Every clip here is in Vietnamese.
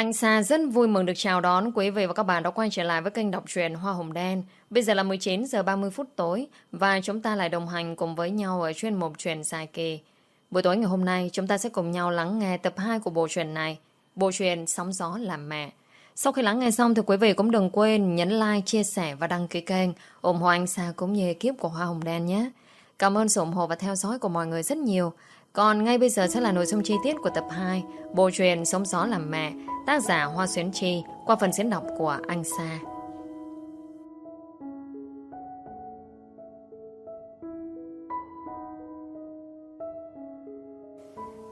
Anh Sa rất vui mừng được chào đón quý vị và các bạn đã quay trở lại với kênh đọc truyện Hoa Hồng Đen. Bây giờ là 19 giờ 30 phút tối và chúng ta lại đồng hành cùng với nhau ở chuyên mục truyện dài kỳ. Buổi tối ngày hôm nay chúng ta sẽ cùng nhau lắng nghe tập 2 của bộ truyện này, bộ truyện Sóng Gió Làm Mẹ. Sau khi lắng nghe xong thì quý vị cũng đừng quên nhấn like, chia sẻ và đăng ký kênh ủng hộ anh Sa cũng như ekip của Hoa Hồng Đen nhé. Cảm ơn sự ủng hộ và theo dõi của mọi người rất nhiều. Còn ngay bây giờ sẽ là nội dung chi tiết của tập 2 Bộ truyền Sống Gió Làm Mẹ, Tác giả Hoa Xuyến Chi, Qua phần diễn đọc của Anh Sa.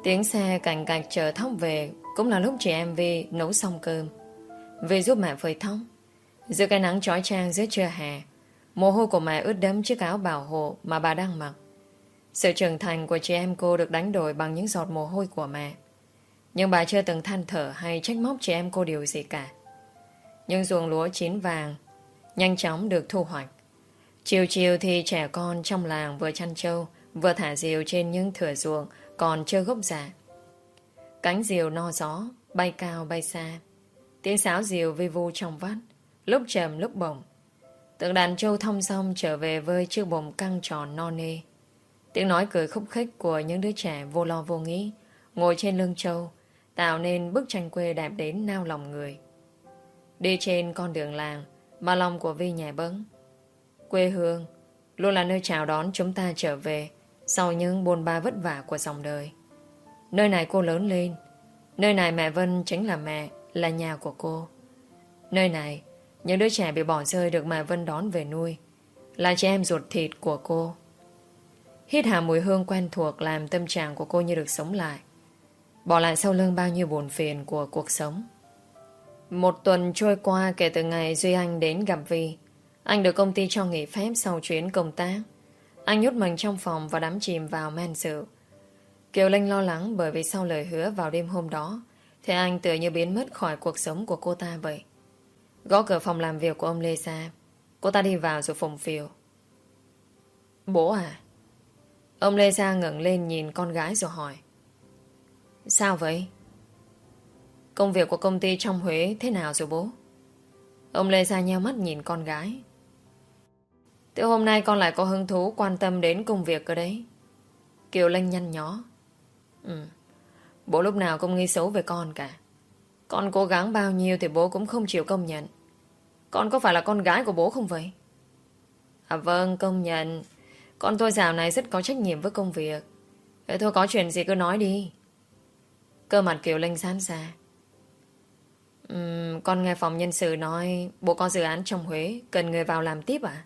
Tiếng xe cành cạch chờ thóc về, Cũng là lúc chị em Vi nấu xong cơm. Vi giúp mẹ phơi thóc. Giữa cái nắng trói trang giữa trưa hè, Mồ hôi của mẹ ướt đẫm chiếc áo bảo hộ Mà bà đang mặc sự trưởng thành của chị em cô được đánh đổi bằng những giọt mồ hôi của mẹ. Nhưng bà chưa từng than thở hay trách móc chị em cô điều gì cả. Nhưng ruộng lúa chín vàng, nhanh chóng được thu hoạch. Chiều chiều thì trẻ con trong làng vừa chăn trâu, vừa thả diều trên những thửa ruộng còn chưa gốc giả. Cánh diều no gió, bay cao bay xa. Tiếng sáo diều vi vu trong vắt, lúc trầm lúc bổng. Tượng đàn trâu thông song trở về với chiếc bồm căng tròn no nê. Tiếng nói cười khúc khích của những đứa trẻ vô lo vô nghĩ, ngồi trên lưng châu, tạo nên bức tranh quê đẹp đến nao lòng người. Đi trên con đường làng, mà lòng của Vi nhẹ bấn. Quê hương luôn là nơi chào đón chúng ta trở về sau những buồn ba vất vả của dòng đời. Nơi này cô lớn lên, nơi này mẹ Vân chính là mẹ, là nhà của cô. Nơi này, những đứa trẻ bị bỏ rơi được mẹ Vân đón về nuôi, là chị em ruột thịt của cô. Hít hà mùi hương quen thuộc làm tâm trạng của cô như được sống lại. Bỏ lại sau lưng bao nhiêu buồn phiền của cuộc sống. Một tuần trôi qua kể từ ngày Duy Anh đến gặp Vi. Anh được công ty cho nghỉ phép sau chuyến công tác. Anh nhốt mình trong phòng và đắm chìm vào men sự. Kiều Linh lo lắng bởi vì sau lời hứa vào đêm hôm đó, thì anh tựa như biến mất khỏi cuộc sống của cô ta vậy. Gõ cửa phòng làm việc của ông Lê Sa. Cô ta đi vào rồi phồng phiều. Bố à? Ông Lê Gia ngẩng lên nhìn con gái rồi hỏi. Sao vậy? Công việc của công ty trong Huế thế nào rồi bố? Ông Lê Gia nheo mắt nhìn con gái. Từ hôm nay con lại có hứng thú quan tâm đến công việc cơ đấy. Kiều Linh nhăn nhó. Ừ. Bố lúc nào cũng nghĩ xấu về con cả. Con cố gắng bao nhiêu thì bố cũng không chịu công nhận. Con có phải là con gái của bố không vậy? À vâng, công nhận. Con tôi dạo này rất có trách nhiệm với công việc. Thế thôi có chuyện gì cứ nói đi. Cơ mặt Kiều Linh sán ra. Uhm, con nghe phòng nhân sự nói bố có dự án trong Huế cần người vào làm tiếp à?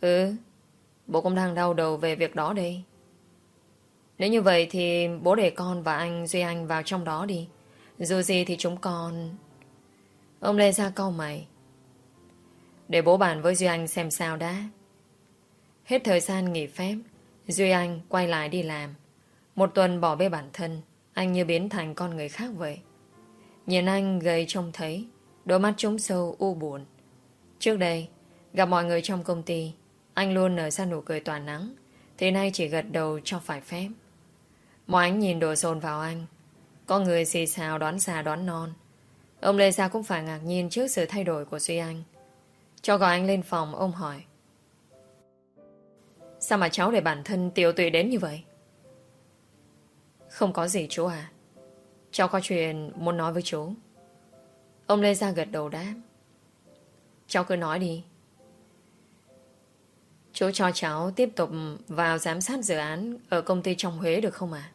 Ừ, bố cũng đang đau đầu về việc đó đây. Nếu như vậy thì bố để con và anh Duy Anh vào trong đó đi. Dù gì thì chúng con... Ông Lê ra câu mày. Để bố bàn với Duy Anh xem sao đã. Hết thời gian nghỉ phép, Duy Anh quay lại đi làm. Một tuần bỏ bê bản thân, anh như biến thành con người khác vậy. Nhìn anh gầy trông thấy, đôi mắt trống sâu u buồn. Trước đây, gặp mọi người trong công ty, anh luôn nở ra nụ cười tỏa nắng, thì nay chỉ gật đầu cho phải phép. Mọi ánh nhìn đổ dồn vào anh. Có người xì xào đoán già đoán non. Ông Lê Gia cũng phải ngạc nhiên trước sự thay đổi của Duy Anh. Cho gọi anh lên phòng, ông hỏi. Sao mà cháu để bản thân tiêu tụy đến như vậy? Không có gì chú à. Cháu có chuyện muốn nói với chú. Ông Lê ra gật đầu đáp. Cháu cứ nói đi. Chú cho cháu tiếp tục vào giám sát dự án ở công ty trong Huế được không ạ? À?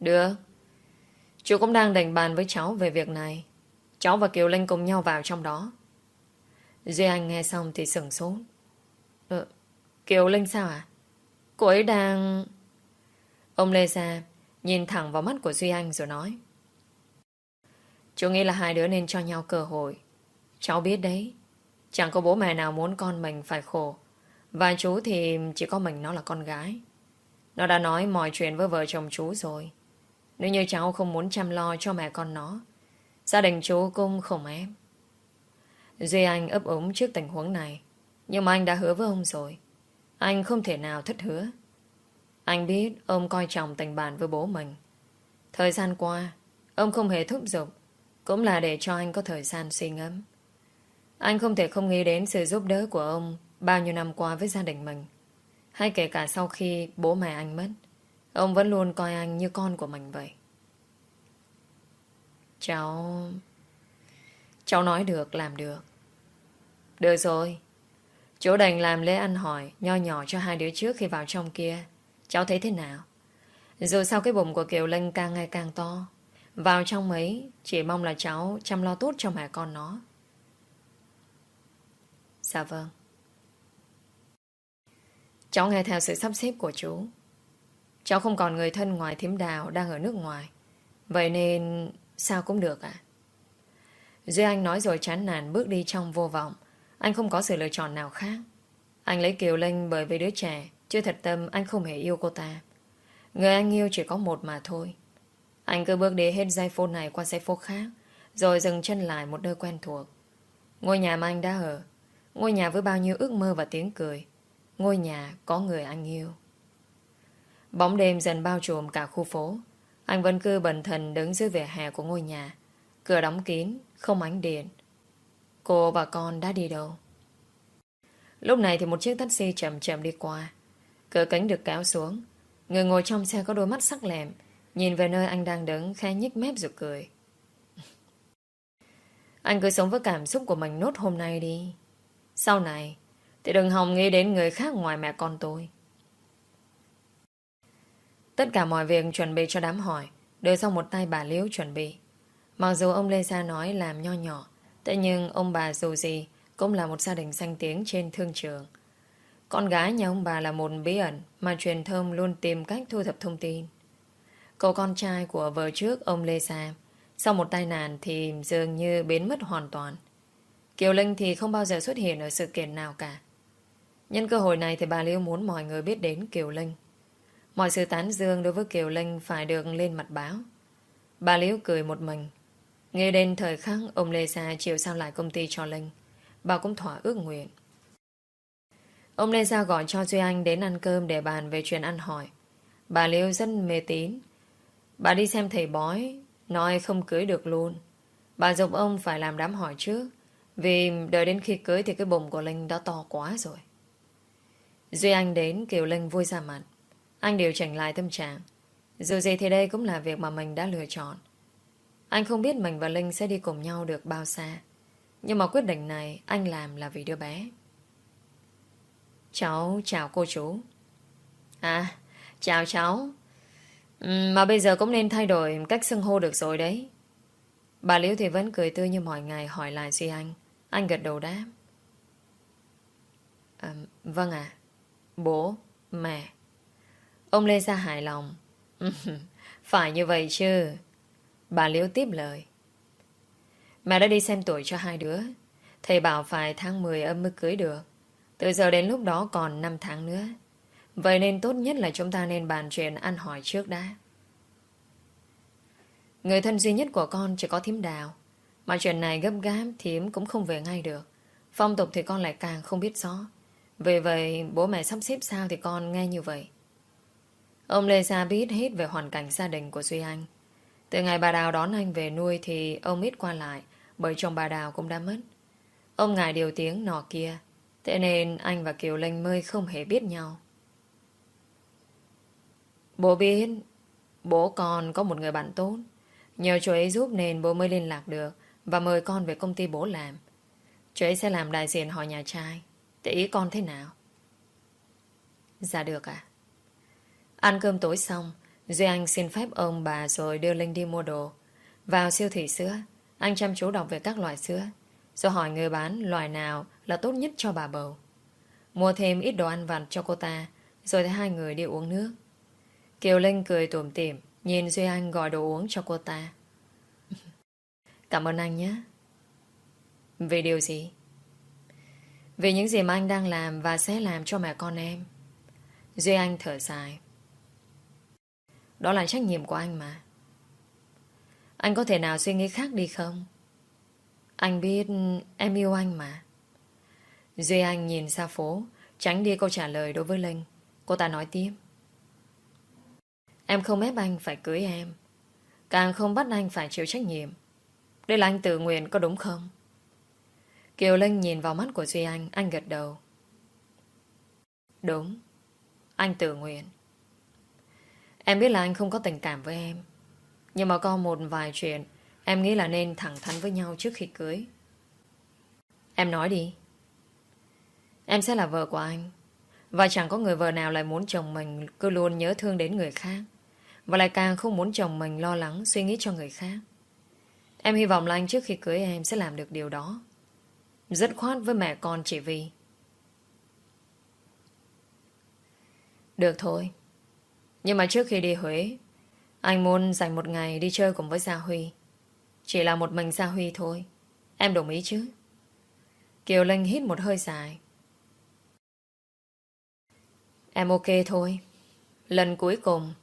Được. Chú cũng đang đành bàn với cháu về việc này. Cháu và Kiều Linh cùng nhau vào trong đó. Duy Anh nghe xong thì sửng sốt. Kiều Linh sao à? Cô ấy đang... Ông Lê Gia nhìn thẳng vào mắt của Duy Anh rồi nói. Chú nghĩ là hai đứa nên cho nhau cơ hội. Cháu biết đấy. Chẳng có bố mẹ nào muốn con mình phải khổ. Và chú thì chỉ có mình nó là con gái. Nó đã nói mọi chuyện với vợ chồng chú rồi. Nếu như cháu không muốn chăm lo cho mẹ con nó, gia đình chú cũng không em Duy Anh ấp úng trước tình huống này. Nhưng mà anh đã hứa với ông rồi. Anh không thể nào thất hứa. Anh biết ông coi trọng tình bạn với bố mình. Thời gian qua, ông không hề thúc giục, Cũng là để cho anh có thời gian suy ngẫm Anh không thể không nghĩ đến sự giúp đỡ của ông Bao nhiêu năm qua với gia đình mình Hay kể cả sau khi bố mẹ anh mất Ông vẫn luôn coi anh như con của mình vậy Cháu... Cháu nói được, làm được. Được rồi. Chú đành làm lễ ăn hỏi nho nhỏ cho hai đứa trước khi vào trong kia. Cháu thấy thế nào? dù sao cái bụng của Kiều Linh càng ngày càng to. Vào trong mấy, chỉ mong là cháu chăm lo tốt cho mẹ con nó. Dạ vâng. Cháu nghe theo sự sắp xếp của chú. Cháu không còn người thân ngoài thím đào đang ở nước ngoài. Vậy nên sao cũng được à? Duy Anh nói rồi chán nản bước đi trong vô vọng. Anh không có sự lựa chọn nào khác. Anh lấy Kiều Linh bởi vì đứa trẻ, chưa thật tâm anh không hề yêu cô ta. Người anh yêu chỉ có một mà thôi. Anh cứ bước đi hết dây phố này qua giây phố khác, rồi dừng chân lại một nơi quen thuộc. Ngôi nhà mà anh đã ở, ngôi nhà với bao nhiêu ước mơ và tiếng cười. Ngôi nhà có người anh yêu. Bóng đêm dần bao trùm cả khu phố. Anh vẫn cứ bần thần đứng dưới vỉa hè của ngôi nhà. Cửa đóng kín, không ánh điện. Cô và con đã đi đâu? Lúc này thì một chiếc taxi chậm chậm đi qua. Cửa cánh được kéo xuống. Người ngồi trong xe có đôi mắt sắc lẹm, nhìn về nơi anh đang đứng khẽ nhích mép rồi cười. Anh cứ sống với cảm xúc của mình nốt hôm nay đi. Sau này, thì đừng hòng nghĩ đến người khác ngoài mẹ con tôi. Tất cả mọi việc chuẩn bị cho đám hỏi đều do một tay bà Liễu chuẩn bị. Mặc dù ông Lê Gia nói làm nho nhỏ, thế nhưng ông bà dù gì cũng là một gia đình danh tiếng trên thương trường. Con gái nhà ông bà là một bí ẩn mà truyền thông luôn tìm cách thu thập thông tin. Cậu con trai của vợ trước ông Lê Sa sau một tai nạn thì dường như biến mất hoàn toàn. Kiều Linh thì không bao giờ xuất hiện ở sự kiện nào cả. Nhân cơ hội này thì bà Liêu muốn mọi người biết đến Kiều Linh. Mọi sự tán dương đối với Kiều Linh phải được lên mặt báo. Bà liễu cười một mình Nghe đến thời khắc, ông Lê Sa chiều sao lại công ty cho Linh. Bà cũng thỏa ước nguyện. Ông Lê Sa gọi cho Duy Anh đến ăn cơm để bàn về chuyện ăn hỏi. Bà Liêu rất mê tín. Bà đi xem thầy bói, Nói không cưới được luôn. Bà dục ông phải làm đám hỏi trước, Vì đợi đến khi cưới thì cái bụng của Linh đã to quá rồi. Duy Anh đến Kiều Linh vui ra mặt. Anh điều chỉnh lại tâm trạng. Dù gì thì đây cũng là việc mà mình đã lựa chọn anh không biết mình và Linh sẽ đi cùng nhau được bao xa. Nhưng mà quyết định này anh làm là vì đứa bé. Cháu chào cô chú. À, chào cháu. Ừ, mà bây giờ cũng nên thay đổi cách xưng hô được rồi đấy. Bà Liễu thì vẫn cười tươi như mọi ngày hỏi lại Duy Anh. Anh gật đầu đáp. À, vâng ạ. Bố, mẹ. Ông Lê ra hài lòng. Phải như vậy chứ. Bà Liễu tiếp lời. Mẹ đã đi xem tuổi cho hai đứa. Thầy bảo phải tháng 10 âm mới cưới được. Từ giờ đến lúc đó còn 5 tháng nữa. Vậy nên tốt nhất là chúng ta nên bàn chuyện ăn hỏi trước đã. Người thân duy nhất của con chỉ có thím đào. Mà chuyện này gấp gáp, thím cũng không về ngay được. Phong tục thì con lại càng không biết rõ. Vì vậy, bố mẹ sắp xếp sao thì con nghe như vậy. Ông Lê Gia biết hết về hoàn cảnh gia đình của Duy Anh. Từ ngày bà Đào đón anh về nuôi thì ông ít qua lại, bởi chồng bà Đào cũng đã mất. Ông ngại điều tiếng nọ kia, thế nên anh và Kiều Linh mới không hề biết nhau. Bố biết, bố con có một người bạn tốt. Nhờ chú ấy giúp nên bố mới liên lạc được và mời con về công ty bố làm. Chú ấy sẽ làm đại diện họ nhà trai. Thế ý con thế nào? Dạ được ạ. Ăn cơm tối xong Duy Anh xin phép ông bà rồi đưa Linh đi mua đồ. Vào siêu thị sữa, anh chăm chú đọc về các loại sữa, rồi hỏi người bán loại nào là tốt nhất cho bà bầu. Mua thêm ít đồ ăn vặt cho cô ta, rồi thấy hai người đi uống nước. Kiều Linh cười tủm tỉm, nhìn Duy Anh gọi đồ uống cho cô ta. Cảm ơn anh nhé. Vì điều gì? Vì những gì mà anh đang làm và sẽ làm cho mẹ con em. Duy Anh thở dài. Đó là trách nhiệm của anh mà. Anh có thể nào suy nghĩ khác đi không? Anh biết em yêu anh mà. Duy Anh nhìn xa phố Tránh đi câu trả lời đối với Linh. Cô ta nói tiếp. Em không ép anh phải cưới em. Càng không bắt anh phải chịu trách nhiệm. Đây là anh tự nguyện có đúng không? Kiều Linh nhìn vào mắt của Duy Anh, anh gật đầu. Đúng, anh tự nguyện. Em biết là anh không có tình cảm với em. Nhưng mà có một vài chuyện em nghĩ là nên thẳng thắn với nhau trước khi cưới. Em nói đi. Em sẽ là vợ của anh. Và chẳng có người vợ nào lại muốn chồng mình cứ luôn nhớ thương đến người khác. Và lại càng không muốn chồng mình lo lắng, suy nghĩ cho người khác. Em hy vọng là anh trước khi cưới em sẽ làm được điều đó. Rất khoát với mẹ con chỉ vì. Được thôi. Nhưng mà trước khi đi Huế, anh muốn dành một ngày đi chơi cùng với Gia Huy. Chỉ là một mình Gia Huy thôi. Em đồng ý chứ? Kiều Linh hít một hơi dài. Em ok thôi. Lần cuối cùng.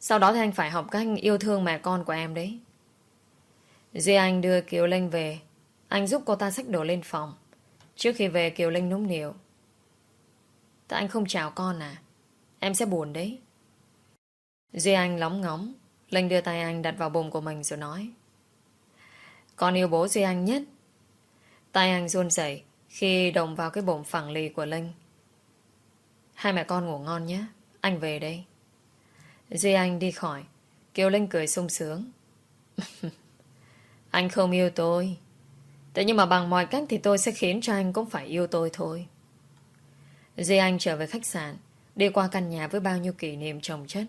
Sau đó thì anh phải học cách yêu thương mẹ con của em đấy. Duy Anh đưa Kiều Linh về. Anh giúp cô ta xách đồ lên phòng. Trước khi về Kiều Linh núng niệu. Tại anh không chào con à? Em sẽ buồn đấy. Duy Anh lóng ngóng. Linh đưa tay anh đặt vào bụng của mình rồi nói. Con yêu bố Duy Anh nhất. Tay anh run rẩy khi đồng vào cái bụng phẳng lì của Linh. Hai mẹ con ngủ ngon nhé. Anh về đây. Duy Anh đi khỏi. Kiều Linh cười sung sướng. anh không yêu tôi. Thế nhưng mà bằng mọi cách thì tôi sẽ khiến cho anh cũng phải yêu tôi thôi. Duy Anh trở về khách sạn, đi qua căn nhà với bao nhiêu kỷ niệm trồng chất.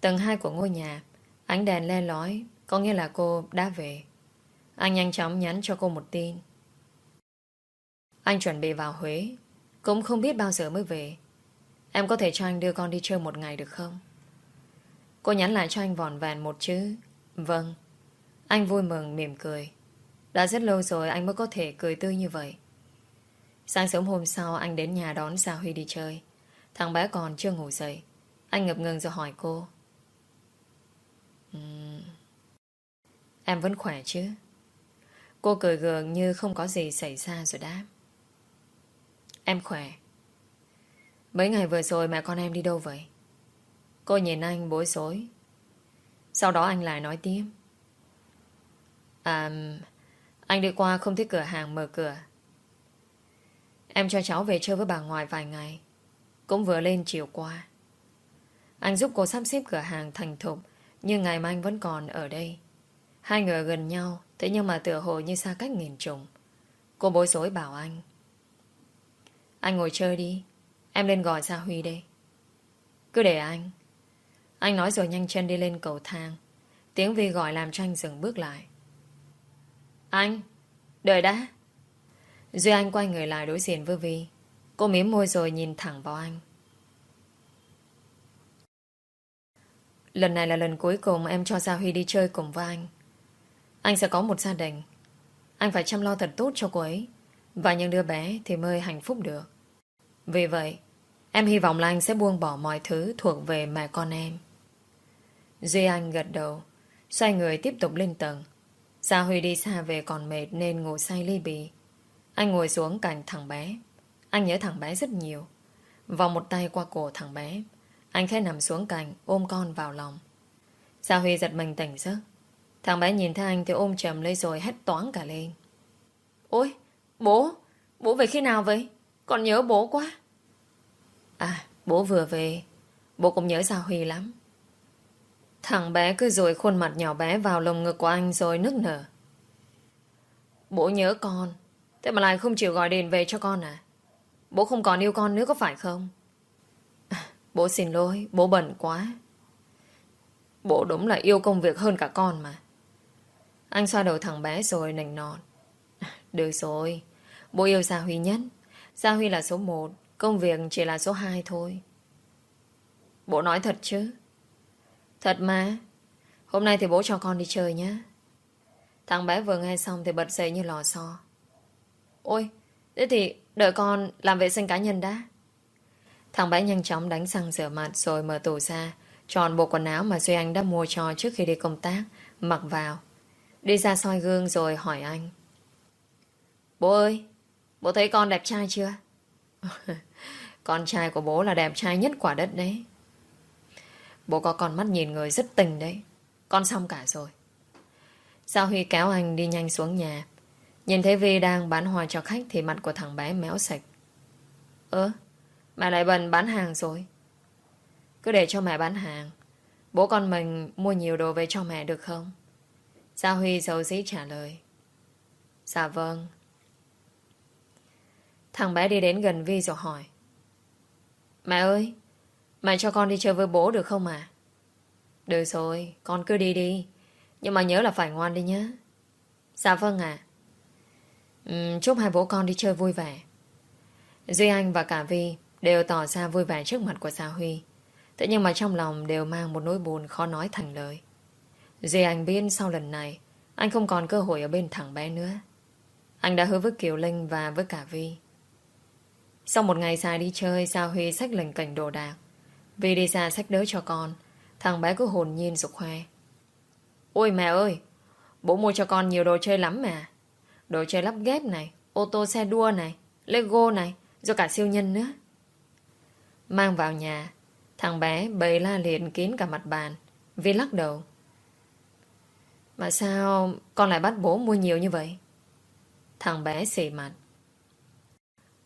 Tầng 2 của ngôi nhà, ánh đèn le lói, có nghĩa là cô đã về. Anh nhanh chóng nhắn cho cô một tin. Anh chuẩn bị vào Huế, cũng không biết bao giờ mới về. Em có thể cho anh đưa con đi chơi một ngày được không? Cô nhắn lại cho anh vòn vẹn một chữ. Vâng. Anh vui mừng, mỉm cười. Đã rất lâu rồi anh mới có thể cười tươi như vậy. Sáng sớm hôm sau anh đến nhà đón Gia Huy đi chơi. Thằng bé còn chưa ngủ dậy. Anh ngập ngừng rồi hỏi cô. Em vẫn khỏe chứ? Cô cười gượng như không có gì xảy ra rồi đáp. Em khỏe. Mấy ngày vừa rồi mẹ con em đi đâu vậy? Cô nhìn anh bối rối. Sau đó anh lại nói tiếp. À, anh đi qua không thấy cửa hàng mở cửa. Em cho cháu về chơi với bà ngoại vài ngày. Cũng vừa lên chiều qua. Anh giúp cô sắp xếp cửa hàng thành thục, nhưng ngày mai anh vẫn còn ở đây. Hai người gần nhau, thế nhưng mà tựa hồ như xa cách nghìn trùng. Cô bối rối bảo anh. Anh ngồi chơi đi. Em lên gọi Gia Huy đây. Cứ để anh. Anh nói rồi nhanh chân đi lên cầu thang. Tiếng Vi gọi làm cho anh dừng bước lại. Anh, đợi đã. Duy Anh quay người lại đối diện với Vi. Cô mím môi rồi nhìn thẳng vào anh. Lần này là lần cuối cùng em cho Gia Huy đi chơi cùng với anh. Anh sẽ có một gia đình. Anh phải chăm lo thật tốt cho cô ấy. Và những đứa bé thì mới hạnh phúc được. Vì vậy, em hy vọng là anh sẽ buông bỏ mọi thứ thuộc về mẹ con em. Duy Anh gật đầu, xoay người tiếp tục lên tầng. Gia Huy đi xa về còn mệt nên ngồi say ly bì. Anh ngồi xuống cạnh thằng bé. Anh nhớ thằng bé rất nhiều. Vòng một tay qua cổ thằng bé. Anh khẽ nằm xuống cạnh, ôm con vào lòng. Gia Huy giật mình tỉnh giấc. Thằng bé nhìn thấy anh thì ôm chầm lấy rồi hét toán cả lên. Ôi, bố, bố về khi nào vậy? Con nhớ bố quá. À, bố vừa về. Bố cũng nhớ Gia Huy lắm. Thằng bé cứ rồi khuôn mặt nhỏ bé vào lồng ngực của anh rồi nức nở. Bố nhớ con. Thế mà lại không chịu gọi điện về cho con à? Bố không còn yêu con nữa có phải không? À, bố xin lỗi, bố bận quá. Bố đúng là yêu công việc hơn cả con mà. Anh xoa đầu thằng bé rồi nành nọt. Được rồi, bố yêu Gia Huy nhất. Gia Huy là số 1, công việc chỉ là số 2 thôi. Bố nói thật chứ? Thật mà. Hôm nay thì bố cho con đi chơi nhé. Thằng bé vừa nghe xong thì bật dậy như lò xo. Ôi, thế thì đợi con làm vệ sinh cá nhân đã. Thằng bé nhanh chóng đánh răng rửa mặt rồi mở tủ ra, chọn bộ quần áo mà Duy Anh đã mua cho trước khi đi công tác, mặc vào. Đi ra soi gương rồi hỏi anh. Bố ơi, bố thấy con đẹp trai chưa? con trai của bố là đẹp trai nhất quả đất đấy. Bố có con mắt nhìn người rất tình đấy. Con xong cả rồi. Sao Huy kéo anh đi nhanh xuống nhà. Nhìn thấy Vi đang bán hoa cho khách thì mặt của thằng bé méo sạch. Ơ, mẹ lại bần bán hàng rồi. Cứ để cho mẹ bán hàng. Bố con mình mua nhiều đồ về cho mẹ được không? Gia Huy xấu xí trả lời. Dạ vâng. Thằng bé đi đến gần Vi rồi hỏi. Mẹ ơi, mẹ cho con đi chơi với bố được không mà? Được rồi, con cứ đi đi. Nhưng mà nhớ là phải ngoan đi nhé. Dạ vâng ạ. À. chúc hai bố con đi chơi vui vẻ. Duy Anh và cả Vi đều tỏ ra vui vẻ trước mặt của Sa Huy. Thế nhưng mà trong lòng đều mang một nỗi buồn khó nói thành lời. Dì Anh biết sau lần này anh không còn cơ hội ở bên thằng bé nữa. Anh đã hứa với Kiều Linh và với cả Vi. Sau một ngày dài đi chơi, Sa Huy sách lệnh cảnh đồ đạc. Vi đi ra sách đỡ cho con. Thằng bé cứ hồn nhiên rục khoe. Ôi mẹ ơi, bố mua cho con nhiều đồ chơi lắm mà. Đồ chơi lắp ghép này, ô tô xe đua này, Lego này, rồi cả siêu nhân nữa. Mang vào nhà, thằng bé bầy la liền kín cả mặt bàn. Vi lắc đầu. Mà sao con lại bắt bố mua nhiều như vậy? Thằng bé xỉ mặt.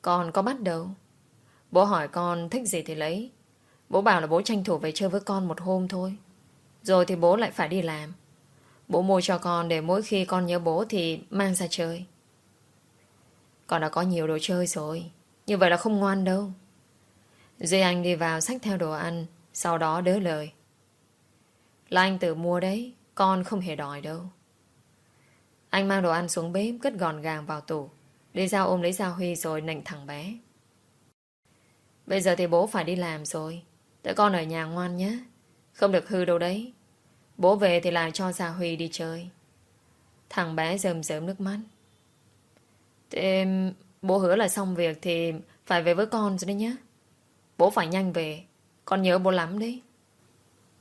Con có bắt đâu. Bố hỏi con thích gì thì lấy. Bố bảo là bố tranh thủ về chơi với con một hôm thôi. Rồi thì bố lại phải đi làm. Bố mua cho con để mỗi khi con nhớ bố thì mang ra chơi. Con đã có nhiều đồ chơi rồi. Như vậy là không ngoan đâu. Duy Anh đi vào xách theo đồ ăn, sau đó đỡ lời. Là anh tự mua đấy, con không hề đòi đâu. Anh mang đồ ăn xuống bếp, cất gọn gàng vào tủ. Đi ra ôm lấy Giao Huy rồi nệnh thằng bé. Bây giờ thì bố phải đi làm rồi. Để con ở nhà ngoan nhé. Không được hư đâu đấy. Bố về thì lại cho giao Huy đi chơi. Thằng bé rơm rớm nước mắt. Thế bố hứa là xong việc thì phải về với con rồi đấy nhé. Bố phải nhanh về. Con nhớ bố lắm đấy.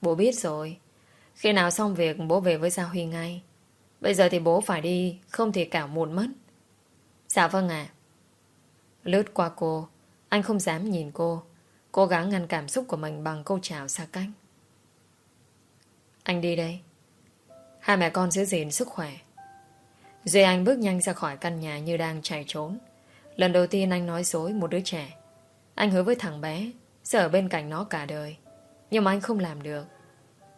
Bố biết rồi. Khi nào xong việc bố về với Gia Huy ngay. Bây giờ thì bố phải đi, không thì cả muộn mất. Dạ vâng ạ. Lướt qua cô, anh không dám nhìn cô. Cố gắng ngăn cảm xúc của mình bằng câu chào xa cách. Anh đi đây. Hai mẹ con giữ gìn sức khỏe. Duy Anh bước nhanh ra khỏi căn nhà như đang chạy trốn. Lần đầu tiên anh nói dối một đứa trẻ. Anh hứa với thằng bé sẽ ở bên cạnh nó cả đời. Nhưng mà anh không làm được.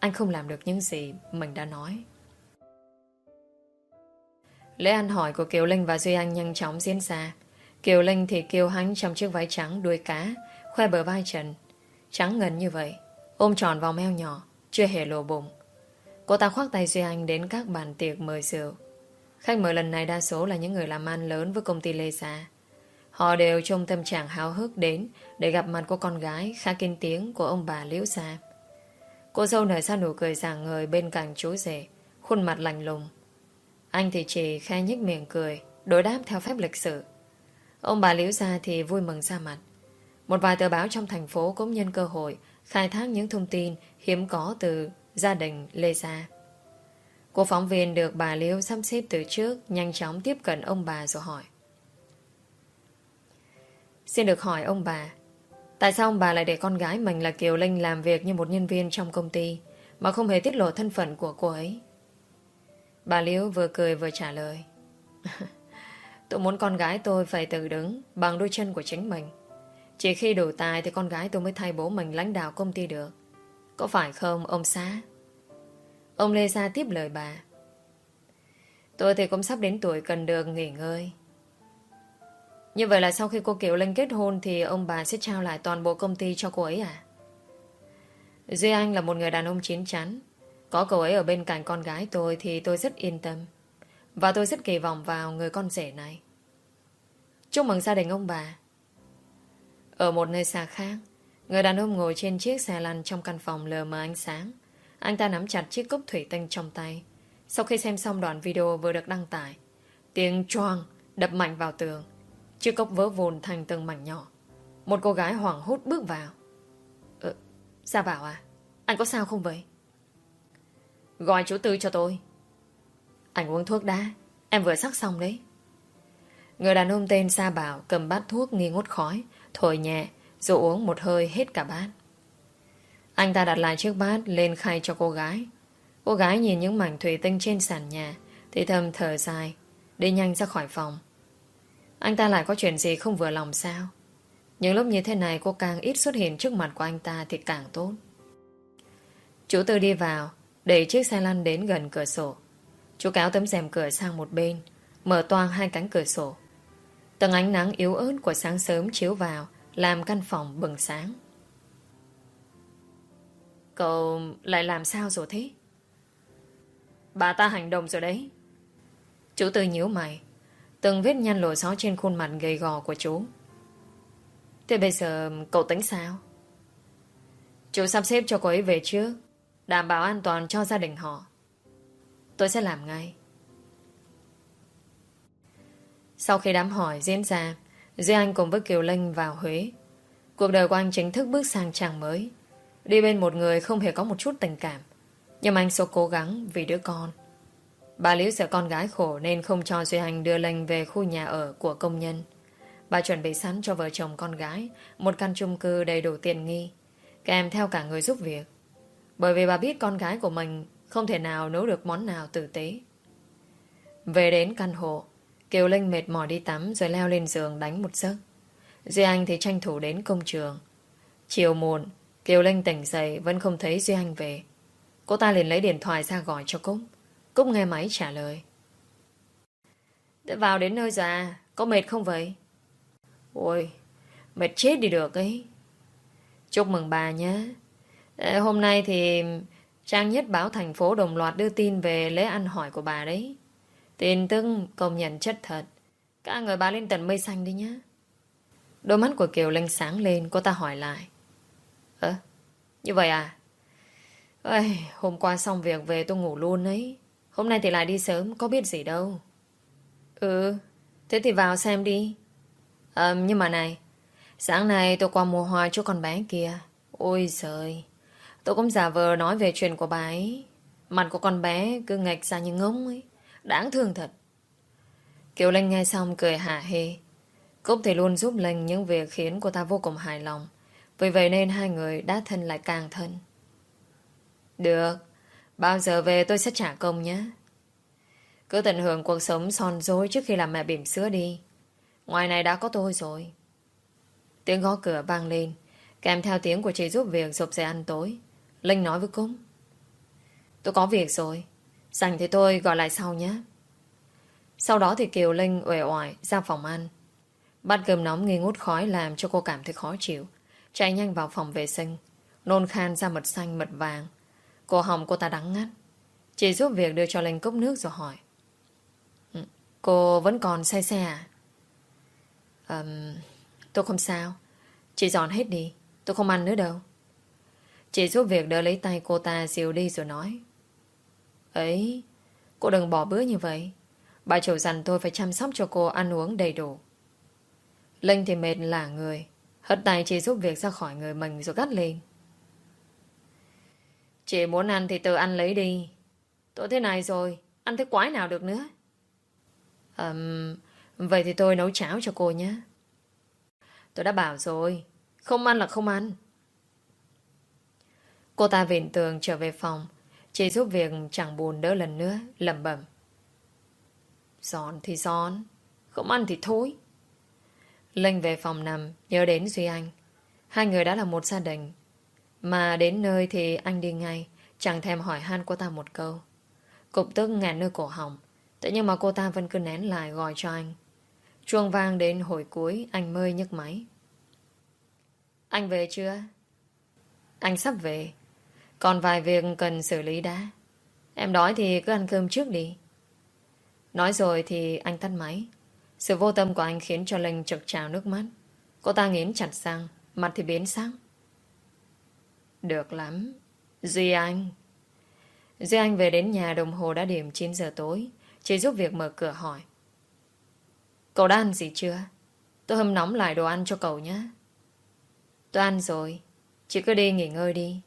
Anh không làm được những gì mình đã nói. Lễ ăn hỏi của Kiều Linh và Duy Anh nhanh chóng diễn ra. Kiều Linh thì kêu hắn trong chiếc váy trắng đuôi cá, khoe bờ vai trần. Trắng ngần như vậy, ôm tròn vòng eo nhỏ, chưa hề lộ bụng. Cô ta khoác tay Duy Anh đến các bàn tiệc mời rượu. Khách mời lần này đa số là những người làm ăn lớn với công ty Lê Gia. Họ đều trong tâm trạng háo hức đến để gặp mặt cô con gái khá kinh tiếng của ông bà Liễu Gia. Cô dâu nở ra nụ cười rạng ngời bên cạnh chú rể, khuôn mặt lạnh lùng. Anh thì chỉ khe nhích miệng cười, đối đáp theo phép lịch sử Ông bà Liễu Gia thì vui mừng ra mặt. Một vài tờ báo trong thành phố cũng nhân cơ hội khai thác những thông tin hiếm có từ gia đình Lê Gia. Cô phóng viên được bà Liễu sắp xếp từ trước nhanh chóng tiếp cận ông bà rồi hỏi. Xin được hỏi ông bà, tại sao ông bà lại để con gái mình là Kiều Linh làm việc như một nhân viên trong công ty, mà không hề tiết lộ thân phận của cô ấy? Bà Liễu vừa cười vừa trả lời. tôi muốn con gái tôi phải tự đứng bằng đôi chân của chính mình. Chỉ khi đủ tài thì con gái tôi mới thay bố mình lãnh đạo công ty được. Có phải không, ông xá? Ông Lê Gia tiếp lời bà. Tôi thì cũng sắp đến tuổi cần được nghỉ ngơi. Như vậy là sau khi cô Kiều Linh kết hôn thì ông bà sẽ trao lại toàn bộ công ty cho cô ấy à? Duy Anh là một người đàn ông chín chắn. Có cậu ấy ở bên cạnh con gái tôi thì tôi rất yên tâm. Và tôi rất kỳ vọng vào người con rể này. Chúc mừng gia đình ông bà. Ở một nơi xa khác, người đàn ông ngồi trên chiếc xe lăn trong căn phòng lờ mờ ánh sáng. Anh ta nắm chặt chiếc cốc thủy tinh trong tay. Sau khi xem xong đoạn video vừa được đăng tải, tiếng choang đập mạnh vào tường. Chiếc cốc vỡ vồn thành từng mảnh nhỏ. Một cô gái hoảng hốt bước vào. Ờ, Gia Bảo à? Anh có sao không vậy? Gọi chú Tư cho tôi. Anh uống thuốc đã. Em vừa sắc xong đấy. Người đàn ông tên Sa Bảo cầm bát thuốc nghi ngút khói, thổi nhẹ, rồi uống một hơi hết cả bát. Anh ta đặt lại chiếc bát lên khay cho cô gái. Cô gái nhìn những mảnh thủy tinh trên sàn nhà, Thì thầm thở dài Đi nhanh ra khỏi phòng anh ta lại có chuyện gì không vừa lòng sao? Những lúc như thế này, cô càng ít xuất hiện trước mặt của anh ta Thì càng tốt. Chú Tư đi vào Đẩy chiếc xe lăn đến gần cửa sổ. Chú kéo tấm rèm cửa sang một bên, Mở toang hai cánh cửa sổ. Tầng ánh nắng yếu ớt của sáng sớm chiếu vào, Làm căn phòng bừng sáng. Cậu lại làm sao rồi thế? Bà ta hành động rồi đấy. Chú Tư nhíu mày. Từng vết nhăn lồi xó trên khuôn mặt gầy gò của chú. Thế bây giờ cậu tính sao? Chú sắp xếp cho cô ấy về trước, Đảm bảo an toàn cho gia đình họ. Tôi sẽ làm ngay. Sau khi đám hỏi diễn ra, Duy Anh cùng với Kiều Linh vào Huế. Cuộc đời của anh chính thức bước sang trang mới. Đi bên một người không hề có một chút tình cảm. Nhưng anh sẽ cố gắng vì đứa con. Bà Liễu sợ con gái khổ Nên không cho Duy Anh đưa Linh về khu nhà ở của công nhân. Bà chuẩn bị sẵn cho vợ chồng con gái, Một căn chung cư đầy đủ tiện nghi, Kèm theo cả người giúp việc. Bởi vì bà biết con gái của mình Không thể nào nấu được món nào tử tế. Về đến căn hộ, Kiều Linh mệt mỏi đi tắm Rồi leo lên giường đánh một giấc. Duy Anh thì tranh thủ đến công trường. Chiều muộn, Kiều Linh tỉnh dậy vẫn không thấy Duy Anh về. Cô ta liền lấy điện thoại ra gọi cho Cúc. Cúc nghe máy trả lời. Đã vào đến nơi rồi à? Có mệt không vậy? Ôi, mệt chết đi được ấy. Chúc mừng bà nhé. Hôm nay thì trang nhất báo thành phố đồng loạt đưa tin về lễ ăn hỏi của bà đấy. Tin tức công nhận chất thật. các người bà lên tận mây xanh đi nhé. Đôi mắt của Kiều lanh sáng lên, cô ta hỏi lại. Ơ, như vậy à? Ây, hôm qua xong việc về tôi ngủ luôn ấy. Hôm nay thì lại đi sớm, có biết gì đâu. Ừ, thế thì vào xem đi. Ờ, nhưng mà này, sáng nay tôi qua mua hoa cho con bé kia. Ôi trời, tôi cũng giả vờ nói về chuyện của bà ấy. Mặt của con bé cứ ngạch ra như ngống ấy. Đáng thương thật. Kiều Linh nghe xong cười hả hê. Cúc thì luôn giúp Linh những việc khiến cô ta vô cùng hài lòng. Vì vậy nên hai người đã thân lại càng thân. Được, bao giờ về tôi sẽ trả công nhé. Cứ tận hưởng cuộc sống son dối trước khi làm mẹ bỉm sữa đi. Ngoài này đã có tôi rồi. Tiếng gõ cửa vang lên, kèm theo tiếng của chị giúp việc rộp rè ăn tối. Linh nói với Cúng. Tôi có việc rồi, dành thì tôi gọi lại sau nhé. Sau đó thì Kiều Linh uể oải ra phòng ăn. Bát cơm nóng nghi ngút khói làm cho cô cảm thấy khó chịu. Chạy nhanh vào phòng vệ sinh Nôn khan ra mật xanh mật vàng Cô hỏng cô ta đắng ngắt. Chị giúp việc đưa cho Linh cốc nước rồi hỏi. Ừ, cô vẫn còn say xe à? Um, tôi không sao. Chị dọn hết đi. Tôi không ăn nữa đâu. Chị giúp việc đỡ lấy tay cô ta dìu đi rồi nói. Ấy Cô đừng bỏ bữa như vậy. Bà chủ dặn tôi phải chăm sóc cho cô ăn uống đầy đủ. Linh thì mệt là người. Hất tay chị giúp việc ra khỏi người mình rồi gắt lên. Chị muốn ăn thì tự ăn lấy đi. Tôi thế này rồi, ăn thế quái nào được nữa. Um, vậy thì tôi nấu cháo cho cô nhé. Tôi đã bảo rồi, không ăn là không ăn. Cô ta viện tường trở về phòng, chị giúp việc chẳng buồn đỡ lần nữa, lẩm bẩm. Giòn thì giòn, không ăn thì thôi. Linh về phòng nằm, nhớ đến Duy Anh. Hai người đã là một gia đình. Mà đến nơi thì anh đi ngay, chẳng thèm hỏi han cô ta một câu. Cục tức ngàn nơi cổ họng, thế nhưng mà cô ta vẫn cứ nén lại gọi cho anh. Chuông vang đến hồi cuối, anh mơi nhấc máy. Anh về chưa? Anh sắp về. Còn vài việc cần xử lý đã. Em đói thì cứ ăn cơm trước đi. Nói rồi thì anh tắt máy. Sự vô tâm của anh khiến cho Linh trực trào nước mắt. Cô ta nghiến chặt răng, mặt thì biến sáng. Được lắm. Duy Anh. Duy Anh về đến nhà đồng hồ đã điểm 9 giờ tối. chị giúp việc mở cửa hỏi. Cậu đã ăn gì chưa? Tôi hâm nóng lại đồ ăn cho cậu nhé. Tôi ăn rồi. Chị cứ đi nghỉ ngơi đi.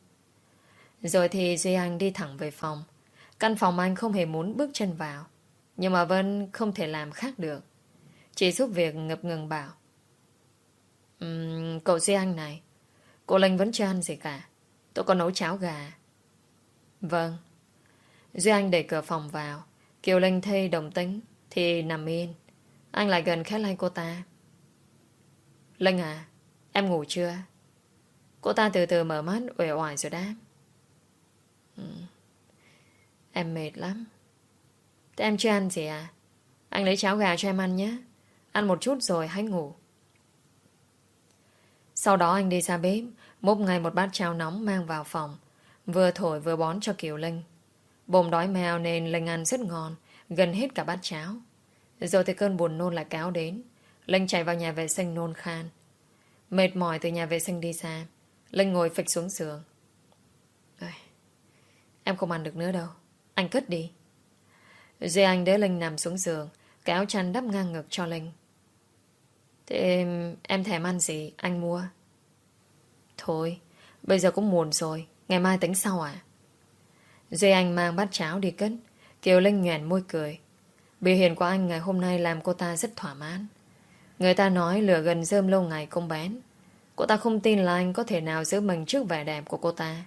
Rồi thì Duy Anh đi thẳng về phòng. Căn phòng anh không hề muốn bước chân vào. Nhưng mà Vân không thể làm khác được. Chị giúp việc ngập ngừng bảo. Um, cậu Duy Anh này, cô Linh vẫn chưa ăn gì cả. Tôi có nấu cháo gà. Vâng. Duy Anh đẩy cửa phòng vào, Kiều Linh thê đồng tính Thì nằm yên. Anh lại gần khét lại cô ta. Linh à Em ngủ chưa? Cô ta từ từ mở mắt uể oải rồi đáp. Ừ. Em mệt lắm. Thế em chưa ăn gì à? Anh lấy cháo gà cho em ăn nhé. Ăn một chút rồi hãy ngủ. Sau đó anh đi ra bếp. Múc ngay một bát cháo nóng mang vào phòng Vừa thổi vừa bón cho Kiều Linh. Bồm đói mèo nên Linh ăn rất ngon Gần hết cả bát cháo. Rồi thì cơn buồn nôn lại cáo đến. Linh chạy vào nhà vệ sinh nôn khan. Mệt mỏi từ nhà vệ sinh đi xa Linh ngồi phịch xuống giường. Em không ăn được nữa đâu. Anh cất đi. Rồi Anh đỡ Linh nằm xuống giường Cái áo chăn đắp ngang ngực cho Linh. Thế em, em thèm ăn gì? Anh mua. Thôi, Bây giờ cũng muộn rồi, Ngày mai tính sau à Duy Anh mang bát cháo đi cất, Kiều Linh nhoẻn môi cười. Biểu hiện của anh ngày hôm nay làm cô ta rất thỏa mãn. Người ta nói lửa gần rơm lâu ngày không bén. Cô ta không tin là anh có thể nào giữ mình trước vẻ đẹp của cô ta.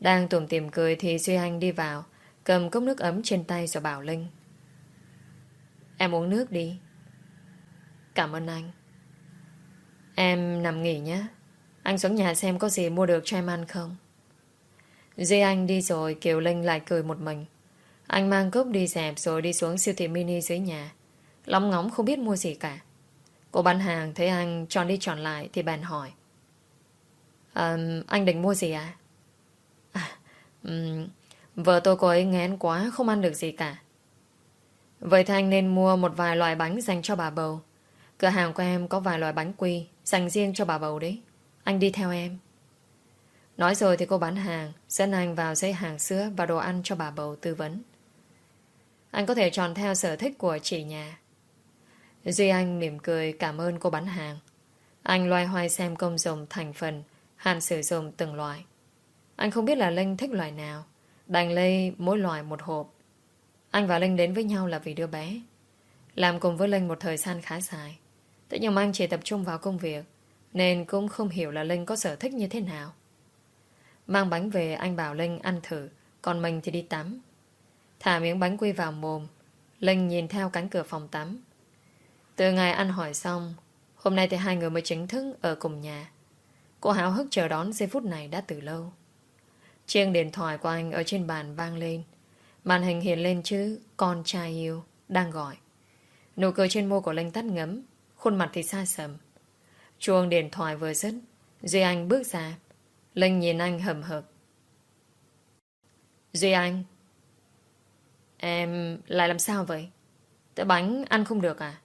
Đang tủm tìm cười thì Duy Anh đi vào, Cầm cốc nước ấm trên tay rồi bảo Linh. Em uống nước đi. Cảm ơn anh. Em nằm nghỉ nhé. Anh xuống nhà xem có gì mua được cho em ăn không? Duy Anh đi rồi Kiều Linh lại cười một mình. Anh mang cốc đi dẹp rồi đi xuống siêu thị mini dưới nhà. Lóng ngóng không biết mua gì cả. Cô bán hàng thấy anh chọn đi chọn lại Thì bàn hỏi. Um, Anh định mua gì à? à um, Vợ tôi cô ấy ngén quá Không ăn được gì cả. Vậy thì anh nên mua một vài loại bánh Dành cho bà bầu. Cửa hàng của em có vài loại bánh quy Dành riêng cho bà bầu đấy. Anh đi theo em Nói rồi thì cô bán hàng Dẫn anh vào dây hàng sữa và đồ ăn cho bà bầu tư vấn Anh có thể chọn theo sở thích của chị nhà Duy Anh mỉm cười cảm ơn cô bán hàng. Anh loay hoay xem công dụng thành phần, hạn sử dụng từng loại. Anh không biết là Linh thích loại nào. Đành lấy mỗi loại một hộp. Anh và Linh đến với nhau là vì đứa bé. Làm cùng với Linh một thời gian khá dài. Thế nhưng mà anh chỉ tập trung vào công việc, nên cũng không hiểu là Linh có sở thích như thế nào. Mang bánh về anh bảo Linh ăn thử, còn mình thì đi tắm. Thả miếng bánh quy vào mồm, Linh nhìn theo cánh cửa phòng tắm. Từ ngày ăn hỏi xong Hôm nay thì hai người mới chính thức ở cùng nhà Cô háo hức chờ đón giây phút này đã từ lâu Chiêng điện thoại của anh ở trên bàn vang lên Màn hình hiện lên chữ Con trai yêu Đang gọi Nụ cười trên môi của Linh tắt ngấm Khuôn mặt thì xa sầm Chuông điện thoại vừa dứt, Duy Anh bước ra. Linh nhìn anh hầm hợp Duy Anh, Em lại làm sao vậy? tớ bánh ăn không được à?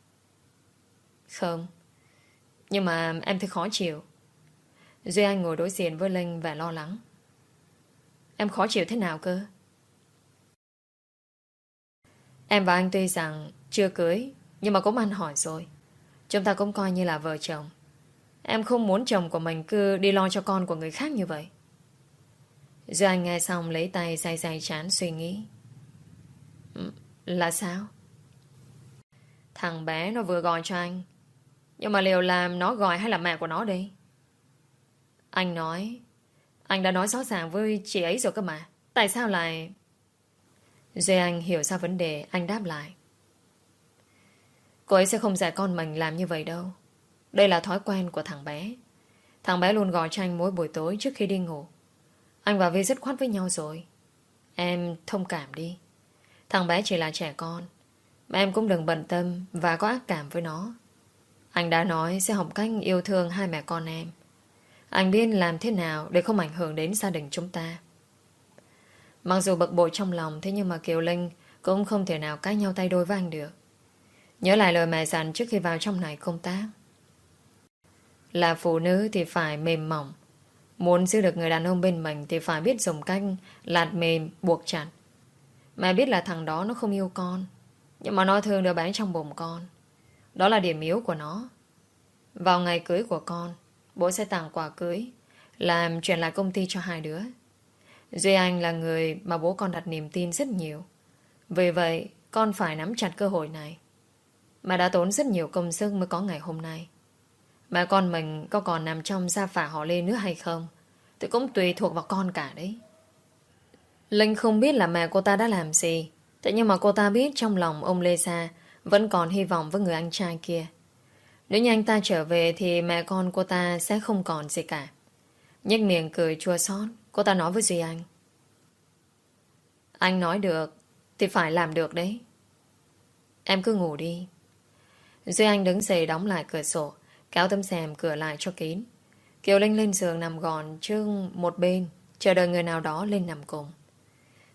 Không, Nhưng mà em thấy khó chịu. Duy Anh ngồi đối diện với Linh và lo lắng. Em khó chịu thế nào cơ? Em và anh tuy rằng Chưa cưới, Nhưng mà cũng ăn hỏi rồi. Chúng ta cũng coi như là vợ chồng. Em không muốn chồng của mình cứ đi lo cho con của người khác như vậy. Duy Anh nghe xong lấy tay dài dài chán suy nghĩ. Ừ, là sao? Thằng bé nó vừa gọi cho anh. Nhưng mà liệu làm nó gọi hay là mẹ của nó đi? Anh nói, Anh đã nói rõ ràng với chị ấy rồi cơ mà. Tại sao lại Duy Anh hiểu ra vấn đề, Anh đáp lại. Cô ấy sẽ không dạy con mình làm như vậy đâu. Đây là thói quen của thằng bé Thằng bé luôn gọi cho anh mỗi buổi tối Trước khi đi ngủ Anh và Vi rất khoát với nhau rồi Em thông cảm đi Thằng bé chỉ là trẻ con Mà em cũng đừng bận tâm Và có ác cảm với nó anh đã nói sẽ học cách yêu thương hai mẹ con em. Anh biết làm thế nào để không ảnh hưởng đến gia đình chúng ta. Mặc dù bực bội trong lòng, thế nhưng mà Kiều Linh cũng không thể nào cãi nhau tay đôi với anh được. Nhớ lại lời mẹ dặn trước khi vào trong này công tác. Là phụ nữ thì phải mềm mỏng. Muốn giữ được người đàn ông bên mình thì phải biết dùng cách lạt mềm, buộc chặt. Mẹ biết là thằng đó nó không yêu con. Nhưng mà nó thương đứa bé trong bụng con. Đó là điểm yếu của nó. Vào ngày cưới của con, bố sẽ tặng quà cưới, làm chuyển lại công ty cho hai đứa. Duy Anh là người mà bố con đặt niềm tin rất nhiều. Vì vậy, con phải nắm chặt cơ hội này. Mà đã tốn rất nhiều công sức mới có ngày hôm nay. Mà con mình có còn nằm trong gia phả họ Lê nữa hay không Thì cũng tùy thuộc vào con cả đấy Linh không biết là mẹ cô ta đã làm gì Thế nhưng mà cô ta biết trong lòng ông Lê Sa vẫn còn hy vọng với người anh trai kia. Nếu như anh ta trở về thì mẹ con cô ta sẽ không còn gì cả. Nhếch miệng cười chua xót Cô ta nói với Duy Anh. Anh nói được thì phải làm được đấy. Em cứ ngủ đi. Duy Anh đứng dậy đóng lại cửa sổ, kéo tấm rèm cửa lại cho kín. Kiều Linh lên giường nằm gòn trưng một bên, chờ đợi người nào đó lên nằm cùng.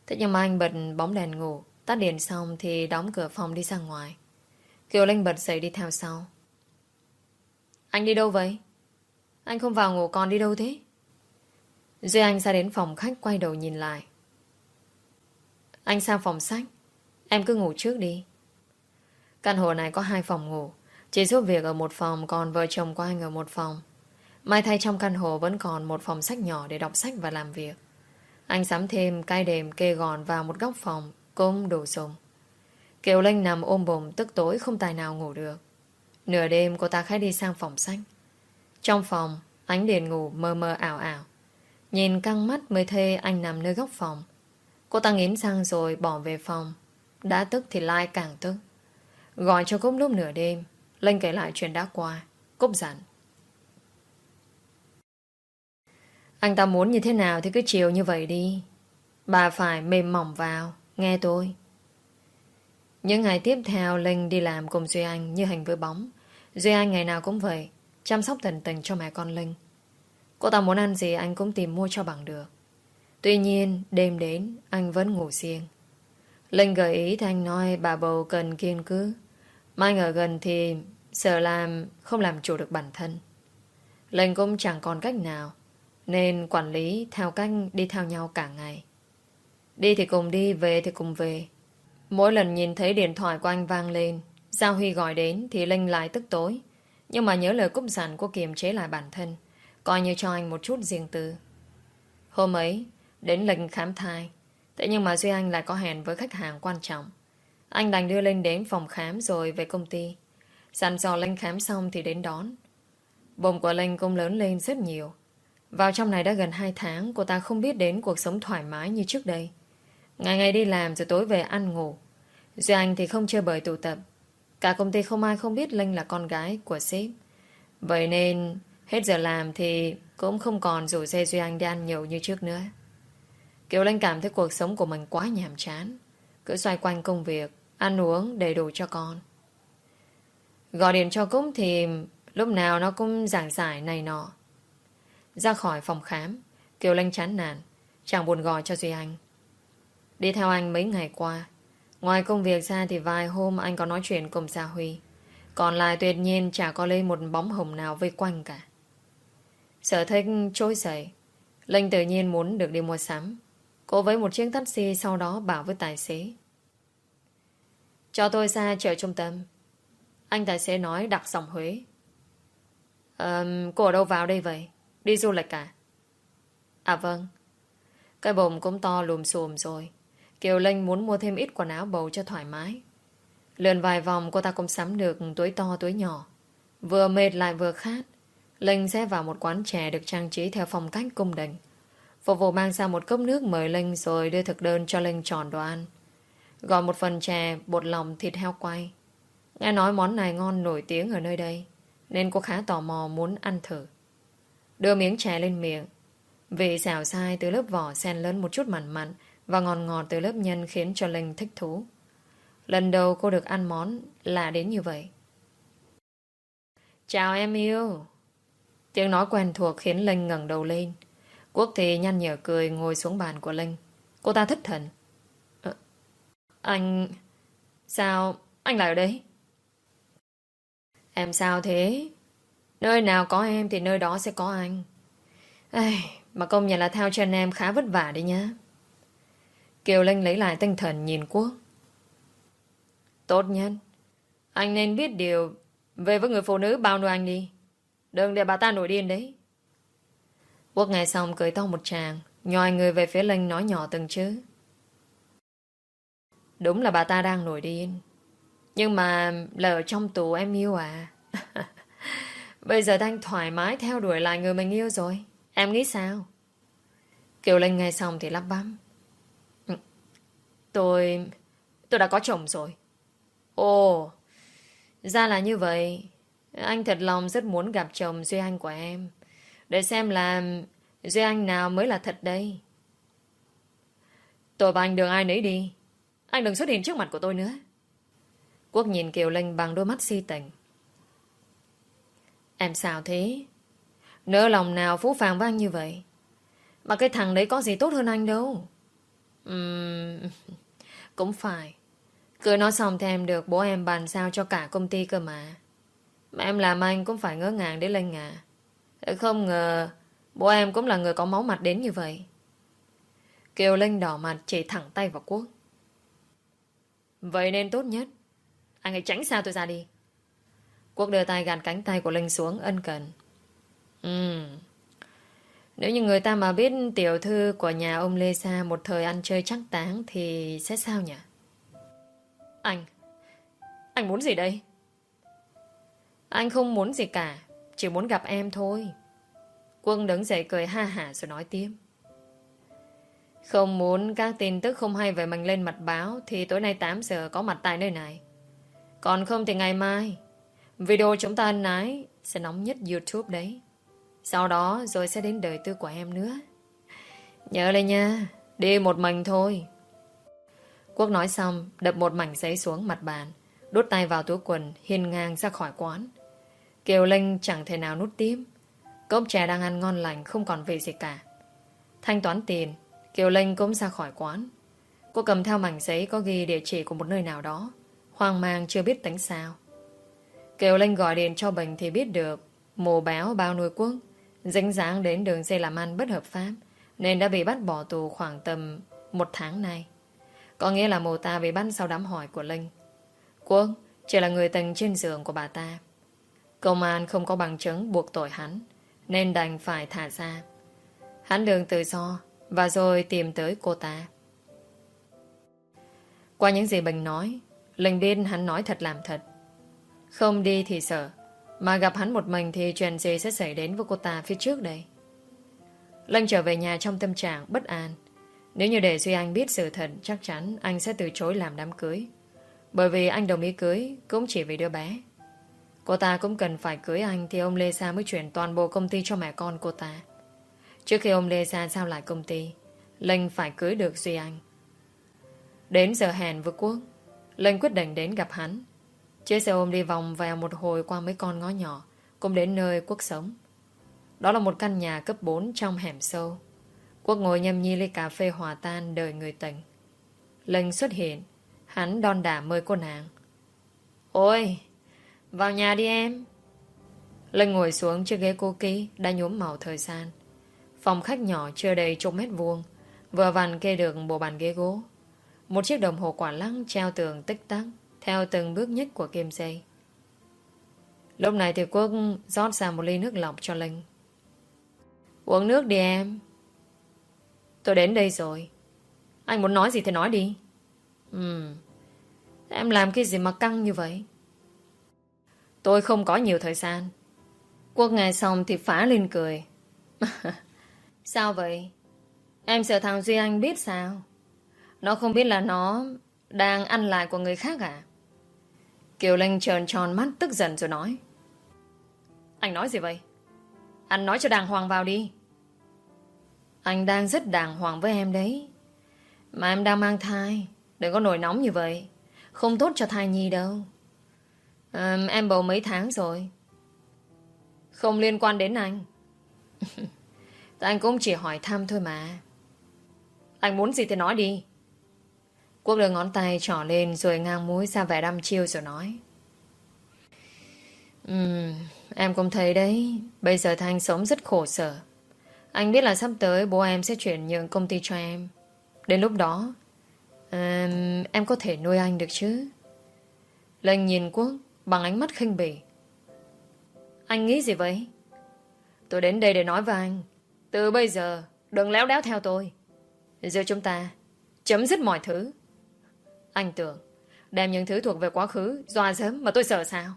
Thế nhưng mà anh bật bóng đèn ngủ, tắt điện xong thì đóng cửa phòng đi ra ngoài. Kiều Linh bật dậy đi theo sau. Anh đi đâu vậy? Anh không vào ngủ còn đi đâu thế? Duy Anh ra đến phòng khách quay đầu nhìn lại. Anh sang phòng sách. Em cứ ngủ trước đi. Căn hộ này có hai phòng ngủ. Chỉ giúp việc ở một phòng còn vợ chồng của anh ở một phòng. Mai thay trong căn hộ vẫn còn một phòng sách nhỏ để đọc sách và làm việc. Anh sắm thêm cai đềm kê gòn vào một góc phòng cũng đủ dùng. Kiều Linh nằm ôm bụng tức tối không tài nào ngủ được. Nửa đêm cô ta khai đi sang phòng sách. Trong phòng, ánh đèn ngủ mơ mơ ảo ảo. Nhìn căng mắt mới thê anh nằm nơi góc phòng. Cô ta nghiến răng rồi bỏ về phòng. Đã tức thì lai càng tức. Gọi cho cũng lúc nửa đêm. Linh kể lại chuyện đã qua. Cúc dặn. Anh ta muốn như thế nào thì cứ chiều như vậy đi. Bà phải mềm mỏng vào. Nghe tôi. Những ngày tiếp theo Linh đi làm cùng Duy Anh như hình với bóng. Duy Anh ngày nào cũng vậy. Chăm sóc tận tình cho mẹ con Linh. Cô ta muốn ăn gì anh cũng tìm mua cho bằng được. Tuy nhiên, đêm đến, anh vẫn ngủ riêng. Linh gợi ý thì anh nói bà bầu cần kiên cứ. Mai ngờ gần thì sợ làm không làm chủ được bản thân. Linh cũng chẳng còn cách nào, nên quản lý theo cách đi theo nhau cả ngày. Đi thì cùng đi, về thì cùng về. Mỗi lần nhìn thấy điện thoại của anh vang lên, Giao Huy gọi đến thì Linh lại tức tối. Nhưng mà nhớ lời cúp dặn của kiềm chế lại bản thân, coi như cho anh một chút riêng tư. Hôm ấy, đến lệnh khám thai, thế nhưng mà Duy Anh lại có hẹn với khách hàng quan trọng. Anh đành đưa Linh đến phòng khám rồi về công ty. Dặn dò Linh khám xong thì đến đón. Bụng của Linh cũng lớn lên rất nhiều. Vào trong này đã gần 2 tháng, cô ta không biết đến cuộc sống thoải mái như trước đây. Ngày ngày đi làm rồi tối về ăn ngủ. Duy Anh thì không chơi bời tụ tập. Cả công ty không ai không biết Linh là con gái của sếp. Vậy nên hết giờ làm thì cũng không còn rủ dê Duy Anh đi ăn nhiều như trước nữa. Kiều Linh cảm thấy cuộc sống của mình quá nhàm chán. Cứ xoay quanh công việc, ăn uống đầy đủ cho con. Gọi điện cho Cúc thì lúc nào nó cũng giảng giải này nọ. Ra khỏi phòng khám, Kiều Linh chán nản, chẳng buồn gọi cho Duy Anh. Đi theo anh mấy ngày qua, ngoài công việc ra thì vài hôm anh có nói chuyện cùng Gia Huy. Còn lại tuyệt nhiên chả có lấy một bóng hồng nào vây quanh cả. Sở thích trôi dậy, Linh tự nhiên muốn được đi mua sắm. Cô với một chiếc taxi sau đó bảo với tài xế. Cho tôi ra chợ trung tâm. Anh tài xế nói đặc giọng Huế. Um, cô ở đâu vào đây vậy? Đi du lịch à? À vâng. Cái bụng cũng to lùm xùm rồi. Kiều Linh muốn mua thêm ít quần áo bầu cho thoải mái. Lượn vài vòng cô ta cũng sắm được túi to túi nhỏ. Vừa mệt lại vừa khát. Linh sẽ vào một quán chè được trang trí theo phong cách cung đình. Phục vụ mang ra một cốc nước mời Linh rồi đưa thực đơn cho Linh tròn đồ ăn. Gọi một phần chè, bột lòng, thịt heo quay. Nghe nói món này ngon nổi tiếng ở nơi đây, nên cô khá tò mò muốn ăn thử. Đưa miếng chè lên miệng. Vị xào sai từ lớp vỏ sen lớn một chút mặn mặn và ngọt ngọt từ lớp nhân khiến cho Linh thích thú. Lần đầu cô được ăn món lạ đến như vậy. Chào em yêu. Tiếng nói quen thuộc khiến Linh ngẩng đầu lên. Quốc thì nhăn nhở cười ngồi xuống bàn của Linh. Cô ta thất thần. Anh... Sao anh lại ở đây? Em sao thế? Nơi nào có em thì nơi đó sẽ có anh. Ây, mà công nhận là thao chân em khá vất vả đấy nhá. Kiều Linh lấy lại tinh thần nhìn Quốc. Tốt nhất, anh nên biết điều về với người phụ nữ bao nuôi anh đi. Đừng để bà ta nổi điên đấy. Quốc nghe xong cười to một tràng, nhòi người về phía Linh nói nhỏ từng chữ. Đúng là bà ta đang nổi điên. Nhưng mà là ở trong tù em yêu à. Bây giờ đang thoải mái theo đuổi lại người mình yêu rồi. Em nghĩ sao? Kiều Linh nghe xong thì lắp bắp. Ừ. Tôi... Tôi đã có chồng rồi. Ồ, ra là như vậy. Anh thật lòng rất muốn gặp chồng Duy Anh của em. Để xem là Duy Anh nào mới là thật đây. Tôi và anh đường ai nấy đi. Anh đừng xuất hiện trước mặt của tôi nữa. Quốc nhìn Kiều Linh bằng đôi mắt si tình. Em sao thế? Nỡ lòng nào phú phàng với anh như vậy? Mà cái thằng đấy có gì tốt hơn anh đâu. Uhm, cũng phải. Cứ nói xong thì em được bố em bàn sao cho cả công ty cơ mà. Mà em làm anh cũng phải ngỡ ngàng để lên à. Ờ, không ngờ bố em cũng là người có máu mặt đến như vậy. Kiều Linh đỏ mặt chỉ thẳng tay vào Quốc. Vậy nên tốt nhất, Anh hãy tránh xa tôi ra đi. Quốc đưa tay gạt cánh tay của Linh xuống, ân cần. Ừ. Nếu như người ta mà biết Tiểu thư của nhà ông Lê Sa Một thời ăn chơi chắc táng Thì sẽ sao nhỉ? Anh Anh muốn gì đây? Anh không muốn gì cả, Chỉ muốn gặp em thôi. Quân đứng dậy cười ha hả rồi nói tiếp không muốn các tin tức không hay về mình lên mặt báo thì tối nay 8 giờ có mặt tại nơi này. Còn không thì ngày mai video chúng ta ân ái sẽ nóng nhất YouTube đấy. Sau đó rồi sẽ đến đời tư của em nữa. Nhớ lên nha, đi một mình thôi. Quốc nói xong, đập một mảnh giấy xuống mặt bàn, đút tay vào túi quần, hiên ngang ra khỏi quán. Kiều Linh chẳng thể nào nút tiếp. Cốc trà đang ăn ngon lành không còn vị gì cả. Thanh toán tiền, Kiều Linh cũng ra khỏi quán. Cô cầm theo mảnh giấy có ghi địa chỉ của một nơi nào đó. Hoang mang chưa biết tính sao. Kiều Linh gọi điện cho Bình thì biết được, mồ béo bao nuôi quốc dính dáng đến đường dây làm ăn bất hợp pháp, nên đã bị bắt bỏ tù khoảng tầm một tháng nay. Có nghĩa là mồ ta bị bắt sau đám hỏi của Linh. Quốc chỉ là người từng trên giường của bà ta. Công an không có bằng chứng buộc tội hắn, nên đành phải thả ra. Hắn đường tự do và rồi tìm tới cô ta. Qua những gì Bình nói Linh biết hắn nói thật làm thật. Không đi thì sợ, Mà gặp hắn một mình thì chuyện gì sẽ xảy đến với cô ta phía trước đây? Linh trở về nhà trong tâm trạng bất an. Nếu như để Duy Anh biết sự thật, Chắc chắn anh sẽ từ chối làm đám cưới. Bởi vì anh đồng ý cưới Cũng chỉ vì đứa bé. Cô ta cũng cần phải cưới anh Thì ông Lê Sa mới chuyển toàn bộ công ty cho mẹ con cô ta. Trước khi ông Lê ra sao lại công ty, Linh phải cưới được Duy Anh. Đến giờ hẹn với Quốc, Linh quyết định đến gặp hắn. Chiếc xe ôm đi vòng vèo một hồi qua mấy con ngõ nhỏ, Cũng đến nơi Quốc sống. Đó là một căn nhà cấp 4 trong hẻm sâu. Quốc ngồi nhâm nhi ly cà phê hòa tan đời người tình. Linh xuất hiện, Hắn đon đả mời cô nàng. Ôi, Vào nhà đi em. Linh ngồi xuống chiếc ghế cô ký, Đã nhuốm màu thời gian. Phòng khách nhỏ chưa đầy chục mét vuông, Vừa vặn kê được bộ bàn ghế gỗ, Một chiếc đồng hồ quả lăng treo tường tích tắc Theo từng bước nhất của kim dây Lúc này thì Quốc rót ra một ly nước lọc cho Linh. Uống nước đi em. Tôi đến đây rồi. Anh muốn nói gì thì nói đi. Ừ Em làm cái gì mà căng như vậy? Tôi không có nhiều thời gian. Quốc nghe xong thì phá lên cười. Sao vậy? Em sợ thằng Duy Anh biết sao? Nó không biết là nó đang ăn lại của người khác à? Kiều Linh tròn tròn mắt tức giận rồi nói. Anh nói gì vậy? Anh nói cho đàng hoàng vào đi. Anh đang rất đàng hoàng với em đấy. Mà em đang mang thai. Đừng có nổi nóng như vậy. Không tốt cho thai nhi đâu. À, em bầu mấy tháng rồi. Không liên quan đến anh. anh cũng chỉ hỏi thăm thôi mà. Anh muốn gì thì nói đi. Quốc đưa ngón tay trỏ lên rồi ngang mũi ra vẻ đăm chiêu rồi nói. Ừm, em cũng thấy đấy. Bây giờ Thanh sống rất khổ sở. Anh biết là sắp tới bố em sẽ chuyển nhượng công ty cho em. Đến lúc đó, um, em có thể nuôi anh được chứ? Linh nhìn Quốc bằng ánh mắt khinh bỉ. Anh nghĩ gì vậy? Tôi đến đây để nói với anh. Từ bây giờ, đừng léo đéo theo tôi. Giữa chúng ta, chấm dứt mọi thứ. Anh tưởng, đem những thứ thuộc về quá khứ, doa sớm mà tôi sợ sao?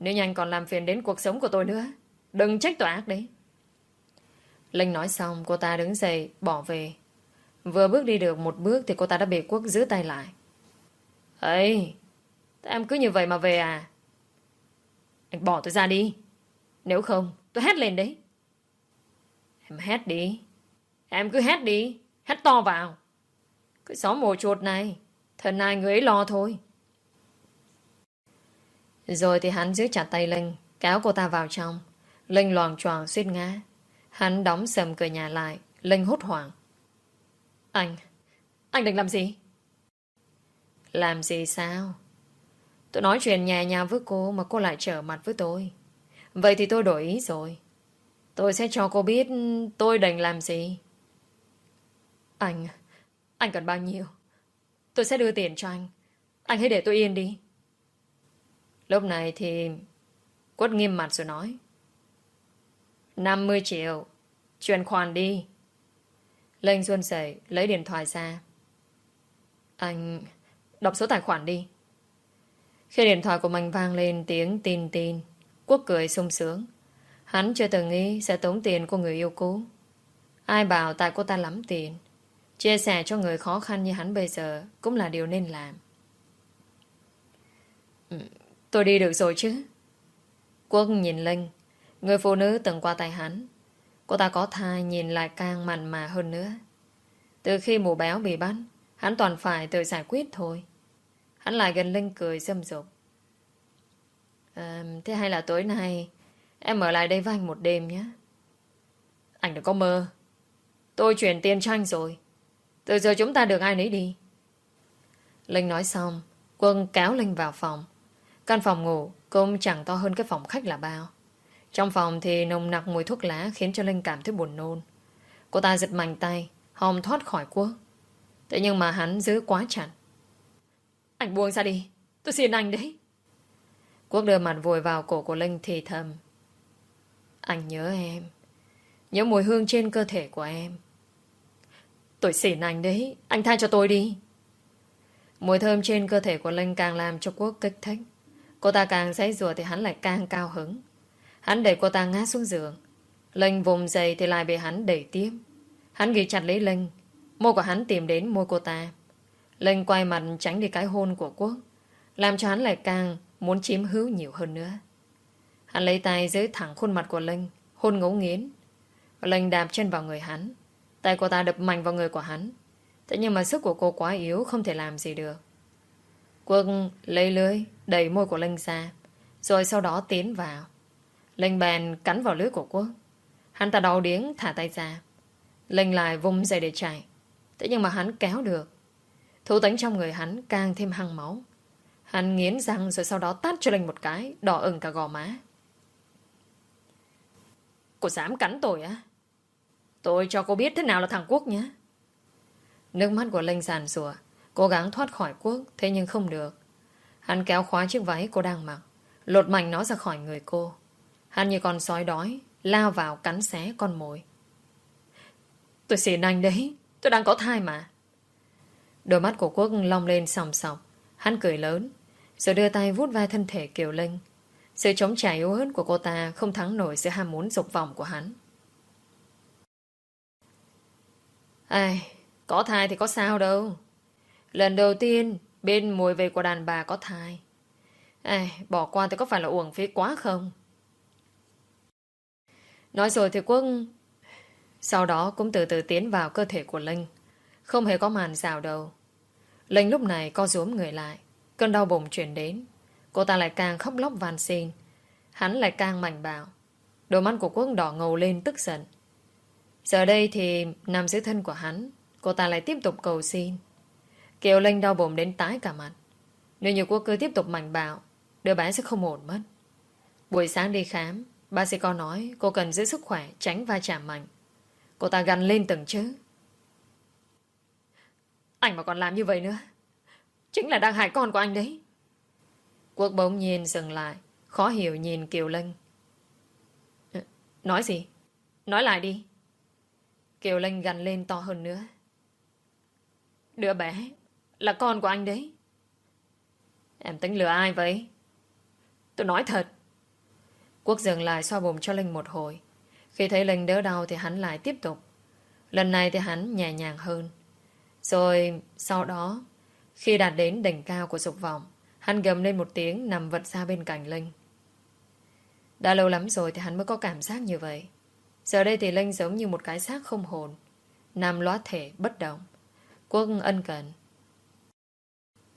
Nếu như anh còn làm phiền đến cuộc sống của tôi nữa, đừng trách tội ác đấy. Linh nói xong, cô ta đứng dậy, bỏ về. Vừa bước đi được một bước thì cô ta đã bị Quốc giữ tay lại. ê, em cứ như vậy mà về à? Anh bỏ tôi ra đi. Nếu không, tôi hét lên đấy. Em hét đi. Em cứ hét đi. Hét to vào. Cái xó mồ chuột này. Thần ai người ấy lo thôi. Rồi thì hắn giữ chặt tay Linh. Kéo cô ta vào trong. Linh loàng choàng suýt ngã. Hắn đóng sầm cửa nhà lại. Linh hốt hoảng. Anh. Anh định làm gì? Làm gì sao? Tôi nói chuyện nhẹ nhàng với cô mà cô lại trở mặt với tôi. Vậy thì tôi đổi ý rồi. Tôi sẽ cho cô biết tôi định làm gì. Anh, anh cần bao nhiêu? Tôi sẽ đưa tiền cho anh. Anh hãy để tôi yên đi. Lúc này thì Quất nghiêm mặt rồi nói. 50 triệu. Chuyển khoản đi. Lênh xuân sẩy lấy điện thoại ra. Anh đọc số tài khoản đi. Khi điện thoại của mình vang lên tiếng tin tin, Quốc cười sung sướng. Hắn chưa từng nghĩ sẽ tốn tiền của người yêu cũ. Ai bảo tại cô ta lắm tiền. Chia sẻ cho người khó khăn như hắn bây giờ cũng là điều nên làm. Ừ, tôi đi được rồi chứ. Quốc nhìn Linh, người phụ nữ từng qua tay hắn. Cô ta có thai nhìn lại càng mặn mà hơn nữa. Từ khi mù béo bị bắt, hắn toàn phải tự giải quyết thôi. Hắn lại gần Linh cười dâm dục. À, thế hay là tối nay em ở lại đây với anh một đêm nhé. Anh đừng có mơ. Tôi chuyển tiền cho anh rồi. Từ giờ chúng ta được ai nấy đi. Linh nói xong, Quân kéo Linh vào phòng. Căn phòng ngủ cũng chẳng to hơn cái phòng khách là bao. Trong phòng thì nồng nặc mùi thuốc lá khiến cho Linh cảm thấy buồn nôn. Cô ta giật mạnh tay, hòm thoát khỏi Quốc. Thế nhưng mà hắn giữ quá chặt. Anh buông ra đi Tôi xin anh đấy Quốc đưa mặt vùi vào cổ của Linh thì thầm anh nhớ em. Nhớ mùi hương trên cơ thể của em. Tôi xỉn anh đấy. Anh tha cho tôi đi. Mùi thơm trên cơ thể của Linh càng làm cho Quốc kích thích. Cô ta càng dãy rùa thì hắn lại càng cao hứng. Hắn đẩy cô ta ngã xuống giường. Linh vùng dậy thì lại bị hắn đẩy tiếp. Hắn ghi chặt lấy Linh. Môi của hắn tìm đến môi cô ta. Linh quay mặt tránh đi cái hôn của Quốc, Làm cho hắn lại càng Muốn chiếm hữu nhiều hơn nữa. Hắn lấy tay dưới thẳng khuôn mặt của Linh Hôn ngấu nghiến. Linh đạp chân vào người hắn. Tay của ta đập mạnh vào người của hắn. Thế nhưng mà sức của cô quá yếu Không thể làm gì được. Quốc lấy lưới Đẩy môi của Linh ra Rồi sau đó tiến vào. Linh bèn cắn vào lưới của Quốc. Hắn ta đau điếng thả tay ra. Linh lại vùng dậy để chạy. Thế nhưng mà hắn kéo được. Thủ tính trong người hắn càng thêm hăng máu. Hắn nghiến răng rồi sau đó tát cho Linh một cái, đỏ ửng cả gò má. Cô dám cắn tôi á? Tôi cho cô biết thế nào là thằng Quốc nhé. Nước mắt của Linh giàn rùa, cố gắng thoát khỏi Quốc, thế nhưng không được. Hắn kéo khóa chiếc váy cô đang mặc, lột mảnh nó ra khỏi người cô. Hắn như con sói đói, lao vào cắn xé con mồi. Tôi xin anh đấy, tôi đang có thai mà. Đôi mắt của Quốc long lên sòng sọc. Hắn cười lớn, rồi đưa tay vút vai thân thể Kiều Linh. Sự chống trả yếu ớt của cô ta không thắng nổi sự ham muốn dục vọng của hắn. Ai, có thai thì có sao đâu. Lần đầu tiên, bên mùi về của đàn bà có thai. Ai, bỏ qua thì có phải là uổng phí quá không? Nói rồi thì Quốc sau đó cũng từ từ tiến vào cơ thể của Linh. Không hề có màn rào đầu. Linh lúc này co rúm người lại. Cơn đau bụng chuyển đến. Cô ta lại càng khóc lóc van xin. Hắn lại càng mạnh bạo. Đôi mắt của Quốc đỏ ngầu lên tức giận. Giờ đây thì nằm dưới thân của hắn. Cô ta lại tiếp tục cầu xin. Kiều Linh đau bụng đến tái cả mặt. Nếu như Quốc cứ tiếp tục mạnh bạo, đứa bé sẽ không ổn mất. Buổi sáng đi khám, bác sĩ con nói cô cần giữ sức khỏe, tránh va chạm mạnh. Cô ta gằn lên từng chữ. Anh mà còn làm như vậy nữa Chính là đang hại con của anh đấy Quốc bỗng nhiên dừng lại Khó hiểu nhìn Kiều Linh. Ờ, nói gì? Nói lại đi. Kiều Linh gằn lên to hơn nữa. Đứa bé Là con của anh đấy. Em tính lừa ai vậy? Tôi nói thật. Quốc dừng lại xoa bụng cho Linh một hồi. Khi thấy Linh đỡ đau thì hắn lại tiếp tục. Lần này thì hắn nhẹ nhàng hơn. Rồi sau đó, Khi đạt đến đỉnh cao của dục vọng, hắn gầm lên một tiếng nằm vật ra bên cạnh Linh. Đã lâu lắm rồi thì hắn mới có cảm giác như vậy. Giờ đây thì Linh giống như một cái xác không hồn, nằm lóa thể, bất động. Quốc ân cần.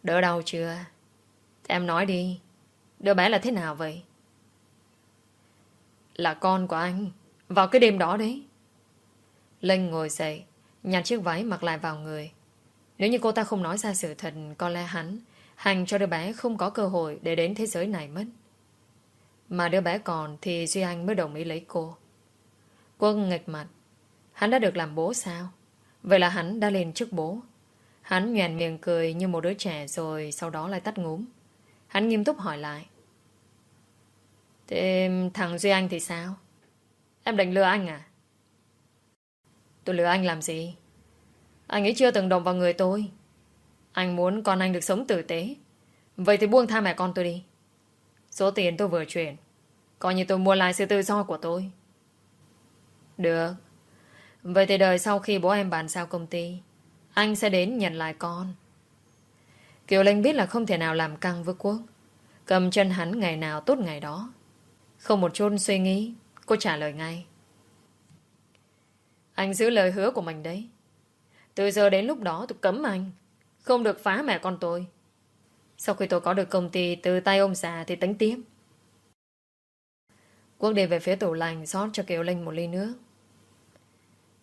Đỡ đau chưa? Em nói đi. Đứa bé là thế nào vậy? Là con của anh. Vào cái đêm đó đấy. Linh ngồi dậy, nhặt chiếc váy mặc lại vào người. Nếu như cô ta không nói ra sự thật, có lẽ hắn hành cho đứa bé không có cơ hội để đến thế giới này mất. Mà đứa bé còn thì Duy Anh mới đồng ý lấy cô. Quân nghịch mặt. Hắn đã được làm bố sao? Vậy là hắn đã lên trước bố. Hắn nhoèn miệng cười như một đứa trẻ rồi sau đó lại tắt ngúm. Hắn nghiêm túc hỏi lại. Thế thằng Duy Anh thì sao? Em định lừa anh à? Tôi lừa anh làm gì? Anh ấy chưa từng động vào người tôi. Anh muốn con anh được sống tử tế. Vậy thì buông tha mẹ con tôi đi. Số tiền tôi vừa chuyển. Coi như tôi mua lại sự tự do của tôi. Được. Vậy thì đời sau khi bố em bàn sao công ty, anh sẽ đến nhận lại con. Kiều Linh biết là không thể nào làm căng với Quốc. Cầm chân hắn ngày nào tốt ngày đó. Không một chút suy nghĩ, cô trả lời ngay. Anh giữ lời hứa của mình đấy. Từ giờ đến lúc đó tôi cấm anh. Không được phá mẹ con tôi. Sau khi tôi có được công ty từ tay ông già thì tính tiếp. Quốc đi về phía tủ lạnh rót cho Kiều Linh một ly nước.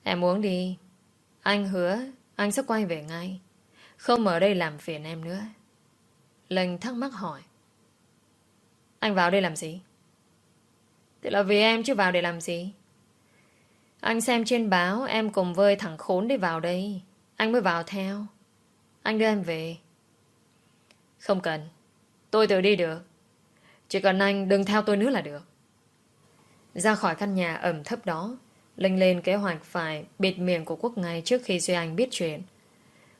Em uống đi. Anh hứa, anh sẽ quay về ngay. Không ở đây làm phiền em nữa. Linh thắc mắc hỏi. Anh vào đây làm gì? Thì là vì em chứ vào để làm gì? Anh xem trên báo em cùng với thằng khốn đi vào đây. Anh mới vào theo. Anh đưa em về. Không cần. Tôi tự đi được. Chỉ cần anh đừng theo tôi nữa là được. Ra khỏi căn nhà ẩm thấp đó, Linh lên kế hoạch phải bịt miệng của Quốc ngay trước khi Duy Anh biết chuyện.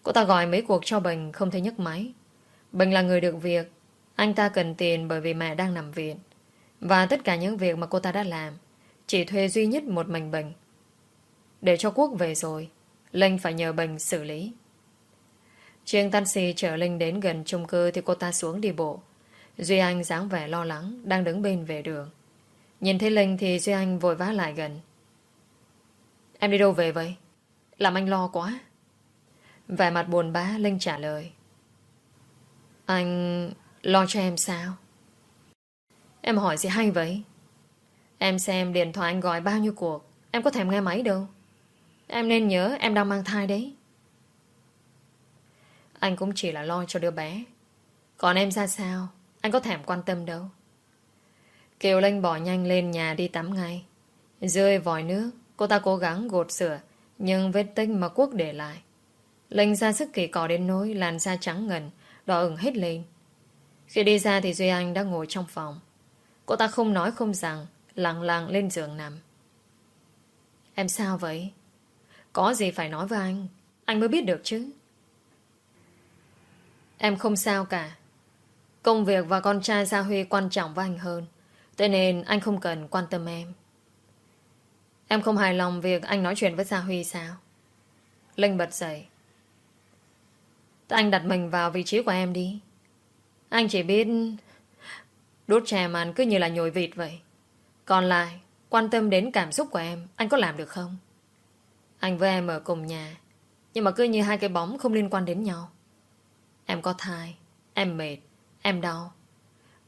Cô ta gọi mấy cuộc cho Bình không thể nhấc máy. Bình là người được việc. Anh ta cần tiền bởi vì mẹ đang nằm viện. Và tất cả những việc mà cô ta đã làm chỉ thuê duy nhất một mình Bình. Để cho Quốc về rồi, Linh phải nhờ Bình xử lý. Chiếc taxi chở Linh đến gần chung cư thì cô ta xuống đi bộ. Duy Anh dáng vẻ lo lắng, đang đứng bên về đường. Nhìn thấy Linh thì Duy Anh vội vã lại gần. Em đi đâu về vậy? Làm anh lo quá. Vẻ mặt buồn bã Linh trả lời. Anh lo cho em sao? Em hỏi gì hay vậy? Em xem điện thoại anh gọi bao nhiêu cuộc Em có thèm nghe máy đâu Em nên nhớ em đang mang thai đấy anh cũng chỉ là lo cho đứa bé. Còn em ra sao? Anh có thèm quan tâm đâu. Kiều Linh bỏ nhanh lên nhà đi tắm ngay. Rơi vòi nước, Cô ta cố gắng gột sửa, Nhưng vết tích mà Quốc để lại. Linh ra sức kỳ cỏ đến nỗi Làn da trắng ngần, Đỏ ửng hết lên. Khi đi ra thì Duy Anh đã ngồi trong phòng. Cô ta không nói không rằng, Lặng lặng lên giường nằm. Em sao vậy? Có gì phải nói với anh? Anh mới biết được chứ. Em không sao cả. Công việc và con trai Gia Huy quan trọng với anh hơn, Thế nên anh không cần quan tâm em. Em không hài lòng việc anh nói chuyện với Gia Huy sao? Linh bật dậy. Anh đặt mình vào vị trí của em đi. Anh chỉ biết Đốt chè màn cứ như là nhồi vịt vậy. Còn lại, Quan tâm đến cảm xúc của em, Anh có làm được không? Anh với em ở cùng nhà, Nhưng mà cứ như hai cái bóng không liên quan đến nhau. Em có thai, Em mệt, Em đau.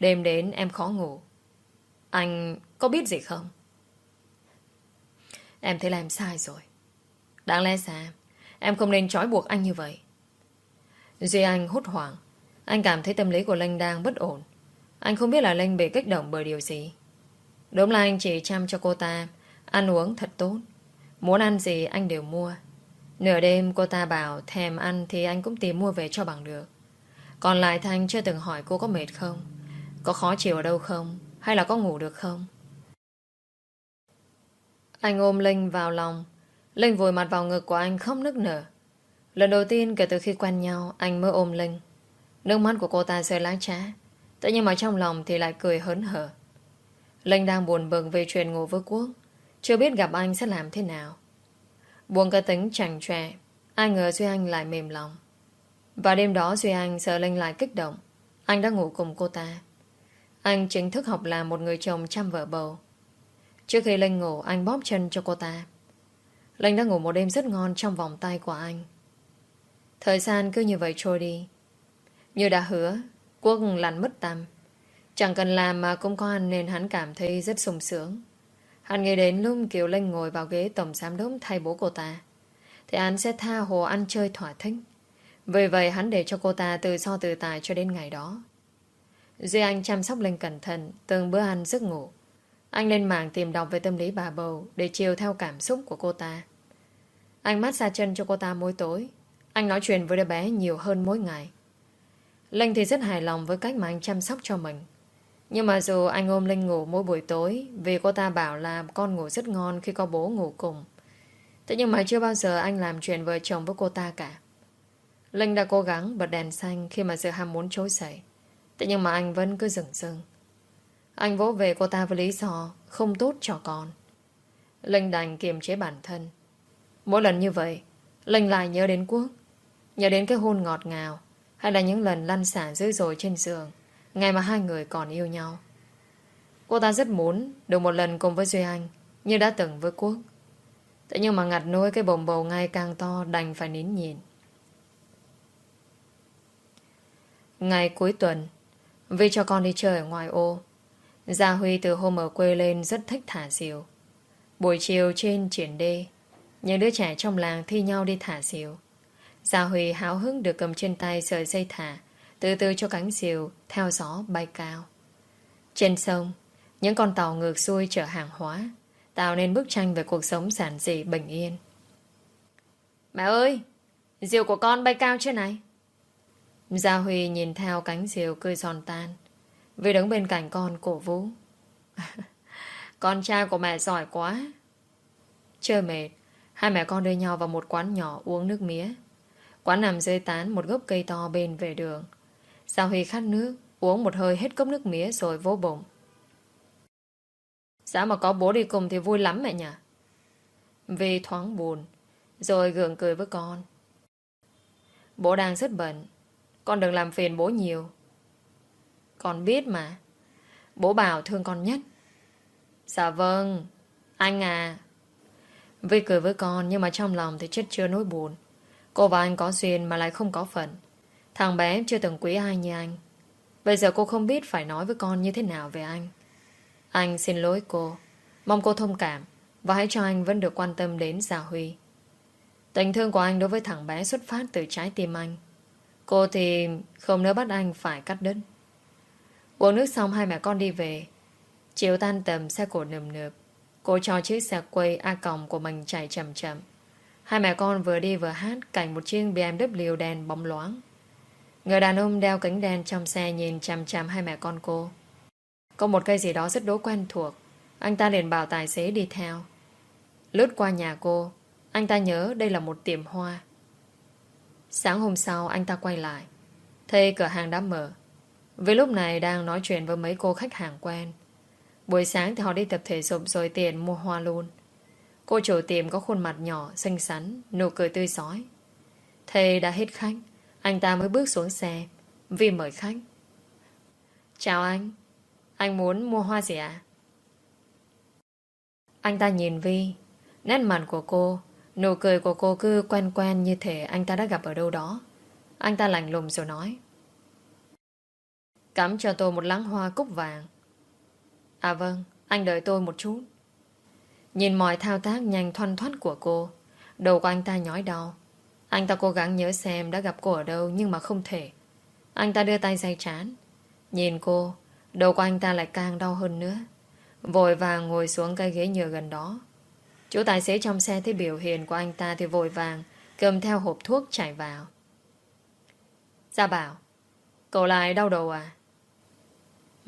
Đêm đến em khó ngủ. Anh có biết gì không? Em thấy là em sai rồi. Đáng lẽ ra, Em không nên trói buộc anh như vậy. Duy Anh hốt hoảng. Anh cảm thấy tâm lý của Linh đang bất ổn. Anh không biết là Linh bị kích động bởi điều gì. Đúng là anh chỉ chăm cho cô ta, Ăn uống thật tốt. Muốn ăn gì anh đều mua. Nửa đêm cô ta bảo, thèm ăn Thì anh cũng tìm mua về cho bằng được. Còn lại Thanh chưa từng hỏi cô có mệt không, Có khó chịu ở đâu không, Hay là có ngủ được không. Anh ôm Linh vào lòng. Linh vùi mặt vào ngực của anh không nức nở. Lần đầu tiên kể từ khi quen nhau, Anh mới ôm Linh. Nước mắt của cô ta rơi lá trá. Tự nhiên mà trong lòng thì lại cười hớn hở. Linh đang buồn bực về chuyện ngủ với Quốc. Chưa biết gặp anh sẽ làm thế nào. Buồn cái tính chảnh trẻ Ai ngờ Duy Anh lại mềm lòng Và đêm đó Duy Anh sợ Linh lại kích động. Anh đã ngủ cùng cô ta. Anh chính thức học làm một người chồng chăm vợ bầu. Trước khi Linh ngủ, anh bóp chân cho cô ta. Linh đã ngủ một đêm rất ngon trong vòng tay của anh. Thời gian cứ như vậy trôi đi. Như đã hứa, Quốc lặn mất tâm. Chẳng cần làm mà cũng có ăn nên hắn cảm thấy rất sung sướng. Hắn nghĩ đến lúc Kiều Linh ngồi vào ghế tổng giám đốc thay bố cô ta. Thì hắn sẽ tha hồ ăn chơi thỏa thích. Vì vậy hắn để cho cô ta từ so từ tài cho đến ngày đó. Duy Anh chăm sóc Linh cẩn thận, từng bữa ăn giấc ngủ. Anh lên mạng tìm đọc về tâm lý bà bầu để chiều theo cảm xúc của cô ta. Anh mát xa chân cho cô ta mỗi tối. Anh nói chuyện với đứa bé nhiều hơn mỗi ngày. Linh thì rất hài lòng với cách mà anh chăm sóc cho mình. Nhưng mà dù anh ôm Linh ngủ mỗi buổi tối vì cô ta bảo là con ngủ rất ngon khi có bố ngủ cùng. Thế nhưng mà chưa bao giờ anh làm chuyện vợ chồng với cô ta cả. Linh đã cố gắng bật đèn xanh khi mà sự ham muốn trối xảy. Thế nhưng mà anh vẫn cứ dừng dừng. Anh vỗ về cô ta với lý do không tốt cho con. Linh đành kiềm chế bản thân. Mỗi lần như vậy, Linh lại nhớ đến Quốc. Nhớ đến cái hôn ngọt ngào hay là những lần lăn xả dữ dội trên giường Ngày mà hai người còn yêu nhau. Cô ta rất muốn Được một lần cùng với Duy Anh, Như đã từng với Quốc. Thế nhưng mà ngặt nỗi cái bồng bầu ngày càng to Đành phải nín nhìn Ngày cuối tuần vì cho con đi chơi ở ngoài ô. Gia Huy từ hôm ở quê lên Rất thích thả diều. Buổi chiều trên triển đê, Những đứa trẻ trong làng thi nhau đi thả diều. Gia Huy háo hứng được cầm trên tay sợi dây thả từ từ cho cánh diều theo gió bay cao. Trên sông, những con tàu ngược xuôi chở hàng hóa, tạo nên bức tranh về cuộc sống giản dị bình yên. Mẹ ơi, diều của con bay cao chưa này? Gia Huy nhìn theo cánh diều cười giòn tan, vì đứng bên cạnh con cổ vũ. con trai của mẹ giỏi quá. Chơi mệt, hai mẹ con đưa nhau vào một quán nhỏ uống nước mía. Quán nằm dưới tán một gốc cây to bên về đường. Sao Huy khát nước, uống một hơi hết cốc nước mía rồi vô bụng. Sao mà có bố đi cùng thì vui lắm mẹ nhỉ? Vì thoáng buồn, rồi gượng cười với con. Bố đang rất bận, con đừng làm phiền bố nhiều. Con biết mà, bố bảo thương con nhất. Dạ vâng, anh à. Vi cười với con nhưng mà trong lòng thì chất chưa nỗi buồn. Cô và anh có duyên mà lại không có phận. Thằng bé chưa từng quý ai như anh. Bây giờ cô không biết phải nói với con như thế nào về anh. Anh xin lỗi cô. Mong cô thông cảm Và hãy cho anh vẫn được quan tâm đến Gia Huy. Tình thương của anh đối với thằng bé xuất phát từ trái tim anh. Cô thì không nỡ bắt anh phải cắt đứt. Uống nước xong hai mẹ con đi về. Chiều tan tầm xe cổ nườm nượp. Cô cho chiếc xe quay A còng của mình chạy chậm chậm. Hai mẹ con vừa đi vừa hát Cảnh một chiếc BMW đèn bóng loáng. Người đàn ông đeo kính đen trong xe nhìn chằm chằm hai mẹ con cô. Có một cây gì đó rất đố quen thuộc. Anh ta liền bảo tài xế đi theo. Lướt qua nhà cô, anh ta nhớ đây là một tiệm hoa. Sáng hôm sau anh ta quay lại. Thấy cửa hàng đã mở. Vì lúc này đang nói chuyện với mấy cô khách hàng quen. Buổi sáng thì họ đi tập thể dục rồi tiền mua hoa luôn. Cô chủ tiệm có khuôn mặt nhỏ, xinh xắn, nụ cười tươi giói. Thầy đã hết khách. Anh ta mới bước xuống xe, vì mời khách. Chào anh. Anh muốn mua hoa gì ạ? À? Anh ta nhìn Vi. Nét mặt của cô, Nụ cười của cô cứ quen quen như thể Anh ta đã gặp ở đâu đó. Anh ta lạnh lùng rồi nói. Cắm cho tôi một lắng hoa cúc vàng. À vâng Anh đợi tôi một chút. Nhìn mọi thao tác nhanh thoăn thoát của cô, Đầu của anh ta nhói đau anh ta cố gắng nhớ xem đã gặp cô ở đâu nhưng mà không thể. Anh ta đưa tay dây chán. Nhìn cô, đầu của anh ta lại càng đau hơn nữa. Vội vàng ngồi xuống cái ghế nhựa gần đó. Chủ tài xế trong xe thấy biểu hiện của anh ta thì vội vàng cầm theo hộp thuốc chạy vào. Gia bảo, cậu lại đau đầu à?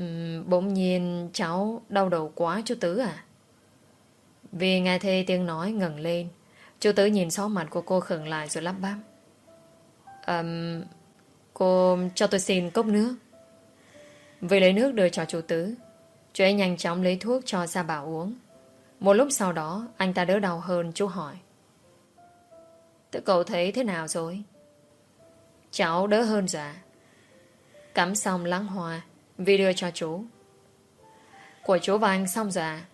Uhm, bỗng nhiên cháu đau đầu quá chú Tứ à? Vì nghe thấy tiếng nói ngẩng lên Chú Tứ nhìn xó mặt của cô khẩn lại rồi lắp bắp. Um, cô cho tôi xin cốc nước. Vì lấy nước đưa cho chú Tứ. Chú ấy nhanh chóng lấy thuốc cho Gia Bảo uống. Một lúc sau đó, anh ta đỡ đau hơn, chú hỏi. Tự cậu thấy thế nào rồi? Cháu đỡ hơn rồi à? Cắm xong lắng hoa vì đưa cho chú Của chú và anh xong rồi à?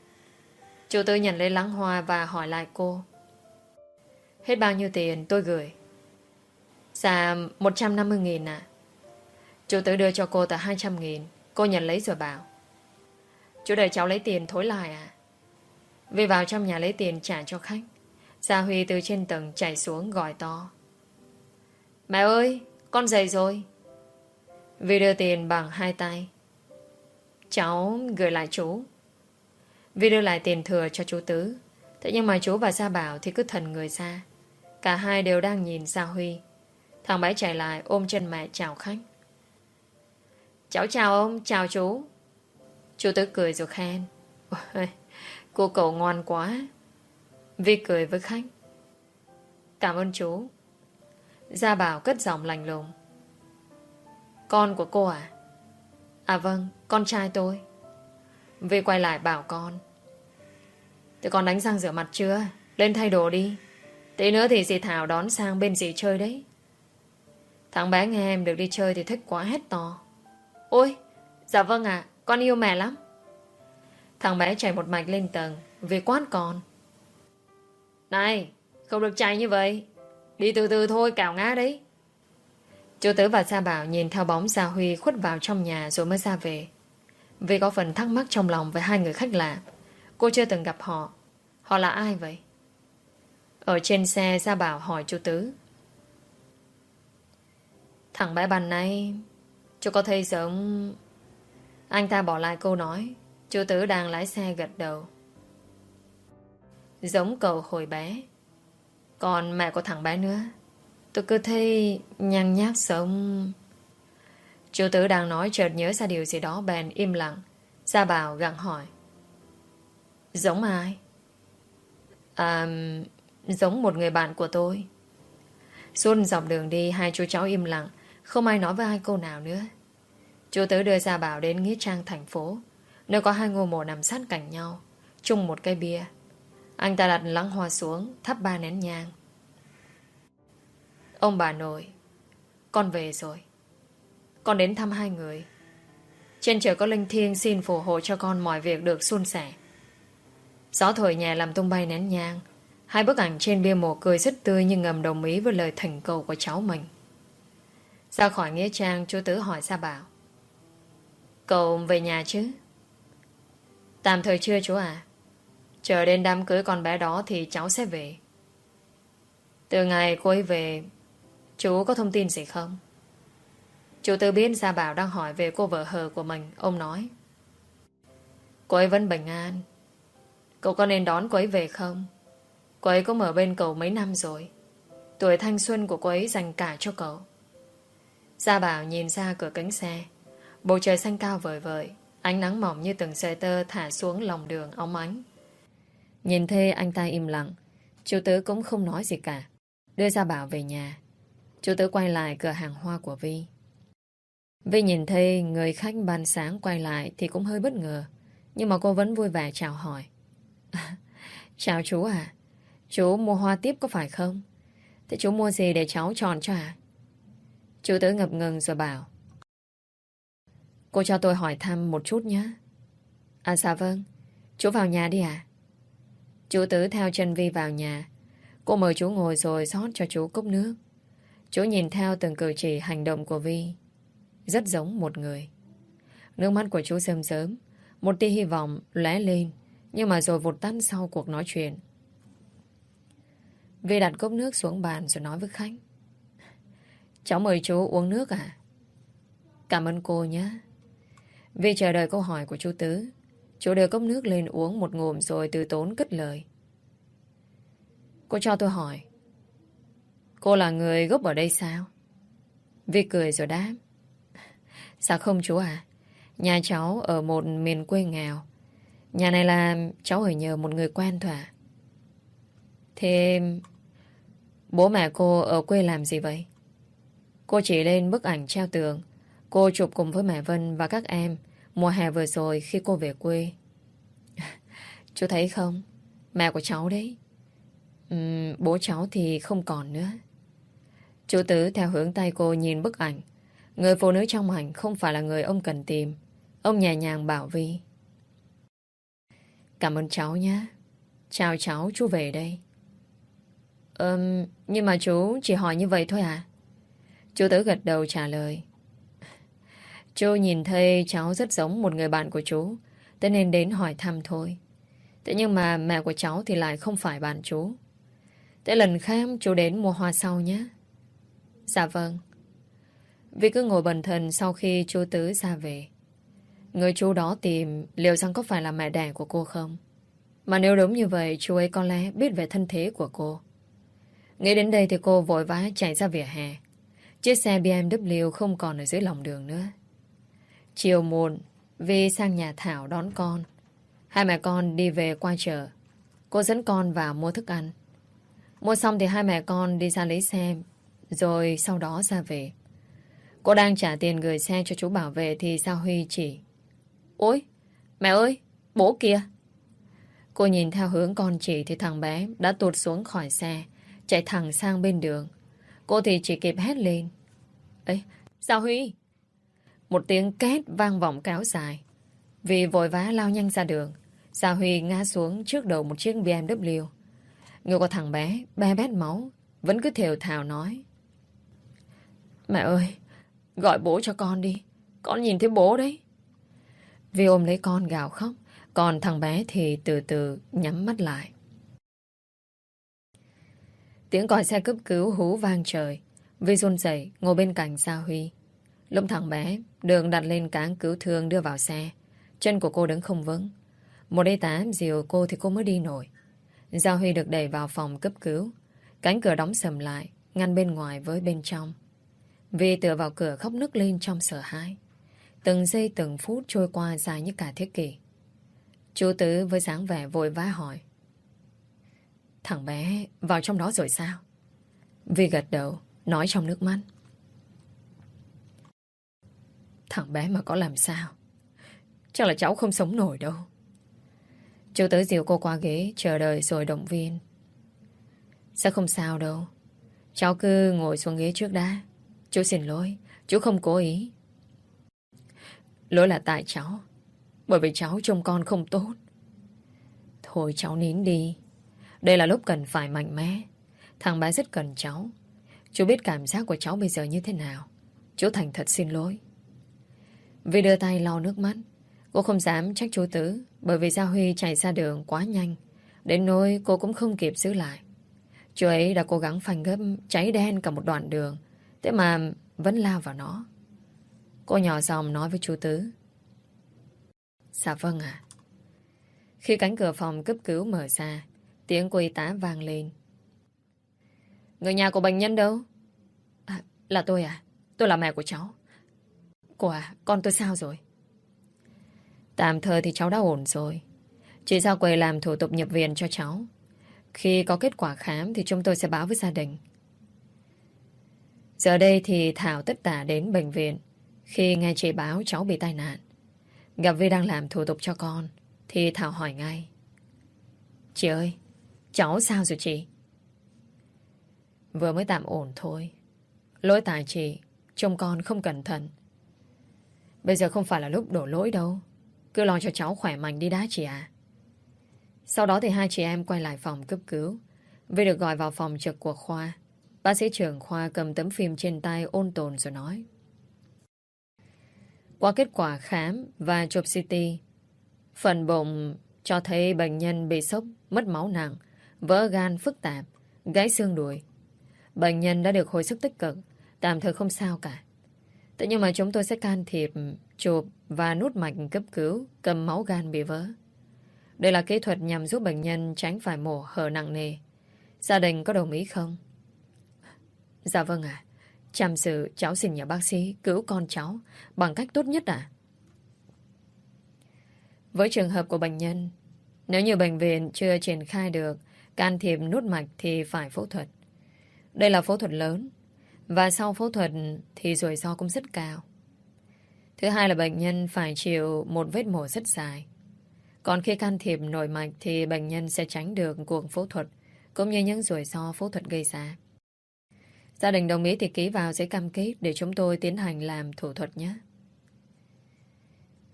Chú Tư nhận lấy lắng hoa và hỏi lại cô Hết bao nhiêu tiền tôi gửi? Dạ 150 nghìn à Chú Tử đưa cho cô tờ 200 nghìn, Cô nhận lấy rồi bảo. Chú đợi cháu lấy tiền thối lại à Vì vào trong nhà lấy tiền trả cho khách. Gia Huy từ trên tầng chạy xuống gọi to. Mẹ ơi, Con dậy rồi. Vì đưa tiền bằng hai tay. Cháu gửi lại chú. Vì đưa lại tiền thừa cho chú Tứ. Thế nhưng mà chú và Gia Bảo Thì cứ thần người ra. Cả hai đều đang nhìn Gia Huy. Thằng bé chạy lại ôm chân mẹ chào khách. Cháu chào ông, chào chú. Chú Tứ cười rồi khen. Ôi, Cô cậu ngoan quá. Vi cười với khách. Cảm ơn chú. Gia Bảo cất giọng lành lùng. Con của cô à? À vâng Con trai tôi. Vi quay lại bảo con. Tụi con đánh răng rửa mặt chưa? Lên thay đồ đi. Tí nữa thì dì Thảo đón sang bên dì chơi đấy Thằng bé nghe em được đi chơi Thì thích quá hết to Ôi Dạ vâng ạ, Con yêu mẹ lắm Thằng bé chạy một mạch lên tầng Vì quát con Này, Không được chạy như vậy Đi từ từ thôi, cào ngã đấy Chú Tứ và Sa Bảo nhìn theo bóng Gia Huy khuất vào trong nhà rồi mới ra về. Vì có phần thắc mắc trong lòng với hai người khách lạ. Cô chưa từng gặp họ. Họ là ai vậy? Ở trên xe Gia Bảo hỏi chú Tứ. Thằng bé bàn này Chú có thấy giống Anh ta bỏ lại câu nói Chú Tứ đang lái xe gật đầu. Giống cậu hồi bé. Còn mẹ của thằng bé nữa. Tôi cứ thấy nhăn nhác sống. Chú Tứ đang nói chợt nhớ ra điều gì đó bèn im lặng. Gia Bảo gặng hỏi. Giống ai? À, giống một người bạn của tôi. Suốt dọc đường đi, Hai chú cháu im lặng, Không ai nói với hai cô nào nữa. Chú Tứ đưa Gia Bảo đến Nghĩa Trang thành phố, Nơi có hai ngôi mộ nằm sát cạnh nhau, Chung một cây bia. Anh ta đặt lắng hoa xuống, Thắp ba nén nhang. Ông bà nội, Con về rồi. Con đến thăm hai người. Trên trời có linh thiêng xin phù hộ cho con mọi việc được suôn sẻ. Gió thổi nhẹ làm tung bay nén nhang Hai bức ảnh trên bia mộ cười rất tươi Nhưng ngầm đồng ý với lời thành cầu của cháu mình. Ra khỏi Nghĩa Trang, Chú Tứ hỏi Sa Bảo. Cậu về nhà chứ? Tạm thời chưa, chú à Chờ đến đám cưới con bé đó Thì cháu sẽ về. Từ ngày cô ấy về, Chú có thông tin gì không? Chú Tư biết Gia Bảo đang hỏi Về cô vợ hờ của mình, Ông nói. Cô ấy vẫn bình an. Cậu có nên đón cô ấy về không? Cô ấy cũng ở bên cậu mấy năm rồi. Tuổi thanh xuân của cô ấy dành cả cho cậu. Gia Bảo nhìn ra cửa cánh xe. Bầu trời xanh cao vời vợi, Ánh nắng mỏng như từng sợi tơ thả xuống lòng đường óng ánh. Nhìn thê anh ta im lặng, Chú Tứ cũng không nói gì cả. Đưa Gia Bảo về nhà. Chú Tứ quay lại cửa hàng hoa của Vi. Vi nhìn thấy người khách ban sáng quay lại Thì cũng hơi bất ngờ, Nhưng mà cô vẫn vui vẻ chào hỏi. Chào chú à Chú mua hoa tiếp có phải không? Thế chú mua gì để cháu tròn cho à Chú Tứ ngập ngừng rồi bảo. Cô cho tôi hỏi thăm một chút nhé. À dạ vâng. Chú vào nhà đi à Chú Tứ theo chân Vi vào nhà. Cô mời chú ngồi rồi rót cho chú cốc nước. Chú nhìn theo từng cử chỉ hành động của Vi. Rất giống một người. Nước mắt của chú sớm sớm Một tia hy vọng lóe lên. Nhưng mà rồi vụt tắt sau cuộc nói chuyện. Vi đặt cốc nước xuống bàn rồi nói với Khánh: Cháu mời chú uống nước à Cảm ơn cô nhé Vi chờ đợi câu hỏi của chú Tứ, Chú đưa cốc nước lên uống một ngụm Rồi từ tốn cất lời Cô cho tôi hỏi, Cô là người gốc ở đây sao? Vi cười rồi đáp. Sao không chú à? Nhà cháu ở một miền quê nghèo. Nhà này là cháu ở nhờ một người quen thỏa. Thế bố mẹ cô ở quê làm gì vậy? Cô chỉ lên bức ảnh treo tường. Cô chụp cùng với mẹ Vân và các em mùa hè vừa rồi khi cô về quê. Chú thấy không? Mẹ của cháu đấy. Uhm, bố cháu thì không còn nữa. Chú Tứ theo hướng tay cô nhìn bức ảnh. Người phụ nữ trong ảnh không phải là người ông cần tìm. Ông nhẹ nhàng bảo Vi. Cảm ơn cháu nhé. Chào cháu, chú về đây. Ừm, nhưng mà chú chỉ hỏi như vậy thôi à? Chú Tứ gật đầu trả lời. Chú nhìn thấy cháu rất giống một người bạn của chú, thế nên đến hỏi thăm thôi. Thế nhưng mà mẹ của cháu thì lại không phải bạn chú. Thế lần khác chú đến mua hoa sau nhé. Dạ vâng. Vì cứ ngồi bần thần sau khi chú Tứ ra về. Người chú đó tìm liệu rằng có phải là mẹ đẻ của cô không? Mà nếu đúng như vậy, chú ấy có lẽ biết về thân thế của cô. Nghĩ đến đây thì cô vội vã chạy ra vỉa hè. Chiếc xe BMW không còn ở dưới lòng đường nữa. Chiều muộn, Vi sang nhà Thảo đón con. Hai mẹ con đi về qua chợ. Cô dẫn con vào mua thức ăn. Mua xong thì hai mẹ con đi ra lấy xe, rồi sau đó ra về. Cô đang trả tiền gửi xe cho chú bảo vệ thì sao Huy chỉ. Ôi, mẹ ơi, bố kìa. Cô nhìn theo hướng con chỉ thì thằng bé đã tụt xuống khỏi xe, chạy thẳng sang bên đường. Cô thì chỉ kịp hét lên. ấy sao Huy? Một tiếng két vang vọng kéo dài. Vì vội vã lao nhanh ra đường, Gia Huy ngã xuống trước đầu một chiếc BMW. Người của thằng bé, be bét máu, vẫn cứ thều thào nói. Mẹ ơi, gọi bố cho con đi. Con nhìn thấy bố đấy. Vi ôm lấy con gào khóc, còn thằng bé thì từ từ nhắm mắt lại. Tiếng còi xe cấp cứu hú vang trời. Vi run rẩy ngồi bên cạnh Gia Huy. Lúc thằng bé đường đặt lên cáng cứu thương đưa vào xe. Chân của cô đứng không vững. Một y tá dìu cô thì cô mới đi nổi. Gia Huy được đẩy vào phòng cấp cứu. Cánh cửa đóng sầm lại, ngăn bên ngoài với bên trong. Vi tựa vào cửa khóc nức lên trong sợ hãi. Từng giây từng phút trôi qua dài như cả thế kỷ. Chú Tứ với dáng vẻ vội vã hỏi. Thằng bé vào trong đó rồi sao? Vi gật đầu, nói trong nước mắt. Thằng bé mà có làm sao? Chắc là cháu không sống nổi đâu. Chú tới dìu cô qua ghế, chờ đợi rồi động viên. Sẽ không sao đâu. Cháu cứ ngồi xuống ghế trước đã. Chú xin lỗi, chú không cố ý. Lỗi là tại cháu. Bởi vì cháu trông con không tốt. Thôi cháu nín đi. Đây là lúc cần phải mạnh mẽ. Thằng bé rất cần cháu. Chú biết cảm giác của cháu bây giờ như thế nào. Chú thành thật xin lỗi. Vì đưa tay lau nước mắt. Cô không dám trách chú Tứ bởi vì Gia Huy chạy ra đường quá nhanh. Đến nỗi cô cũng không kịp giữ lại. Chú ấy đã cố gắng phanh gấp cháy đen cả một đoạn đường. Thế mà vẫn lao vào nó. Cô nhỏ giọng nói với chú Tứ. Dạ vâng ạ. Khi cánh cửa phòng cấp cứu mở ra, tiếng của y tá vang lên. Người nhà của bệnh nhân đâu? À, là tôi à? Tôi là mẹ của cháu. Cô à, con tôi sao rồi? Tạm thời thì cháu đã ổn rồi. Chị ra quầy làm thủ tục nhập viện cho cháu. Khi có kết quả khám thì chúng tôi sẽ báo với gia đình. Giờ đây thì Thảo tất tả đến bệnh viện khi nghe chị báo cháu bị tai nạn. Gặp Vi đang làm thủ tục cho con thì Thảo hỏi ngay. Chị ơi, cháu sao rồi chị? Vừa mới tạm ổn thôi. Lỗi tại chị, trông con không cẩn thận. Bây giờ không phải là lúc đổ lỗi đâu. Cứ lo cho cháu khỏe mạnh đi đã chị à. Sau đó thì hai chị em quay lại phòng cấp cứu. Vi được gọi vào phòng trực của khoa. Bác sĩ trưởng khoa cầm tấm phim trên tay ôn tồn rồi nói. Qua kết quả khám và chụp CT, phần bụng cho thấy bệnh nhân bị sốc, mất máu nặng, vỡ gan phức tạp, gãy xương đùi. Bệnh nhân đã được hồi sức tích cực, tạm thời không sao cả. Thế nhưng mà chúng tôi sẽ can thiệp, chụp và nút mạch cấp cứu, cầm máu gan bị vỡ. Đây là kỹ thuật nhằm giúp bệnh nhân tránh phải mổ hở nặng nề. Gia đình có đồng ý không? Dạ vâng ạ. Chăm sự cháu xin nhờ bác sĩ cứu con cháu bằng cách tốt nhất ạ. Với trường hợp của bệnh nhân, nếu như bệnh viện chưa triển khai được can thiệp nút mạch thì phải phẫu thuật. Đây là phẫu thuật lớn, và sau phẫu thuật thì rủi ro cũng rất cao. Thứ hai là bệnh nhân phải chịu một vết mổ rất dài. Còn khi can thiệp nội mạch thì bệnh nhân sẽ tránh được cuộc phẫu thuật, cũng như những rủi ro phẫu thuật gây ra. Gia đình đồng ý thì ký vào giấy cam kết để chúng tôi tiến hành làm thủ thuật nhé.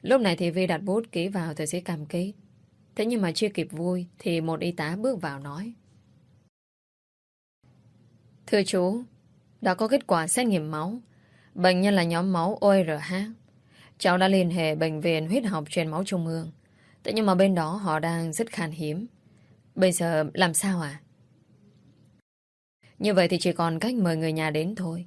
Lúc này thì Vi đặt bút ký vào tờ giấy cam kết. Thế nhưng mà chưa kịp vui thì một y tá bước vào nói. Thưa chú, đã có kết quả xét nghiệm máu. Bệnh nhân là nhóm máu ORH. Cháu đã liên hệ bệnh viện huyết học truyền máu trung ương. Thế nhưng mà bên đó họ đang rất khan hiếm. Bây giờ làm sao à? Như vậy thì chỉ còn cách mời người nhà đến thôi.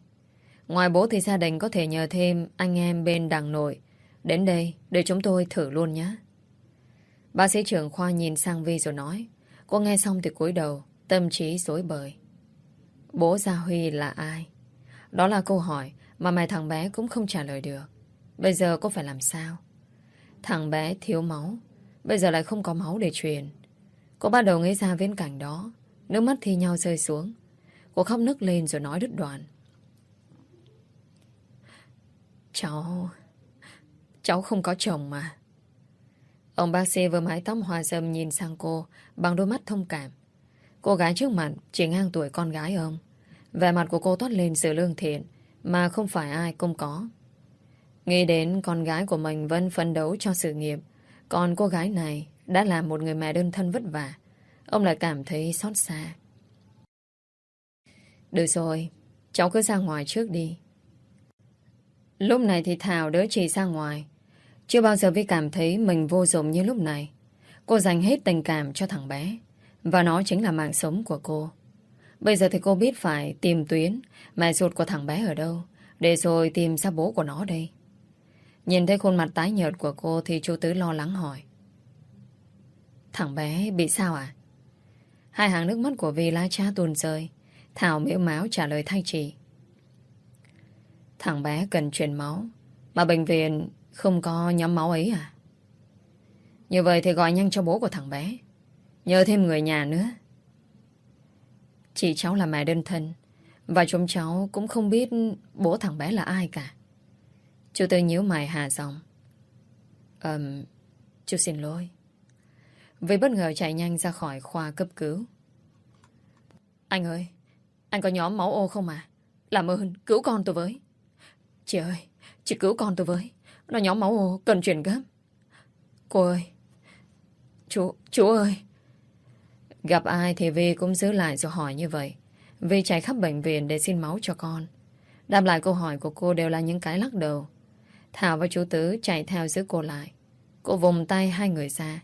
Ngoài bố thì gia đình có thể nhờ thêm anh em bên đằng nội đến đây để chúng tôi thử luôn nhé. Bác sĩ trưởng khoa nhìn sang Vi rồi nói. Cô nghe xong thì cúi đầu, tâm trí dối bời. Bố Gia Huy là ai? Đó là câu hỏi mà mẹ thằng bé cũng không trả lời được. Bây giờ cô phải làm sao? Thằng bé thiếu máu, bây giờ lại không có máu để truyền. Cô bắt đầu nghĩ ra viễn cảnh đó, nước mắt thi nhau rơi xuống. Cô khóc nức lên rồi nói đứt đoạn. Cháu... Cháu không có chồng mà. Ông bác sĩ vừa mái tóc hòa dâm nhìn sang cô bằng đôi mắt thông cảm. Cô gái trước mặt chỉ ngang tuổi con gái ông. Vẻ mặt của cô toát lên sự lương thiện mà không phải ai cũng có. Nghĩ đến con gái của mình vẫn phấn đấu cho sự nghiệp còn cô gái này đã là một người mẹ đơn thân vất vả. Ông lại cảm thấy xót xa. Được rồi, cháu cứ ra ngoài trước đi. Lúc này thì Thảo đỡ chị ra ngoài. Chưa bao giờ Vi cảm thấy mình vô dụng như lúc này. Cô dành hết tình cảm cho thằng bé. Và nó chính là mạng sống của cô. Bây giờ thì cô biết phải tìm tuyến, mẹ ruột của thằng bé ở đâu, để rồi tìm ra bố của nó đây. Nhìn thấy khuôn mặt tái nhợt của cô thì chú Tứ lo lắng hỏi. Thằng bé bị sao à? Hai hàng nước mắt của Vi lá cha tuôn rơi. Thảo miễu máu trả lời thay chị. Thằng bé cần truyền máu, Mà bệnh viện không có nhóm máu ấy à? Như vậy thì gọi nhanh cho bố của thằng bé. Nhờ thêm người nhà nữa. Chị cháu là mẹ đơn thân Và chúng cháu cũng không biết Bố thằng bé là ai cả. Chú Tư nhíu mày hà giọng. Ờm Chú xin lỗi. Vì bất ngờ chạy nhanh ra khỏi khoa cấp cứu. Anh ơi Anh có nhóm máu ô không à? Làm ơn cứu con tôi với. Chị ơi, chị cứu con tôi với. Nó nhóm máu cần chuyển gấp. Cô ơi, chú, chú ơi. Gặp ai thì Vi cũng giữ lại rồi hỏi như vậy. Vi chạy khắp bệnh viện để xin máu cho con. Đáp lại câu hỏi của cô đều là những cái lắc đầu. Thảo và chú Tứ chạy theo giữ cô lại. Cô vùng tay hai người ra.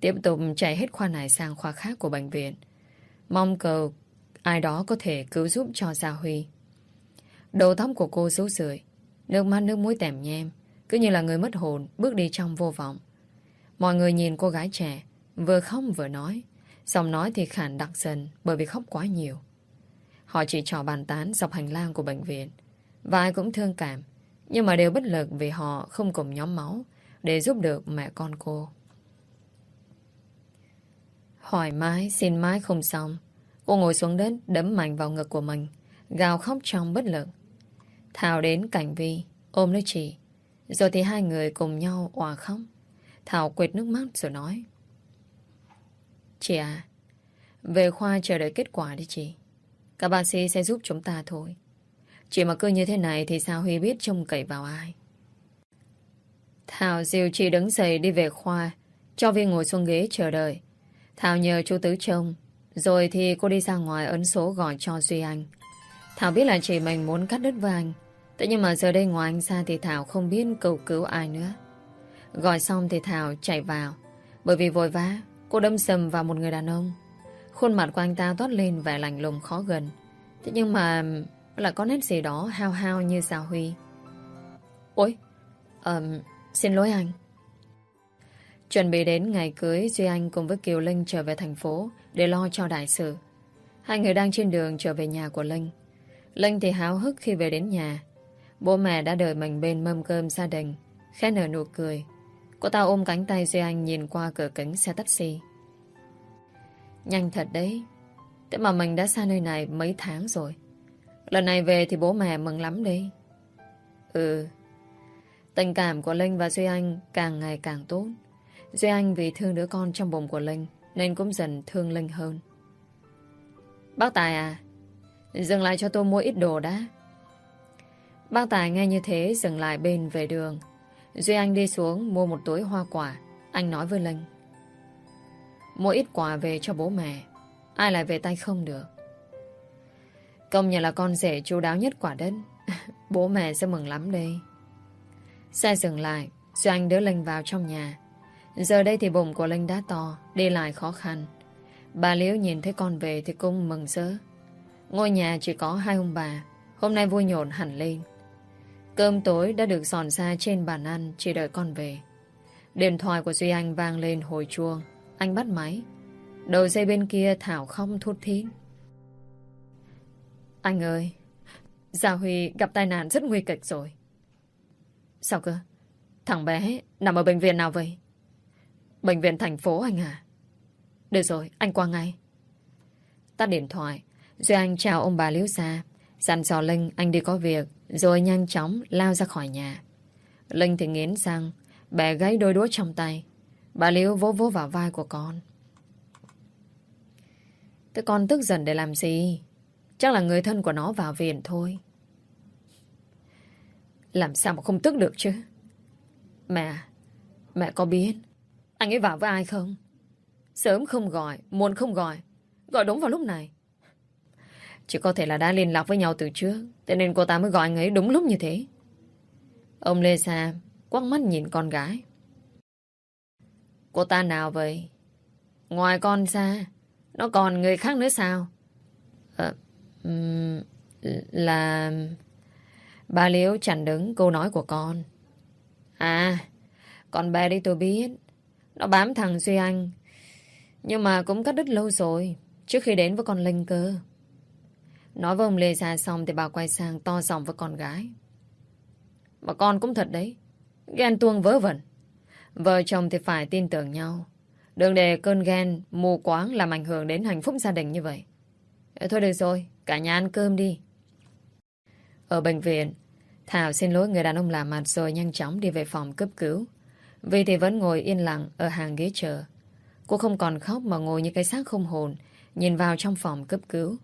Tiếp tục chạy hết khoa này sang khoa khác của bệnh viện. Mong cầu ai đó có thể cứu giúp cho Gia Huy. Đầu tóc của cô rú rượi. Nước mắt nước mũi tèm nhem cứ như là người mất hồn, Bước đi trong vô vọng. Mọi người nhìn cô gái trẻ, Vừa khóc vừa nói. Giọng nói thì khản đặc dần Bởi vì khóc quá nhiều. Họ chỉ trò bàn tán dọc hành lang của bệnh viện. Và ai cũng thương cảm, Nhưng mà đều bất lực vì họ không cùng nhóm máu Để giúp được mẹ con cô. Hỏi mãi, xin mãi không xong. Cô ngồi xuống đất, Đấm mạnh vào ngực của mình, Gào khóc trong bất lực. Thảo đến cảnh Vi, Ôm lấy chị. Rồi thì hai người cùng nhau òa khóc Thảo quệt nước mắt rồi nói. Chị à Về khoa chờ đợi kết quả đi chị. Các bác sĩ sẽ giúp chúng ta thôi. Chị mà cứ như thế này Thì sao Huy biết trông cậy vào ai? Thảo dìu chị đứng dậy đi về khoa, Cho Vi ngồi xuống ghế chờ đợi. Thảo nhờ chú Tứ trông, Rồi thì cô đi ra ngoài ấn số gọi cho Duy Anh. Thảo biết là chị mình muốn cắt đứt với anh Thế nhưng mà giờ đây ngoài anh ra thì Thảo không biết cầu cứu ai nữa. Gọi xong thì Thảo chạy vào. Bởi vì vội vã, cô đâm sầm vào một người đàn ông. Khuôn mặt của anh ta toát lên vẻ lạnh lùng khó gần. Thế nhưng mà là có nét gì đó hao hao như Sao Huy. Ôi, um, xin lỗi anh. Chuẩn bị đến ngày cưới, Duy Anh cùng với Kiều Linh trở về thành phố để lo cho đại sự. Hai người đang trên đường trở về nhà của Linh. Linh thì háo hức khi về đến nhà. Bố mẹ đã đợi mình bên mâm cơm gia đình. Khẽ nở nụ cười. Cô ta ôm cánh tay Duy Anh nhìn qua cửa kính xe taxi. Nhanh thật đấy. Thế mà mình đã xa nơi này mấy tháng rồi. Lần này về thì bố mẹ mừng lắm đấy. Ừ. Tình cảm của Linh và Duy Anh càng ngày càng tốt. Duy Anh vì thương đứa con trong bụng của Linh Nên cũng dần thương Linh hơn. Bác Tài à Dừng lại cho tôi mua ít đồ đã. Bác Tài nghe như thế dừng lại bên về đường. Duy Anh đi xuống mua một túi hoa quả. Anh nói với Linh. Mua ít quà về cho bố mẹ. Ai lại về tay không được. Công nhận là con rể chú đáo nhất quả đất. bố mẹ sẽ mừng lắm đây. Xe dừng lại. Duy Anh đỡ Linh vào trong nhà. Giờ đây thì bụng của Linh đã to, đi lại khó khăn. Bà Liễu nhìn thấy con về thì cũng mừng rỡ. Ngôi nhà chỉ có hai ông bà, hôm nay vui nhộn hẳn lên. Cơm tối đã được dọn ra trên bàn ăn, chỉ đợi con về. Điện thoại của Duy Anh vang lên hồi chuông. Anh bắt máy. Đầu dây bên kia Thảo không thút thít. Anh ơi, Gia Huy gặp tai nạn rất nguy kịch rồi. Sao cơ? Thằng bé nằm ở bệnh viện nào vậy? Bệnh viện thành phố anh à? Được rồi, anh qua ngay. Tắt điện thoại, Duy Anh chào ông bà Liễu Sa, dặn dò Linh anh đi có việc, rồi nhanh chóng lao ra khỏi nhà. Linh thì nghiến răng, bẻ gáy đôi đũa trong tay. Bà Liễu vỗ vỗ vào vai của con. Thế con tức giận để làm gì? Chắc là người thân của nó vào viện thôi. Làm sao mà không tức được chứ? Mẹ, mẹ có biết anh ấy vào với ai không? Sớm không gọi, muộn không gọi. Gọi đúng vào lúc này. Chỉ có thể là đã liên lạc với nhau từ trước. Thế nên cô ta mới gọi anh ấy đúng lúc như thế. Ông Lê Sa quắc mắt nhìn con gái. Cô ta nào vậy? Ngoài con ra, nó còn người khác nữa sao? À, um, là... Bà Liễu chẳng đứng câu nói của con. À, con bé đi tôi biết. Nó bám thằng Duy Anh. Nhưng mà cũng cắt đứt lâu rồi. Trước khi đến với con Linh cơ. Nói với ông Lê ra xong thì bà quay sang to giọng với con gái. Mà con cũng thật đấy. Ghen tuông vớ vẩn. Vợ chồng thì phải tin tưởng nhau. Đừng để cơn ghen mù quáng làm ảnh hưởng đến hạnh phúc gia đình như vậy. Ờ, thôi được rồi, cả nhà ăn cơm đi. Ở bệnh viện, Thảo xin lỗi người đàn ông làm mặt rồi nhanh chóng đi về phòng cấp cứu. Vì thì vẫn ngồi yên lặng ở hàng ghế chờ. Cô không còn khóc mà ngồi như cái xác không hồn, nhìn vào trong phòng cấp cứu.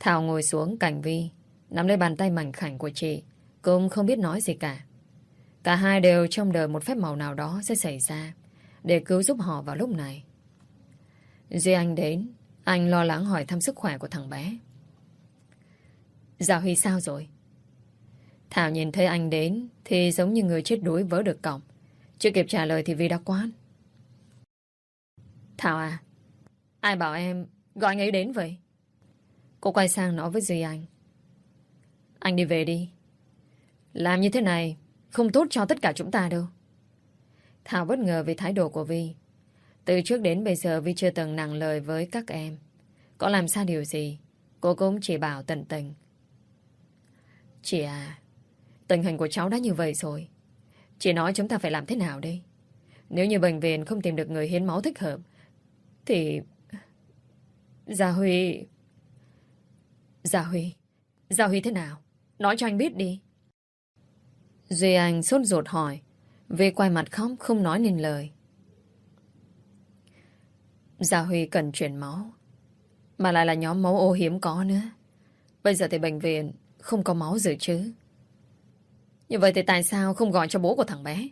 Thảo ngồi xuống cạnh Vi, nắm lấy bàn tay mảnh khảnh của chị. Cũng không biết nói gì cả. Cả hai đều trông đợi một phép màu nào đó sẽ xảy ra để cứu giúp họ vào lúc này. Duy Anh đến, anh lo lắng hỏi thăm sức khỏe của thằng bé. Gia Huy sao rồi? Thảo nhìn thấy anh đến thì giống như người chết đuối vỡ được cổng. Chưa kịp trả lời thì Vi đã quán. Thảo à, ai bảo em gọi anh ấy đến vậy? Cô quay sang nói với Duy Anh. Anh đi về đi. Làm như thế này không tốt cho tất cả chúng ta đâu. Thảo bất ngờ về thái độ của Vi. Từ trước đến bây giờ Vi chưa từng nặng lời với các em. Có làm sao điều gì, cô cũng chỉ bảo tận tình. Chị à, tình hình của cháu đã như vậy rồi. Chị nói chúng ta phải làm thế nào đây? Nếu như bệnh viện không tìm được người hiến máu thích hợp, thì... Gia Huy... Gia Huy... Gia Huy thế nào? Nói cho anh biết đi. Duy Anh sốt ruột hỏi. về quay mặt khóc không nói nên lời. Gia Huy cần chuyển máu. Mà lại là nhóm máu ô hiếm có nữa. Bây giờ thì bệnh viện không có máu dự chứ. Như vậy thì tại sao không gọi cho bố của thằng bé?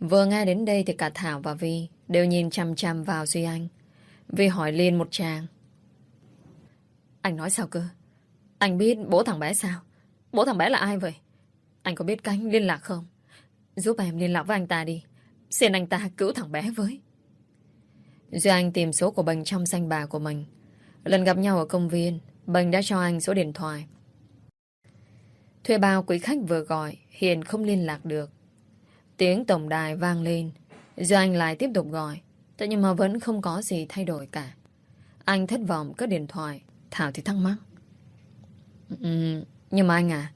Vừa nghe đến đây thì cả Thảo và Vi đều nhìn chăm chăm vào Duy Anh. Vi hỏi liền một chàng. Anh nói sao cơ? Anh biết bố thằng bé sao? Bố thằng bé là ai vậy? Anh có biết cách liên lạc không? Giúp em liên lạc với anh ta đi. Xin anh ta cứu thằng bé với. Duy Anh tìm số của Bình trong danh bà của mình. Lần gặp nhau ở công viên, Bình đã cho anh số điện thoại. Thuê bao quý khách vừa gọi hiện không liên lạc được. Tiếng tổng đài vang lên. Duy Anh lại tiếp tục gọi. Thế nhưng mà vẫn không có gì thay đổi cả. Anh thất vọng cất điện thoại. Thảo thì thắc mắc. Ừ, nhưng mà anh à,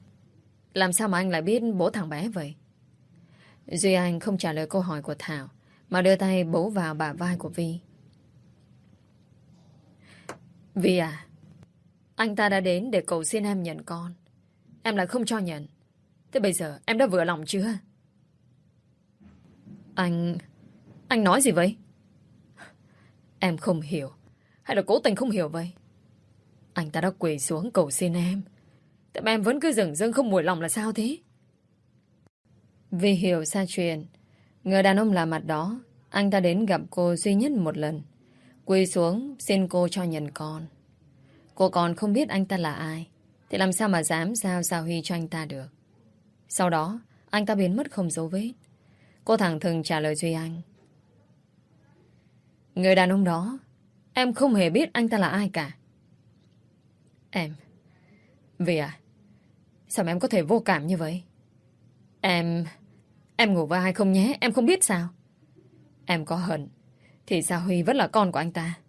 làm sao mà anh lại biết bố thằng bé vậy? Duy Anh không trả lời câu hỏi của Thảo, mà đưa tay bố vào bả vai của Vi. Vi à, anh ta đã đến để cầu xin em nhận con. Em lại không cho nhận. Thế bây giờ em đã vừa lòng chưa? Anh... Anh nói gì vậy? Em không hiểu. Hay là cố tình không hiểu vậy? Anh ta đã quỳ xuống cầu xin em. Tại em vẫn cứ dừng dưng không mùi lòng là sao thế? Vì hiểu xa chuyện, người đàn ông lạ mặt đó, anh ta đến gặp cô duy nhất một lần. Quỳ xuống xin cô cho nhận con. Cô còn không biết anh ta là ai, thì làm sao mà dám giao Gia Huy cho anh ta được. Sau đó, anh ta biến mất không dấu vết. Cô thẳng thừng trả lời Duy Anh. Người đàn ông đó, em không hề biết anh ta là ai cả. Em, vì à, sao mà em có thể vô cảm như vậy? Em, em ngủ với ai không nhé, em không biết sao. Em có hận, thì sao Huy vẫn là con của anh ta.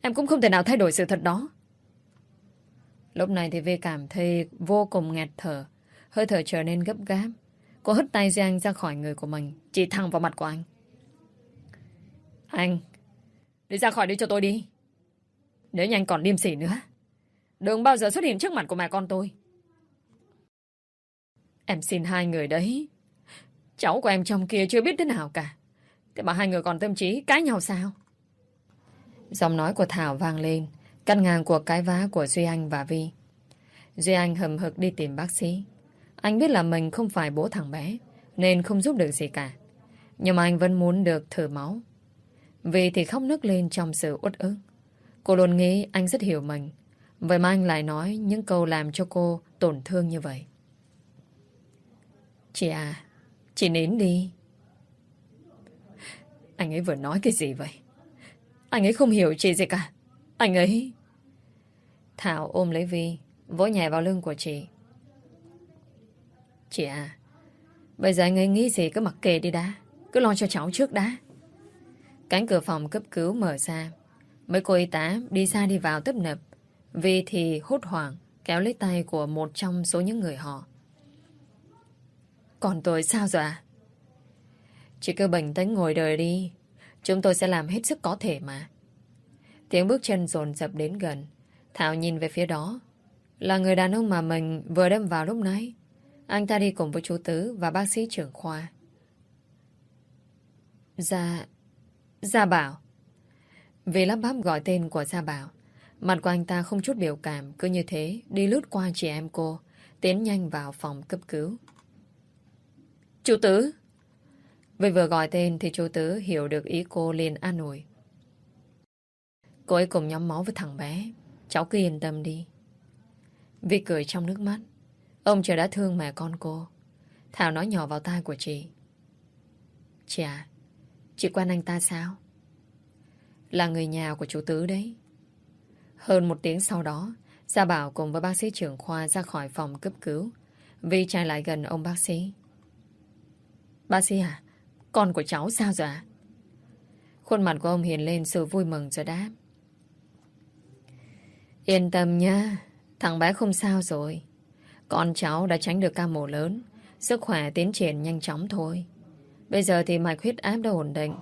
Em cũng không thể nào thay đổi sự thật đó. Lúc này thì Vi cảm thấy vô cùng nghẹt thở, hơi thở trở nên gấp gáp. Cô hất tay Giang ra khỏi người của mình, chỉ thẳng vào mặt của anh. Anh, đi ra khỏi đây cho tôi đi. Nếu như anh còn liêm sỉ nữa, đừng bao giờ xuất hiện trước mặt của mẹ con tôi. Em xin hai người đấy. Cháu của em trong kia chưa biết thế nào cả. Thế mà hai người còn tâm trí cãi nhau sao? Giọng nói của Thảo vang lên, cắt ngang cuộc cái vá của Duy Anh và Vi. Duy Anh hầm hực đi tìm bác sĩ. Anh biết là mình không phải bố thằng bé, nên không giúp được gì cả. Nhưng mà anh vẫn muốn được thử máu. Vì thì khóc nức lên trong sự uất ức. Cô luôn nghĩ anh rất hiểu mình. Vậy mà anh lại nói những câu làm cho cô tổn thương như vậy. Chị à, chị nín đi. Anh ấy vừa nói cái gì vậy? Anh ấy không hiểu chị gì cả. Anh ấy... Thảo ôm lấy Vi, vỗ nhẹ vào lưng của chị. Chị à, bây giờ anh ấy nghĩ gì cứ mặc kệ đi đã. Cứ lo cho cháu trước đã. Cánh cửa phòng cấp cứu mở ra. Mấy cô y tá đi ra đi vào tấp nập vì thì hốt hoảng, kéo lấy tay của một trong số những người họ. Còn tôi sao rồi à? Chị cứ bình tĩnh ngồi đời đi. Chúng tôi sẽ làm hết sức có thể mà. Tiếng bước chân dồn dập đến gần. Thảo nhìn về phía đó. Là người đàn ông mà mình vừa đâm vào lúc nãy. Anh ta đi cùng với chú Tứ và bác sĩ trưởng khoa. Gia... Gia Bảo. Vì lắp bắp gọi tên của Gia Bảo. Mặt của anh ta không chút biểu cảm, cứ như thế, đi lướt qua chị em cô, tiến nhanh vào phòng cấp cứu. Chú Tứ! Vì vừa gọi tên thì chú Tứ hiểu được ý cô liền an ủi. Cô ấy cùng nhóm máu với thằng bé. Cháu cứ yên tâm đi. Vi cười trong nước mắt. Ông trời đã thương mẹ con cô. Thảo nói nhỏ vào tai của chị. Chị à, chị quen anh ta sao? Là người nhà của chú Tứ đấy. Hơn một tiếng sau đó, Gia Bảo cùng với bác sĩ trưởng khoa ra khỏi phòng cấp cứu. Vi chạy lại gần ông bác sĩ. Bác sĩ à, con của cháu sao rồi à? Khuôn mặt của ông hiền lên sự vui mừng rồi đáp. Yên tâm nha, thằng bé không sao rồi. Con cháu đã tránh được ca mổ lớn, sức khỏe tiến triển nhanh chóng thôi. Bây giờ thì mạch huyết áp đã ổn định,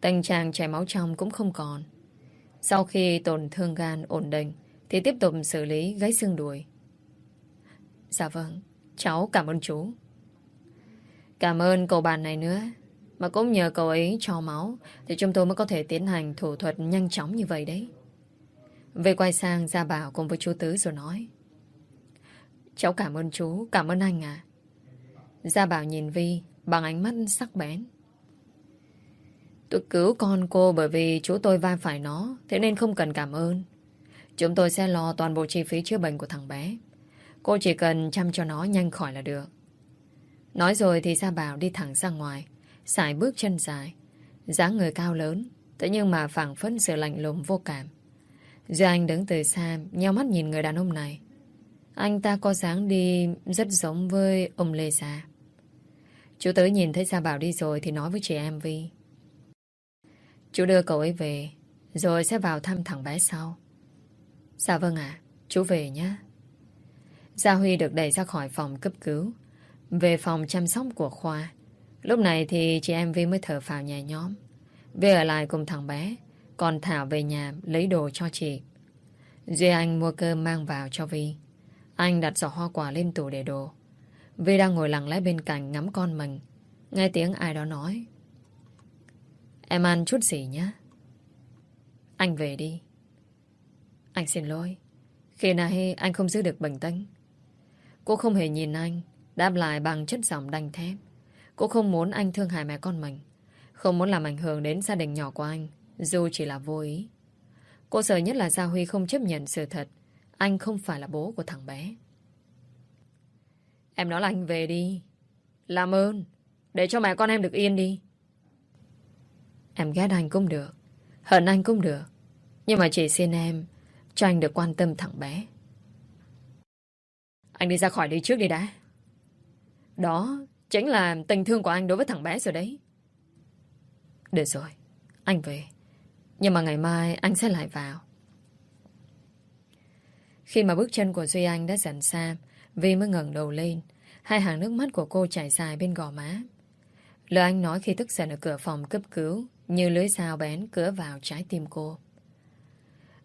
tình trạng chảy máu trong cũng không còn. Sau khi tổn thương gan ổn định, thì tiếp tục xử lý gáy xương đùi. Dạ vâng, cháu cảm ơn chú. Cảm ơn cậu bạn này nữa. Mà cũng nhờ cậu ấy cho máu, thì chúng tôi mới có thể tiến hành thủ thuật nhanh chóng như vậy đấy. Về quay sang Gia Bảo cùng với chú Tứ rồi nói. Cháu cảm ơn chú, cảm ơn anh à. Gia Bảo nhìn Vi bằng ánh mắt sắc bén. Tôi cứu con cô bởi vì chú tôi va phải nó, thế nên không cần cảm ơn. Chúng tôi sẽ lo toàn bộ chi phí chữa bệnh của thằng bé. Cô chỉ cần chăm cho nó nhanh khỏi là được. Nói rồi thì Gia Bảo đi thẳng ra ngoài, xài bước chân dài. dáng người cao lớn, thế nhưng mà phảng phất sự lạnh lùng vô cảm. Duy Anh đứng từ xa, nheo mắt nhìn người đàn ông này. Anh ta có dáng đi rất giống với ông Lê Gia. Chú tới nhìn thấy Gia Bảo đi rồi thì nói với chị em Vi. Chú đưa cậu ấy về, rồi sẽ vào thăm thằng bé sau. Dạ vâng ạ, chú về nhé. Gia Huy được đẩy ra khỏi phòng cấp cứu, về phòng chăm sóc của Khoa. Lúc này thì chị em Vi mới thở phào nhẹ nhóm. Vi ở lại cùng thằng bé, còn Thảo về nhà lấy đồ cho chị. Duy Anh mua cơm mang vào cho Vi. Anh đặt giỏ hoa quả lên tủ để đồ. Vi đang ngồi lặng lẽ bên cạnh ngắm con mình. Nghe tiếng ai đó nói. Em ăn chút gì nhé. Anh về đi. Anh xin lỗi. Khi nãy anh không giữ được bình tĩnh. Cô không hề nhìn anh, đáp lại bằng chất giọng đanh thép. Cô không muốn anh thương hại mẹ con mình. Không muốn làm ảnh hưởng đến gia đình nhỏ của anh, dù chỉ là vô ý. Cô sợ nhất là Gia Huy không chấp nhận sự thật. Anh không phải là bố của thằng bé. Em nói là anh về đi. Làm ơn, để cho mẹ con em được yên đi. Em ghét anh cũng được, hận anh cũng được. Nhưng mà chỉ xin em cho anh được quan tâm thằng bé. Anh đi ra khỏi đây trước đi đã. Đó chính là tình thương của anh đối với thằng bé rồi đấy. Được rồi, anh về. Nhưng mà ngày mai anh sẽ lại vào. Khi mà bước chân của Duy Anh đã dần xa, Vi mới ngẩng đầu lên. Hai hàng nước mắt của cô chảy dài bên gò má. Lời anh nói khi tức giận ở cửa phòng cấp cứu như lưới dao bén cửa vào trái tim cô.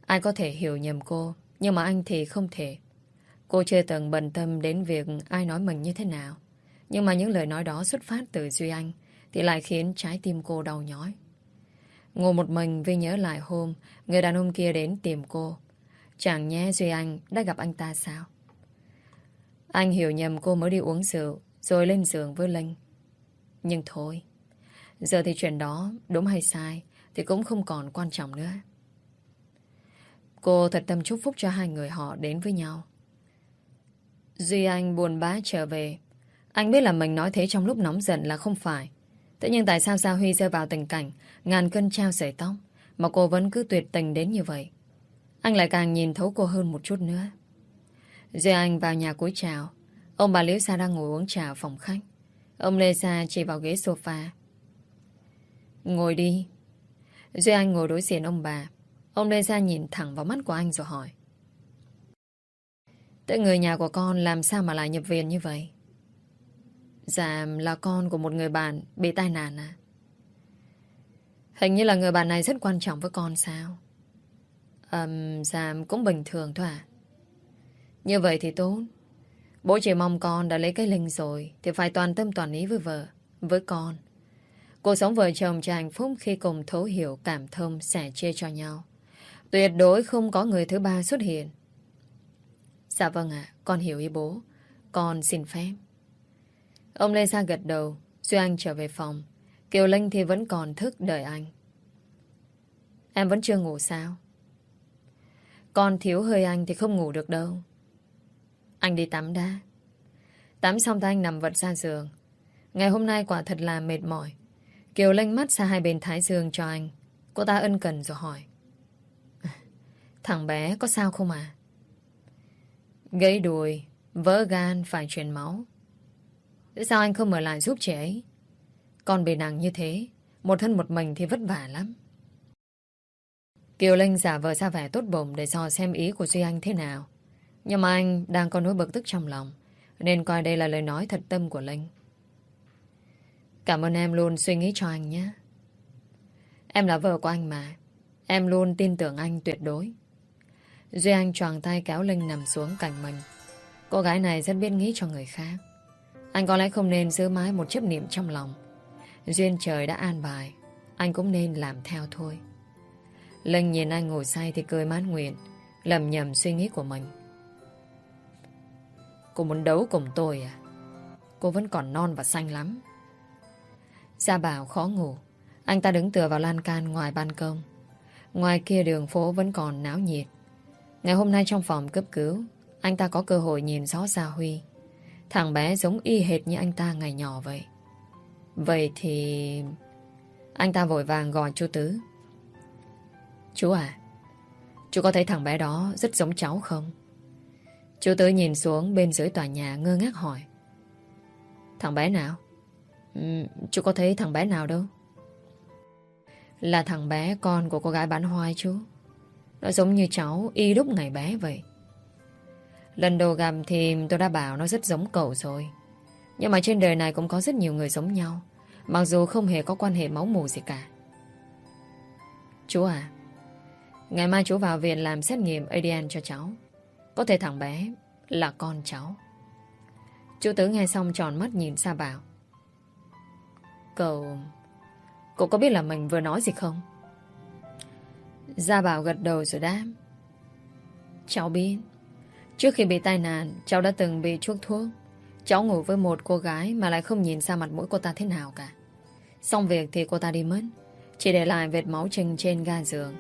Ai có thể hiểu nhầm cô, nhưng mà anh thì không thể. Cô chưa từng bận tâm đến việc ai nói mình như thế nào. Nhưng mà những lời nói đó xuất phát từ Duy Anh thì lại khiến trái tim cô đau nhói. Ngồi một mình vì nhớ lại hôm người đàn ông kia đến tìm cô. Chẳng nhé Duy Anh đã gặp anh ta sao? Anh hiểu nhầm cô mới đi uống rượu rồi lên giường với Linh. Nhưng thôi, giờ thì chuyện đó đúng hay sai thì cũng không còn quan trọng nữa. Cô thật tâm chúc phúc cho hai người họ đến với nhau. Duy Anh buồn bã trở về. Anh biết là mình nói thế trong lúc nóng giận là không phải. Thế nhưng tại sao Gia Huy rơi vào tình cảnh ngàn cân treo sợi tóc mà cô vẫn cứ tuyệt tình đến như vậy? Anh lại càng nhìn thấu cô hơn một chút nữa. Duy Anh vào nhà cúi chào. Ông bà Liễu Sa đang ngồi uống trà ở phòng khách. Ông Lê Sa chỉ vào ghế sofa. Ngồi đi. Duy Anh ngồi đối diện ông bà. Ông Lê Gia nhìn thẳng vào mắt của anh rồi hỏi. Tới người nhà của con làm sao mà lại nhập viện như vậy? Dạ là con của một người bạn bị tai nạn à? Hình như là người bạn này rất quan trọng với con sao? Um, dạ cũng bình thường thôi à? Như vậy thì tốt. Bố chỉ mong con đã lấy cái linh rồi thì phải toàn tâm toàn ý với vợ, với con. Cuộc sống vợ chồng cho hạnh phúc khi cùng thấu hiểu cảm thông sẻ chia cho nhau. Tuyệt đối không có người thứ ba xuất hiện. Dạ vâng ạ, con hiểu ý bố. Con xin phép. Ông Lê Sa gật đầu, Duy Anh trở về phòng. Kiều Linh thì vẫn còn thức đợi anh. Em vẫn chưa ngủ sao? Con thiếu hơi anh thì không ngủ được đâu. Anh đi tắm đã. Tắm xong thì anh nằm vật ra giường. Ngày hôm nay quả thật là mệt mỏi. Kiều Linh mắt xa hai bên thái dương cho anh. Cô ta ân cần rồi hỏi. Thằng bé có sao không à? Gãy đùi, vỡ gan, phải truyền máu. Tại sao anh không ở lại giúp chị ấy? Còn bị nặng như thế, một thân một mình thì vất vả lắm. Kiều Linh giả vờ ra vẻ tốt bụng để dò xem ý của Duy Anh thế nào. Nhưng mà anh đang có nỗi bực tức trong lòng, nên coi đây là lời nói thật tâm của Linh. Cảm ơn em luôn suy nghĩ cho anh nhé. Em là vợ của anh mà. Em luôn tin tưởng anh tuyệt đối. Duy Anh choàng tay kéo Linh nằm xuống cạnh mình. Cô gái này rất biết nghĩ cho người khác. Anh có lẽ không nên giữ mãi một chấp niệm trong lòng. Duyên trời đã an bài. Anh cũng nên làm theo thôi. Linh nhìn anh ngồi say thì cười mát nguyện. Lầm nhầm suy nghĩ của mình. Cô muốn đấu cùng tôi à? Cô vẫn còn non và xanh lắm. Gia Bảo khó ngủ. Anh ta đứng tựa vào lan can ngoài ban công. Ngoài kia đường phố vẫn còn náo nhiệt. Ngày hôm nay trong phòng cấp cứu, anh ta có cơ hội nhìn rõ Gia Huy. Thằng bé giống y hệt như anh ta ngày nhỏ vậy. Vậy thì... Anh ta vội vàng gọi chú Tứ. Chú à, chú có thấy thằng bé đó rất giống cháu không? Chú Tứ nhìn xuống bên dưới tòa nhà ngơ ngác hỏi. Thằng bé nào? Ừ, chú có thấy thằng bé nào đâu? Là thằng bé con của cô gái bán hoa chú. Nó giống như cháu y đúc ngày bé vậy. Lần đầu gặp thì tôi đã bảo nó rất giống cậu rồi. Nhưng mà trên đời này cũng có rất nhiều người giống nhau. Mặc dù không hề có quan hệ máu mù gì cả. Chú à, ngày mai chú vào viện làm xét nghiệm ADN cho cháu. Có thể thằng bé là con cháu. Chú Tứ nghe xong tròn mắt nhìn Sa Bảo. Cậu... Cậu có biết là mình vừa nói gì không? Gia Bảo gật đầu rồi đáp. Cháu biết. Trước khi bị tai nạn, cháu đã từng bị chuốc thuốc. Cháu ngủ với một cô gái mà lại không nhìn ra mặt mũi cô ta thế nào cả. Xong việc thì cô ta đi mất. Chỉ để lại vệt máu trinh trên ga giường.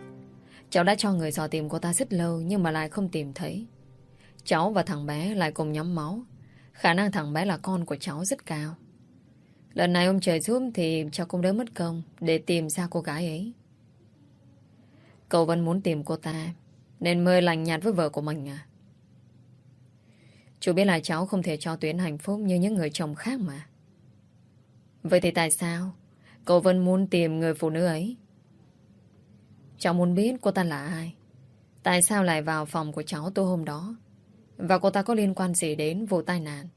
Cháu đã cho người dò tìm cô ta rất lâu nhưng mà lại không tìm thấy. Cháu và thằng bé lại cùng nhóm máu. Khả năng thằng bé là con của cháu rất cao. Lần này ông trời giúp thì cháu cũng đỡ mất công để tìm ra cô gái ấy. Cậu vẫn muốn tìm cô ta, nên mời lành nhạt với vợ của mình à? Chú biết là cháu không thể cho Tuyến hạnh phúc như những người chồng khác mà. Vậy thì tại sao cậu vẫn muốn tìm người phụ nữ ấy? Cháu muốn biết cô ta là ai? Tại sao lại vào phòng của cháu tối hôm đó? Và cô ta có liên quan gì đến vụ tai nạn?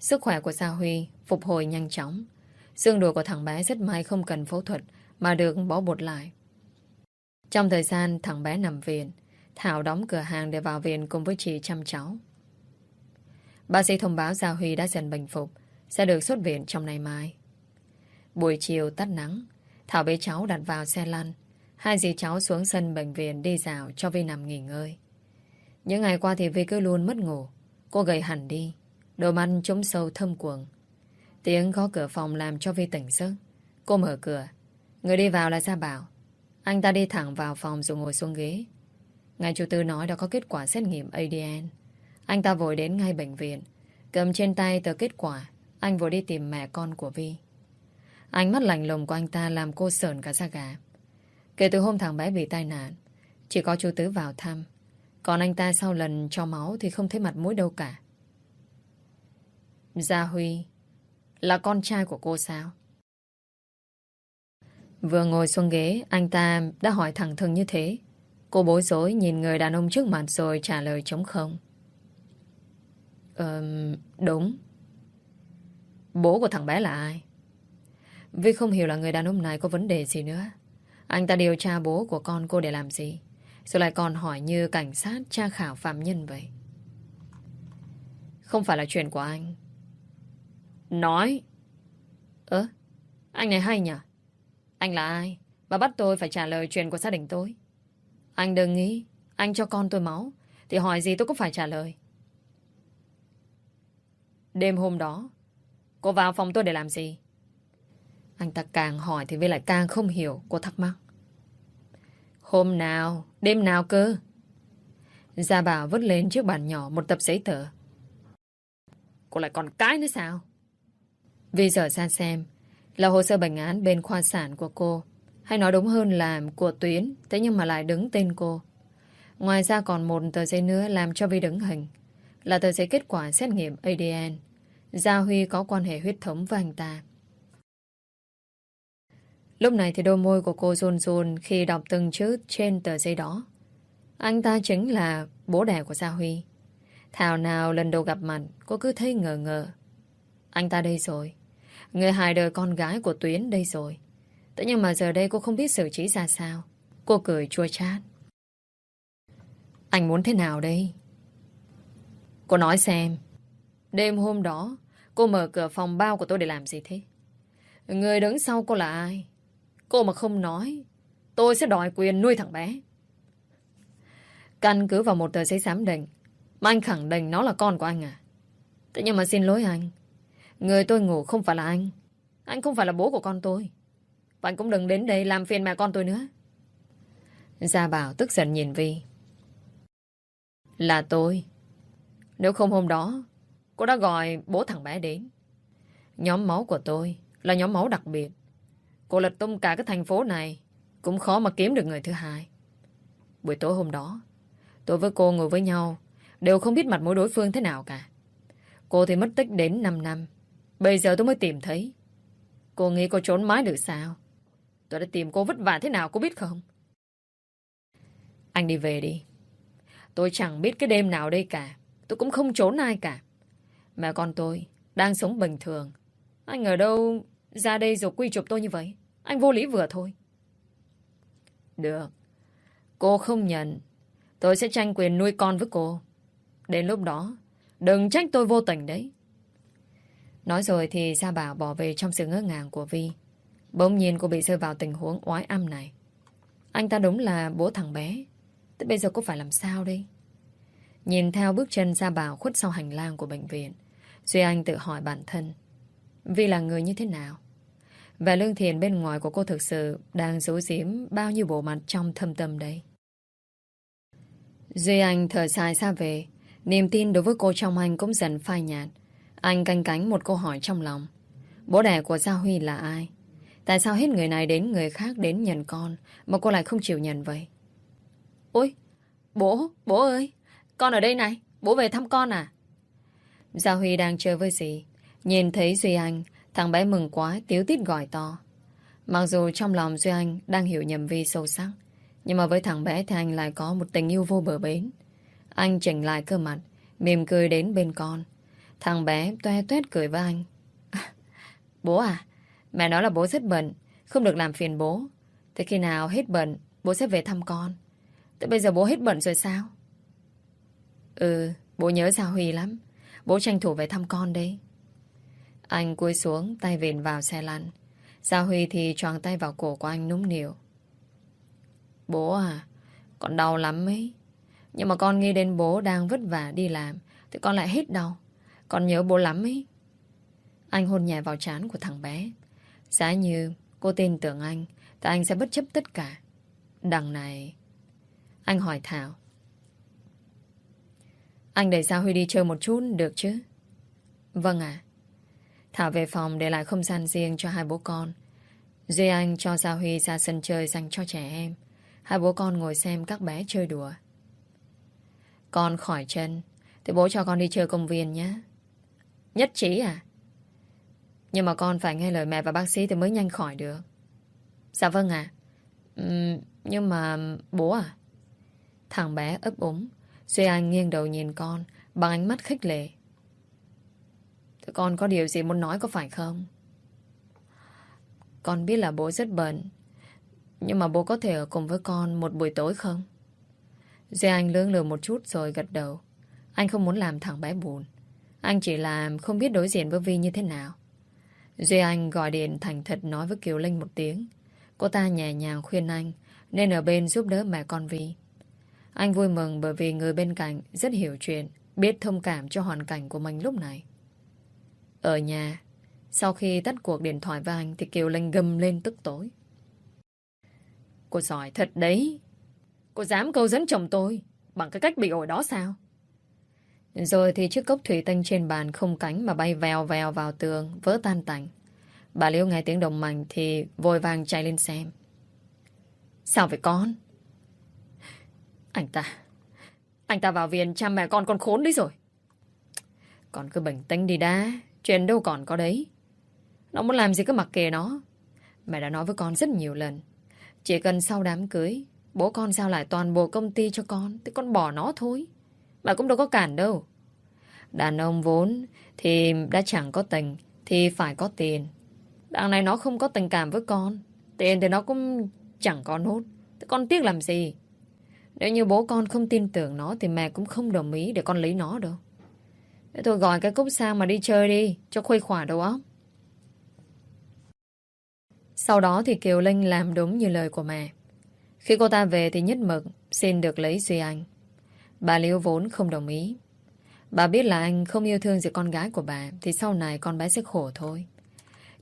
Sức khỏe của Sa Huy phục hồi nhanh chóng. Xương đùi của thằng bé rất may không cần phẫu thuật mà được bó bột lại. Trong thời gian thằng bé nằm viện, Thảo đóng cửa hàng để vào viện cùng với chị chăm cháu. Bác sĩ thông báo Gia Huy đã dần bình phục, sẽ được xuất viện trong ngày mai. Buổi chiều tắt nắng, Thảo bế cháu đặt vào xe lăn. Hai dì cháu xuống sân bệnh viện đi dạo cho Vi nằm nghỉ ngơi. Những ngày qua thì Vi cứ luôn mất ngủ. Cô gầy hẳn đi, đôi mắt trống sâu thâm cuồng. Tiếng gõ cửa phòng làm cho Vi tỉnh giấc. Cô mở cửa. Người đi vào là Gia Bảo. Anh ta đi thẳng vào phòng rồi ngồi xuống ghế. Ngài chủ tư nói đã có kết quả xét nghiệm ADN. Anh ta vội đến ngay bệnh viện. Cầm trên tay tờ kết quả. Anh vội đi tìm mẹ con của Vi. Ánh mắt lạnh lùng của anh ta làm cô sờn cả da gà. Kể từ hôm thằng bé bị tai nạn, chỉ có chú Tứ vào thăm. Còn anh ta sau lần cho máu thì không thấy mặt mũi đâu cả. Gia Huy là con trai của cô sao? Vừa ngồi xuống ghế, anh ta đã hỏi thẳng thừng như thế. Cô bối rối nhìn người đàn ông trước mặt rồi trả lời trống không. Ờ, đúng. Bố của thằng bé là ai? Vì không hiểu là người đàn ông này có vấn đề gì nữa. Anh ta điều tra bố của con cô để làm gì? Rồi lại còn hỏi như cảnh sát tra khảo phạm nhân vậy. Không phải là chuyện của anh. Nói. Ơ, anh này hay nhỉ? Anh là ai? Và bắt tôi phải trả lời chuyện của gia đình tôi. Anh đừng nghĩ anh cho con tôi máu thì hỏi gì tôi cũng phải trả lời. Đêm hôm đó cô vào phòng tôi để làm gì? Anh ta càng hỏi thì Vi lại càng không hiểu Cô thắc mắc Hôm nào? Đêm nào cơ? Gia Bảo vứt lên trước bàn nhỏ Một tập giấy tờ Cô lại còn cái nữa sao? Vi dở ra xem Là hồ sơ bệnh án bên khoa sản của cô Hay nói đúng hơn là của Tuyến Thế nhưng mà lại đứng tên cô Ngoài ra còn một tờ giấy nữa Làm cho Vi đứng hình Là tờ giấy kết quả xét nghiệm ADN Gia Huy có quan hệ huyết thống với anh ta Lúc này thì đôi môi của cô run run khi đọc từng chữ trên tờ giấy đó. Anh ta chính là bố đẻ của Gia Huy. Thảo nào lần đầu gặp mặt, cô cứ thấy ngờ ngờ. Anh ta đây rồi. Người hài đời con gái của Tuyến đây rồi. Thế nhưng mà giờ đây cô không biết xử trí ra sao. Cô cười chua chát. Anh muốn thế nào đây? Cô nói xem. Đêm hôm đó, cô mở cửa phòng bao của tôi để làm gì thế? Người đứng sau cô là ai? Cô mà không nói, tôi sẽ đòi quyền nuôi thằng bé. Căn cứ vào một tờ giấy giám định, mà anh khẳng định nó là con của anh à? Thế nhưng mà xin lỗi anh, người tôi ngủ không phải là anh. Anh không phải là bố của con tôi. Và anh cũng đừng đến đây làm phiền mẹ con tôi nữa. Gia Bảo tức giận nhìn Vi. Là tôi. Nếu không hôm đó, cô đã gọi bố thằng bé đến. Nhóm máu của tôi là nhóm máu đặc biệt. Cô lật tung cả cái thành phố này Cũng khó mà kiếm được người thứ hai Buổi tối hôm đó Tôi với cô ngồi với nhau Đều không biết mặt mối đối phương thế nào cả Cô thì mất tích đến 5 năm Bây giờ tôi mới tìm thấy Cô nghĩ cô trốn mãi được sao Tôi đã tìm cô vất vả thế nào cô biết không Anh đi về đi Tôi chẳng biết cái đêm nào đây cả Tôi cũng không trốn ai cả Mẹ con tôi đang sống bình thường Anh ở đâu ra đây rồi quy chụp tôi như vậy anh vô lý vừa thôi. Được. Cô không nhận. Tôi sẽ tranh quyền nuôi con với cô. Đến lúc đó, đừng trách tôi vô tình đấy. Nói rồi thì Gia Bảo bỏ về trong sự ngỡ ngàng của Vi. Bỗng nhiên cô bị rơi vào tình huống oái âm này. Anh ta đúng là bố thằng bé. Thế bây giờ cô phải làm sao đây? Nhìn theo bước chân gia bảo khuất sau hành lang của bệnh viện, Duy Anh tự hỏi bản thân, Vi là người như thế nào Và lương thiền bên ngoài của cô thực sự Đang giấu giếm bao nhiêu bộ mặt trong thâm tâm đây Duy Anh thở dài xa về, Niềm tin đối với cô trong anh cũng dần phai nhạt anh canh cánh một câu hỏi trong lòng. Bố đẻ của Gia Huy là ai? Tại sao hết người này đến người khác đến nhận con Mà cô lại không chịu nhận vậy? Ôi Bố, bố ơi Con ở đây này, bố về thăm con à? Gia Huy đang chơi với dì Nhìn thấy Duy Anh Thằng bé mừng quá, tiếu tít gọi to. Mặc dù trong lòng Duy Anh Đang hiểu nhầm Vi sâu sắc Nhưng mà với thằng bé thì anh lại có một tình yêu vô bờ bến. Anh chỉnh lại cơ mặt Mỉm cười đến bên con. Thằng bé toe toét cười với anh. Bố à Mẹ nói là bố rất bận, Không được làm phiền bố. Thế khi nào hết bận, Bố sẽ về thăm con. Thế bây giờ bố hết bận rồi sao? Ừ Bố nhớ Gia Huy lắm. Bố tranh thủ về thăm con đấy. Anh cúi xuống, tay vịn vào xe lăn. Gia Huy thì choàng tay vào cổ của anh núng nỉu Bố à Con đau lắm ấy. Nhưng mà con nghĩ đến bố đang vất vả đi làm, Thì con lại hết đau. Con nhớ bố lắm ấy. Anh hôn nhẹ vào trán của thằng bé. Giá như cô tin tưởng anh, Thì anh sẽ bất chấp tất cả. Đằng này, Anh hỏi Thảo. Anh để Gia Huy đi chơi một chút được chứ? Vâng ạ. Thảo về phòng để lại không gian riêng cho hai bố con. Duy Anh cho Gia Huy ra sân chơi dành cho trẻ em. Hai bố con ngồi xem các bé chơi đùa. Con khỏi chân, Thì bố cho con đi chơi công viên nhé. Nhất trí à? Nhưng mà con phải nghe lời mẹ và bác sĩ Thì mới nhanh khỏi được. Dạ vâng ạ. Uhm, Nhưng mà bố à? Thằng bé ấp úng Duy Anh nghiêng đầu nhìn con Bằng ánh mắt khích lệ. Thế con có điều gì muốn nói có phải không? Con biết là bố rất bận Nhưng mà bố có thể ở cùng với con Một buổi tối không? Duy Anh lưỡng lừa một chút rồi gật đầu. Anh không muốn làm thằng bé buồn. Anh chỉ làm không biết đối diện với Vi như thế nào. Duy Anh gọi điện thành thật nói với Kiều Linh một tiếng. Cô ta nhẹ nhàng khuyên anh, Nên ở bên giúp đỡ mẹ con Vi. Anh vui mừng bởi vì người bên cạnh Rất hiểu chuyện, Biết thông cảm cho hoàn cảnh của mình lúc này. Ở nhà, Sau khi tắt cuộc điện thoại với anh Thì Kiều Linh gầm lên tức tối. Cô giỏi thật đấy. Cô dám câu dẫn chồng tôi Bằng cái cách bị ổi đó sao? Rồi thì chiếc cốc thủy tinh trên bàn Không cánh mà bay vèo vèo vào tường, Vỡ tan tành. Bà Liễu nghe tiếng đồng mạnh Thì vội vàng chạy lên xem. Sao vậy con? Anh ta Anh ta vào viện, cha mẹ con con khốn đấy rồi. Con cứ bình tĩnh đi đã, Chuyện đâu còn có đấy. Nó muốn làm gì cứ mặc kệ nó. Mẹ đã nói với con rất nhiều lần. Chỉ cần sau đám cưới, Bố con giao lại toàn bộ công ty cho con, Thì con bỏ nó thôi. Mà cũng đâu có cản đâu. Đàn ông vốn Thì đã chẳng có tình Thì phải có tiền. Đằng này nó không có tình cảm với con, Tiền thì nó cũng chẳng có nốt con tiếc làm gì? Nếu như bố con không tin tưởng nó Thì mẹ cũng không đồng ý để con lấy nó đâu. Thế thôi gọi cái cúc sang mà đi chơi đi, Cho khuây khỏa đầu óc. Sau đó thì Kiều Linh làm đúng như lời của mẹ. Khi cô ta về thì nhất mực Xin được lấy Duy Anh. Bà Liễu vốn không đồng ý. Bà biết là anh không yêu thương gì con gái của bà, Thì sau này con bé sẽ khổ thôi.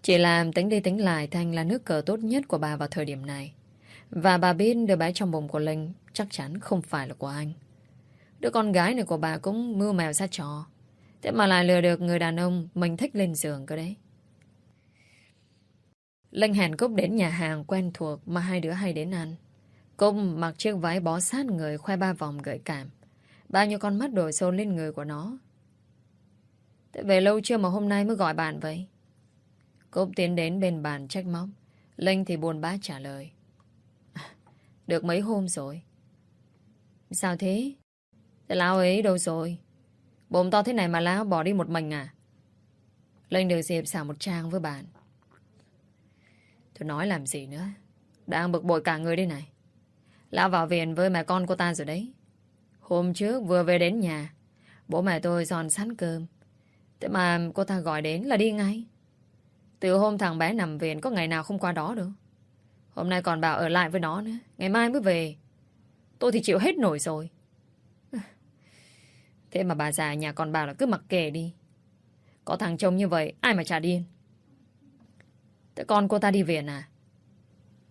Chỉ làm tính đi tính lại Thanh là nước cờ tốt nhất của bà vào thời điểm này. Và bà biết đứa bé trong bụng của Linh Chắc chắn không phải là của anh. Đứa con gái này của bà cũng mưu mèo ra trò. Thế mà lại lừa được người đàn ông Mình thích lên giường cơ đấy. Linh hẹn Cúc đến nhà hàng quen thuộc Mà hai đứa hay đến ăn. Cúc mặc chiếc váy bó sát người Khoe ba vòng gợi cảm. Bao nhiêu con mắt đổ xôn lên người của nó. Thế về lâu chưa mà hôm nay mới gọi bạn vậy? Cúc tiến đến bên bàn trách móc. Linh thì buồn bã trả lời. Được mấy hôm rồi? Sao thế? Thế Lão ấy đâu rồi? Bụng to thế này mà Lão bỏ đi một mình à? Linh được dịp xả một trang với bạn. Tôi nói làm gì nữa? Đang bực bội cả người đây này. Lão vào viện với mẹ con cô ta rồi đấy. Hôm trước vừa về đến nhà Bố mẹ tôi dọn sẵn cơm Thế mà cô ta gọi đến là đi ngay Từ hôm thằng bé nằm viện Có ngày nào không qua đó đâu Hôm nay còn bảo ở lại với nó nữa Ngày mai mới về Tôi thì chịu hết nổi rồi Thế mà bà già nhà còn bảo là cứ mặc kệ đi. Có thằng chồng như vậy, ai mà trả điên. Thế con cô ta đi viện à?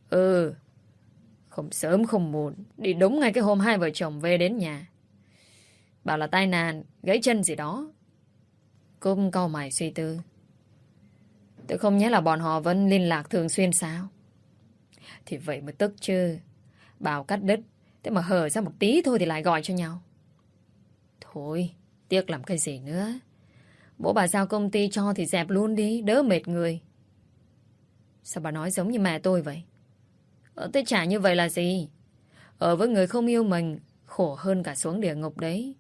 Ừ. Không sớm không muộn. Đi đúng ngay cái hôm hai vợ chồng về đến nhà. Bảo là tai nạn, gãy chân gì đó. Cũng câu mày suy tư. Tôi không nhớ là bọn họ vẫn liên lạc thường xuyên sao? Thì vậy mới tức chứ. Bảo cắt đứt. Thế mà hở ra một tí thôi thì lại gọi cho nhau. Thôi, tiếc làm cái gì nữa. Bố bà giao công ty cho thì dẹp luôn đi, đỡ mệt người. Sao bà nói giống như mẹ tôi vậy? Ờ, thế trả như vậy là gì? Ở với người không yêu mình, khổ hơn cả xuống địa ngục đấy.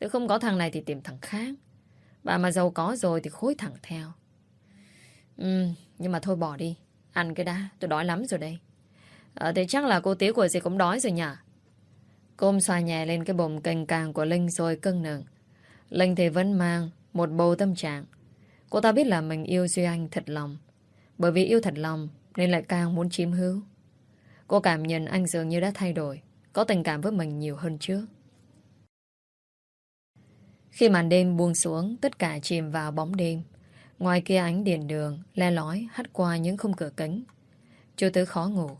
Nếu không có thằng này thì tìm thằng khác. Bà mà giàu có rồi thì khối thẳng theo. Ừ, nhưng mà thôi bỏ đi. Ăn cái đã, tôi đói lắm rồi đây. Ờ, thế chắc là cô tí của gì cũng đói rồi nhỉ? Côm xoa nhẹ lên cái bồng cành càng của Linh rồi cưng nừng. Linh thì vẫn mang một bầu tâm trạng. Cô ta biết là mình yêu Duy Anh thật lòng. Bởi vì yêu thật lòng nên lại càng muốn chiếm hữu. Cô cảm nhận anh dường như đã thay đổi, có tình cảm với mình nhiều hơn trước. Khi màn đêm buông xuống, tất cả chìm vào bóng đêm. Ngoài kia ánh đèn đường, le lói, hắt qua những khung cửa kính. Chú Tứ khó ngủ.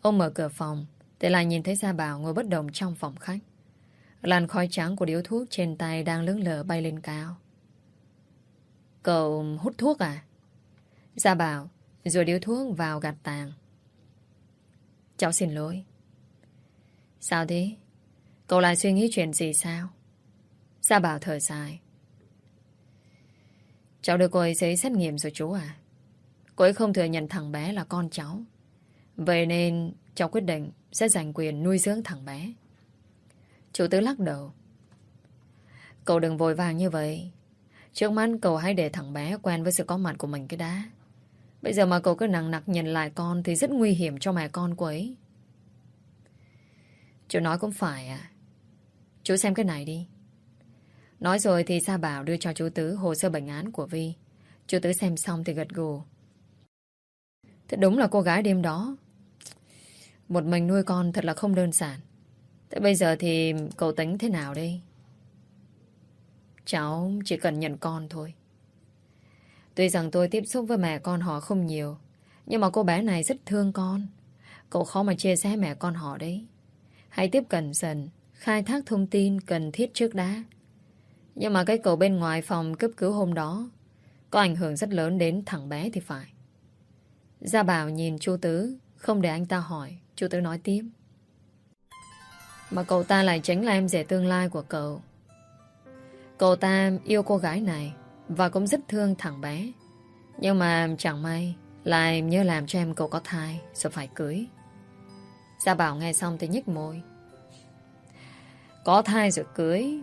Ông mở cửa phòng, để lại nhìn thấy Gia Bảo ngồi bất động trong phòng khách. Làn khói trắng của điếu thuốc trên tay đang lững lờ bay lên cao. Cậu hút thuốc à? Gia Bảo rồi điếu thuốc vào gạt tàng. Cháu xin lỗi. Sao thế? Cậu lại suy nghĩ chuyện gì sao? Gia Bảo thở dài. Cháu được cô ấy giấy xét nghiệm rồi chú à? Cô ấy không thừa nhận thằng bé là con cháu. Vậy nên cháu quyết định sẽ giành quyền nuôi dưỡng thằng bé. Chủ tứ lắc đầu. Cậu đừng vội vàng như vậy. Trước mắt cậu hãy để thằng bé quen với sự có mặt của mình cái đá. Bây giờ mà cậu cứ nặng nặc nhận lại con thì rất nguy hiểm cho mẹ con của ấy. Chú nói cũng phải à. Chú xem cái này đi. Nói rồi thì Sa Bảo đưa cho chú Tứ hồ sơ bệnh án của Vi. Chú Tứ xem xong thì gật gù. Thế đúng là cô gái đêm đó. Một mình nuôi con thật là không đơn giản. Thế bây giờ thì cậu tính thế nào đây? Cháu chỉ cần nhận con thôi. Tuy rằng tôi tiếp xúc với mẹ con họ không nhiều, nhưng mà cô bé này rất thương con. Cậu khó mà chia sẻ mẹ con họ đấy. Hãy tiếp cận dần, khai thác thông tin cần thiết trước đã. Nhưng mà cái cậu bên ngoài phòng cấp cứu hôm đó có ảnh hưởng rất lớn đến thằng bé thì phải. Gia Bảo nhìn chú Tứ, không để anh ta hỏi, chú Tứ nói tiếp. Mà cậu ta lại tránh là em rể tương lai của cậu. Cậu ta yêu cô gái này và cũng rất thương thằng bé. Nhưng mà chẳng may, lại nhớ làm cho em cậu có thai rồi phải cưới. Gia Bảo nghe xong thì nhích môi. Có thai rồi cưới.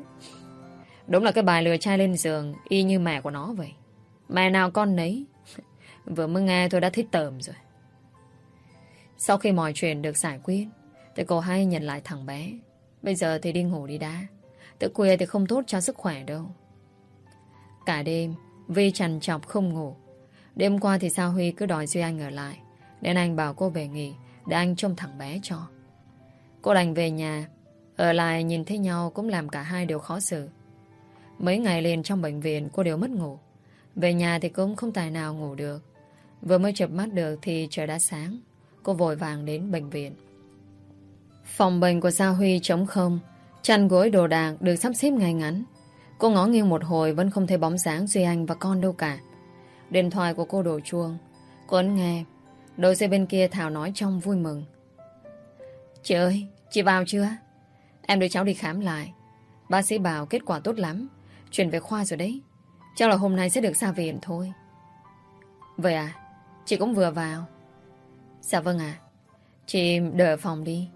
Đúng là cái bài lừa trai lên giường, Y như mẹ của nó vậy. Mẹ nào con nấy. Vừa mới nghe tôi đã thích tởm rồi. Sau khi mọi chuyện được giải quyết, Thì cô hay nhận lại thằng bé. Bây giờ thì đi ngủ đi đã. Tự khuya thì không tốt cho sức khỏe đâu. Cả đêm Vi trằn chọc không ngủ. Đêm qua thì Sao Huy cứ đòi Duy Anh ở lại, Nên anh bảo cô về nghỉ, Để anh trông thằng bé cho. Cô đành về nhà, Ở lại nhìn thấy nhau cũng làm cả hai đều khó xử. Mấy ngày liền trong bệnh viện, cô đều mất ngủ. Về nhà thì cũng không tài nào ngủ được. Vừa mới chập mắt được thì trời đã sáng, Cô vội vàng đến bệnh viện. Phòng bệnh của Gia Huy trống không, Chăn gối đồ đạc được sắp xếp ngay ngắn. Cô ngó nghiêng một hồi Vẫn không thấy bóng dáng Duy Anh và con đâu cả. Điện thoại của cô đổ chuông. Cô ấn nghe. Đầu dây bên kia Thảo nói trong vui mừng. Chị ơi, chị vào chưa? Em đưa cháu đi khám lại. Bác sĩ bảo kết quả tốt lắm. Chuyển về khoa rồi đấy. Chắc là hôm nay sẽ được ra viện thôi. Vậy à? Chị cũng vừa vào. Dạ vâng ạ. Chị đợi ở phòng đi.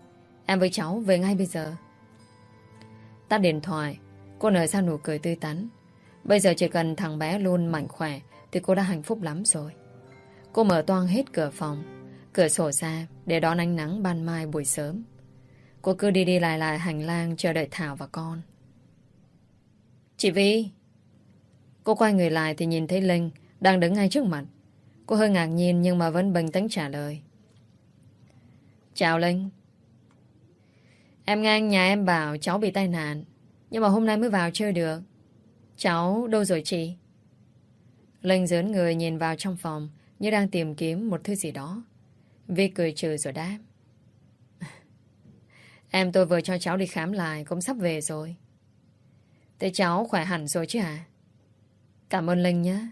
Em với cháu về ngay bây giờ. Tắt điện thoại. Cô nở ra nụ cười tươi tắn. Bây giờ chỉ cần thằng bé luôn mạnh khỏe Thì cô đã hạnh phúc lắm rồi. Cô mở toang hết cửa phòng, Cửa sổ ra để đón ánh nắng ban mai buổi sớm. Cô cứ đi đi lại lại hành lang chờ đợi Thảo và con. Chị Vi. Cô quay người lại thì nhìn thấy Linh Đang đứng ngay trước mặt. Cô hơi ngạc nhiên nhưng mà vẫn bình tĩnh trả lời. Chào Linh. Em nghe nhà em bảo cháu bị tai nạn. Nhưng mà hôm nay mới vào chơi được. Cháu đâu rồi chị? Linh dớn người nhìn vào trong phòng, như đang tìm kiếm một thứ gì đó. Vi cười trừ rồi đáp. Em tôi vừa cho cháu đi khám lại, cũng sắp về rồi. Thế cháu khỏe hẳn rồi chứ hả? Cảm ơn Linh nhé.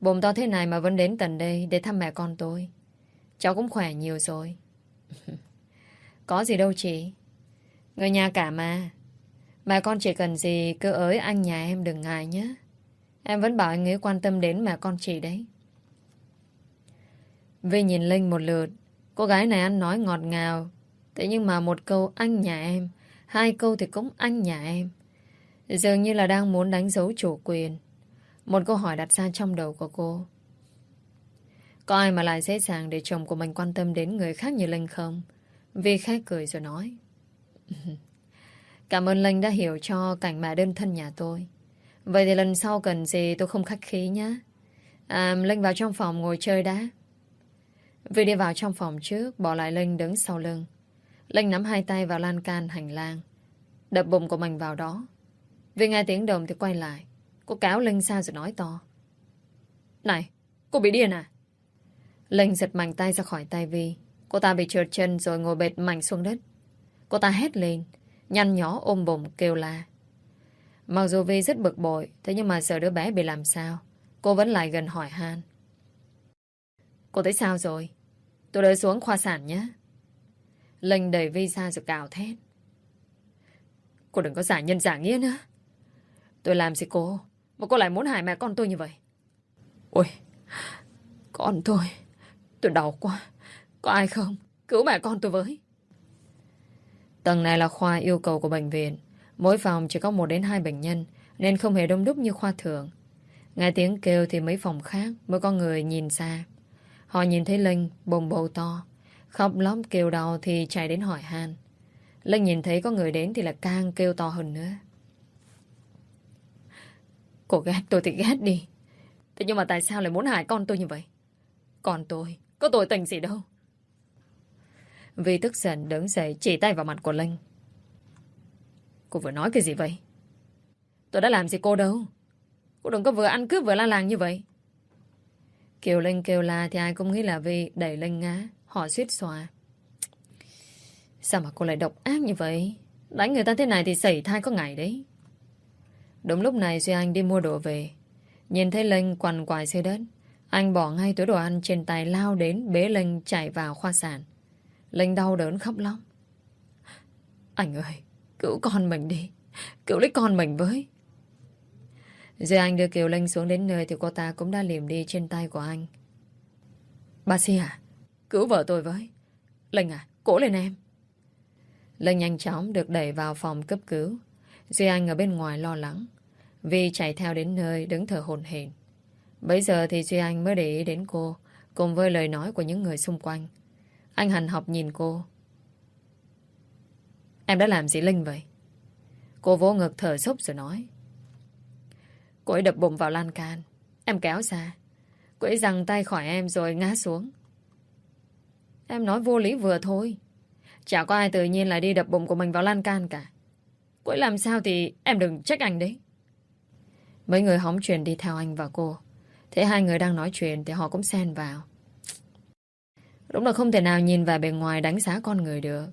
Bụng to thế này mà vẫn đến tận đây để thăm mẹ con tôi. Cháu cũng khỏe nhiều rồi. Có gì đâu chị. Người nhà cả mà. Mẹ con chỉ cần gì cứ ới anh nhà em đừng ngại nhé. Em vẫn bảo anh ấy quan tâm đến mẹ con chị đấy. Vi nhìn Linh một lượt. Cô gái này ăn nói ngọt ngào. Thế nhưng mà một câu anh nhà em. Hai câu thì cũng anh nhà em. Dường như là đang muốn đánh dấu chủ quyền. Một câu hỏi đặt ra trong đầu của cô. Có ai mà lại dễ dàng để chồng của mình quan tâm đến người khác như Linh không? Vi khách cười rồi nói. Cảm ơn Linh đã hiểu cho cảnh mẹ đơn thân nhà tôi. Vậy thì lần sau cần gì tôi không khách khí nhé. À, Linh vào trong phòng ngồi chơi đã. Vì đi vào trong phòng trước, bỏ lại Linh đứng sau lưng. Linh nắm hai tay vào lan can hành lang. Đập bụng của mình vào đó. Vì nghe tiếng đồng thì quay lại. Cô cáo Linh sao rồi nói to. Này, cô bị điên à? Linh giật mạnh tay ra khỏi tay Vi. Cô ta bị trượt chân rồi ngồi bệt mạnh xuống đất. Cô ta hét lên, nhăn nhó ôm bụng kêu la. Mặc dù Vi rất bực bội, thế nhưng mà sợ đứa bé bị làm sao, cô vẫn lại gần hỏi Han. Cô thấy sao rồi? Tôi đợi xuống khoa sản nhé. Linh đẩy Vi ra rồi cào thét. Cô đừng có giả nhân giả nghĩa nữa. Tôi làm gì cô, mà cô lại muốn hại mẹ con tôi như vậy? Ôi, con tôi, tôi đau quá. Có ai không? Cứu mẹ con tôi với. Tầng này là khoa yêu cầu của bệnh viện. Mỗi phòng chỉ có một đến hai bệnh nhân, nên không hề đông đúc như khoa thường. Nghe tiếng kêu thì mấy phòng khác mới có người nhìn xa. Họ nhìn thấy Linh bồng bầu to, khóc lóc kêu đau thì chạy đến hỏi han. Linh nhìn thấy có người đến thì là càng kêu to hơn nữa. Cô ghét tôi thì ghét đi. Thế nhưng mà tại sao lại muốn hại con tôi như vậy? Con tôi, có tội tình gì đâu. Vi tức giận đứng dậy chỉ tay vào mặt của Linh. Cô vừa nói cái gì vậy? Tôi đã làm gì cô đâu. Cô đừng có vừa ăn cướp vừa la làng như vậy. Kiều Linh kêu la thì ai cũng nghĩ là Vi đẩy Linh ngã, Họ suýt xòa. Sao mà cô lại độc ác như vậy? Đánh người ta thế này thì xảy thai có ngày đấy. Đúng lúc này Duy Anh đi mua đồ về. Nhìn thấy Linh quằn quài dưới đất. Anh bỏ ngay túi đồ ăn trên tay lao đến bế Linh chạy vào khoa sản. Linh đau đớn khóc lóc. Anh ơi, cứu con mình đi. Cứu lấy con mình với. Duy Anh đưa Kiều Linh xuống đến nơi thì cô ta cũng đã liềm đi trên tay của anh. Bác sĩ à, cứu vợ tôi với. Linh à, cố lên em. Linh nhanh chóng được đẩy vào phòng cấp cứu. Duy Anh ở bên ngoài lo lắng. Vi chạy theo đến nơi đứng thở hồn hển. Bây giờ thì Duy Anh mới để ý đến cô cùng với lời nói của những người xung quanh. Anh hành học nhìn cô. Em đã làm gì Linh vậy? Cô vỗ ngực thở sốc rồi nói. Cô ấy đập bụng vào lan can. Em kéo ra. Cô ấy giằng tay khỏi em rồi ngã xuống. Em nói vô lý vừa thôi. Chả có ai tự nhiên lại đi đập bụng của mình vào lan can cả. Cô ấy làm sao thì em đừng trách anh đấy. Mấy người hóng chuyện đi theo anh và cô. Thế hai người đang nói chuyện thì họ cũng xen vào. Đúng là không thể nào nhìn vào bề ngoài đánh giá con người được.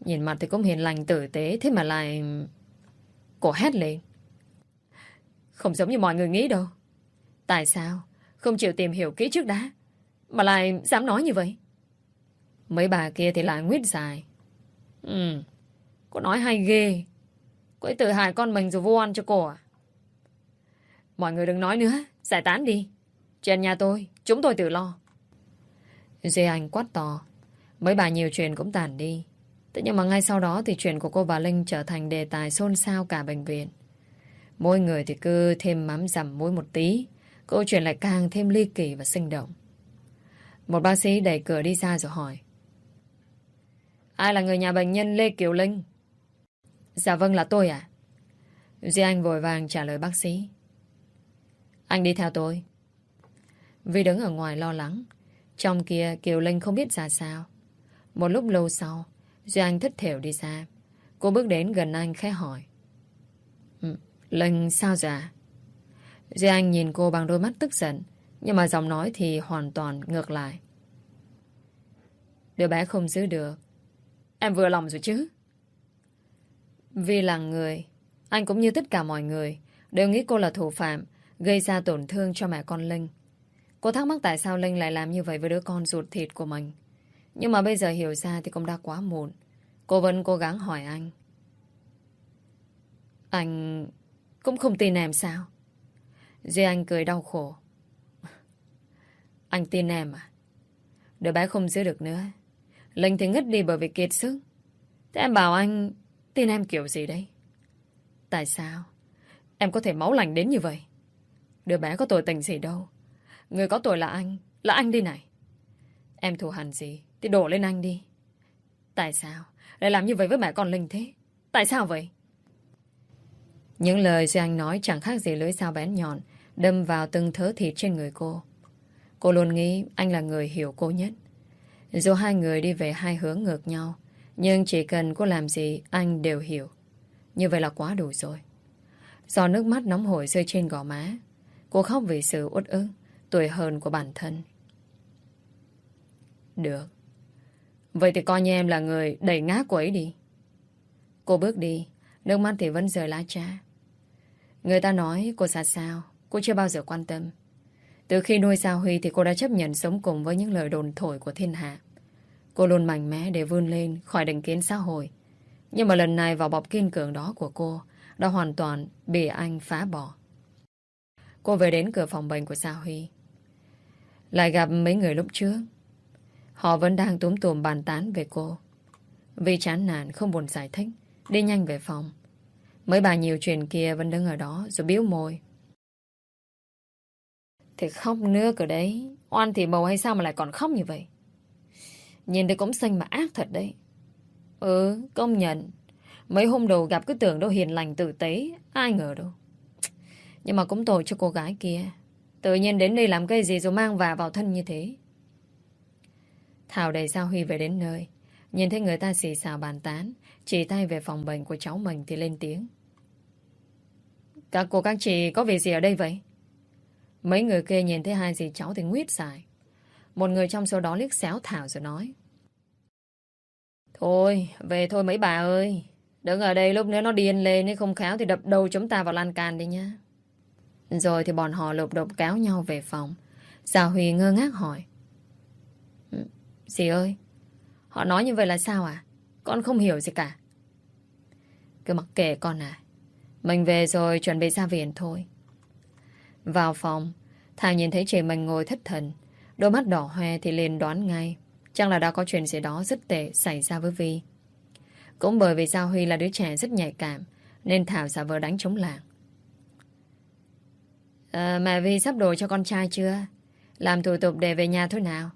Nhìn mặt thì cũng hiền lành tử tế, thế mà lại... Cô hét lên. Không giống như mọi người nghĩ đâu. Tại sao? Không chịu tìm hiểu kỹ trước đã. Mà lại dám nói như vậy. Mấy bà kia thì lại nguyết dài. Ừ, cô nói hay ghê. Cô ấy tự hại con mình rồi vô ăn cho cô à? Mọi người đừng nói nữa, giải tán đi. Trên nhà tôi, chúng tôi tự lo. Duy Anh quát to. Mấy bà nhiều chuyện cũng tàn đi. Thế nhưng mà ngay sau đó thì chuyện của cô bà Linh trở thành đề tài xôn xao cả bệnh viện. Mỗi người thì cứ thêm mắm dằm mỗi một tí. Câu chuyện lại càng thêm ly kỳ và sinh động. Một bác sĩ đẩy cửa đi ra rồi hỏi. Ai là người nhà bệnh nhân Lê Kiều Linh? Dạ vâng là tôi ạ. À? Duy Anh vội vàng trả lời bác sĩ. Anh đi theo tôi. Vì đứng ở ngoài lo lắng. Trong kia Kiều Linh không biết ra sao. Một lúc lâu sau, Duy Anh thất thểu đi ra Cô bước đến gần anh khẽ hỏi. Ừ, Linh sao dạ? Duy Anh nhìn cô bằng đôi mắt tức giận, nhưng mà giọng nói thì hoàn toàn ngược lại. Đứa bé không giữ được. Em vừa lòng rồi chứ? Vì là người, anh cũng như tất cả mọi người, đều nghĩ cô là thủ phạm, gây ra tổn thương cho mẹ con Linh. Cô thắc mắc tại sao Linh lại làm như vậy với đứa con ruột thịt của mình. Nhưng mà bây giờ hiểu ra thì cũng đã quá muộn. Cô vẫn cố gắng hỏi anh. Anh cũng không tin em sao? Duy Anh cười đau khổ. Anh tin em à? Đứa bé không giữ được nữa. Linh thì ngất đi bởi vì kiệt sức. Thế em bảo anh tin em kiểu gì đấy? Tại sao? Em có thể máu lành đến như vậy? Đứa bé có tội tình gì đâu. Người có tội là anh. Là anh đi này. Em thù hằn gì thì đổ lên anh đi. Tại sao? Lại làm như vậy với mẹ con Linh thế? Tại sao vậy? Những lời Duy Anh nói chẳng khác gì lưỡi dao bén nhọn đâm vào từng thớ thịt trên người cô. Cô luôn nghĩ anh là người hiểu cô nhất. Dù hai người đi về hai hướng ngược nhau, nhưng chỉ cần cô làm gì anh đều hiểu. Như vậy là quá đủ rồi. Do nước mắt nóng hổi rơi trên gò má, cô khóc vì sự uất ức, tuổi hơn của bản thân. Được. Vậy thì coi như em là người đẩy ngã cô ấy đi. Cô bước đi, nước mắt thì vẫn rơi lá cha. Người ta nói cô xa sao, cô chưa bao giờ quan tâm. Từ khi nuôi Sao Huy thì cô đã chấp nhận sống cùng với những lời đồn thổi của thiên hạ. Cô luôn mạnh mẽ để vươn lên khỏi định kiến xã hội. Nhưng mà lần này vào bọc kiên cường đó của cô đã hoàn toàn bị anh phá bỏ. Cô về đến cửa phòng bệnh của sa Huy. Lại gặp mấy người lúc trước. Họ vẫn đang túm tùm bàn tán về cô. Vì chán nản không buồn giải thích, đi nhanh về phòng. Mấy bà nhiều chuyện kia vẫn đứng ở đó rồi biếu môi. Thì khóc nước ở đấy. Oan thì bầu hay sao mà lại còn khóc như vậy? Nhìn thấy cũng xanh mà ác thật đấy. Ừ, công nhận. Mấy hôm đầu gặp cứ tưởng đâu hiền lành tử tế. Ai ngờ đâu. Nhưng mà cũng tội cho cô gái kia. Tự nhiên đến đây làm cái gì rồi mang vả vào thân như thế. Thảo đẩy Giao Huy về đến nơi. Nhìn thấy người ta xì xào bàn tán. Chỉ tay về phòng bệnh của cháu mình thì lên tiếng. Các cô các chị có việc gì ở đây vậy? Mấy người kia nhìn thấy hai dì cháu thì nguyết dài. Một người trong số đó liếc xéo Thảo rồi nói. Thôi, về thôi mấy bà ơi. Đứng ở đây lúc nữa nó điên lên nếu không khéo thì đập đầu chúng ta vào lan can đi nha. Rồi thì bọn họ lục đục kéo nhau về phòng. Già Huy ngơ ngác hỏi. Ừ, dì ơi, họ nói như vậy là sao à? Con không hiểu gì cả. Cứ mặc kệ con à. Mình về rồi chuẩn bị ra viện thôi. Vào phòng, Thảo nhìn thấy chị mình ngồi thất thần. Đôi mắt đỏ hoe thì liền đoán ngay. Chắc là đã có chuyện gì đó rất tệ xảy ra với Vi. Cũng bởi vì Giao Huy là đứa trẻ rất nhạy cảm, nên Thảo giả vờ đánh chống làng. À, mẹ Vi sắp đồ cho con trai chưa? Làm thủ tục để về nhà thôi nào?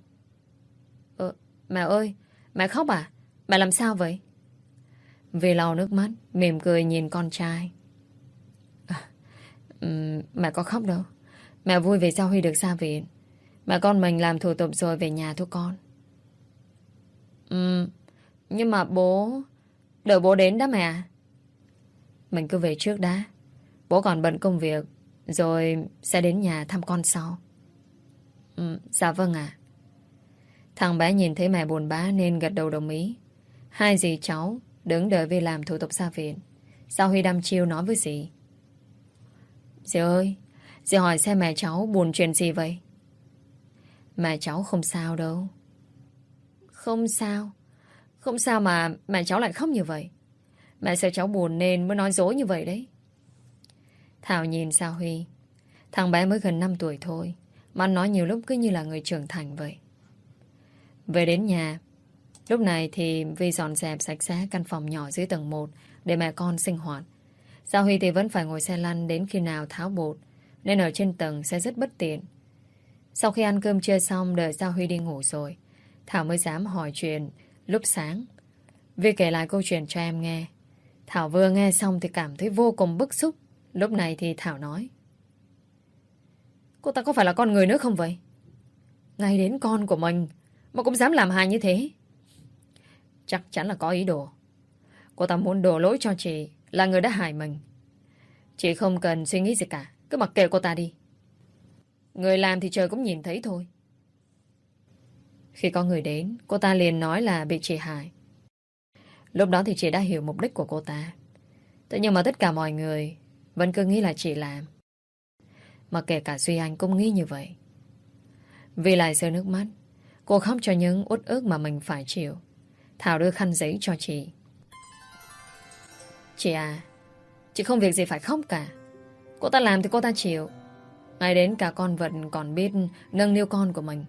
Ờ, mẹ ơi, mẹ khóc à? Mẹ làm sao vậy? Vi lau nước mắt, mỉm cười nhìn con trai. Um, mẹ có khóc đâu Mẹ vui vì sao Huy được ra viện Mẹ con mình làm thủ tục rồi về nhà thôi con um, Nhưng mà bố Đợi bố đến đó mẹ Mình cứ về trước đã Bố còn bận công việc rồi sẽ đến nhà thăm con sau Ừ, Dạ vâng ạ Thằng bé nhìn thấy mẹ buồn bã Nên gật đầu đồng ý Hai dì cháu đứng đợi về làm thủ tục ra viện Sao Huy đăm chiêu nói với dì Dì ơi, dì hỏi xem mẹ cháu buồn chuyện gì vậy? Mẹ cháu không sao đâu. Không sao? Không sao mà mẹ cháu lại khóc như vậy. Mẹ sợ cháu buồn nên mới nói dối như vậy đấy. Thảo nhìn Sao Huy. Thằng bé mới gần 5 tuổi thôi. Mà nói nhiều lúc cứ như là người trưởng thành vậy. Về đến nhà. Lúc này thì Vi dọn dẹp sạch sẽ căn phòng nhỏ dưới tầng 1 để mẹ con sinh hoạt. sao Huy thì vẫn phải ngồi xe lăn đến khi nào tháo bột, nên ở trên tầng sẽ rất bất tiện. Sau khi ăn cơm trưa xong, đợi sao Huy đi ngủ rồi, Thảo mới dám hỏi chuyện lúc sáng. Vi kể lại câu chuyện cho em nghe. Thảo vừa nghe xong thì cảm thấy vô cùng bức xúc. Lúc này thì Thảo nói. Cô ta có phải là con người nữa không vậy? Ngay đến con của mình mà cũng dám làm hại như thế. Chắc chắn là có ý đồ. Cô ta muốn đổ lỗi cho chị là người đã hại mình. Chị không cần suy nghĩ gì cả. Cứ mặc kệ cô ta đi. Người làm thì trời cũng nhìn thấy thôi. Khi có người đến, cô ta liền nói là bị chị hại. Lúc đó thì chị đã hiểu mục đích của cô ta. Thế nhưng mà tất cả mọi người vẫn cứ nghĩ là chị làm. Mà kể cả Duy Anh cũng nghĩ như vậy. Vì lại rơi nước mắt, cô khóc cho những uất ức mà mình phải chịu. Thảo đưa khăn giấy cho chị. Chị à, chị không việc gì phải khóc cả. Cô ta làm thì cô ta chịu. Ngay đến cả con vật còn biết nâng niu con của mình.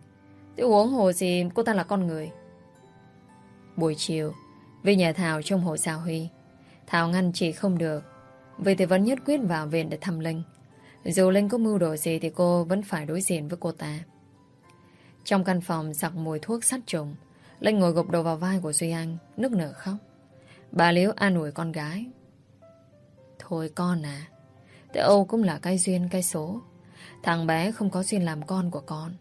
Thì uống hồ gì cô ta là con người. Buổi chiều, vì nhà Thảo trong hồ sao Huy, Thảo ngăn chị không được. Vì thì vẫn nhất quyết vào viện để thăm Linh. Dù Linh có mưu đồ gì thì cô vẫn phải đối diện với cô ta. Trong căn phòng sặc mùi thuốc sát trùng, Linh ngồi gục đầu vào vai của Duy Anh, nước nở khóc. Bà Liễu an ủi con gái. Thôi con à, Thế Âu cũng là cái duyên cái số. Thằng bé không có duyên làm con của con.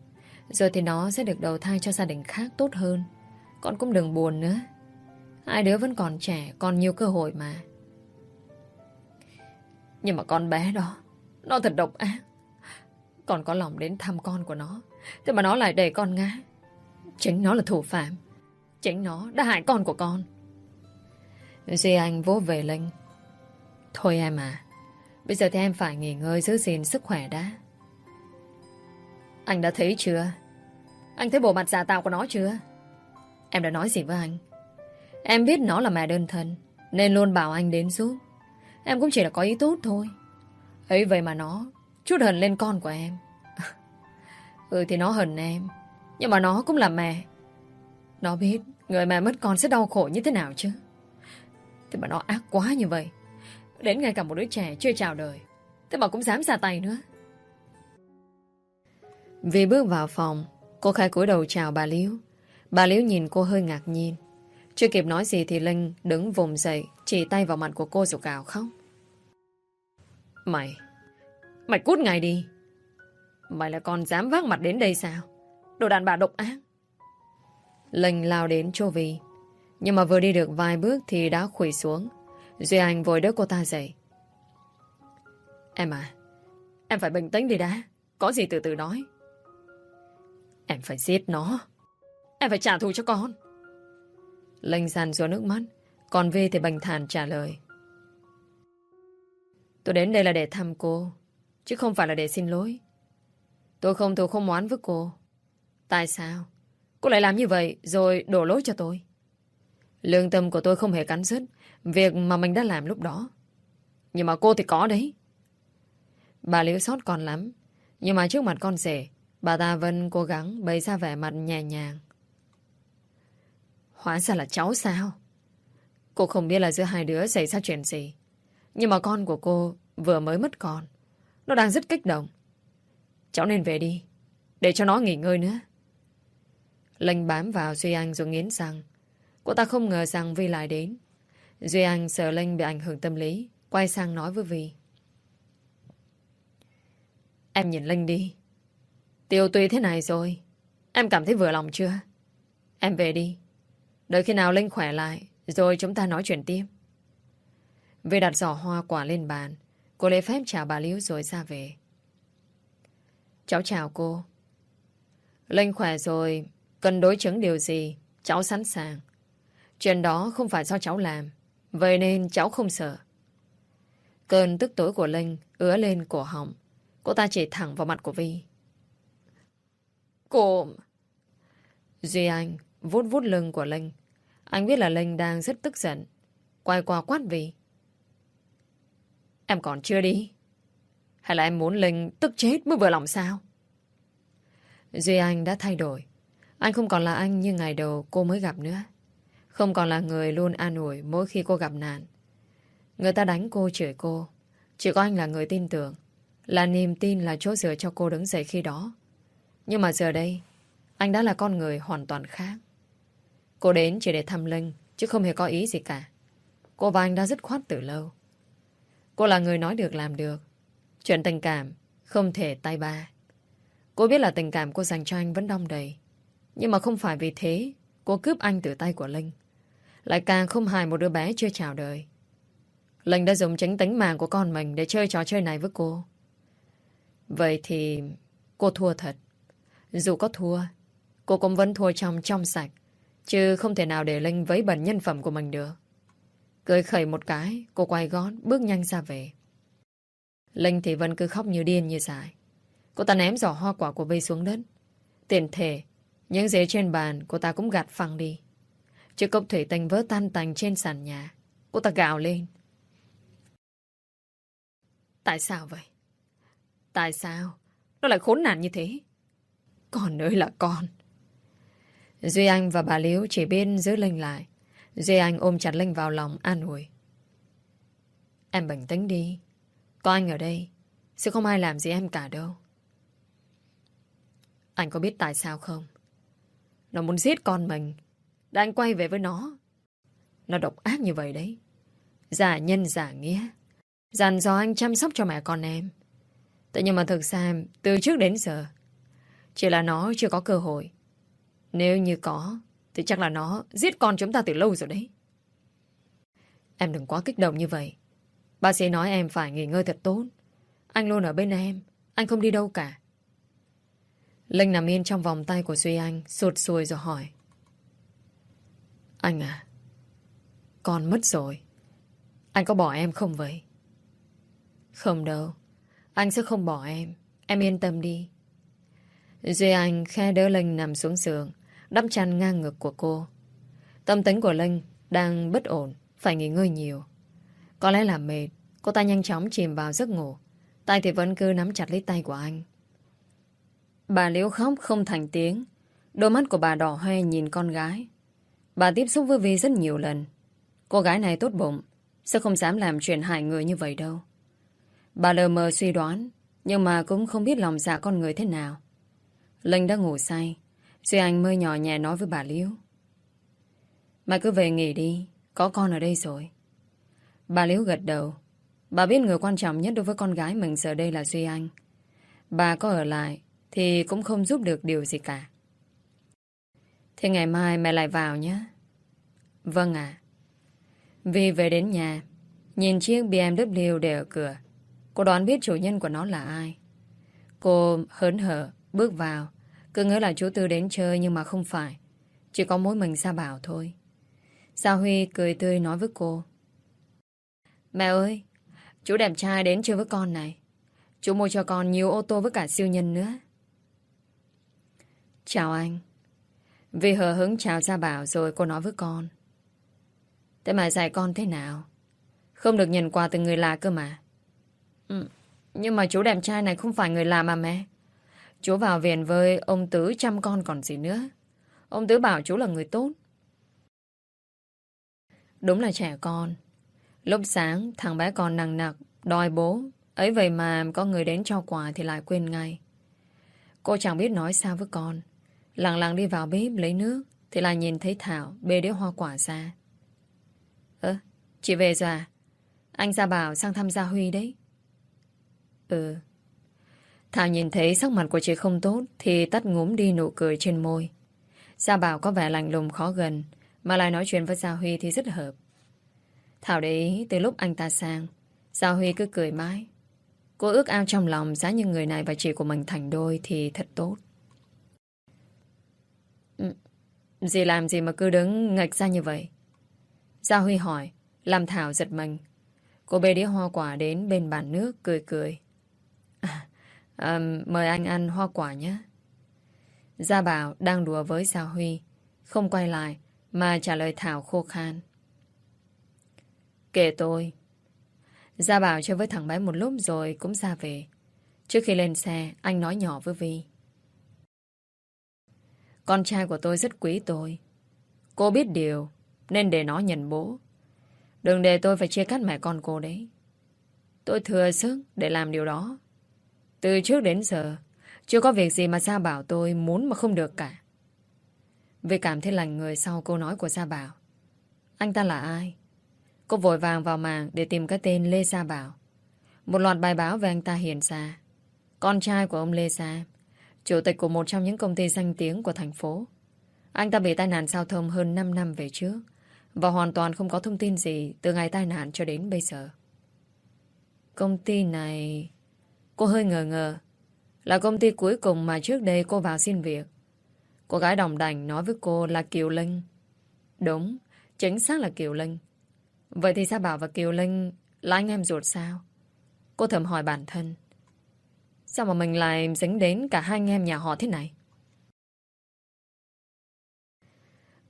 Rồi thì nó sẽ được đầu thai cho gia đình khác tốt hơn. Con cũng đừng buồn nữa. Hai đứa vẫn còn trẻ, còn nhiều cơ hội mà. Nhưng mà con bé đó, nó thật độc ác. Còn có lòng đến thăm con của nó. Thế mà nó lại để con ngã. Chính nó là thủ phạm. Chính nó đã hại con của con. Duy Anh vô về Linh. Thôi em à, bây giờ thì em phải nghỉ ngơi giữ gìn sức khỏe đã. Anh đã thấy chưa? Anh thấy bộ mặt giả tạo của nó chưa? Em đã nói gì với anh? Em biết nó là mẹ đơn thân, nên luôn bảo anh đến giúp. Em cũng chỉ là có ý tốt thôi. ấy vậy mà nó chút hận lên con của em. ừ thì nó hận em, nhưng mà nó cũng là mẹ. Nó biết người mẹ mất con sẽ đau khổ như thế nào chứ. Thế mà nó ác quá như vậy. Đến ngay cả một đứa trẻ chưa chào đời. Thế mà cũng dám ra tay nữa. Vì bước vào phòng, cô khai cúi đầu chào bà Liễu. Bà Liễu nhìn cô hơi ngạc nhiên. Chưa kịp nói gì thì Linh đứng vùng dậy, chỉ tay vào mặt của cô rồi cào khóc. Mày, mày cút ngay đi. Mày là con dám vác mặt đến đây sao? Đồ đàn bà độc ác. Linh lao đến Chô Vi. Nhưng mà vừa đi được vài bước thì đã khủy xuống. Duy Anh vội đỡ cô ta dậy. Em à, em phải bình tĩnh đi đã. Có gì từ từ nói. Em phải giết nó. Em phải trả thù cho con. Linh sàn xuống nước mắt. Còn V thì bình thản trả lời. Tôi đến đây là để thăm cô. Chứ không phải là để xin lỗi. Tôi không thù không oán với cô. Tại sao? Cô lại làm như vậy rồi đổ lỗi cho tôi. Lương tâm của tôi không hề cắn rứt việc mà mình đã làm lúc đó. Nhưng mà cô thì có đấy. Bà liễu sót còn lắm. Nhưng mà trước mặt con rể, bà ta vẫn cố gắng bày ra vẻ mặt nhẹ nhàng. Hóa ra là cháu sao? Cô không biết là giữa hai đứa xảy ra chuyện gì. Nhưng mà con của cô vừa mới mất con. Nó đang rất kích động. Cháu nên về đi. Để cho nó nghỉ ngơi nữa. Lênh bám vào Duy Anh rồi nghiến răng. Cô ta không ngờ rằng Vi lại đến. Duy Anh sợ Lênh bị ảnh hưởng tâm lý. Quay sang nói với Vi. Em nhìn Linh đi. Tiêu tùy thế này rồi. Em cảm thấy vừa lòng chưa? Em về đi. Đợi khi nào Linh khỏe lại, rồi chúng ta nói chuyện tiếp. Về đặt giỏ hoa quả lên bàn. Cô lấy phép chào bà Liễu rồi ra về. Cháu chào cô. Linh khỏe rồi, cần đối chứng điều gì, cháu sẵn sàng. Chuyện đó không phải do cháu làm, vậy nên cháu không sợ. Cơn tức tối của Linh ứa lên cổ họng. Cô ta chỉ thẳng vào mặt của Vi. Cô... Duy Anh vút vút lưng của Linh. Anh biết là Linh đang rất tức giận. Quay qua quát vì Em còn chưa đi? Hay là em muốn Linh tức chết mới vừa lòng sao? Duy Anh đã thay đổi. Anh không còn là anh như ngày đầu cô mới gặp nữa. Không còn là người luôn an ủi mỗi khi cô gặp nạn. Người ta đánh cô, chửi cô. Chỉ có anh là người tin tưởng. Là niềm tin là chỗ dựa cho cô đứng dậy khi đó. Nhưng mà giờ đây, anh đã là con người hoàn toàn khác. Cô đến chỉ để thăm Linh, chứ không hề có ý gì cả. Cô và anh đã dứt khoát từ lâu. Cô là người nói được làm được. Chuyện tình cảm không thể tay ba. Cô biết là tình cảm cô dành cho anh vẫn đong đầy. Nhưng mà không phải vì thế cô cướp anh từ tay của Linh. Lại càng không hài một đứa bé chưa chào đời. Linh đã dùng chính tính mạng của con mình để chơi trò chơi này với cô. Vậy thì cô thua thật. Dù có thua, cô cũng vẫn thua trong trong sạch, chứ không thể nào để Linh vấy bẩn nhân phẩm của mình được. Cười khẩy một cái, cô quay gót, bước nhanh ra về. Linh thì vẫn cứ khóc như điên như dại. Cô ta ném giỏ hoa quả của Vy xuống đất. Tiền thể, những dế trên bàn cô ta cũng gạt phăng đi. Chiếc cốc thủy tinh vỡ tan tành trên sàn nhà. Cô ta gào lên. Tại sao vậy? Tại sao? Nó lại khốn nạn như thế? Con ơi là con. Duy Anh và bà Liễu chỉ biết giữ Linh lại. Duy Anh ôm chặt Linh vào lòng, an ủi. Em bình tĩnh đi. Có anh ở đây. Sẽ không ai làm gì em cả đâu. Anh có biết tại sao không? Nó muốn giết con mình. Đã anh quay về với nó. Nó độc ác như vậy đấy. Giả nhân, giả nghĩa. Dàn dò anh chăm sóc cho mẹ con em. Thế nhưng mà thực ra, từ trước đến giờ, chỉ là nó chưa có cơ hội. Nếu như có thì chắc là nó giết con chúng ta từ lâu rồi đấy. Em đừng quá kích động như vậy. Bác sĩ nói em phải nghỉ ngơi thật tốt. Anh luôn ở bên em. Anh không đi đâu cả. Linh nằm yên trong vòng tay của Duy Anh, sụt sùi rồi hỏi. Anh à, con mất rồi. Anh có bỏ em không vậy? Không đâu. Anh sẽ không bỏ em. Em yên tâm đi. Duy Anh khe đỡ Linh nằm xuống giường, đắp chăn ngang ngực của cô. Tâm tính của Linh đang bất ổn, phải nghỉ ngơi nhiều. Có lẽ là mệt, cô ta nhanh chóng chìm vào giấc ngủ. Tay thì vẫn cứ nắm chặt lấy tay của anh. Bà Liễu khóc không thành tiếng. Đôi mắt của bà đỏ hoe nhìn con gái. Bà tiếp xúc với Vi rất nhiều lần. Cô gái này tốt bụng, sẽ không dám làm chuyện hại người như vậy đâu. Bà lờ mờ suy đoán, nhưng mà cũng không biết lòng dạ con người thế nào. Linh đã ngủ say. Duy Anh mới nhỏ nhẹ nói với bà Liễu. Mày cứ về nghỉ đi, có con ở đây rồi. Bà Liễu gật đầu. Bà biết người quan trọng nhất đối với con gái mình giờ đây là Duy Anh. Bà có ở lại thì cũng không giúp được điều gì cả. Thế ngày mai mẹ lại vào nhé. Vâng ạ. Vì về đến nhà, nhìn chiếc BMW để ở cửa, cô đoán biết chủ nhân của nó là ai. Cô hớn hở, bước vào, cứ ngỡ là chú Tư đến chơi nhưng mà không phải. Chỉ có mỗi mình Sa Bảo thôi. Sa Huy cười tươi nói với cô. Mẹ ơi, chú đẹp trai đến chơi với con này. Chú mua cho con nhiều ô tô với cả siêu nhân nữa. Chào anh. Vì hờ hứng chào Gia Bảo rồi cô nói với con. Thế mà dạy con thế nào? Không được nhận quà từ người lạ cơ mà. Ừ, nhưng mà chú đẹp trai này không phải người lạ mà mẹ. Chú vào viện với ông Tứ chăm con còn gì nữa. Ông Tứ bảo chú là người tốt. Đúng là trẻ con. Lúc sáng, thằng bé con nặng nặc, đòi bố. Ấy vậy mà có người đến cho quà thì lại quên ngay. Cô chẳng biết nói sao với con. Lặng lặng đi vào bếp lấy nước Thì lại nhìn thấy Thảo bê đĩa hoa quả ra Ơ Chị về rồi à Anh ra bảo sang thăm Gia Huy đấy Ừ Thảo nhìn thấy sắc mặt của chị không tốt Thì tắt ngúm đi nụ cười trên môi Gia Bảo có vẻ lạnh lùng khó gần Mà lại nói chuyện với Gia Huy thì rất hợp Thảo để ý từ lúc anh ta sang Gia Huy cứ cười mãi Cô ước ao trong lòng Giá như người này và chị của mình thành đôi Thì thật tốt ừ, Dì làm gì mà cứ đứng ngạch ra như vậy? Gia Huy hỏi, làm Thảo giật mình. Cô bê đĩa hoa quả đến bên bàn nước, cười cười. À, à, mời anh ăn hoa quả nhé. Gia Bảo đang đùa với Gia Huy, không quay lại mà trả lời Thảo khô khan. Kể tôi. Gia Bảo chơi với thằng bé một lúc rồi cũng ra về. Trước khi lên xe, anh nói nhỏ với Vi. Con trai của tôi rất quý tôi. Cô biết điều, nên để nó nhận bố. Đừng để tôi phải chia cắt mẹ con cô đấy. Tôi thừa sức để làm điều đó. Từ trước đến giờ, chưa có việc gì mà Gia Bảo tôi muốn mà không được cả. Vì cảm thấy lành người sau câu nói của Gia Bảo. Anh ta là ai? Cô vội vàng vào mạng để tìm cái tên Lê Gia Bảo. Một loạt bài báo về anh ta hiện ra. Con trai của ông Lê Gia Chủ tịch của một trong những công ty danh tiếng của thành phố. Anh ta bị tai nạn giao thông hơn 5 năm về trước Và hoàn toàn không có thông tin gì Từ ngày tai nạn cho đến bây giờ Công ty này Cô hơi ngờ ngờ. Là công ty cuối cùng mà trước đây cô vào xin việc. Cô gái đồng đành nói với cô là Kiều Linh. Đúng, Chính xác là Kiều Linh. Vậy thì Sa Bảo và Kiều Linh Là anh em ruột sao? Cô thầm hỏi bản thân. Sao mà mình lại dính đến cả hai anh em nhà họ thế này?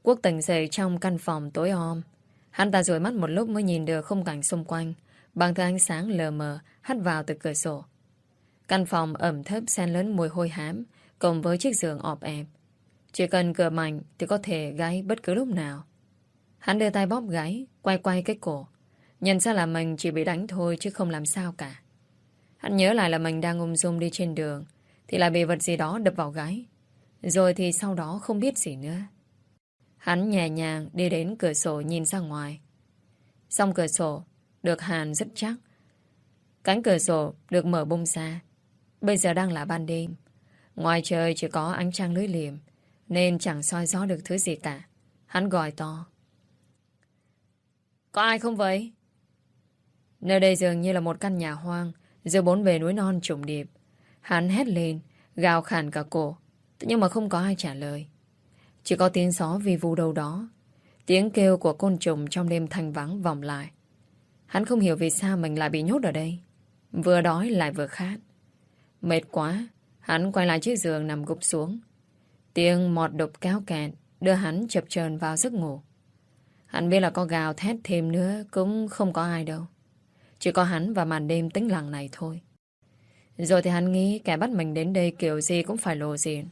Quốc tỉnh dậy trong căn phòng tối om. Hắn ta rủi mắt một lúc mới nhìn được khung cảnh xung quanh. Bằng thứ ánh sáng lờ mờ, hắt vào từ cửa sổ. Căn phòng ẩm thấp xen lớn mùi hôi hám Cùng với chiếc giường ọp ẹp. Chỉ cần cửa mạnh thì có thể gáy bất cứ lúc nào. Hắn đưa tay bóp gáy, Quay quay cái cổ. Nhận ra là mình chỉ bị đánh thôi chứ không làm sao cả. Hắn nhớ lại là mình đang ung dung đi trên đường, Thì lại bị vật gì đó đập vào gáy. Rồi thì sau đó không biết gì nữa. Hắn nhẹ nhàng đi đến cửa sổ nhìn ra ngoài. Xong cửa sổ, Được hàn rất chắc. Cánh cửa sổ được mở bung ra. Bây giờ đang là ban đêm. Ngoài trời chỉ có ánh trăng lưới liềm, Nên chẳng soi gió được thứ gì cả. Hắn gọi to. Có ai không vậy? Nơi đây dường như là một căn nhà hoang, Giữa bốn bề núi non trùng điệp. Hắn hét lên, Gào khàn cả cổ, Nhưng mà không có ai trả lời. Chỉ có tiếng gió vì vu đâu đó, Tiếng kêu của côn trùng trong đêm thanh vắng vòng lại. Hắn không hiểu vì sao mình lại bị nhốt ở đây. Vừa đói lại vừa khát. Mệt quá Hắn quay lại chiếc giường nằm gục xuống Tiếng mọt đục kéo kẹt Đưa hắn chập chờn vào giấc ngủ Hắn biết là có gào thét thêm nữa Cũng không có ai đâu chỉ có hắn và màn đêm tĩnh lặng này thôi. Rồi thì hắn nghĩ kẻ bắt mình đến đây kiểu gì cũng phải lộ diện.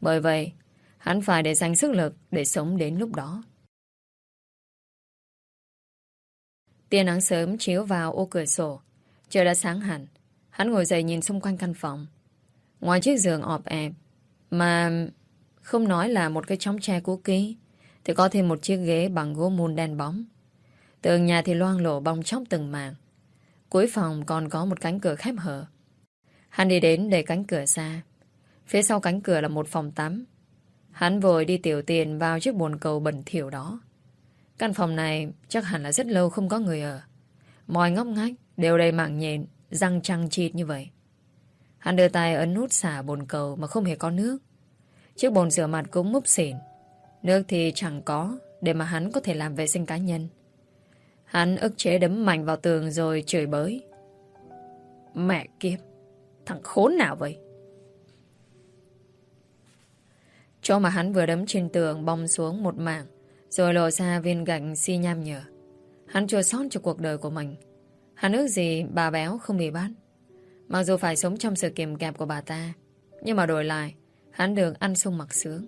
Bởi vậy, hắn phải để dành sức lực để sống đến lúc đó. Tia nắng sớm chiếu vào ô cửa sổ. Trời đã sáng hẳn. Hắn ngồi dậy nhìn xung quanh căn phòng. Ngoài chiếc giường ọp ẹp, mà không nói là một cái chóng tre cũ ký, thì có thêm một chiếc ghế bằng gỗ môn đen bóng. Tường nhà thì loang lổ bong chóc từng mảng. Cuối phòng còn có một cánh cửa khép hở. Hắn đi đến để cánh cửa ra. Phía sau cánh cửa là một phòng tắm. Hắn vội đi tiểu tiền vào chiếc bồn cầu bẩn thỉu đó. Căn phòng này chắc hẳn là rất lâu không có người ở. Mọi ngóc ngách đều đầy mạng nhện, răng trăng chịt như vậy. Hắn đưa tay ấn nút xả bồn cầu mà không hề có nước. Chiếc bồn rửa mặt cũng múp xỉn. Nước thì chẳng có để mà hắn có thể làm vệ sinh cá nhân. Hắn ức chế đấm mạnh vào tường rồi chửi bới. Mẹ kiếp, thằng khốn nào vậy? Chỗ mà hắn vừa đấm trên tường bong xuống một mảng, rồi lộ ra viên gạch xi nham nhở. Hắn chua sót cho cuộc đời của mình. Hắn ước gì bà béo không bị bắt. Mặc dù phải sống trong sự kiềm kẹp của bà ta, nhưng mà đổi lại, hắn được ăn sung mặc sướng.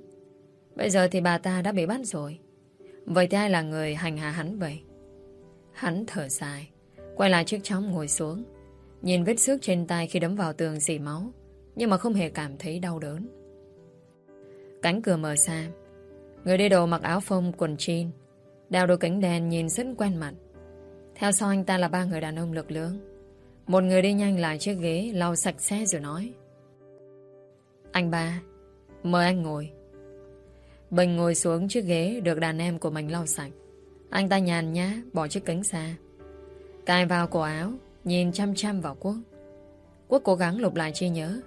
Bây giờ thì bà ta đã bị bắt rồi. Vậy thì ai là người hành hạ hắn vậy? Hắn thở dài Quay lại chiếc chóng ngồi xuống Nhìn vết xước trên tay khi đấm vào tường dì máu Nhưng mà không hề cảm thấy đau đớn Cánh cửa mở ra Người đi đồ mặc áo phông quần jean Đeo đôi cánh đèn nhìn rất quen mặt theo sau anh ta là ba người đàn ông lực lưỡng. Một người đi nhanh lại chiếc ghế, Lau sạch xe rồi nói. Anh ba, Mời anh ngồi. Bình ngồi xuống chiếc ghế Được đàn em của mình lau sạch. Anh ta nhàn nhá bỏ chiếc kính xa Cài vào cổ áo, Nhìn chăm chăm vào Quốc. Quốc cố gắng lục lại chi nhớ.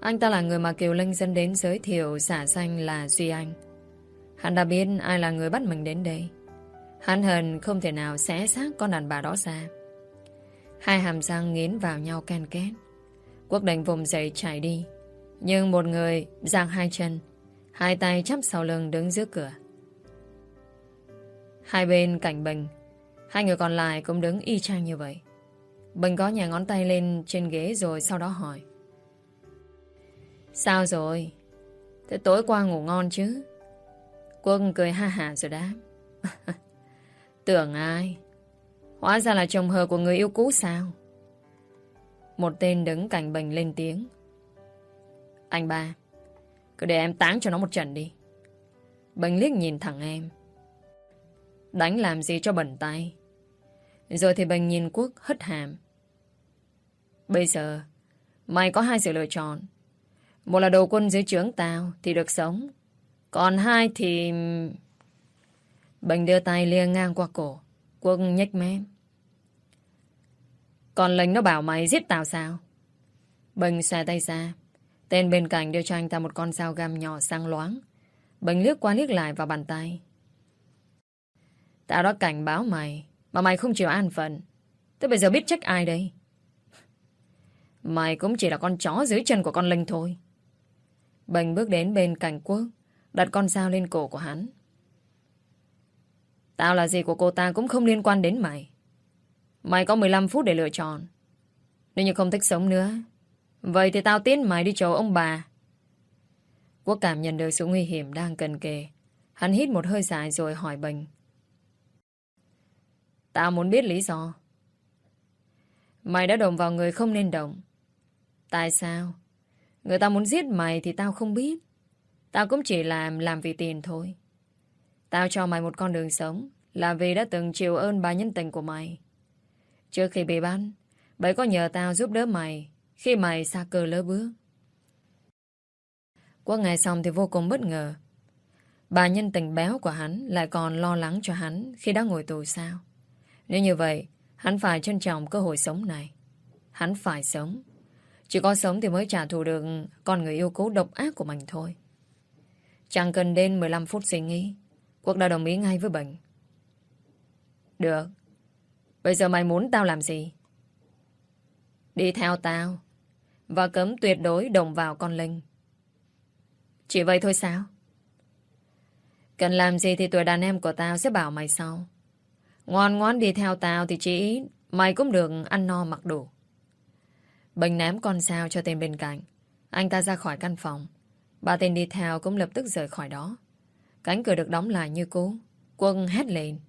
Anh ta là người mà Kiều Linh dẫn đến giới thiệu giả danh là Duy Anh. Hắn đã biết ai là người bắt mình đến đây. Hắn hờn không thể nào xé xác con đàn bà đó ra. Hai hàm răng nghiến vào nhau ken két. Quốc đành vùng dậy chạy đi. Nhưng một người giang hai chân, Hai tay chắp sau lưng đứng giữa cửa. Hai bên cạnh Bình, Hai người còn lại cũng đứng y chang như vậy. Bình có nhà ngón tay lên trên ghế rồi sau đó hỏi. Sao rồi? Thế tối qua ngủ ngon chứ? Quân cười ha hả rồi đáp. Tưởng ai? Hóa ra là chồng hờ của người yêu cũ sao? Một tên đứng cạnh Bình lên tiếng. Anh ba, Cứ để em táng cho nó một trận đi. Bình liếc nhìn thẳng em. Đánh làm gì cho bẩn tay. Rồi thì Bình nhìn Quốc hất hàm. Bây giờ, Mày có hai sự lựa chọn. Một là đầu quân dưới trướng tao Thì được sống. Còn hai thì Bình đưa tay lia ngang qua cổ. Quốc nhếch mép. Còn lệnh nó bảo mày giết tao sao? Bình xòe tay ra. Tên bên cạnh đưa cho anh ta một con dao găm nhỏ sang loáng. Bình liếc qua liếc lại vào bàn tay. Tao đã cảnh báo mày, mà mày không chịu an phận. Tới bây giờ biết trách ai đây? Mày cũng chỉ là con chó dưới chân của con Linh thôi. Bình bước đến bên cạnh quốc, đặt con dao lên cổ của hắn. Tao là gì của cô ta cũng không liên quan đến mày. Mày có 15 phút để lựa chọn. Nếu như không thích sống nữa, vậy thì tao tiến mày đi chỗ ông bà. Quốc cảm nhận được sự nguy hiểm đang cần kề. Hắn hít một hơi dài rồi hỏi Bình. Tao muốn biết lý do. Mày đã đồng vào người không nên đồng. Tại sao? Người ta muốn giết mày thì tao không biết. Tao cũng chỉ làm làm vì tiền thôi. Tao cho mày một con đường sống là vì đã từng chịu ơn bà nhân tình của mày. Trước khi bị bắn, bấy có nhờ tao giúp đỡ mày khi mày xa cơ lỡ bước. Qua ngày xong thì vô cùng bất ngờ. Bà nhân tình béo của hắn lại còn lo lắng cho hắn khi đã ngồi tù sao. Nếu như vậy, hắn phải trân trọng cơ hội sống này. Hắn phải sống. Chỉ có sống thì mới trả thù được con người yêu cố độc ác của mình thôi. Chẳng cần đến 15 phút suy nghĩ. Quốc đã đồng ý ngay với Bình. Được. Bây giờ mày muốn tao làm gì? Đi theo tao. Và cấm tuyệt đối đồng vào con Linh. Chỉ vậy thôi sao? Cần làm gì thì tuổi đàn em của tao sẽ bảo mày sau. Ngoan ngoan đi theo tao thì chỉ mày cũng được ăn no mặc đủ. Bình ném con sao cho tên bên cạnh. Anh ta ra khỏi căn phòng. Ba tên đi theo cũng lập tức rời khỏi đó. Cánh cửa được đóng lại như cũ. Quân hét lên.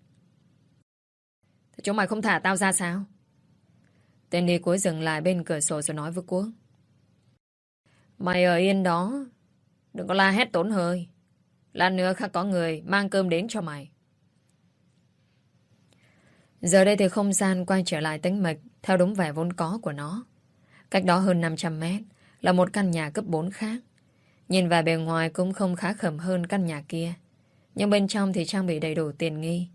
Thế chúng mày không thả tao ra sao? Tên đi cuối dừng lại bên cửa sổ rồi nói với Quốc. Mày ở yên đó. Đừng có la hét tốn hơi. Lát nữa khác có người mang cơm đến cho mày. Giờ đây thì không gian quay trở lại tính mịch theo đúng vẻ vốn có của nó. Cách đó hơn 500 mét là một căn nhà cấp 4 khác. Nhìn vào bề ngoài cũng không khá khẩm hơn căn nhà kia. Nhưng bên trong thì trang bị đầy đủ tiền nghi.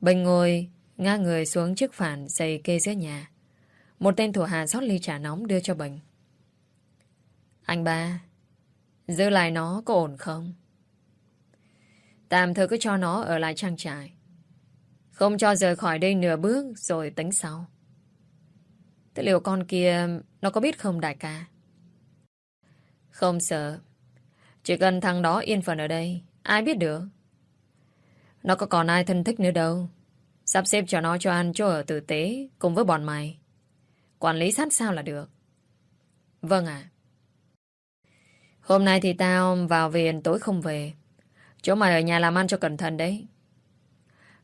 Bình ngồi, ngã người xuống chiếc phản dày kê dưới nhà. Một tên thủ hạ rót ly trà nóng đưa cho Bình. Anh ba, giữ lại nó có ổn không? Tạm thời cứ cho nó ở lại trang trại. Không cho rời khỏi đây nửa bước rồi tính sau. Thế liệu con kia nó có biết không đại ca? Không sợ. Chỉ cần thằng đó yên phận ở đây, ai biết được. Nó có còn ai thân thích nữa đâu. Sắp xếp cho nó cho ăn chỗ ở tử tế cùng với bọn mày. Quản lý sát sao là được. Vâng ạ. Hôm nay thì tao vào viện tối không về. Chỗ mày ở nhà làm ăn cho cẩn thận đấy.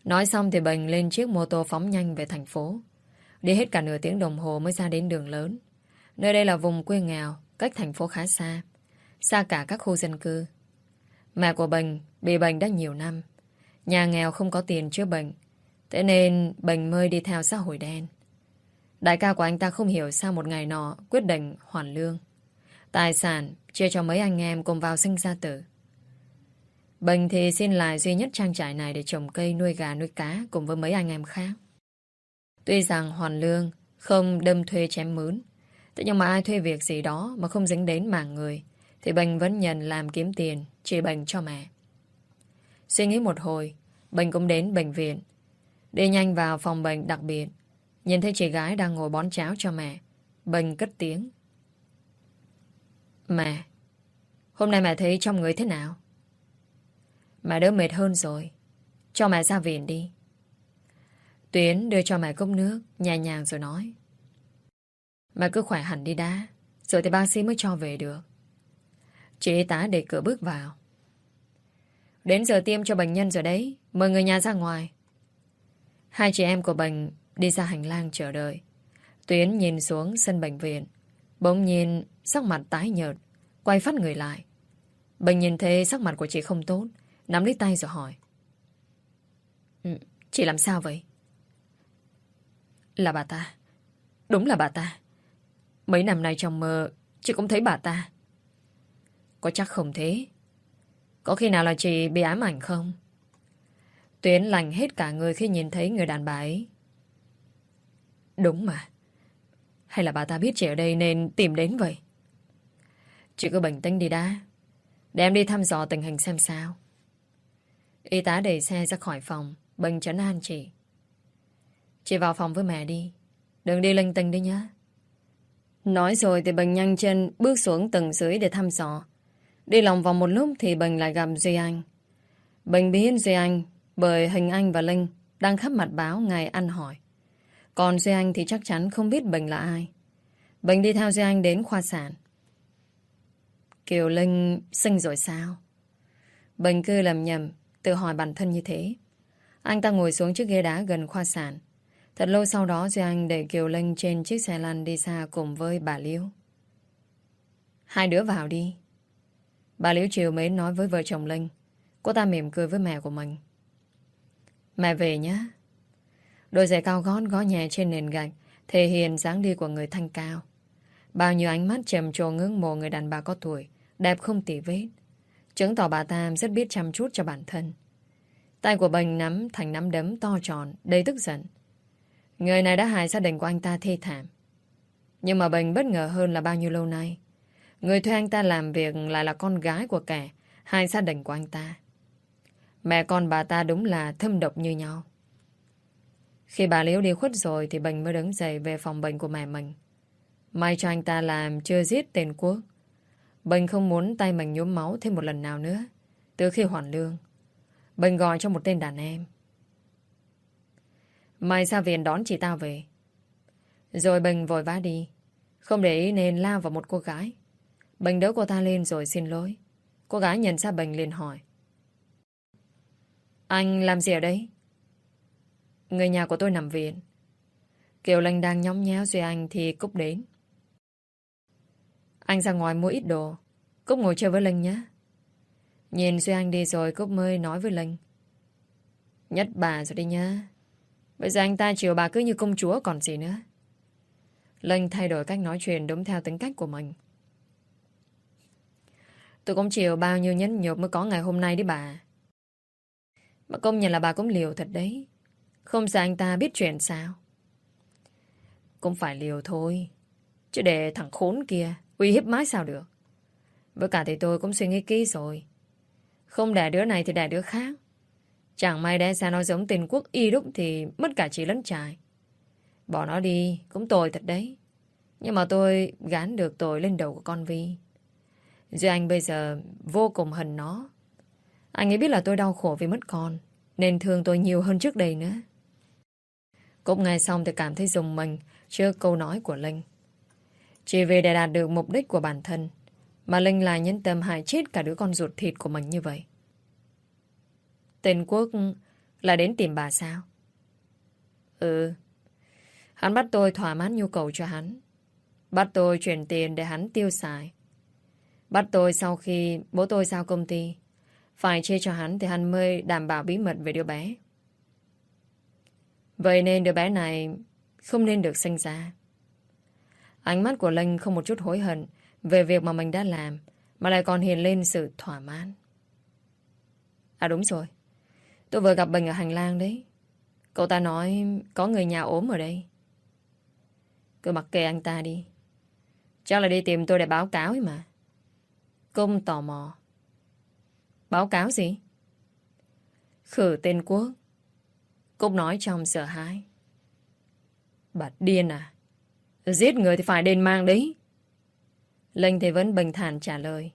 Nói xong thì Bình lên chiếc mô tô phóng nhanh về thành phố. Đi hết cả nửa tiếng đồng hồ mới ra đến đường lớn. Nơi đây là vùng quê nghèo, cách thành phố khá xa. Xa cả các khu dân cư. Mẹ của Bình bị bệnh đã nhiều năm. Nhà nghèo không có tiền chữa bệnh. Thế nên Bình mới đi theo xã hội đen. Đại ca của anh ta không hiểu sao một ngày nọ quyết định hoàn lương. Tài sản chia cho mấy anh em cùng vào sinh ra tử. Bình thì xin lại duy nhất trang trại này để trồng cây nuôi gà nuôi cá cùng với mấy anh em khác. Tuy rằng hoàn lương không đâm thuê chém mướn, thế nhưng mà ai thuê việc gì đó mà không dính đến mảng người, thì Bình vẫn nhận làm kiếm tiền, chỉ bệnh cho mẹ. Suy nghĩ một hồi, Bình cũng đến bệnh viện. Đi nhanh vào phòng bệnh đặc biệt, nhìn thấy chị gái đang ngồi bón cháo cho mẹ. Bình cất tiếng. Mẹ, hôm nay mẹ thấy trong người thế nào? Mẹ đỡ mệt hơn rồi. Cho mẹ ra viện đi. Tuyến đưa cho mẹ cốc nước, nhẹ nhàng rồi nói. Mẹ cứ khỏe hẳn đi đã, rồi thì bác sĩ mới cho về được. Chị y tá để cửa bước vào. Đến giờ tiêm cho bệnh nhân rồi đấy, mời người nhà ra ngoài. Hai chị em của bệnh đi ra hành lang chờ đợi. Tuyến nhìn xuống sân bệnh viện. Bỗng nhìn sắc mặt tái nhợt, quay phát người lại. Bệnh nhìn thấy sắc mặt của chị không tốt, nắm lấy tay rồi hỏi. Ừ, chị làm sao vậy? Là bà ta. Đúng là bà ta. Mấy năm nay trong mơ, chị cũng thấy bà ta. Có chắc không thế? Có khi nào là chị bị ám ảnh không? Tuyến lành hết cả người khi nhìn thấy người đàn bà ấy. Đúng mà. Hay là bà ta biết chị ở đây nên tìm đến vậy? Chị cứ bình tĩnh đi đã. Để em đi thăm dò tình hình xem sao. Y tá đẩy xe ra khỏi phòng, bình chấn an chị. Chị vào phòng với mẹ đi. Đừng đi linh tinh đi nhá. Nói rồi thì Bình nhanh chân bước xuống tầng dưới để thăm dò. Đi lòng vòng một lúc thì Bình lại gặp Duy Anh. Bình biết Duy Anh bởi hình anh và Linh đang khắp mặt báo ngày ăn hỏi. Còn Duy Anh thì chắc chắn không biết Bình là ai. Bình đi theo Duy Anh đến khoa sản. Kiều Linh sinh rồi sao? Bình cứ lầm nhầm, tự hỏi bản thân như thế. Anh ta ngồi xuống chiếc ghế đá gần khoa sản. Thật lâu sau đó Duy Anh để Kiều Linh trên chiếc xe lăn đi xa cùng với bà Liễu. Hai đứa vào đi. Bà Liễu chiều mến nói với vợ chồng Linh. Cô ta mỉm cười với mẹ của mình. Mẹ về nhé. Đôi giày cao gót gó nhẹ trên nền gạch thể hiện dáng đi của người thanh cao. Bao nhiêu ánh mắt trầm trồ ngưỡng mộ người đàn bà có tuổi, đẹp không tỉ vết. Chứng tỏ bà Tam rất biết chăm chút cho bản thân. Tay của Bình nắm thành nắm đấm to tròn, đầy tức giận. Người này đã hại gia đình của anh ta thê thảm. Nhưng mà Bình bất ngờ hơn là bao nhiêu lâu nay. Người thuê anh ta làm việc lại là con gái của kẻ hai gia đình của anh ta. Mẹ con bà ta đúng là thâm độc như nhau. Khi bà Liễu đi khuất rồi thì Bình mới đứng dậy về phòng bệnh của mẹ mình. May cho anh ta làm chưa giết tên quốc. Bình không muốn tay mình nhuốm máu thêm một lần nào nữa. Từ khi hoàn lương. Bình gọi cho một tên đàn em. Mày ra viện đón chị tao về. Rồi Bình vội vã đi. Không để ý nên lao vào một cô gái. Bình đỡ cô ta lên rồi xin lỗi. Cô gái nhận ra Bình liền hỏi. Anh làm gì ở đây? Người nhà của tôi nằm viện. Kiều Linh đang nhóm nhéo Duy Anh thì Cúc đến. Anh ra ngoài mua ít đồ. Cúc ngồi chơi với Linh nhé. Nhìn Duy Anh đi rồi Cúc mới nói với Linh. Nhất bà rồi đi nhá. Bây giờ anh ta chiều bà cứ như công chúa còn gì nữa. Linh thay đổi cách nói chuyện đúng theo tính cách của mình. Tôi cũng chiều bao nhiêu nhẫn nhục mới có ngày hôm nay đấy bà. Mà công nhận là bà cũng liều thật đấy. Không sợ anh ta biết chuyện sao. Cũng phải liều thôi. Chứ để thằng khốn kia uy hiếp mãi sao được. Với cả thì tôi cũng suy nghĩ kỹ rồi. Không đẻ đứa này thì đẻ đứa khác. Chẳng may đe ra nó giống tình quốc y đúc thì mất cả chị lẫn trai. Bỏ nó đi, cũng tội thật đấy. Nhưng mà tôi gán được tội lên đầu của con Vi. Duy Anh bây giờ vô cùng hận nó. Anh ấy biết là tôi đau khổ vì mất con, nên thương tôi nhiều hơn trước đây nữa. Cúc nghe xong thì cảm thấy dùng mình trước câu nói của Linh. Chỉ vì để đạt được mục đích của bản thân, mà Linh lại nhân tâm hại chết cả đứa con ruột thịt của mình như vậy. Tên Quốc là đến tìm bà sao? Ừ. Hắn bắt tôi thỏa mãn nhu cầu cho hắn. Bắt tôi chuyển tiền để hắn tiêu xài. Bắt tôi sau khi bố tôi giao công ty. Phải chia cho hắn thì hắn mới đảm bảo bí mật về đứa bé. Vậy nên đứa bé này không nên được sinh ra. Ánh mắt của Linh không một chút hối hận về việc mà mình đã làm, mà lại còn hiện lên sự thỏa mãn. À đúng rồi. Tôi vừa gặp Bình ở hành lang đấy. Cậu ta nói có người nhà ốm ở đây. Cứ mặc kệ anh ta đi. Chắc là đi tìm tôi để báo cáo ấy mà. Công tò mò. Báo cáo gì? Khử tên quốc. Cúc nói trong sợ hãi. Bà điên à? Giết người thì phải đền mang đấy. Linh thì vẫn bình thản trả lời.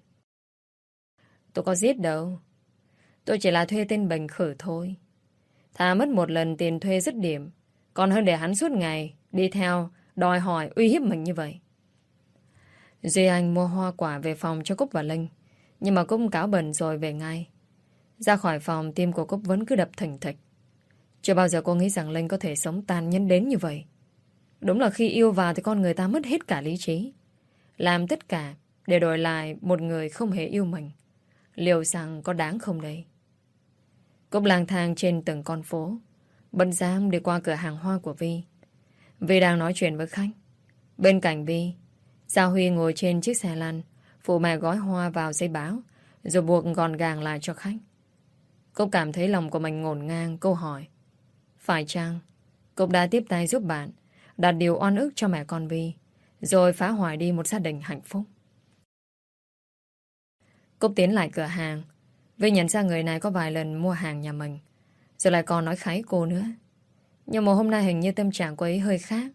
Tôi có giết đâu. Tôi chỉ là thuê tên Bình khử thôi. Thà mất một lần tiền thuê dứt điểm. Còn hơn để hắn suốt ngày đi theo, đòi hỏi, uy hiếp mình như vậy. Duy Anh mua hoa quả về phòng cho Cúc và Linh. Nhưng mà Cúc cáo bẩn rồi về ngay. Ra khỏi phòng, tim của Cúc vẫn cứ đập thình thịch. Chưa bao giờ cô nghĩ rằng Linh có thể sống tàn nhẫn đến như vậy. Đúng là khi yêu vào thì con người ta mất hết cả lý trí. Làm tất cả để đổi lại một người không hề yêu mình. Liệu rằng có đáng không đây? Cúc lang thang trên từng con phố. Bận giam đi qua cửa hàng hoa của Vi. Vi đang nói chuyện với khách. Bên cạnh Vi, Sao Huy ngồi trên chiếc xe lăn, phụ mẹ gói hoa vào giấy báo, rồi buộc gọn gàng lại cho khách. Cúc cảm thấy lòng của mình ngổn ngang câu hỏi. Phải chăng Cúc đã tiếp tay giúp bạn đặt điều oan ức cho mẹ con Vi rồi phá hoại đi một gia đình hạnh phúc. Cúc tiến lại cửa hàng Vi nhận ra người này có vài lần mua hàng nhà mình Rồi lại còn nói khái cô nữa Nhưng mà hôm nay hình như tâm trạng cô ấy hơi khác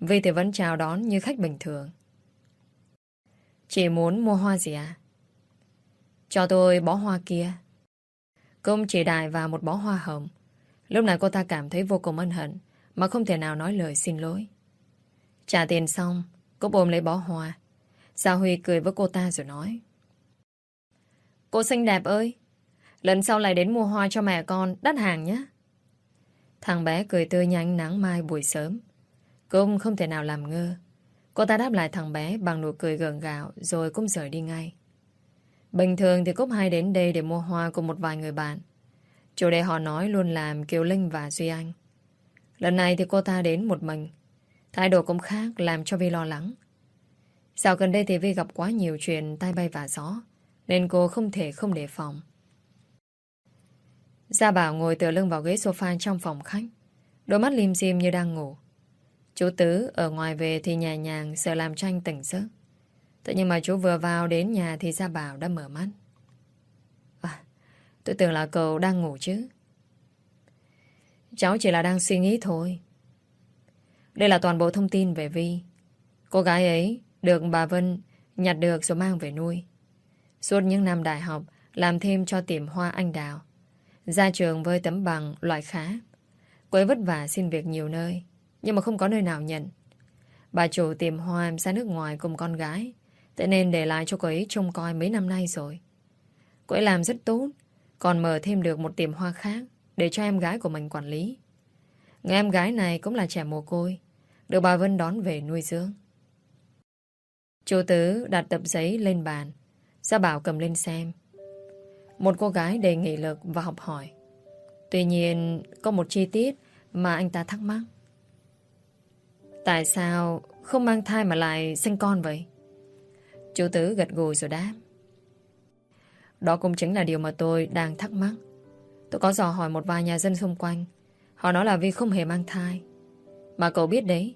Vi thì vẫn chào đón như khách bình thường Chị muốn mua hoa gì à? Cho tôi bó hoa kia. Công chỉ đại vào một bó hoa hồng. Lúc này cô ta cảm thấy vô cùng ân hận, Mà không thể nào nói lời xin lỗi. Trả tiền xong, Cô ôm lấy bó hoa. Gia Huy cười với cô ta rồi nói. Cô xinh đẹp ơi, Lần sau lại đến mua hoa cho mẹ con, Đắt hàng nhé. Thằng bé cười tươi như ánh nắng mai buổi sớm. Công không thể nào làm ngơ. Cô ta đáp lại thằng bé bằng nụ cười gượng gạo, Rồi cũng rời đi ngay Bình thường thì Cúc hay đến đây để mua hoa cùng một vài người bạn Chủ đề họ nói luôn làm Kiều Linh và Duy Anh Lần này thì cô ta đến một mình Thái độ cũng khác, làm cho Vi lo lắng Dạo gần đây thì Vi gặp quá nhiều chuyện tai bay và gió, nên cô không thể không đề phòng. Gia Bảo ngồi tựa lưng vào ghế sofa trong phòng khách. Đôi mắt lim dim như đang ngủ. Chú Tứ ở ngoài về thì nhẹ nhàng sợ làm tranh tỉnh giấc. Thế nhưng mà chú vừa vào đến nhà thì Gia Bảo đã mở mắt. À, tôi tưởng là cậu đang ngủ chứ. Cháu chỉ là đang suy nghĩ thôi. Đây là toàn bộ thông tin về Vi. Cô gái ấy được bà Vân nhặt được rồi mang về nuôi. Suốt những năm đại học, làm thêm cho tiệm hoa anh đào. Ra trường với tấm bằng loại khá. Cô vất vả xin việc nhiều nơi, nhưng mà không có nơi nào nhận. Bà chủ tiệm hoa ra nước ngoài cùng con gái, thế nên để lại cho cô ấy trông coi mấy năm nay rồi. Cô ấy làm rất tốt, còn mở thêm được một tiệm hoa khác để cho em gái của mình quản lý. Người em gái này cũng là trẻ mồ côi, được bà Vân đón về nuôi dưỡng. Chú Tứ đặt tập giấy lên bàn, Gia Bảo cầm lên xem. Một cô gái đầy nghị lực và học hỏi. Tuy nhiên, có một chi tiết mà anh ta thắc mắc. Tại sao không mang thai mà lại sinh con vậy? Chú Tứ gật gù rồi đáp. Đó cũng chính là điều mà tôi đang thắc mắc. Tôi có dò hỏi một vài nhà dân xung quanh. Họ nói là vì không hề mang thai. Mà cậu biết đấy,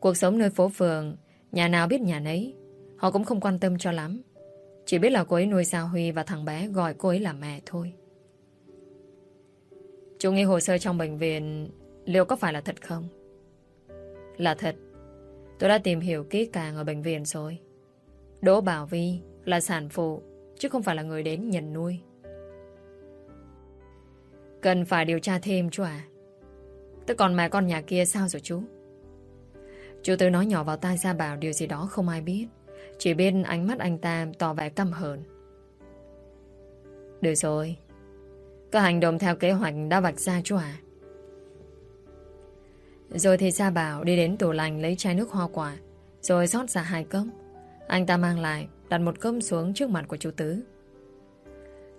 cuộc sống nơi phố phường, nhà nào biết nhà nấy, họ cũng không quan tâm cho lắm. Chỉ biết là cô ấy nuôi Sao Huy và thằng bé gọi cô ấy là mẹ thôi. Chú nghĩ hồ sơ trong bệnh viện liệu có phải là thật không? Là thật. Tôi đã tìm hiểu kỹ càng ở bệnh viện rồi. Đỗ Bảo Vi là sản phụ, chứ không phải là người đến nhận nuôi. Cần phải điều tra thêm chú à? Tức còn mẹ con nhà kia sao rồi chú? Chú Tư nói nhỏ vào tai Gia Bảo điều gì đó không ai biết. Chỉ biết ánh mắt anh ta tỏ vẻ căm hờn. Được rồi. Các hành động theo kế hoạch đã vạch ra chú à? Rồi thì Sa Bảo đi đến tủ lạnh lấy chai nước hoa quả, rồi rót ra hai cốc. Anh ta mang lại, đặt một cốc xuống trước mặt của chú Tứ.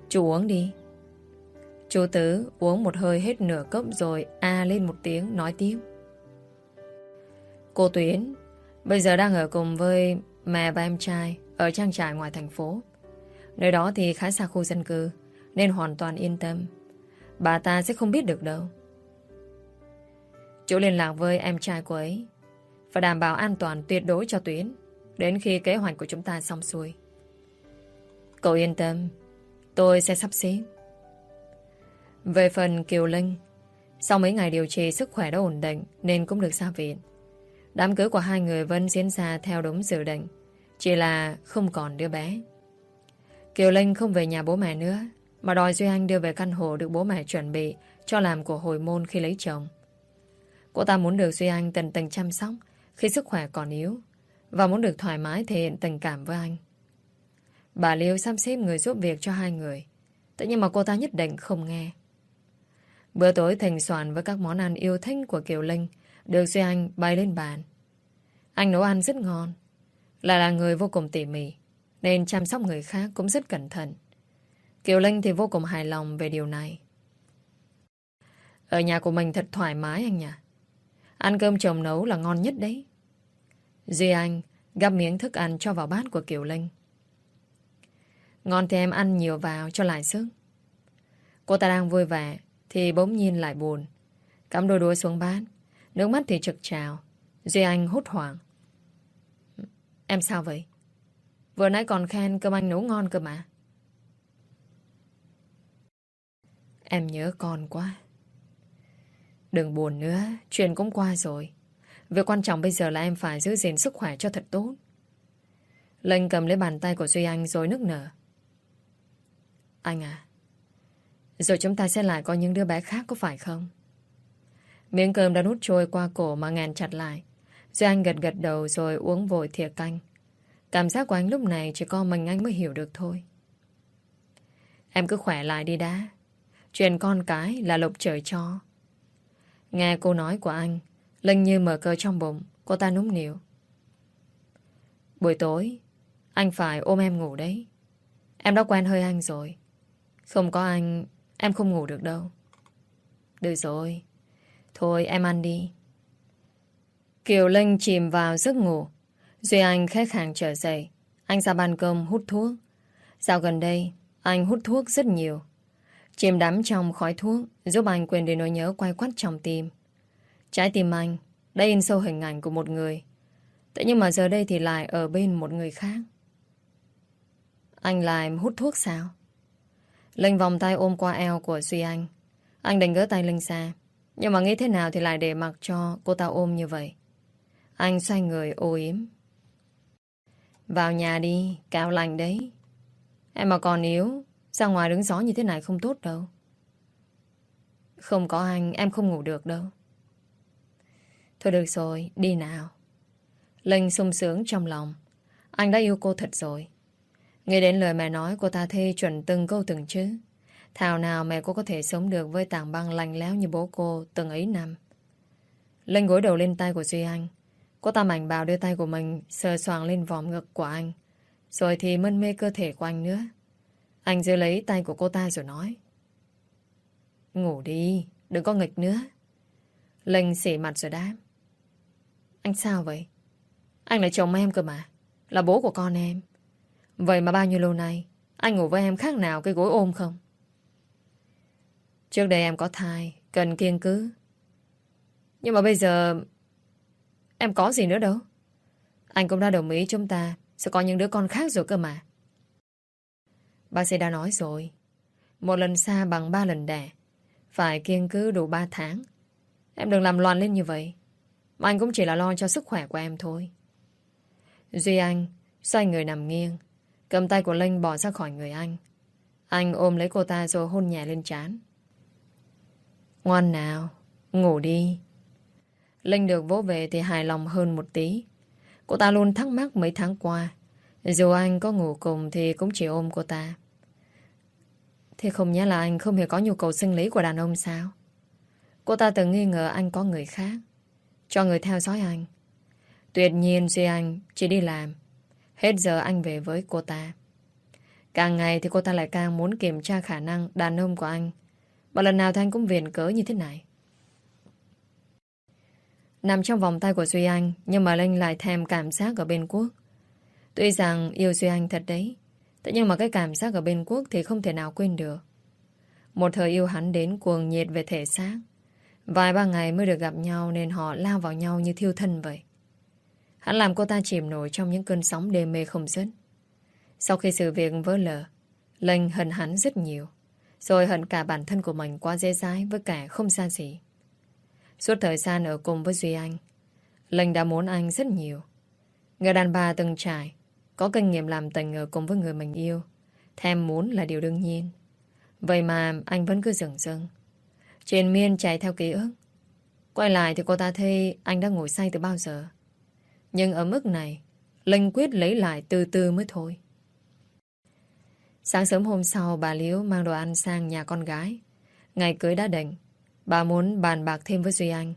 Chú uống đi. Chú Tứ uống một hơi hết nửa cốc rồi a lên một tiếng nói tiếp. Cô Tuyến bây giờ đang ở cùng với Mẹ và em trai ở trang trại ngoài thành phố. Nơi đó thì khá xa khu dân cư, nên hoàn toàn yên tâm. Bà ta sẽ không biết được đâu. Chú liên lạc với em trai của ấy và đảm bảo an toàn tuyệt đối cho Tuyến đến khi kế hoạch của chúng ta xong xuôi. Cậu yên tâm, tôi sẽ sắp xếp. Về phần Kiều Linh, sau mấy ngày điều trị sức khỏe đã ổn định nên cũng được ra viện. Đám cưới của hai người vẫn diễn ra theo đúng dự định. Chỉ là không còn đứa bé. Kiều Linh không về nhà bố mẹ nữa, mà đòi Duy Anh đưa về căn hộ được bố mẹ chuẩn bị cho làm của hồi môn khi lấy chồng. Cô ta muốn được Duy Anh tận tình chăm sóc, khi sức khỏe còn yếu, và muốn được thoải mái thể hiện tình cảm với anh. Bà Liêu sắp xếp người giúp việc cho hai người. Thế nhưng mà cô ta nhất định không nghe. Bữa tối thành soạn với các món ăn yêu thích của Kiều Linh, được Duy Anh bày lên bàn. Anh nấu ăn rất ngon. Lại là người vô cùng tỉ mỉ. Nên chăm sóc người khác cũng rất cẩn thận. Kiều Linh thì vô cùng hài lòng về điều này. Ở nhà của mình thật thoải mái anh nhỉ. Ăn cơm chồng nấu là ngon nhất đấy. Duy Anh gắp miếng thức ăn cho vào bát của Kiều Linh. Ngon thì em ăn nhiều vào cho lại sức. Cô ta đang vui vẻ Thì bỗng nhiên lại buồn Cắm đôi đuôi xuống bát, Nước mắt thì trực trào Duy Anh hốt hoảng Em sao vậy? Vừa nãy còn khen cơm anh nấu ngon cơ mà Em nhớ con quá Đừng buồn nữa, Chuyện cũng qua rồi. Việc quan trọng bây giờ là em phải giữ gìn sức khỏe cho thật tốt. Linh cầm lấy bàn tay của Duy Anh rồi nức nở. Anh à Rồi chúng ta sẽ lại có những đứa bé khác có phải không? Miếng cơm đã nút trôi qua cổ mà ngàn chặt lại. Duy Anh gật gật đầu rồi uống vội thìa canh. Cảm giác của anh lúc này chỉ có mình anh mới hiểu được thôi. Em cứ khỏe lại đi đã. Chuyện con cái là lộc trời cho. Nghe cô nói của anh, Linh như mở cơ trong bụng, Cô ta núm nỉu. Buổi tối, Anh phải ôm em ngủ đấy. Em đã quen hơi anh rồi. Không có anh, Em không ngủ được đâu. Được rồi. Thôi, em ăn đi. Kiều Linh chìm vào giấc ngủ. Duy Anh khách hàng trở dậy. Anh ra ban công hút thuốc. Dạo gần đây, Anh hút thuốc rất nhiều. Chìm đắm trong khói thuốc, Giúp anh quên đi nỗi nhớ quay quắt trong tim. Trái tim anh, Đã in sâu hình ảnh của một người. Thế nhưng mà giờ đây thì lại ở bên một người khác. Anh lại hút thuốc sao? Linh vòng tay ôm qua eo của Duy Anh. Anh đành gỡ tay Linh ra. Nhưng mà nghĩ thế nào thì lại để mặc cho cô ta ôm như vậy? Anh xoay người ô yếm. Vào nhà đi, Cao lành đấy. Em mà còn yếu ra ngoài đứng gió như thế này không tốt đâu. Không có anh Em không ngủ được đâu. Thôi được rồi, đi nào. Linh sung sướng trong lòng. Anh đã yêu cô thật rồi. Nghe đến lời mẹ nói Cô ta thê chuẩn từng câu từng chữ. Thảo nào mẹ cô có thể sống được Với tảng băng lành léo như bố cô Từng ấy năm. Linh gối đầu lên tay của Duy Anh. Cô ta mảnh bào đưa tay của mình Sờ soàng lên vòng ngực của anh. Rồi thì mân mê cơ thể của anh nữa anh giữ lấy tay của cô ta rồi nói. Ngủ đi, đừng có nghịch nữa. Linh xỉ mặt rồi đáp. Anh sao vậy? Anh là chồng em cơ mà. Là bố của con em. Vậy mà bao nhiêu lâu nay anh ngủ với em khác nào cái gối ôm không? Trước đây em có thai, cần kiên cứ. Nhưng mà bây giờ em có gì nữa đâu. Anh cũng đã đồng ý chúng ta sẽ có những đứa con khác rồi cơ mà. Bác sĩ đã nói rồi. Một lần xa bằng ba lần đẻ. Phải kiên cứ đủ ba tháng. Em đừng làm loạn lên như vậy. Mà anh cũng chỉ là lo cho sức khỏe của em thôi. Duy Anh xoay người nằm nghiêng. Cầm tay của Linh bỏ ra khỏi người anh. Anh ôm lấy cô ta rồi hôn nhẹ lên trán. Ngoan nào, ngủ đi. Linh được vỗ về thì hài lòng hơn một tí. Cô ta luôn thắc mắc mấy tháng qua dù anh có ngủ cùng thì cũng chỉ ôm cô ta. Thế không nhớ là anh không hề có nhu cầu sinh lý của đàn ông sao? Cô ta từng nghi ngờ anh có người khác. Cho người theo dõi anh. Tuyệt nhiên Duy Anh chỉ đi làm. Hết giờ anh về với cô ta. Càng ngày thì cô ta lại càng muốn kiểm tra khả năng đàn ông của anh. Và lần nào thì anh cũng viền cớ như thế này. Nằm trong vòng tay của Duy Anh, Nhưng mà Linh lại thèm cảm giác ở bên Quốc Tuy rằng yêu Duy Anh thật đấy, Thế nhưng mà cái cảm giác ở bên Quốc Thì không thể nào quên được. Một thời yêu hắn đến cuồng nhiệt về thể xác, Vài ba ngày mới được gặp nhau Nên họ lao vào nhau như thiêu thân vậy. Hắn làm cô ta chìm nổi Trong những cơn sóng đê mê không dứt. Sau khi sự việc vỡ lở, Lênh hận hắn rất nhiều, Rồi hận cả bản thân của mình quá dễ dãi Với cả không xa gì. Suốt thời gian ở cùng với Duy Anh, Lênh đã muốn anh rất nhiều. Người đàn bà từng trải có kinh nghiệm làm tình ở cùng với người mình yêu, Thèm muốn là điều đương nhiên. Vậy mà anh vẫn cứ dừng dừng. Trên miên chạy theo ký ức. Quay lại thì cô ta thấy Anh đã ngồi say từ bao giờ. Nhưng ở mức này, Linh quyết lấy lại từ từ mới thôi. Sáng sớm hôm sau, Bà Liễu mang đồ ăn sang nhà con gái. Ngày cưới đã định, Bà muốn bàn bạc thêm với Duy Anh.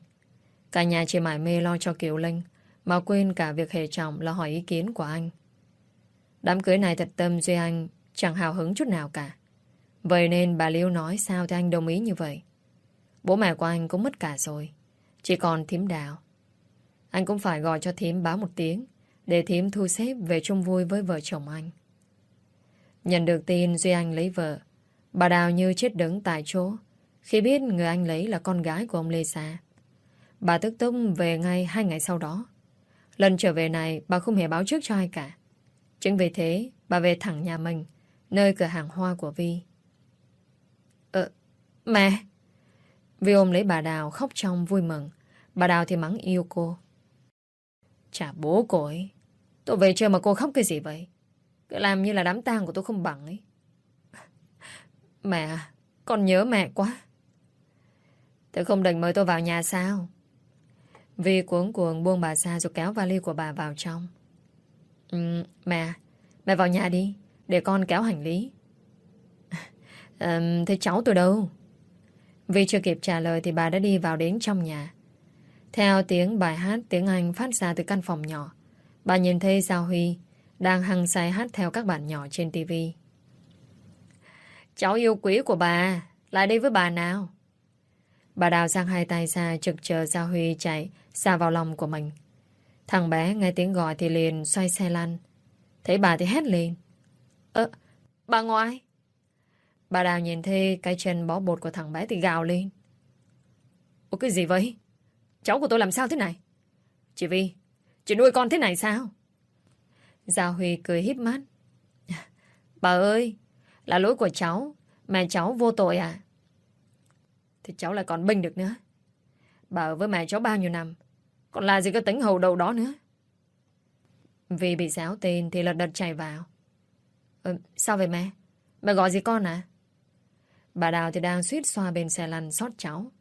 Cả nhà chỉ mải mê lo cho Kiều Linh, Mà quên cả việc hệ trọng là hỏi ý kiến của anh. Đám cưới này thật tâm Duy Anh chẳng hào hứng chút nào cả. Vậy nên bà Liêu nói sao thì anh đồng ý như vậy. Bố mẹ của anh cũng mất cả rồi. Chỉ còn thím đào. Anh cũng phải gọi cho thím báo một tiếng, để thím thu xếp về chung vui với vợ chồng anh. Nhận được tin Duy Anh lấy vợ. Bà Đào như chết đứng tại chỗ, khi biết người anh lấy là con gái của ông Lê Sa. Bà tức tốc về ngay hai ngày sau đó. Lần trở về này, bà không hề báo trước cho ai cả. Chính vì thế bà về thẳng nhà mình, nơi cửa hàng hoa của Vi. Ờ, mẹ! Vi ôm lấy bà Đào khóc trong vui mừng. Bà Đào thì mắng yêu cô. Chả bố cô ấy. Tôi về chơi mà cô khóc cái gì vậy? Cứ làm như là đám tang của tôi không bằng ấy. Mẹ, à, con nhớ mẹ quá. Tôi không định mời tôi vào nhà sao? Vi cuống cuồng buông bà ra rồi kéo vali của bà vào trong. Ừ, mẹ, mẹ vào nhà đi, để con kéo hành lý. À, thế cháu tôi đâu? Vì chưa kịp trả lời thì bà đã đi vào đến trong nhà. Theo tiếng bài hát tiếng Anh phát ra từ căn phòng nhỏ, bà nhìn thấy Giao Huy đang hăng say hát theo các bạn nhỏ trên TV. Cháu yêu quý của bà, lại đây với bà nào. Bà đào sang hai tay ra, trực chờ Giao Huy chạy xa vào lòng của mình. Thằng bé nghe tiếng gọi thì liền xoay xe lăn. Thấy bà thì hét lên. Ơ, bà ngoại. Bà đào nhìn thấy cái chân bó bột của thằng bé thì gào lên. Ủa cái gì vậy? Cháu của tôi làm sao thế này? Chị Vi, chị nuôi con thế này sao? gia Huy cười híp mắt. Bà ơi, là lỗi của cháu. Mẹ cháu vô tội à? Thì cháu lại còn binh được nữa. Bà ở với mẹ cháu bao nhiêu năm. Còn là gì cái tính hầu đầu đó nữa. Vì bị giáo tên thì lật đật chạy vào. Ừ, sao vậy mẹ? Mẹ gọi gì con à? Bà Đào thì đang suýt xoa bên xe lăn xót cháu.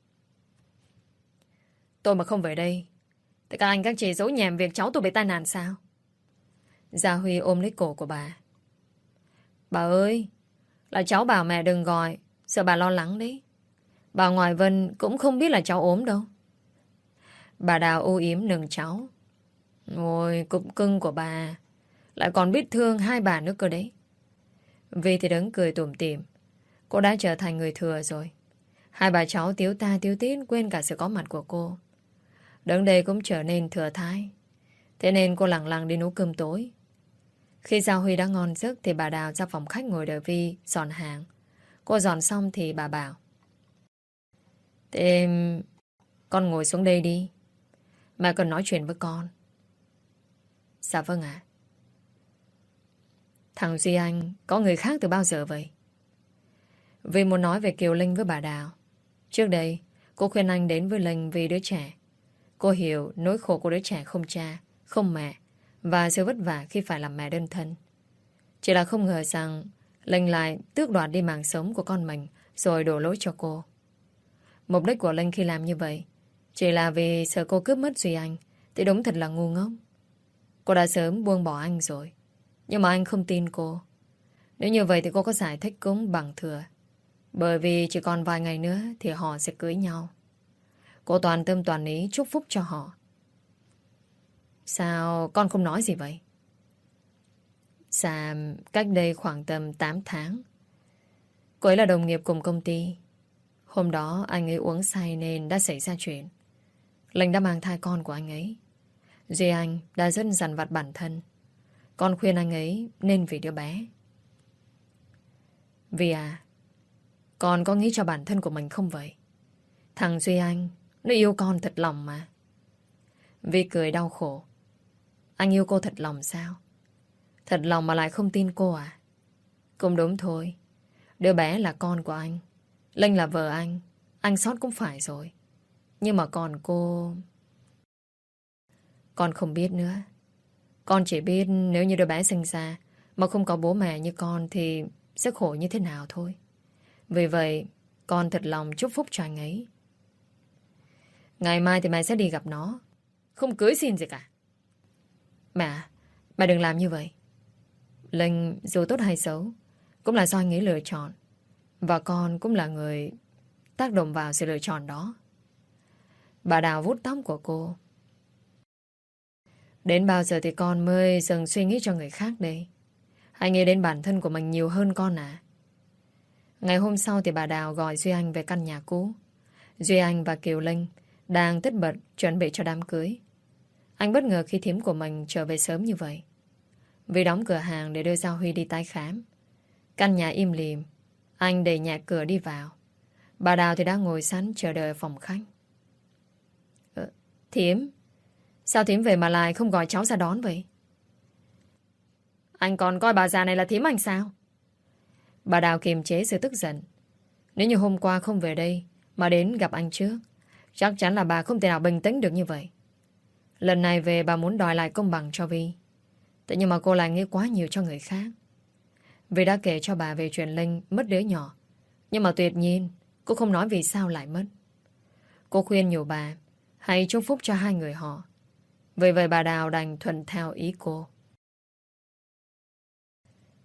Tôi mà không về đây Thì các anh các chị giấu nhèm việc cháu tôi bị tai nạn sao Gia Huy ôm lấy cổ của bà Bà ơi Là cháu bảo mẹ đừng gọi Sợ bà lo lắng đấy Bà ngoài Vân cũng không biết là cháu ốm đâu Bà Đào ô yếm nừng cháu. Ôi cụm cưng của bà, Lại còn biết thương hai bà nữa cơ đấy. Vì thì đứng cười tủm tỉm. Cô đã trở thành người thừa rồi. Hai bà cháu tiếu ta tiếu tít Quên cả sự có mặt của cô. Đứng đây cũng trở nên thừa thái Thế nên cô lặng lặng đi nấu cơm tối. Khi Giao Huy đã ngon giấc Thì bà Đào ra phòng khách ngồi đợi Vi Dọn hàng. Cô dọn xong thì bà bảo, Thế, Con ngồi xuống đây đi mà cần nói chuyện với con. Dạ vâng ạ. Thằng Duy Anh Có người khác từ bao giờ vậy? Vì muốn nói về Kiều Linh với bà Đào. Trước đây Cô khuyên anh đến với Linh vì đứa trẻ. Cô hiểu nỗi khổ của đứa trẻ không cha, không mẹ và sự vất vả khi phải làm mẹ đơn thân. Chỉ là không ngờ rằng Linh lại tước đoạt đi mạng sống của con mình rồi đổ lỗi cho cô. Mục đích của Linh khi làm như vậy chỉ là vì sợ cô cướp mất Duy Anh, thì đúng thật là ngu ngốc. Cô đã sớm buông bỏ anh rồi. Nhưng mà anh không tin cô. Nếu như vậy thì cô có giải thích cũng bằng thừa. Bởi vì chỉ còn vài ngày nữa thì họ sẽ cưới nhau. Cô toàn tâm toàn ý chúc phúc cho họ. Sao con không nói gì vậy? Sam, cách đây khoảng tầm 8 tháng. Cô ấy là đồng nghiệp cùng công ty. Hôm đó anh ấy uống say nên đã xảy ra chuyện. Linh đã mang thai con của anh ấy. Dì Anh đã rất dằn vặt bản thân. Con khuyên anh ấy nên vì đứa bé. Vì à, con có nghĩ cho bản thân của mình không vậy? Thằng Duy Anh nó yêu con thật lòng mà. Vi cười đau khổ. Anh yêu cô thật lòng sao? Thật lòng mà lại không tin cô à? Cũng đúng thôi. Đứa bé là con của anh. Linh là vợ anh. Anh sót cũng phải rồi. Nhưng mà còn cô... Con không biết nữa. Con chỉ biết nếu như đứa bé sinh ra mà không có bố mẹ như con thì sẽ khổ như thế nào thôi. Vì vậy, con thật lòng chúc phúc cho anh ấy. Ngày mai thì mẹ sẽ đi gặp nó Không cưới xin gì cả Mẹ Mẹ đừng làm như vậy Linh dù tốt hay xấu Cũng là do anh ấy lựa chọn Và con cũng là người Tác động vào sự lựa chọn đó Bà Đào vút tóc của cô Đến bao giờ thì con mới dừng suy nghĩ cho người khác đấy? Hãy nghĩ đến bản thân của mình nhiều hơn con à Ngày hôm sau thì bà Đào gọi Duy Anh về căn nhà cũ Duy Anh và Kiều Linh đang tất bật chuẩn bị cho đám cưới. Anh bất ngờ khi thím của mình trở về sớm như vậy. Vì đóng cửa hàng để đưa Giao Huy đi tái khám. Căn nhà im lìm. Anh đẩy nhẹ cửa đi vào. Bà Đào thì đang ngồi sẵn chờ đợi phòng khách. Thiếm, sao Thiếm về mà lại không gọi cháu ra đón vậy? Anh còn coi bà già này là Thiếm anh sao? Bà Đào kiềm chế sự tức giận. Nếu như hôm qua không về đây mà đến gặp anh trước, chắc chắn là bà không thể nào bình tĩnh được như vậy. Lần này về bà muốn đòi lại công bằng cho Vi. Thế nhưng mà cô lại nghĩ quá nhiều cho người khác. Vi đã kể cho bà về chuyện Linh mất đứa nhỏ. Nhưng mà tuyệt nhiên, cô không nói vì sao lại mất. Cô khuyên nhiều bà, hay chúc phúc cho hai người họ. Vì vậy bà Đào đành thuận theo ý cô.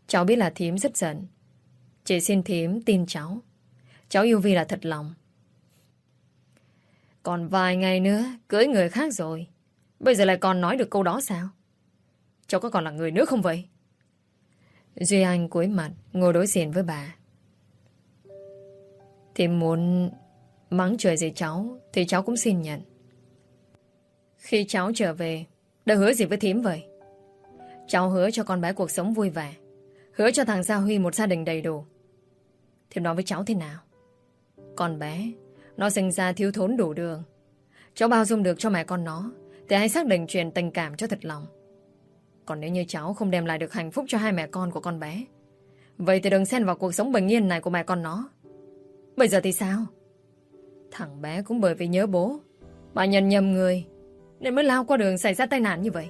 Cháu biết là thím rất giận. Chị xin thím tin cháu. Cháu yêu Vi là thật lòng. Còn vài ngày nữa, cưới người khác rồi. Bây giờ lại còn nói được câu đó sao? Cháu có còn là người nữa không vậy? Duy Anh cúi mặt, ngồi đối diện với bà. Thì muốn mắng trời gì cháu, thì cháu cũng xin nhận. Khi cháu trở về, đã hứa gì với thím vậy? Cháu hứa cho con bé cuộc sống vui vẻ. Hứa cho thằng Gia Huy một gia đình đầy đủ. Thím nói với cháu thế nào? Con bé, nó sinh ra thiếu thốn đủ đường. Cháu bao dung được cho mẹ con nó, thì hãy xác định chuyện tình cảm cho thật lòng. Còn nếu như cháu không đem lại được hạnh phúc cho hai mẹ con của con bé Vậy thì đừng xen vào cuộc sống bình yên này của mẹ con nó Bây giờ thì sao Thằng bé cũng bởi vì nhớ bố Mà nhận nhầm người nên mới lao qua đường xảy ra tai nạn như vậy.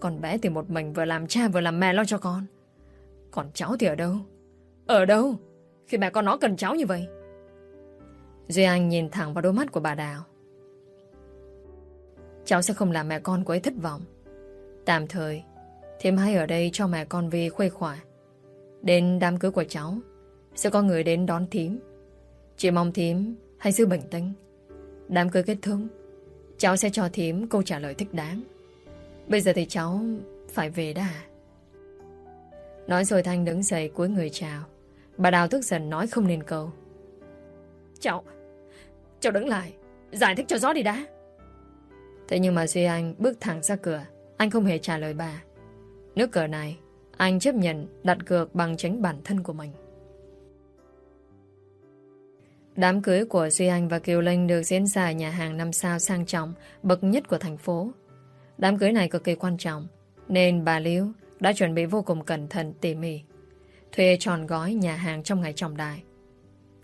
Còn bé thì một mình vừa làm cha vừa làm mẹ lo cho con. Còn cháu thì ở đâu? Ở đâu? Khi mẹ con nó cần cháu như vậy. Duy Anh nhìn thẳng vào đôi mắt của bà Đào. Cháu sẽ không làm mẹ con của ấy thất vọng. Tạm thời, thêm hai ở đây cho mẹ con Vi khuây khỏa. Đến đám cưới của cháu, Sẽ có người đến đón thím. Chỉ mong thím hãy giữ bình tĩnh Đám cưới kết thúc Cháu sẽ cho thím câu trả lời thích đáng. Bây giờ thì cháu Phải về đã. Nói rồi Thanh đứng dậy cuối người chào. Bà Đào tức giận nói không nên câu. Cháu Cháu đứng lại, Giải thích cho rõ đi đã. Thế nhưng mà Duy Anh bước thẳng ra cửa. Anh không hề trả lời bà. Nước cờ này, Anh chấp nhận đặt cược bằng chính bản thân của mình. Đám cưới của Duy Anh và Kiều Linh được diễn ra ở nhà hàng năm sao sang trọng bậc nhất của thành phố. Đám cưới này cực kỳ quan trọng, nên bà Liễu đã chuẩn bị vô cùng cẩn thận tỉ mỉ. Thuê tròn gói nhà hàng trong ngày trọng đại.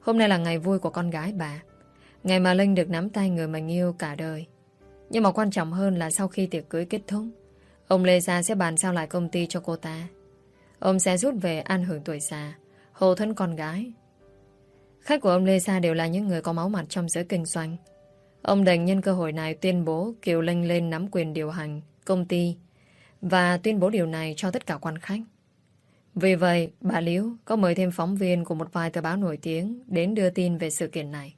Hôm nay là ngày vui của con gái bà. Ngày mà Linh được nắm tay người mình yêu cả đời. Nhưng mà quan trọng hơn là sau khi tiệc cưới kết thúc, ông Lê Gia sẽ bàn giao lại công ty cho cô ta. Ông sẽ rút về an hưởng tuổi già, hồ thân con gái. Khách của ông Lê Sa đều là những người có máu mặt trong giới kinh doanh. Ông đành nhân cơ hội này tuyên bố Kiều Linh lên nắm quyền điều hành công ty và tuyên bố điều này cho tất cả quan khách. Vì vậy, bà Liễu có mời thêm phóng viên của một vài tờ báo nổi tiếng đến đưa tin về sự kiện này.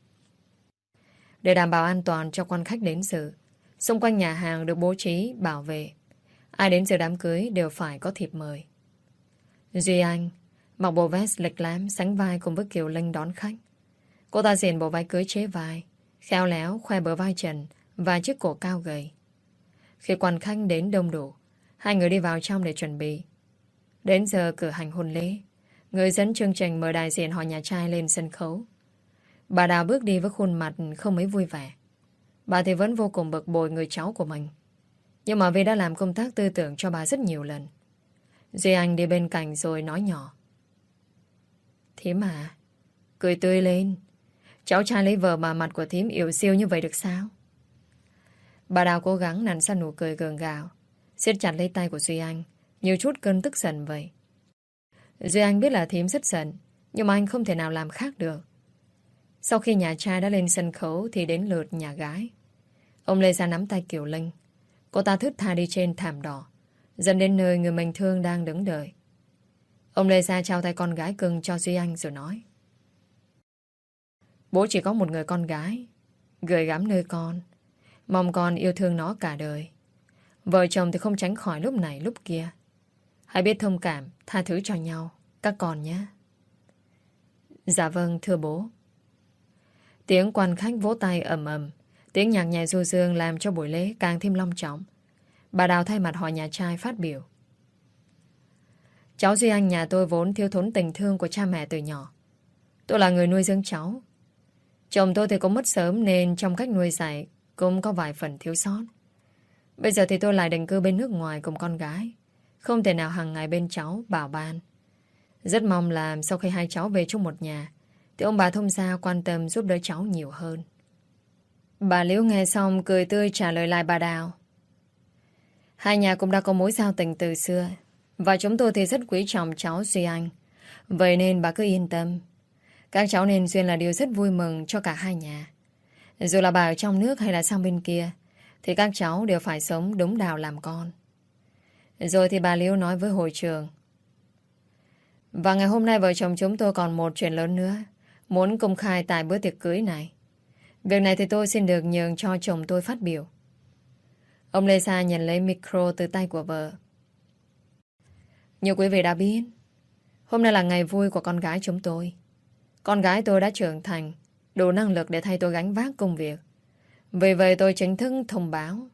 Để đảm bảo an toàn cho quan khách đến dự, Xung quanh nhà hàng được bố trí, bảo vệ. Ai đến dự đám cưới đều phải có thiệp mời. Duy Anh mặc bộ vest lịch lãm sánh vai cùng với Kiều Linh đón khách. Cô ta diện bộ váy cưới chế vai, khéo léo khoe bờ vai trần và chiếc cổ cao gầy. Khi quan khách đến đông đủ, hai người đi vào trong để chuẩn bị. Đến giờ cử hành hôn lễ, người dẫn chương trình mời đại diện họ nhà trai lên sân khấu. Bà Đào bước đi với khuôn mặt không mấy vui vẻ. Bà thì vẫn vô cùng bực bội người cháu của mình. Nhưng mà vì đã làm công tác tư tưởng cho bà rất nhiều lần. Duy Anh đi bên cạnh rồi nói nhỏ. Thím à, cười tươi lên. Cháu trai lấy vợ mà mặt của thím yếu siêu như vậy được sao? Bà Đào cố gắng nặn ra nụ cười gường gạo, siết chặt lấy tay của Duy Anh, nhiều chút cơn tức giận vậy. Duy Anh biết là thím rất giận, nhưng mà anh không thể nào làm khác được. Sau khi nhà trai đã lên sân khấu thì đến lượt nhà gái. Ông Lê ra nắm tay Kiều Linh. Cô ta thức tha đi trên thảm đỏ, dần đến nơi người mình thương đang đứng đợi. Ông Lê Gia trao tay con gái cưng cho Duy Anh rồi nói. Bố chỉ có một người con gái, gửi gắm nơi con, mong con yêu thương nó cả đời. Vợ chồng thì không tránh khỏi lúc này lúc kia. Hãy biết thông cảm, tha thứ cho nhau, các con nhé. Dạ vâng, thưa bố. Tiếng quan khách vỗ tay ầm ầm, tiếng nhạc nhẹ du dương làm cho buổi lễ càng thêm long trọng. Bà Đào thay mặt họ nhà trai phát biểu. Cháu Duy Anh nhà tôi vốn thiếu thốn tình thương của cha mẹ từ nhỏ. Tôi là người nuôi dưỡng cháu. Chồng tôi thì cũng mất sớm nên trong cách nuôi dạy cũng có vài phần thiếu sót. Bây giờ thì tôi lại định cư bên nước ngoài cùng con gái. Không thể nào hàng ngày bên cháu bảo ban. Rất mong là sau khi hai cháu về chung một nhà, thì ông bà thông gia quan tâm giúp đỡ cháu nhiều hơn. Bà Liễu nghe xong cười tươi trả lời lại bà Đào. Hai nhà cũng đã có mối giao tình từ xưa và chúng tôi thì rất quý trọng cháu Duy Anh. Vậy nên bà cứ yên tâm. Các cháu nên duyên là điều rất vui mừng cho cả hai nhà. Dù là bà ở trong nước hay là sang bên kia, thì các cháu đều phải sống đúng đào làm con. Rồi thì bà Liêu nói với hội trường. Và ngày hôm nay vợ chồng chúng tôi còn một chuyện lớn nữa. Muốn công khai tại bữa tiệc cưới này. Việc này thì tôi xin được nhường cho chồng tôi phát biểu. Ông Lê Sa nhận lấy micro từ tay của vợ. Như quý vị đã biết, hôm nay là ngày vui của con gái chúng tôi. Con gái tôi đã trưởng thành, đủ năng lực để thay tôi gánh vác công việc. Vì vậy tôi chính thức thông báo.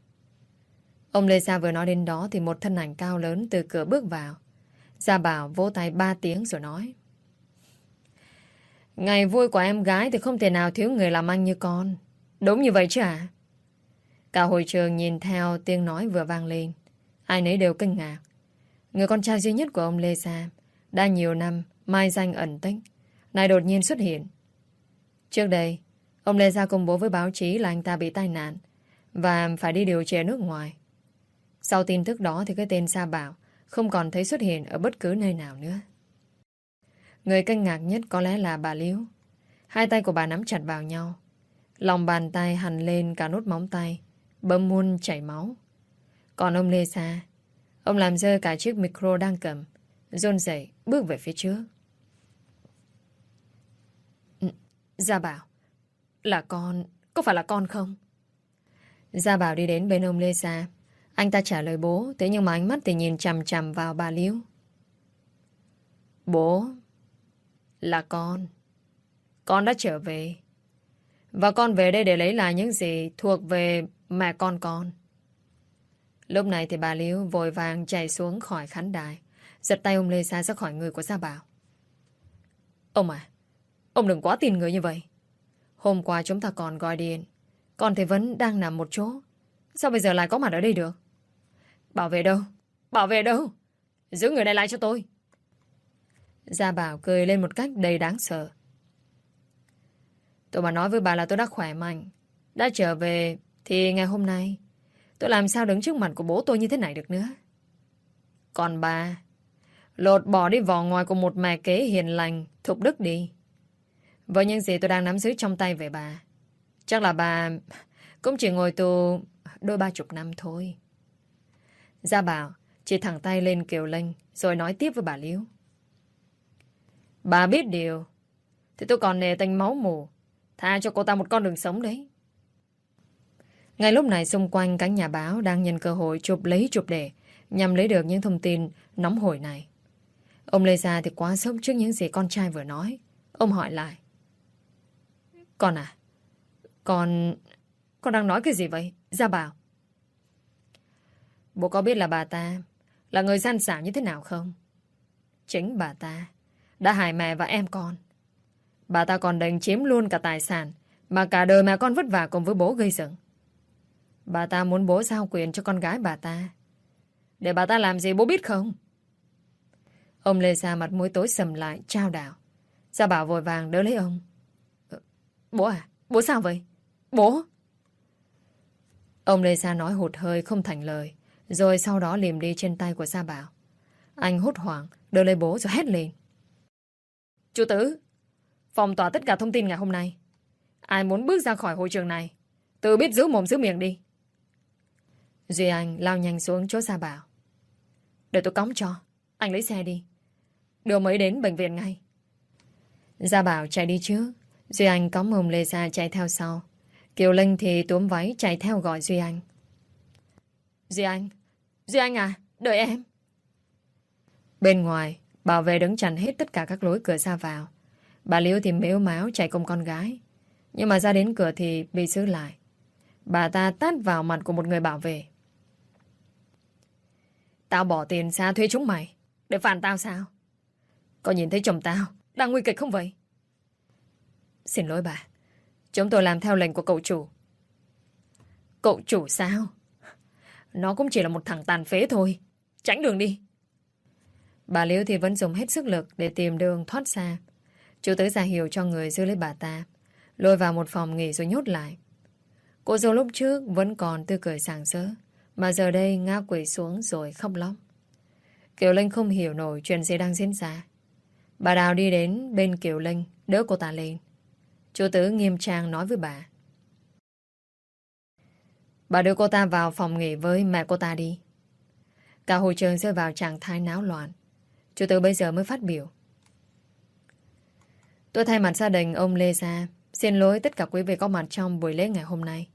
Ông Lê Sa vừa nói đến đó thì một thân ảnh cao lớn từ cửa bước vào. Gia Bảo vỗ tay ba tiếng rồi nói. Ngày vui của em gái thì không thể nào thiếu người làm anh như con. Đúng như vậy chứ à? Cả hội trường nhìn theo tiếng nói vừa vang lên. Ai nấy đều kinh ngạc. Người con trai duy nhất của ông Lê Sa đã nhiều năm mai danh ẩn tích. nay đột nhiên xuất hiện. Trước đây, ông Lê Sa công bố với báo chí là anh ta bị tai nạn và phải đi điều trị nước ngoài. Sau tin tức đó thì cái tên Sa Bảo không còn thấy xuất hiện ở bất cứ nơi nào nữa. Người kinh ngạc nhất có lẽ là bà Liễu. Hai tay của bà nắm chặt vào nhau. Lòng bàn tay hằn lên cả nốt móng tay, bơm muôn chảy máu. Còn ông Lê Sa, ông làm rơi cả chiếc micro đang cầm, rôn dậy bước về phía trước. Ừ, Gia Bảo, là con, có phải là con không? Gia Bảo đi đến bên ông Lê Sa. Anh ta trả lời bố, thế nhưng mà ánh mắt thì nhìn chằm chằm vào bà Liễu. Bố, là con. Con đã trở về. Và con về đây để lấy lại những gì thuộc về mẹ con con. Lúc này thì bà Liễu vội vàng chạy xuống khỏi khán đài, giật tay ông Lê Sa ra khỏi người của Gia Bảo. Ông à, ông đừng quá tin người như vậy. Hôm qua chúng ta còn gọi điện, còn thì vẫn đang nằm một chỗ. Sao bây giờ lại có mặt ở đây được? Bảo vệ đâu? Bảo vệ đâu? Giữ người này lại cho tôi. Gia Bảo cười lên một cách đầy đáng sợ. Tôi mà nói với bà là tôi đã khỏe mạnh. Đã trở về thì ngày hôm nay tôi làm sao đứng trước mặt của bố tôi như thế này được nữa. Còn bà, lột bỏ đi vỏ ngoài của một mẹ kế hiền lành, thục đức đi. Với những gì tôi đang nắm giữ trong tay về bà, chắc là bà cũng chỉ ngồi tù đôi ba chục năm thôi. Gia Bảo chỉ thẳng tay lên Kiều Linh rồi nói tiếp với bà Liễu. Bà biết điều Thì tôi còn nề tanh máu mù Tha cho cô ta một con đường sống đấy ngay lúc này xung quanh các nhà báo Đang nhân cơ hội chụp lấy chụp để, Nhằm lấy được những thông tin nóng hổi này. Ông Lê Gia thì quá sốc trước những gì con trai vừa nói. Ông hỏi lại. Con à Con Con đang nói cái gì vậy? Gia Bảo. Bố có biết là bà ta Là người gian xảo như thế nào không? Chính bà ta đã hại mẹ và em con. Bà ta còn đánh chiếm luôn cả tài sản mà cả đời mẹ con vất vả cùng với bố gây dựng. Bà ta muốn bố giao quyền cho con gái bà ta. Để bà ta làm gì bố biết không? Ông Lê Sa mặt mũi tối sầm lại, trao đảo. Gia Bảo vội vàng đỡ lấy ông. Ờ, bố à? Bố sao vậy? Bố! Ông Lê Sa nói hụt hơi không thành lời, rồi sau đó liềm đi trên tay của Gia Bảo. Anh hốt hoảng, đỡ lấy bố rồi hét lên. Chú Tứ, phòng tỏa tất cả thông tin ngày hôm nay. Ai muốn bước ra khỏi hội trường này, tự biết giữ mồm giữ miệng đi. Duy Anh lao nhanh xuống chỗ Gia Bảo. Để tôi cõng cho, anh lấy xe đi. Đưa mới đến bệnh viện ngay. Gia Bảo chạy đi trước, Duy Anh có mồm lê ra chạy theo sau. Kiều Linh thì túm váy chạy theo gọi Duy Anh. Duy Anh, Duy Anh à, đợi em. Bên ngoài, Bảo vệ đứng chặn hết tất cả các lối cửa ra vào. Bà Liễu thì mếu máu chạy cùng con gái. Nhưng mà ra đến cửa thì bị giữ lại. Bà ta tát vào mặt của một người bảo vệ. Tao bỏ tiền ra thuê chúng mày. Để phản tao sao? Có nhìn thấy chồng tao, đang nguy kịch không vậy? Xin lỗi bà. Chúng tôi làm theo lệnh của cậu chủ. Cậu chủ sao? Nó cũng chỉ là một thằng tàn phế thôi. Tránh đường đi. Bà Liễu thì vẫn dùng hết sức lực để tìm đường thoát ra. Chú tới ra hiểu cho người giữ lấy bà ta. Lôi vào một phòng nghỉ rồi nhốt lại. Cô dâu lúc trước vẫn còn tươi cười sảng sỡ. Mà giờ đây ngã quỷ xuống rồi khóc lóc. Kiều Linh không hiểu nổi chuyện gì đang diễn ra. Bà Đào đi đến bên Kiều Linh, đỡ cô ta lên. Chú Tứ nghiêm trang nói với bà. Bà đưa cô ta vào phòng nghỉ với mẹ cô ta đi. Cả hội trường rơi vào trạng thái náo loạn. Chú Tứ bây giờ mới phát biểu. Tôi thay mặt gia đình ông Lê Gia xin lỗi tất cả quý vị có mặt trong buổi lễ ngày hôm nay.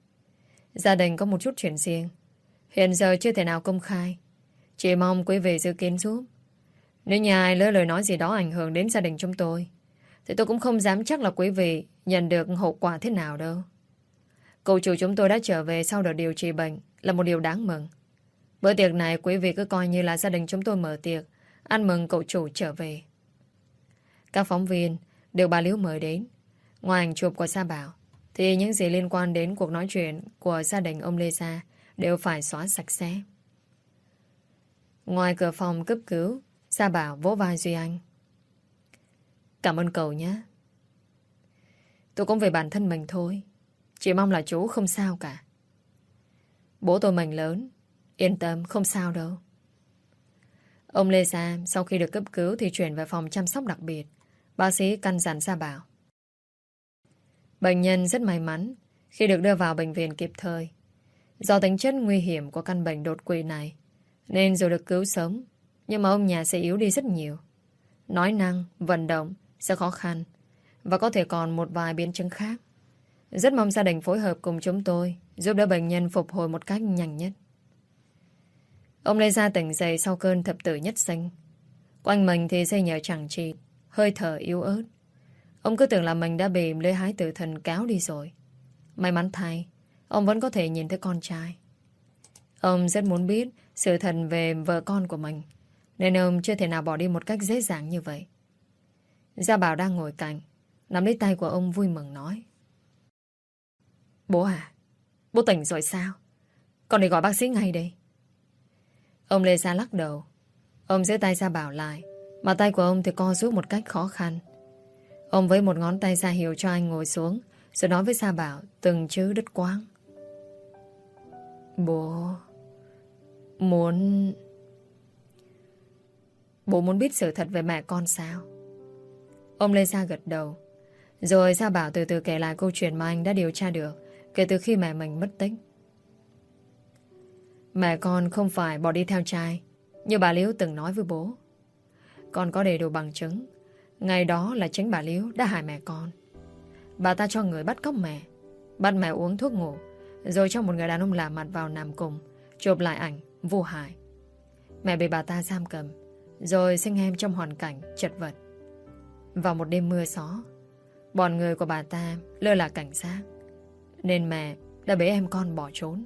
Gia đình có một chút chuyện riêng. Hiện giờ chưa thể nào công khai. Chỉ mong quý vị dự kiến giúp. Nếu nhà ai lỡ lời nói gì đó ảnh hưởng đến gia đình chúng tôi, thì tôi cũng không dám chắc là quý vị nhận được hậu quả thế nào đâu. Cậu chủ chúng tôi đã trở về sau đợt điều trị bệnh là một điều đáng mừng. Bữa tiệc này quý vị cứ coi như là gia đình chúng tôi mở tiệc, ăn mừng cậu chủ trở về. Các phóng viên được bà Liễu mời đến. Ngoài ảnh chụp của Sa Bảo, thì những gì liên quan đến cuộc nói chuyện của gia đình ông Lê Gia đều phải xóa sạch sẽ. Ngoài cửa phòng cấp cứu, Sa Bảo vỗ vai Duy Anh. Cảm ơn cậu nhé. Tôi cũng về bản thân mình thôi. Chỉ mong là chú không sao cả. Bố tôi mình lớn. Yên tâm, không sao đâu. Ông Lê Sa sau khi được cấp cứu thì chuyển về phòng chăm sóc đặc biệt. Bác sĩ căn dặn Sa Bảo. Bệnh nhân rất may mắn khi được đưa vào bệnh viện kịp thời. Do tính chất nguy hiểm của căn bệnh đột quỵ này, nên dù được cứu sống, nhưng mà ông nhà sẽ yếu đi rất nhiều. Nói năng, vận động sẽ khó khăn và có thể còn một vài biến chứng khác. Rất mong gia đình phối hợp cùng chúng tôi giúp đỡ bệnh nhân phục hồi một cách nhanh nhất. Ông Lê Gia tỉnh dậy sau cơn thập tử nhất sinh. Quanh mình thì dây nhờ chẳng trị, hơi thở yếu ớt. Ông cứ tưởng là mình đã bị lê hái tử thần cáo đi rồi. May mắn thay, ông vẫn có thể nhìn thấy con trai. Ông rất muốn biết sự thật về vợ con của mình, nên ông chưa thể nào bỏ đi một cách dễ dàng như vậy. Gia Bảo đang ngồi cạnh, nắm lấy tay của ông vui mừng nói. Bố à, bố tỉnh rồi sao? Con đi gọi bác sĩ ngay đây. Ông Lê Gia lắc đầu. Ông giữ tay Gia Bảo lại, mà tay của ông thì co rút một cách khó khăn. Ông với một ngón tay ra hiệu cho anh ngồi xuống, rồi nói với Gia Bảo từng chữ đứt quáng. Bố... Muốn... Bố muốn biết sự thật về mẹ con sao? Ông Lê Sa gật đầu. Rồi Sa Bảo từ từ kể lại câu chuyện mà anh đã điều tra được kể từ khi mẹ mình mất tích. Mẹ con không phải bỏ đi theo trai như bà Liễu từng nói với bố. Con có đầy đủ bằng chứng. Ngày đó là chính bà Liễu đã hại mẹ con. Bà ta cho người bắt cóc mẹ, bắt mẹ uống thuốc ngủ, rồi cho một người đàn ông lạ mặt vào nằm cùng, chụp lại ảnh, vô hại. Mẹ bị bà ta giam cầm, rồi sinh em trong hoàn cảnh chật vật. Vào một đêm mưa gió, bọn người của bà ta lơ là cảnh giác, nên mẹ đã bế em con bỏ trốn.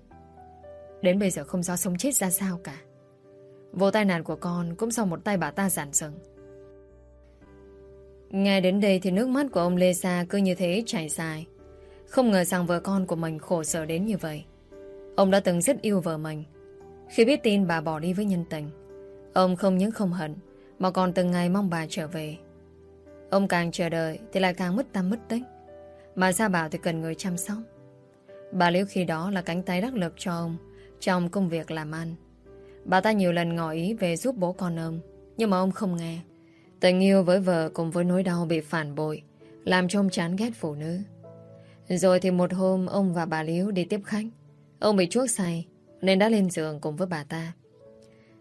Đến bây giờ không rõ sống chết ra sao cả. Vụ tai nạn của con cũng do một tay bà ta giản dựng. Nghe đến đây thì nước mắt của ông Lê Sa cứ như thế chảy dài. Không ngờ rằng vợ con của mình khổ sở đến như vậy. Ông đã từng rất yêu vợ mình. Khi biết tin bà bỏ đi với nhân tình, ông không những không hận, mà còn từng ngày mong bà trở về. Ông càng chờ đợi thì lại càng mất tâm mất tích. Mà Gia Bảo thì cần người chăm sóc. Bà Liễu khi đó là cánh tay đắc lực cho ông trong công việc làm ăn. Bà ta nhiều lần ngỏ ý về giúp bố con ông, nhưng mà ông không nghe. Tình yêu với vợ cùng với nỗi đau bị phản bội, làm cho ông chán ghét phụ nữ. Rồi thì một hôm ông và bà Liễu đi tiếp khách. Ông bị chuốc say, nên đã lên giường cùng với bà ta.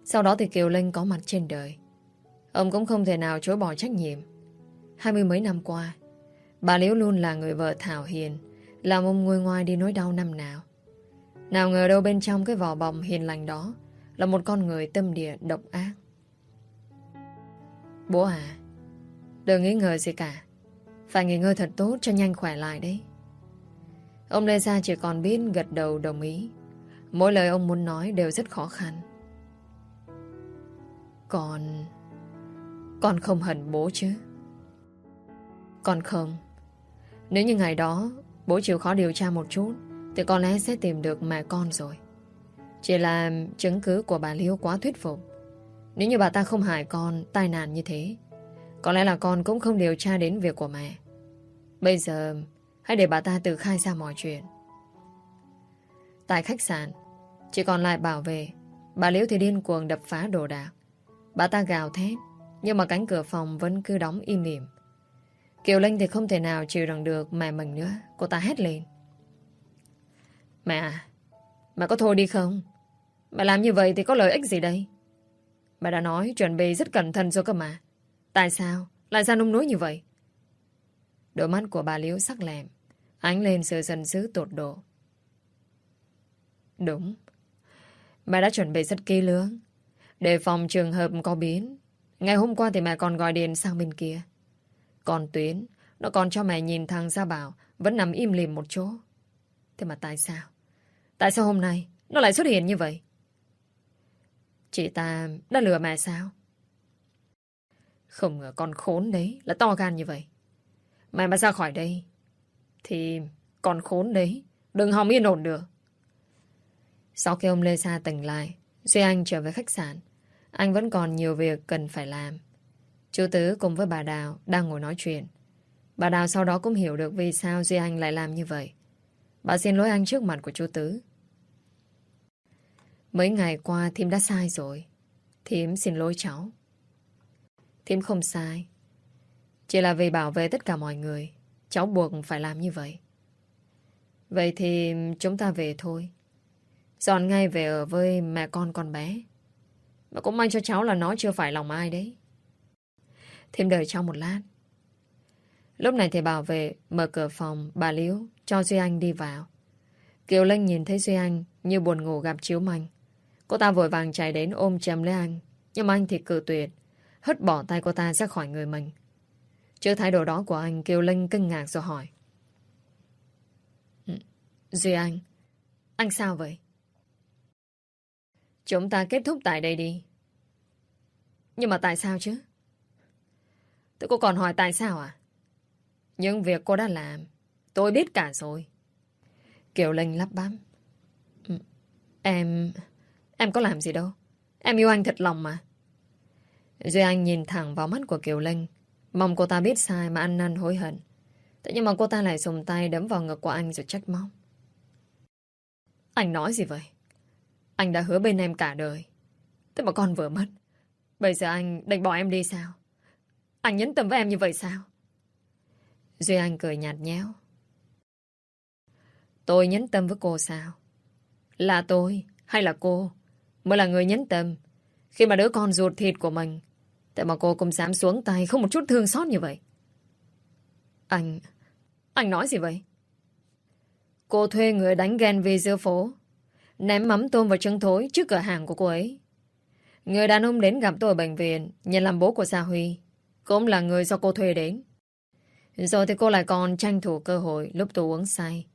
Sau đó thì Kiều Linh có mặt trên đời. Ông cũng không thể nào chối bỏ trách nhiệm. Hai mươi mấy năm qua, bà Liễu luôn là người vợ thảo hiền, làm ông nguôi ngoai đi nỗi đau năm nào. Nào ngờ đâu bên trong cái vỏ bọc hiền lành đó là một con người tâm địa độc ác. Bố à, đừng nghĩ ngờ gì cả. Phải nghỉ ngơi thật tốt cho nhanh khỏe lại đấy. Ông Lê Gia chỉ còn biết gật đầu đồng ý. Mỗi lời ông muốn nói đều rất khó khăn. Còn... Con không hận bố chứ? Con không. Nếu như ngày đó Bố chịu khó điều tra một chút, Thì có lẽ sẽ tìm được mẹ con rồi Chỉ là chứng cứ của bà Liêu quá thuyết phục Nếu như bà ta không hại con, Tai nạn như thế, Có lẽ là con cũng không điều tra đến việc của mẹ Bây giờ Hãy để bà ta tự khai ra mọi chuyện. Tại khách sạn, Chỉ còn lại bảo vệ, Bà Liễu thì điên cuồng đập phá đồ đạc. Bà ta gào thét, Nhưng mà cánh cửa phòng vẫn cứ đóng im lìm Kiều Linh thì không thể nào chịu đựng được mẹ mình nữa, Cô ta hét lên. Mẹ à Mẹ có thôi đi không? Mẹ làm như vậy thì có lợi ích gì đây? Mẹ đã nói chuẩn bị rất cẩn thận rồi cơ mà. Tại sao lại ra nông nối như vậy? Đôi mắt của bà Liễu sắc lẹm. Ánh lên sự giận dữ tột độ. Đúng. Mẹ đã chuẩn bị rất kỹ lưỡng. Để phòng trường hợp có biến, Ngày hôm qua thì mẹ còn gọi điện sang bên kia. Còn Tuyến, Nó còn cho mẹ nhìn thằng Gia Bảo, Vẫn nằm im lìm một chỗ. Thế mà tại sao? Tại sao hôm nay Nó lại xuất hiện như vậy? Chị ta đã lừa mẹ sao? Không ngờ con khốn đấy Là to gan như vậy. Mẹ mà ra khỏi đây thì còn khốn đấy Đừng hòng yên ổn được sau khi ông Lê Sa tỉnh lại, Duy Anh trở về khách sạn. Anh vẫn còn nhiều việc cần phải làm. Chú Tứ cùng với bà Đào đang ngồi nói chuyện. Bà Đào sau đó cũng hiểu được vì sao Duy Anh lại làm như vậy. Bà xin lỗi anh trước mặt của chú Tứ. Mấy ngày qua Thím đã sai rồi. Thím xin lỗi cháu. Thím không sai. Chỉ là vì bảo vệ tất cả mọi người. Cháu buộc phải làm như vậy. Vậy thì chúng ta về thôi. Dọn ngay về ở với mẹ con con bé. Mà cũng may cho cháu là nó chưa phải lòng ai đấy. Thêm đợi cháu một lát. Lúc này thì bảo vệ mở cửa phòng, bà Liễu cho Duy Anh đi vào. Kiều Linh nhìn thấy Duy Anh như buồn ngủ gặp chiếu manh. Cô ta vội vàng chạy đến ôm chầm lấy anh. Nhưng anh thì cự tuyệt. Hất bỏ tay cô ta ra khỏi người mình. Trước thái độ đó của anh Kiều Linh kinh ngạc rồi hỏi. Ừ, Duy Anh, anh sao vậy? Chúng ta kết thúc tại đây đi. Nhưng mà tại sao chứ? Tôi cô còn hỏi tại sao à? những việc cô đã làm, tôi biết cả rồi. Kiều Linh lắp bắp ừ, em... Em có làm gì đâu. Em yêu anh thật lòng mà. Duy Anh nhìn thẳng vào mắt của Kiều Linh. Mong cô ta biết sai mà ăn năn hối hận. Thế nhưng mà cô ta lại dùng tay đấm vào ngực của anh rồi trách móc. Anh nói gì vậy? Anh đã hứa bên em cả đời. Thế mà con vừa mất. Bây giờ anh định bỏ em đi sao? Anh nhấn tâm với em như vậy sao? Duy Anh cười nhạt nhẽo. Tôi nhấn tâm với cô sao? Là tôi hay là cô mới là người nhấn tâm khi mà đứa con ruột thịt của mình tại mà cô cũng dám xuống tay không một chút thương xót như vậy. Anh... Anh nói gì vậy? Cô thuê người đánh ghen vì giữa phố ném mắm tôm vào trứng thối trước cửa hàng của cô ấy. Người đàn ông đến gặp tôi ở bệnh viện, nhận làm bố của Sa Huy, cũng là người do cô thuê đến. Rồi thì cô lại còn tranh thủ cơ hội lúc tôi uống say,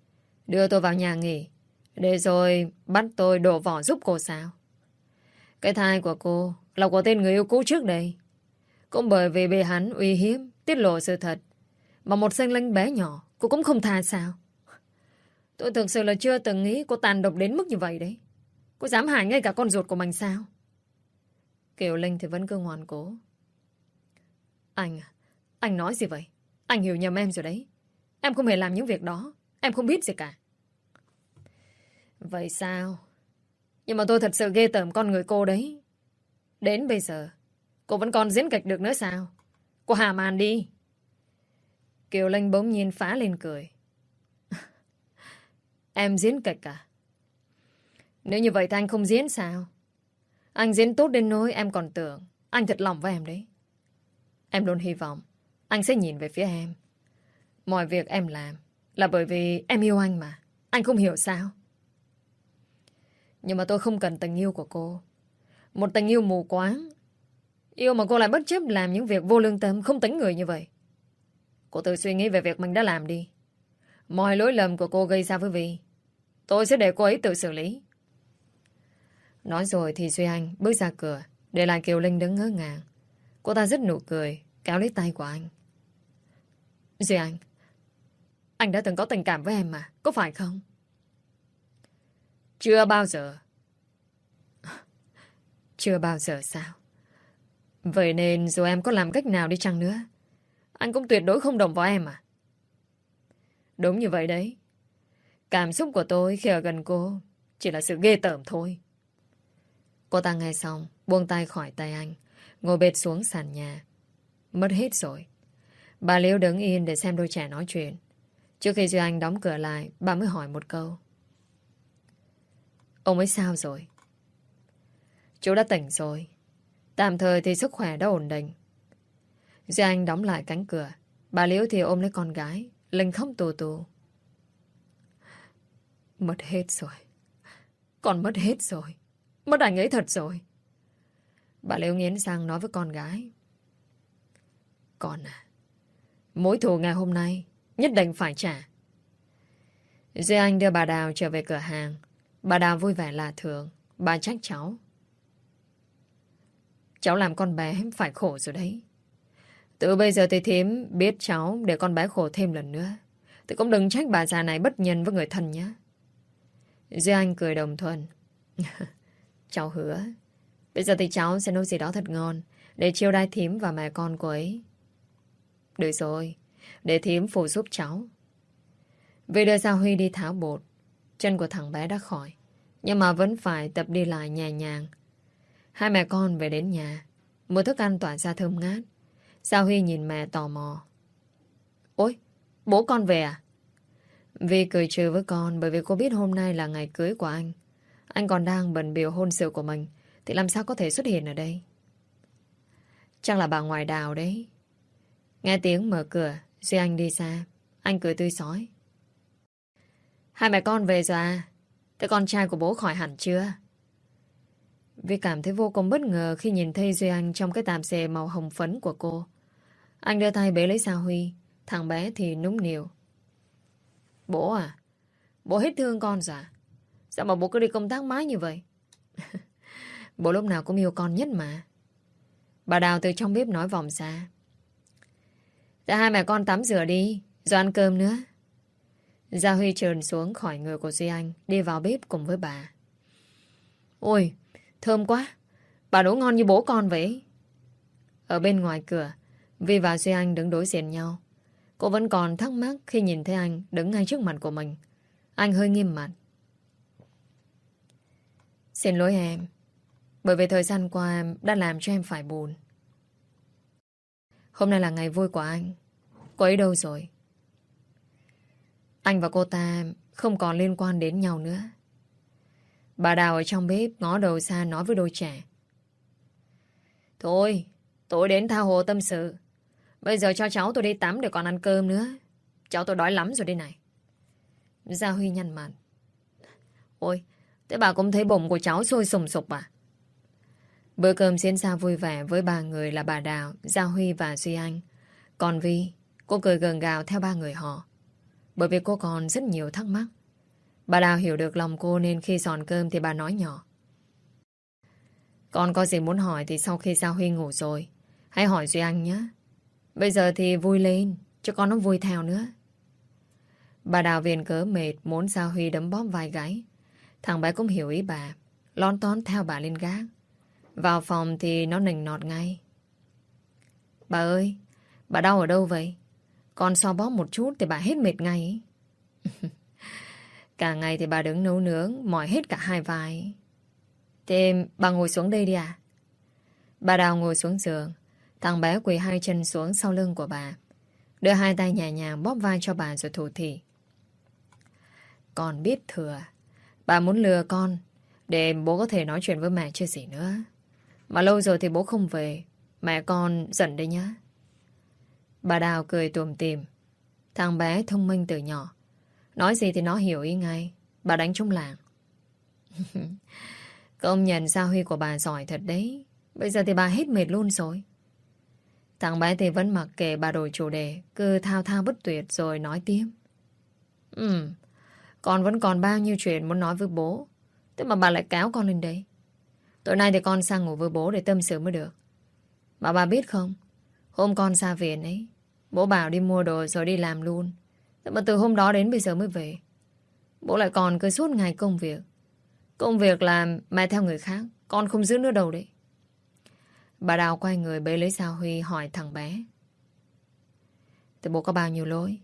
đưa tôi vào nhà nghỉ, để rồi bắt tôi đổ vỏ giúp cô sao. Cái thai của cô là của tên người yêu cũ trước đây. Cũng bởi vì bị hắn uy hiếp, tiết lộ sự thật, mà một sinh linh bé nhỏ cô cũng không tha sao. Tôi thực sự là chưa từng nghĩ cô tàn độc đến mức như vậy đấy. Cô dám hại ngay cả con ruột của mình sao? Kiều Linh thì vẫn cứ ngoan cố. Anh à, anh nói gì vậy? Anh hiểu nhầm em rồi đấy. Em không hề làm những việc đó. Em không biết gì cả. Vậy sao? Nhưng mà tôi thật sự ghê tởm con người cô đấy. Đến bây giờ, cô vẫn còn diễn kịch được nữa sao? Cô hà màn đi. Kiều Linh bỗng nhiên phá lên cười. Em diễn kịch à? Nếu như vậy thì anh không diễn sao? Anh diễn tốt đến nỗi em còn tưởng anh thật lòng với em đấy. Em luôn hy vọng anh sẽ nhìn về phía em. Mọi việc em làm là bởi vì em yêu anh mà. Anh không hiểu sao? Nhưng mà tôi không cần tình yêu của cô. Một tình yêu mù quáng. Yêu mà cô lại bất chấp làm những việc vô lương tâm, không tính người như vậy. Cô tự suy nghĩ về việc mình đã làm đi. Mọi lỗi lầm của cô gây ra với Vi. Tôi sẽ để cô ấy tự xử lý. Nói rồi thì Duy Anh bước ra cửa Để lại Kiều Linh đứng ngỡ ngàng. Cô ta rất nụ cười Kéo lấy tay của anh. Duy Anh Anh đã từng có tình cảm với em mà Có phải không? Chưa bao giờ. Chưa bao giờ sao? Vậy nên dù em có làm cách nào đi chăng nữa, Anh cũng tuyệt đối không đồng vào em à? Đúng như vậy đấy. Cảm xúc của tôi khi ở gần cô Chỉ là sự ghê tởm thôi. Cô ta nghe xong, Buông tay khỏi tay anh, Ngồi bệt xuống sàn nhà. Mất hết rồi. Bà Liễu đứng yên để xem đôi trẻ nói chuyện. Trước khi Duy Anh đóng cửa lại, Bà mới hỏi một câu. Ông ấy sao rồi? Chú đã tỉnh rồi. Tạm thời thì sức khỏe đã ổn định. Giang Anh đóng lại cánh cửa. Bà Liễu thì ôm lấy con gái Linh khóc tù tù. Mất hết rồi. Con mất hết rồi. Mất anh ấy thật rồi. Bà Liễu nghiến sang nói với con gái. Con à Mối thù ngày hôm nay Nhất định phải trả. Duy Anh đưa bà Đào trở về cửa hàng. Bà Đào vui vẻ lạ thường. Bà trách cháu. Cháu làm con bé phải khổ rồi đấy. Từ bây giờ thì thím biết cháu Để con bé khổ thêm lần nữa. Thì cũng đừng trách bà già này bất nhân với người thân nhé. Duy Anh cười đồng thuận. Cháu hứa. Bây giờ thì cháu sẽ nấu gì đó thật ngon Để chiêu đai thím và mẹ con cô ấy. Được rồi, Để thím phụ giúp cháu. Vì đưa Giao Huy đi tháo bột, Chân của thằng bé đã khỏi, Nhưng mà vẫn phải tập đi lại nhẹ nhàng. Hai mẹ con về đến nhà Một thức ăn tỏa ra thơm ngát Sao Huy nhìn mẹ tò mò Ôi, bố con về à? Vi cười trừ với con bởi vì cô biết hôm nay là ngày cưới của anh. Anh còn đang bận biểu hôn sự của mình thì làm sao có thể xuất hiện ở đây? Chắc là bà ngoài đào đấy. Nghe tiếng mở cửa, Duy Anh đi xa. Anh cười tươi sói. Hai mẹ con về rồi à? Thế con trai của bố khỏi hẳn chưa? Vi cảm thấy vô cùng bất ngờ khi nhìn thấy Duy Anh trong cái tạp dề màu hồng phấn của cô. Anh đưa tay bế lấy Sa Huy, thằng bé thì núng niều. Bố à? Bố hết thương con rồi à? Sao mà bố cứ đi công tác mãi như vậy? bố lúc nào cũng yêu con nhất mà. Bà Đào từ trong bếp nói vòng xa. Để hai mẹ con tắm rửa đi, rồi ăn cơm nữa. Gia Huy trườn xuống khỏi người của Duy Anh, đi vào bếp cùng với bà. Ôi, thơm quá. Bà nấu ngon như bố con vậy. Ở bên ngoài cửa, Vi và Duy Anh đứng đối diện nhau. Cô vẫn còn thắc mắc khi nhìn thấy anh đứng ngay trước mặt của mình. Anh hơi nghiêm mặt. Xin lỗi em. Bởi vì thời gian qua em đã làm cho em phải buồn. Hôm nay là ngày vui của anh. Cô ấy đâu rồi? Anh và cô ta không còn liên quan đến nhau nữa. Bà Đào ở trong bếp ngó đầu xa nói với đôi trẻ. Thôi, tôi đến tha hồ tâm sự. Bây giờ cho cháu tôi đi tắm để còn ăn cơm nữa. Cháu tôi đói lắm rồi đây này. Gia Huy nhăn mặt. Ôi, thế bà cũng thấy bụng của cháu sôi sùng sục à? Bữa cơm diễn ra vui vẻ với ba người là bà Đào, Gia Huy và Duy Anh. Còn Vi, cô cười gần gào theo ba người họ. Bởi vì cô còn rất nhiều thắc mắc. Bà Đào hiểu được lòng cô nên khi giòn cơm thì bà nói nhỏ. Con có gì muốn hỏi thì sau khi Gia Huy ngủ rồi, hãy hỏi Duy Anh nhé. Bây giờ thì vui lên, cho con nó vui theo nữa. Bà Đào viền cớ mệt, muốn Gia Huy đấm bóp vai gáy. Thằng bé cũng hiểu ý bà, lon tón theo bà lên gác. Vào phòng thì nó nình nọt ngay. Bà ơi, bà đau ở đâu vậy? Con so bóp một chút thì bà hết mệt ngay. cả ngày thì bà đứng nấu nướng, mỏi hết cả hai vai. Thế bà ngồi xuống đây đi à? Bà Đào ngồi xuống giường. Thằng bé quỳ hai chân xuống sau lưng của bà. Đưa hai tay nhẹ nhàng bóp vai cho bà rồi thủ thỉ. Con biết thừa. Bà muốn lừa con để bố có thể nói chuyện với mẹ chưa gì nữa. Mà lâu rồi thì bố không về. Mẹ con giận đấy nhá. Bà Đào cười tùm tìm. Thằng bé thông minh từ nhỏ. Nói gì thì nó hiểu ý ngay. Bà đánh trúng làng. Công nhận gia Huy của bà giỏi thật đấy. Bây giờ thì bà hết mệt luôn rồi. Thằng bé thì vẫn mặc kệ bà đổi chủ đề, cứ thao thao bất tuyệt rồi nói tiếp. Ừ, con vẫn còn bao nhiêu chuyện muốn nói với bố. Thế mà bà lại kéo con lên đây. Tối nay thì con sang ngủ với bố để tâm sự mới được. Mà bà biết không, hôm con ra viện ấy, bố bảo đi mua đồ rồi đi làm luôn. Mà từ hôm đó đến bây giờ mới về. Bố lại còn cứ suốt ngày công việc. Công việc làm mẹ theo người khác Con không giữ nữa đâu đấy. Bà Đào quay người bế lấy Giao Huy hỏi thằng bé. Thì bố có bao nhiêu lỗi?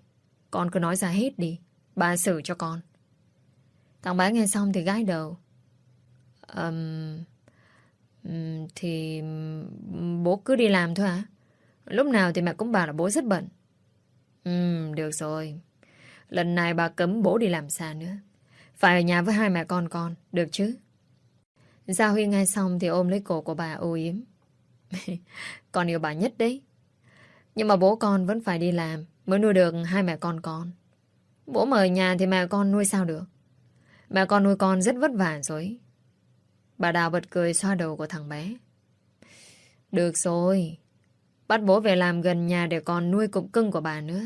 Con cứ nói ra hết đi Bà xử cho con. Thằng bé nghe xong thì gái đầu. Um, um, Thì bố cứ đi làm thôi à Lúc nào thì mẹ cũng bảo là bố rất bận. Ừ, được rồi. Lần này bà cấm bố đi làm xa nữa. Phải ở nhà với hai mẹ con con, được chứ? Gia Huy nghe xong thì ôm lấy cổ của bà ô yếm. con yêu bà nhất đấy. Nhưng mà bố con vẫn phải đi làm mới nuôi được hai mẹ con con. Bố mà ở nhà thì mẹ con nuôi sao được? Mẹ con nuôi con rất vất vả rồi. Bà Đào bật cười xoa đầu của thằng bé. Được rồi, Bắt bố về làm gần nhà để còn nuôi cục cưng của bà nữa.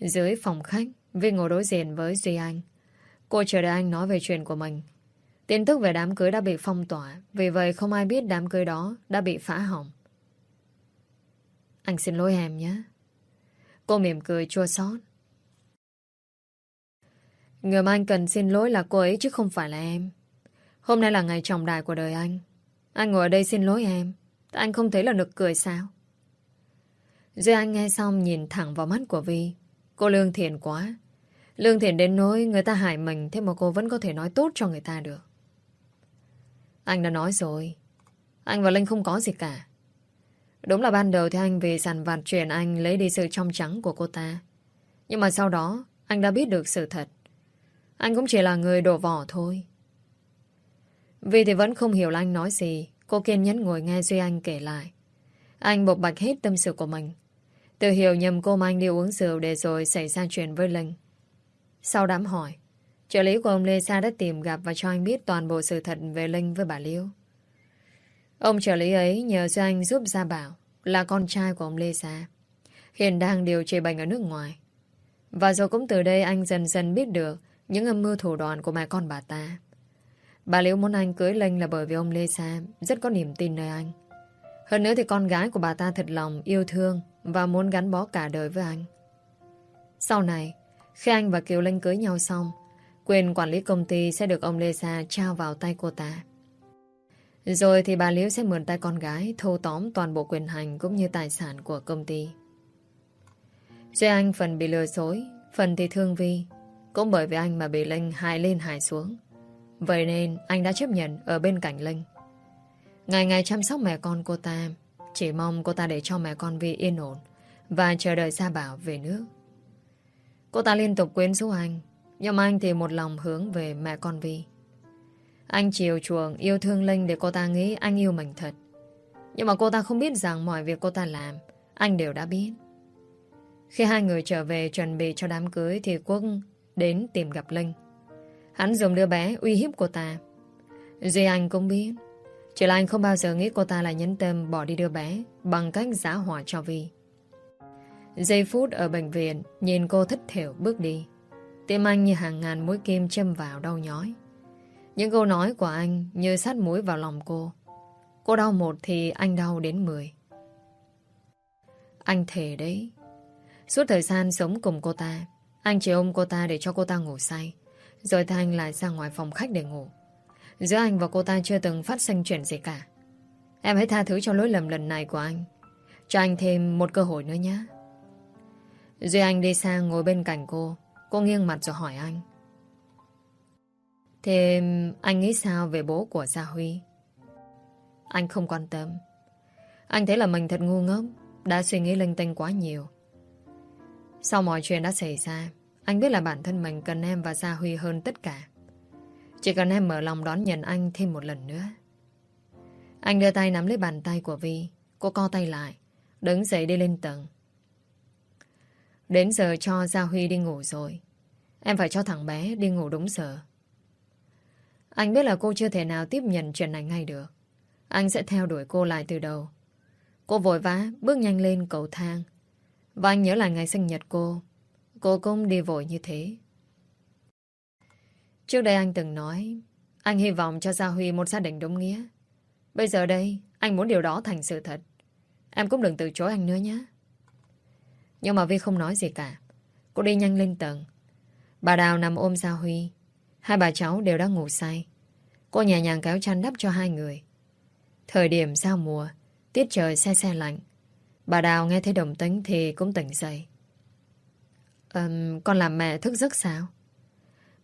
Dưới phòng khách, Vi ngồi đối diện với Duy Anh. Cô chờ đợi anh nói về chuyện của mình. Tin tức về đám cưới đã bị phong tỏa, vì vậy không ai biết đám cưới đó đã bị phá hỏng. Anh xin lỗi em nhé. Cô mỉm cười chua xót. Người mà anh cần xin lỗi là cô ấy chứ không phải là em. Hôm nay là ngày trọng đại của đời anh. Anh ngồi ở đây xin lỗi em. Anh không thấy là nực cười sao? Duy Anh nghe xong nhìn thẳng vào mắt của Vi. Cô lương thiện quá. Lương thiện đến nỗi người ta hại mình, thế mà cô vẫn có thể nói tốt cho người ta được. Anh đã nói rồi. Anh và Linh không có gì cả. Đúng là ban đầu thì anh vì sàn vặt chuyện anh lấy đi sự trong trắng của cô ta. Nhưng mà sau đó, anh đã biết được sự thật. Anh cũng chỉ là người đổ vỏ thôi. Vì thì vẫn không hiểu là anh nói gì, Cô kiên nhẫn ngồi nghe Duy Anh kể lại. Anh bộc bạch hết tâm sự của mình. Tự hiểu nhầm cô Mai anh đi uống rượu để rồi xảy ra chuyện với Linh. Sau đám hỏi, trợ lý của ông Lê Sa đã tìm gặp và cho anh biết toàn bộ sự thật về Linh với bà Liêu. Ông trợ lý ấy nhờ Duy Anh giúp Gia Bảo là con trai của ông Lê Sa. Hiện đang điều trị bệnh ở nước ngoài. Và rồi cũng từ đây anh dần dần biết được những âm mưu thủ đoạn của mẹ con bà ta. Bà Liễu muốn anh cưới Linh là bởi vì ông Lê Sa rất có niềm tin nơi anh. Hơn nữa thì con gái của bà ta thật lòng yêu thương và muốn gắn bó cả đời với anh. Sau này, khi anh và Kiều Linh cưới nhau xong, quyền quản lý công ty sẽ được ông Lê Sa trao vào tay cô ta. Rồi thì bà Liễu sẽ mượn tay con gái thâu tóm toàn bộ quyền hành cũng như tài sản của công ty. Duy Anh phần bị lừa dối, phần thì thương Vi. Cũng bởi vì anh mà bị Linh hại lên hại xuống. Vậy nên anh đã chấp nhận ở bên cạnh Linh. Ngày ngày chăm sóc mẹ con cô ta, chỉ mong cô ta để cho mẹ con Vi yên ổn và chờ đợi Sa Bảo về nước. Cô ta liên tục quyến rũ anh, nhưng anh thì một lòng hướng về mẹ con Vi. Anh chiều chuộng yêu thương Linh để cô ta nghĩ anh yêu mình thật. Nhưng mà cô ta không biết rằng mọi việc cô ta làm, anh đều đã biết. Khi hai người trở về chuẩn bị cho đám cưới thì Quốc đến tìm gặp Linh. Hắn dùng đứa bé uy hiếp cô ta Duy Anh cũng biết chỉ là anh không bao giờ nghĩ cô ta là nhấn tâm Bỏ đi đứa bé Bằng cách giả hỏa cho Vi. Giây phút ở bệnh viện, Nhìn cô thất thểu bước đi. Tim anh như hàng ngàn mũi kim châm vào đau nhói. Những câu nói của anh Như sát mũi vào lòng cô. Cô đau một thì anh đau đến mười. Anh thề đấy. Suốt thời gian sống cùng cô ta, Anh chỉ ôm cô ta để cho cô ta ngủ say, rồi Thanh lại ra ngoài phòng khách để ngủ. Giữa anh và cô ta chưa từng phát sinh chuyện gì cả. Em hãy tha thứ cho lỗi lầm lần này của anh. Cho anh thêm một cơ hội nữa nhé. Duy Anh đi sang ngồi bên cạnh cô. Cô nghiêng mặt rồi hỏi anh. Thế anh nghĩ sao về bố của Gia Huy? Anh không quan tâm. Anh thấy là mình thật ngu ngốc, Đã suy nghĩ linh tinh quá nhiều. Sau mọi chuyện đã xảy ra, anh biết là bản thân mình cần em và Gia Huy hơn tất cả. Chỉ cần em mở lòng đón nhận anh thêm một lần nữa. Anh đưa tay nắm lấy bàn tay của Vi. Cô co tay lại. Đứng dậy đi lên tầng. Đến giờ cho Gia Huy đi ngủ rồi. Em phải cho thằng bé đi ngủ đúng giờ. Anh biết là cô chưa thể nào tiếp nhận chuyện này ngay được. Anh sẽ theo đuổi cô lại từ đầu. Cô vội vã bước nhanh lên cầu thang. Và anh nhớ lại ngày sinh nhật cô. Cô cũng đi vội như thế. Trước đây anh từng nói anh hy vọng cho Gia Huy một gia đình đúng nghĩa. Bây giờ đây, anh muốn điều đó thành sự thật. Em cũng đừng từ chối anh nữa nhé. Nhưng mà Vi không nói gì cả. Cô đi nhanh lên tầng. Bà Đào nằm ôm Gia Huy. Hai bà cháu đều đang ngủ say. Cô nhẹ nhàng kéo chăn đắp cho hai người. Thời điểm giao mùa, tiết trời xe xe lạnh. Bà Đào nghe thấy đồng tính thì cũng tỉnh dậy. Um, con làm mẹ thức giấc sao?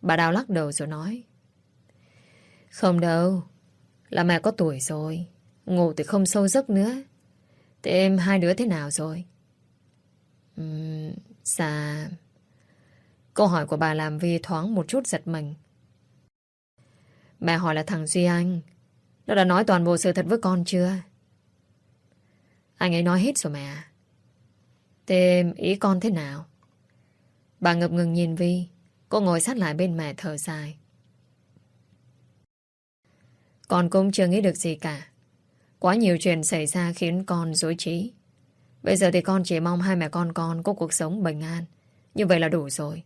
Bà Đào lắc đầu rồi nói. Không đâu. Là mẹ có tuổi rồi. Ngủ thì không sâu giấc nữa. Thế em hai đứa thế nào rồi? Uhm, dạ... Câu hỏi của bà làm Vi thoáng một chút giật mình. Mẹ hỏi là thằng Duy Anh. Nó đã nói toàn bộ sự thật với con chưa? Anh ấy nói hết rồi mẹ. Thế ý con thế nào? Bà ngập ngừng nhìn Vi. Cô ngồi sát lại bên mẹ thở dài. Con cũng chưa nghĩ được gì cả. Quá nhiều chuyện xảy ra khiến con dối trí. Bây giờ thì con chỉ mong hai mẹ con con có cuộc sống bình an. Như vậy là đủ rồi.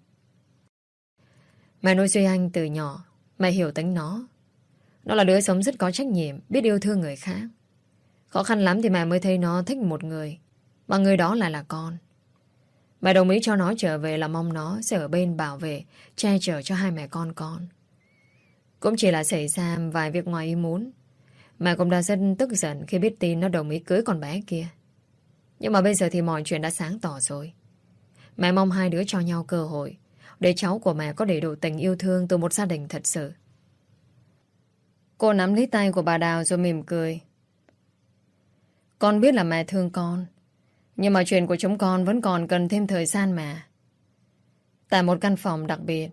Mẹ nuôi Duy Anh từ nhỏ. Mẹ hiểu tính nó. Nó là đứa sống rất có trách nhiệm, biết yêu thương người khác. Khó khăn lắm thì mẹ mới thấy nó thích một người. Và người đó lại là con. Mẹ đồng ý cho nó trở về là mong nó sẽ ở bên bảo vệ, che chở cho hai mẹ con con. Cũng chỉ là xảy ra vài việc ngoài ý muốn. Mẹ cũng đã rất tức giận khi biết tin nó đồng ý cưới con bé kia. Nhưng mà bây giờ thì mọi chuyện đã sáng tỏ rồi. Mẹ mong hai đứa cho nhau cơ hội để cháu của mẹ có đầy đủ tình yêu thương từ một gia đình thật sự. Cô nắm lấy tay của bà Đào rồi mỉm cười. Con biết là mẹ thương con. Nhưng mà chuyện của chúng con vẫn còn cần thêm thời gian mà. Tại một căn phòng đặc biệt,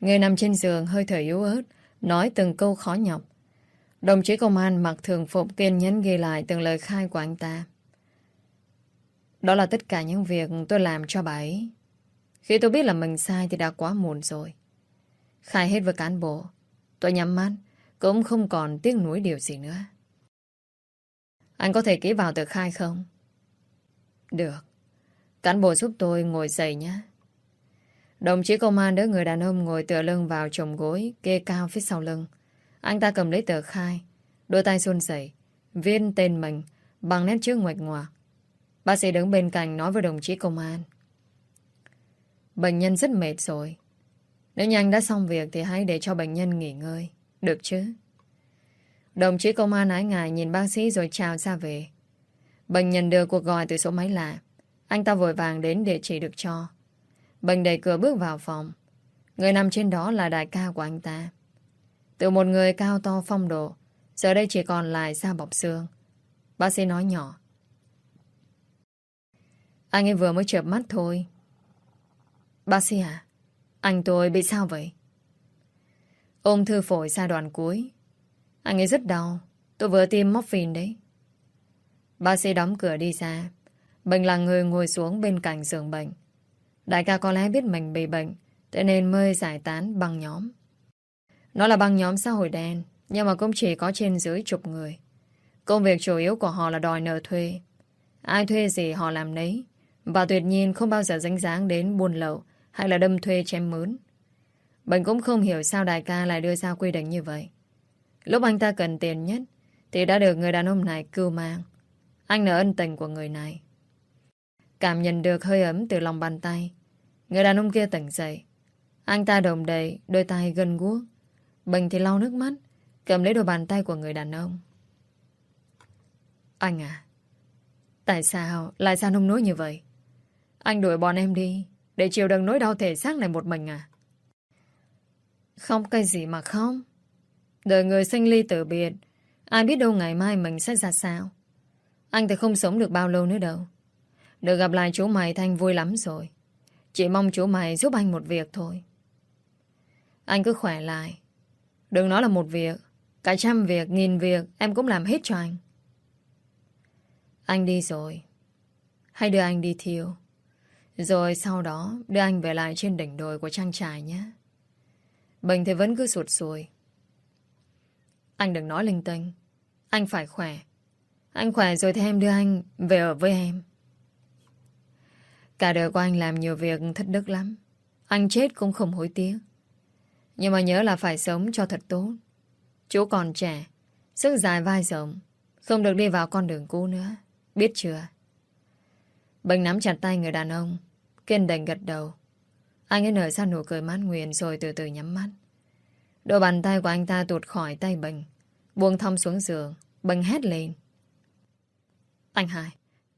người nằm trên giường hơi thở yếu ớt, nói từng câu khó nhọc. Đồng chí công an mặc thường phục kiên nhẫn ghi lại từng lời khai của anh ta. Đó là tất cả những việc tôi làm cho bà ấy. Khi tôi biết là mình sai thì đã quá muộn rồi. Khai hết với cán bộ. Tôi nhắm mắt, cũng không còn tiếc nuối điều gì nữa. Anh có thể ký vào tờ khai không? Được. Cán bộ giúp tôi ngồi dậy nhé. Đồng chí công an đỡ người đàn ông ngồi tựa lưng vào chồng gối, kê cao phía sau lưng. Anh ta cầm lấy tờ khai, đôi tay xuân dậy, viết tên mình bằng nét chữ ngoạch ngoạc. Bác sĩ đứng bên cạnh nói với đồng chí công an. Bệnh nhân rất mệt rồi. Nếu nhanh đã xong việc thì hãy để cho bệnh nhân nghỉ ngơi. Được chứ? Đồng chí công an ái ngại nhìn bác sĩ rồi chào ra về. Bình nhận được cuộc gọi từ số máy lạ. Anh ta vội vàng đến địa chỉ được cho. Bình đẩy cửa bước vào phòng. Người nằm trên đó là đại ca của anh ta. Từ một người cao to phong độ, giờ đây chỉ còn lại da bọc xương. Bác sĩ nói nhỏ. Anh ấy vừa mới chợp mắt thôi. Bác sĩ à, anh tôi bị sao vậy? Ôm thư phổi xa đoạn cuối. Anh ấy rất đau. Tôi vừa tiêm morphine đấy. Bác sĩ đóng cửa đi ra. Bệnh là người ngồi xuống bên cạnh giường bệnh. Đại ca có lẽ biết mình bị bệnh, thế nên mới giải tán băng nhóm. Nó là băng nhóm xã hội đen, nhưng mà cũng chỉ có trên dưới chục người. Công việc chủ yếu của họ là đòi nợ thuê. Ai thuê gì họ làm nấy. Và tuyệt nhiên không bao giờ dính dáng đến buôn lậu hay là đâm thuê chém mướn. Bệnh cũng không hiểu sao đại ca lại đưa ra quy định như vậy. Lúc anh ta cần tiền nhất thì đã được người đàn ông này cưu mang. Anh nợ ân tình của người này. Cảm nhận được hơi ấm từ lòng bàn tay. Người đàn ông kia tỉnh dậy. Anh ta đồng đầy, đôi tay gần guốc. Bình thì lau nước mắt, cầm lấy đôi bàn tay của người đàn ông. Anh à, tại sao lại sao nông nỗi như vậy? Anh đuổi bọn em đi, để chịu đựng nỗi đau thể xác này một mình à? Không cái gì mà không. Đời người sinh ly tử biệt, ai biết đâu ngày mai mình sẽ ra sao. Anh thì không sống được bao lâu nữa đâu. Được gặp lại chú mày Thanh vui lắm rồi. Chỉ mong chú mày giúp anh một việc thôi. Anh cứ khỏe lại. Đừng nói là một việc. Cả trăm việc, nghìn việc em cũng làm hết cho anh. Anh đi rồi. Hay đưa anh đi thiêu. Rồi sau đó đưa anh về lại trên đỉnh đồi của trang trại nhé. Bệnh thì vẫn cứ sụt sùi. Anh đừng nói linh tinh. Anh phải khỏe. Anh khỏe rồi thì em đưa anh về ở với em. Cả đời của anh làm nhiều việc thất đức lắm. Anh chết cũng không hối tiếc. Nhưng mà nhớ là phải sống cho thật tốt. Chú còn trẻ, sức dài vai rộng, không được đi vào con đường cũ nữa. Biết chưa? Bình nắm chặt tay người đàn ông, kiên đành gật đầu. Anh ấy nở ra nụ cười mát nguyện rồi từ từ nhắm mắt. Đôi bàn tay của anh ta tuột khỏi tay Bình. Buông thong xuống giường. Bình hét lên. Anh hai.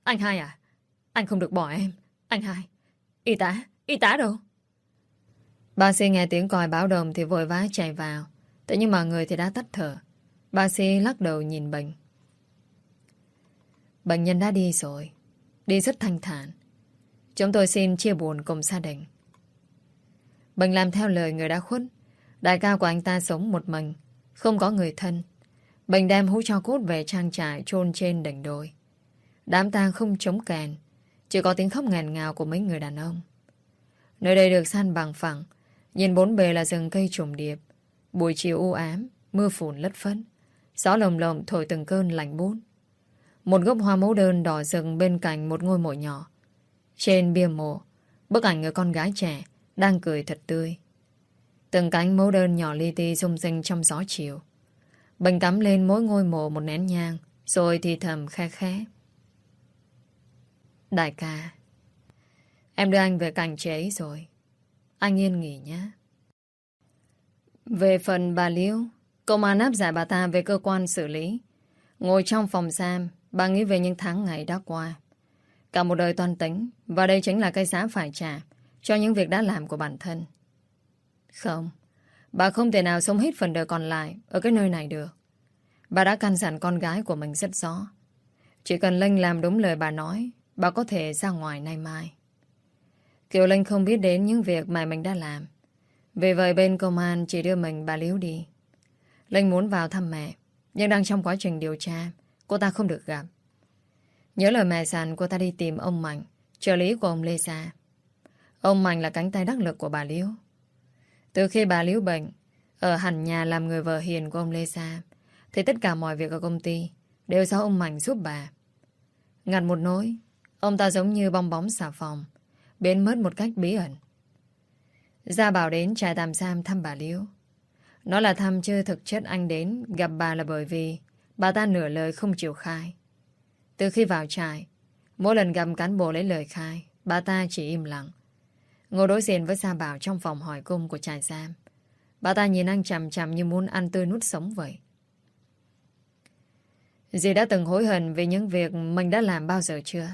Anh hai à? Anh không được bỏ em. Anh hai. Y tá. Y tá đâu? Bác sĩ nghe tiếng còi báo đồng thì vội vã chạy vào. Tự nhiên mọi người thì đã tắt thở. Bác sĩ lắc đầu nhìn bệnh. Bệnh nhân đã đi rồi. Đi rất thanh thản. Chúng tôi xin chia buồn cùng gia đình. bệnh làm theo lời người đã khuất. Đại ca của anh ta sống một mình. Không có người thân. bệnh đem hũ cho cốt về trang trại chôn trên đỉnh đồi. Đám tang không chống kèn. Chỉ có tiếng khóc ngàn ngào của mấy người đàn ông. Nơi đây được san bằng phẳng. Nhìn bốn bề là rừng cây trùng điệp. Buổi chiều u ám, mưa phùn lất phất. Gió lồng lồng thổi từng cơn lạnh bút. Một gốc hoa mẫu đơn đỏ rừng bên cạnh một ngôi mộ nhỏ. Trên bia mộ, bức ảnh người con gái trẻ đang cười thật tươi. Từng cánh mẫu đơn nhỏ li ti rung rinh trong gió chiều. Bình cắm lên mỗi ngôi mộ một nén nhang, rồi thì thầm khe khẽ. Đại ca, em đưa anh về cạnh chị ấy rồi. Anh yên nghỉ nhé. Về phần bà Liễu, công an áp giải bà ta về cơ quan xử lý. Ngồi trong phòng giam, bà nghĩ về những tháng ngày đã qua. Cả một đời toàn tính, và đây chính là cái giá phải trả cho những việc đã làm của bản thân. Không, bà không thể nào sống hết phần đời còn lại ở cái nơi này được. Bà đã căn dặn con gái của mình rất rõ. Chỉ cần Linh làm đúng lời bà nói, bà có thể ra ngoài nay mai. Kiều Linh không biết đến những việc mà mình đã làm. Vì vậy bên công an chỉ đưa mình bà Liễu đi. Linh muốn vào thăm mẹ, nhưng đang trong quá trình điều tra, cô ta không được gặp. Nhớ lời mẹ sàn cô ta đi tìm ông Mạnh, trợ lý của ông Lê Sa. Ông Mạnh là cánh tay đắc lực của bà Liễu. Từ khi bà Liễu bệnh, ở hẳn nhà làm người vợ hiền của ông Lê Sa, thì tất cả mọi việc ở công ty đều do ông Mạnh giúp bà. Ngặt một nỗi, ông ta giống như bong bóng xà phòng, biến mất một cách bí ẩn. Gia Bảo đến trại tạm giam thăm bà Liễu. Nó là thăm chứ thực chất anh đến gặp bà là bởi vì bà ta nửa lời không chịu khai. Từ khi vào trại, mỗi lần gặp cán bộ lấy lời khai, bà ta chỉ im lặng. Ngồi đối diện với Gia Bảo trong phòng hỏi cung của trại giam. Bà ta nhìn anh chằm chằm như muốn ăn tươi nút sống vậy. Dì đã từng hối hận về những việc mình đã làm bao giờ chưa?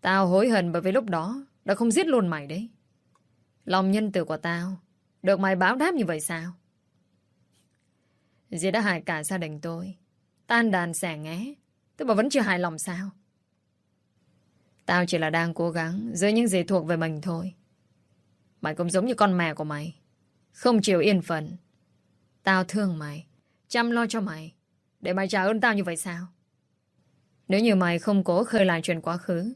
Tao hối hận bởi vì lúc đó đã không giết luôn mày đấy. Lòng nhân từ của tao được mày báo đáp như vậy sao? Dì đã hại cả gia đình tôi. Tan đàn xẻ ngé, Tôi mà vẫn chưa hài lòng sao? Tao chỉ là đang cố gắng giữ những gì thuộc về mình thôi. Mày cũng giống như con mẹ của mày. Không chịu yên phận. Tao thương mày. Chăm lo cho mày. Để mày trả ơn tao như vậy sao? Nếu như mày không cố khơi lại chuyện quá khứ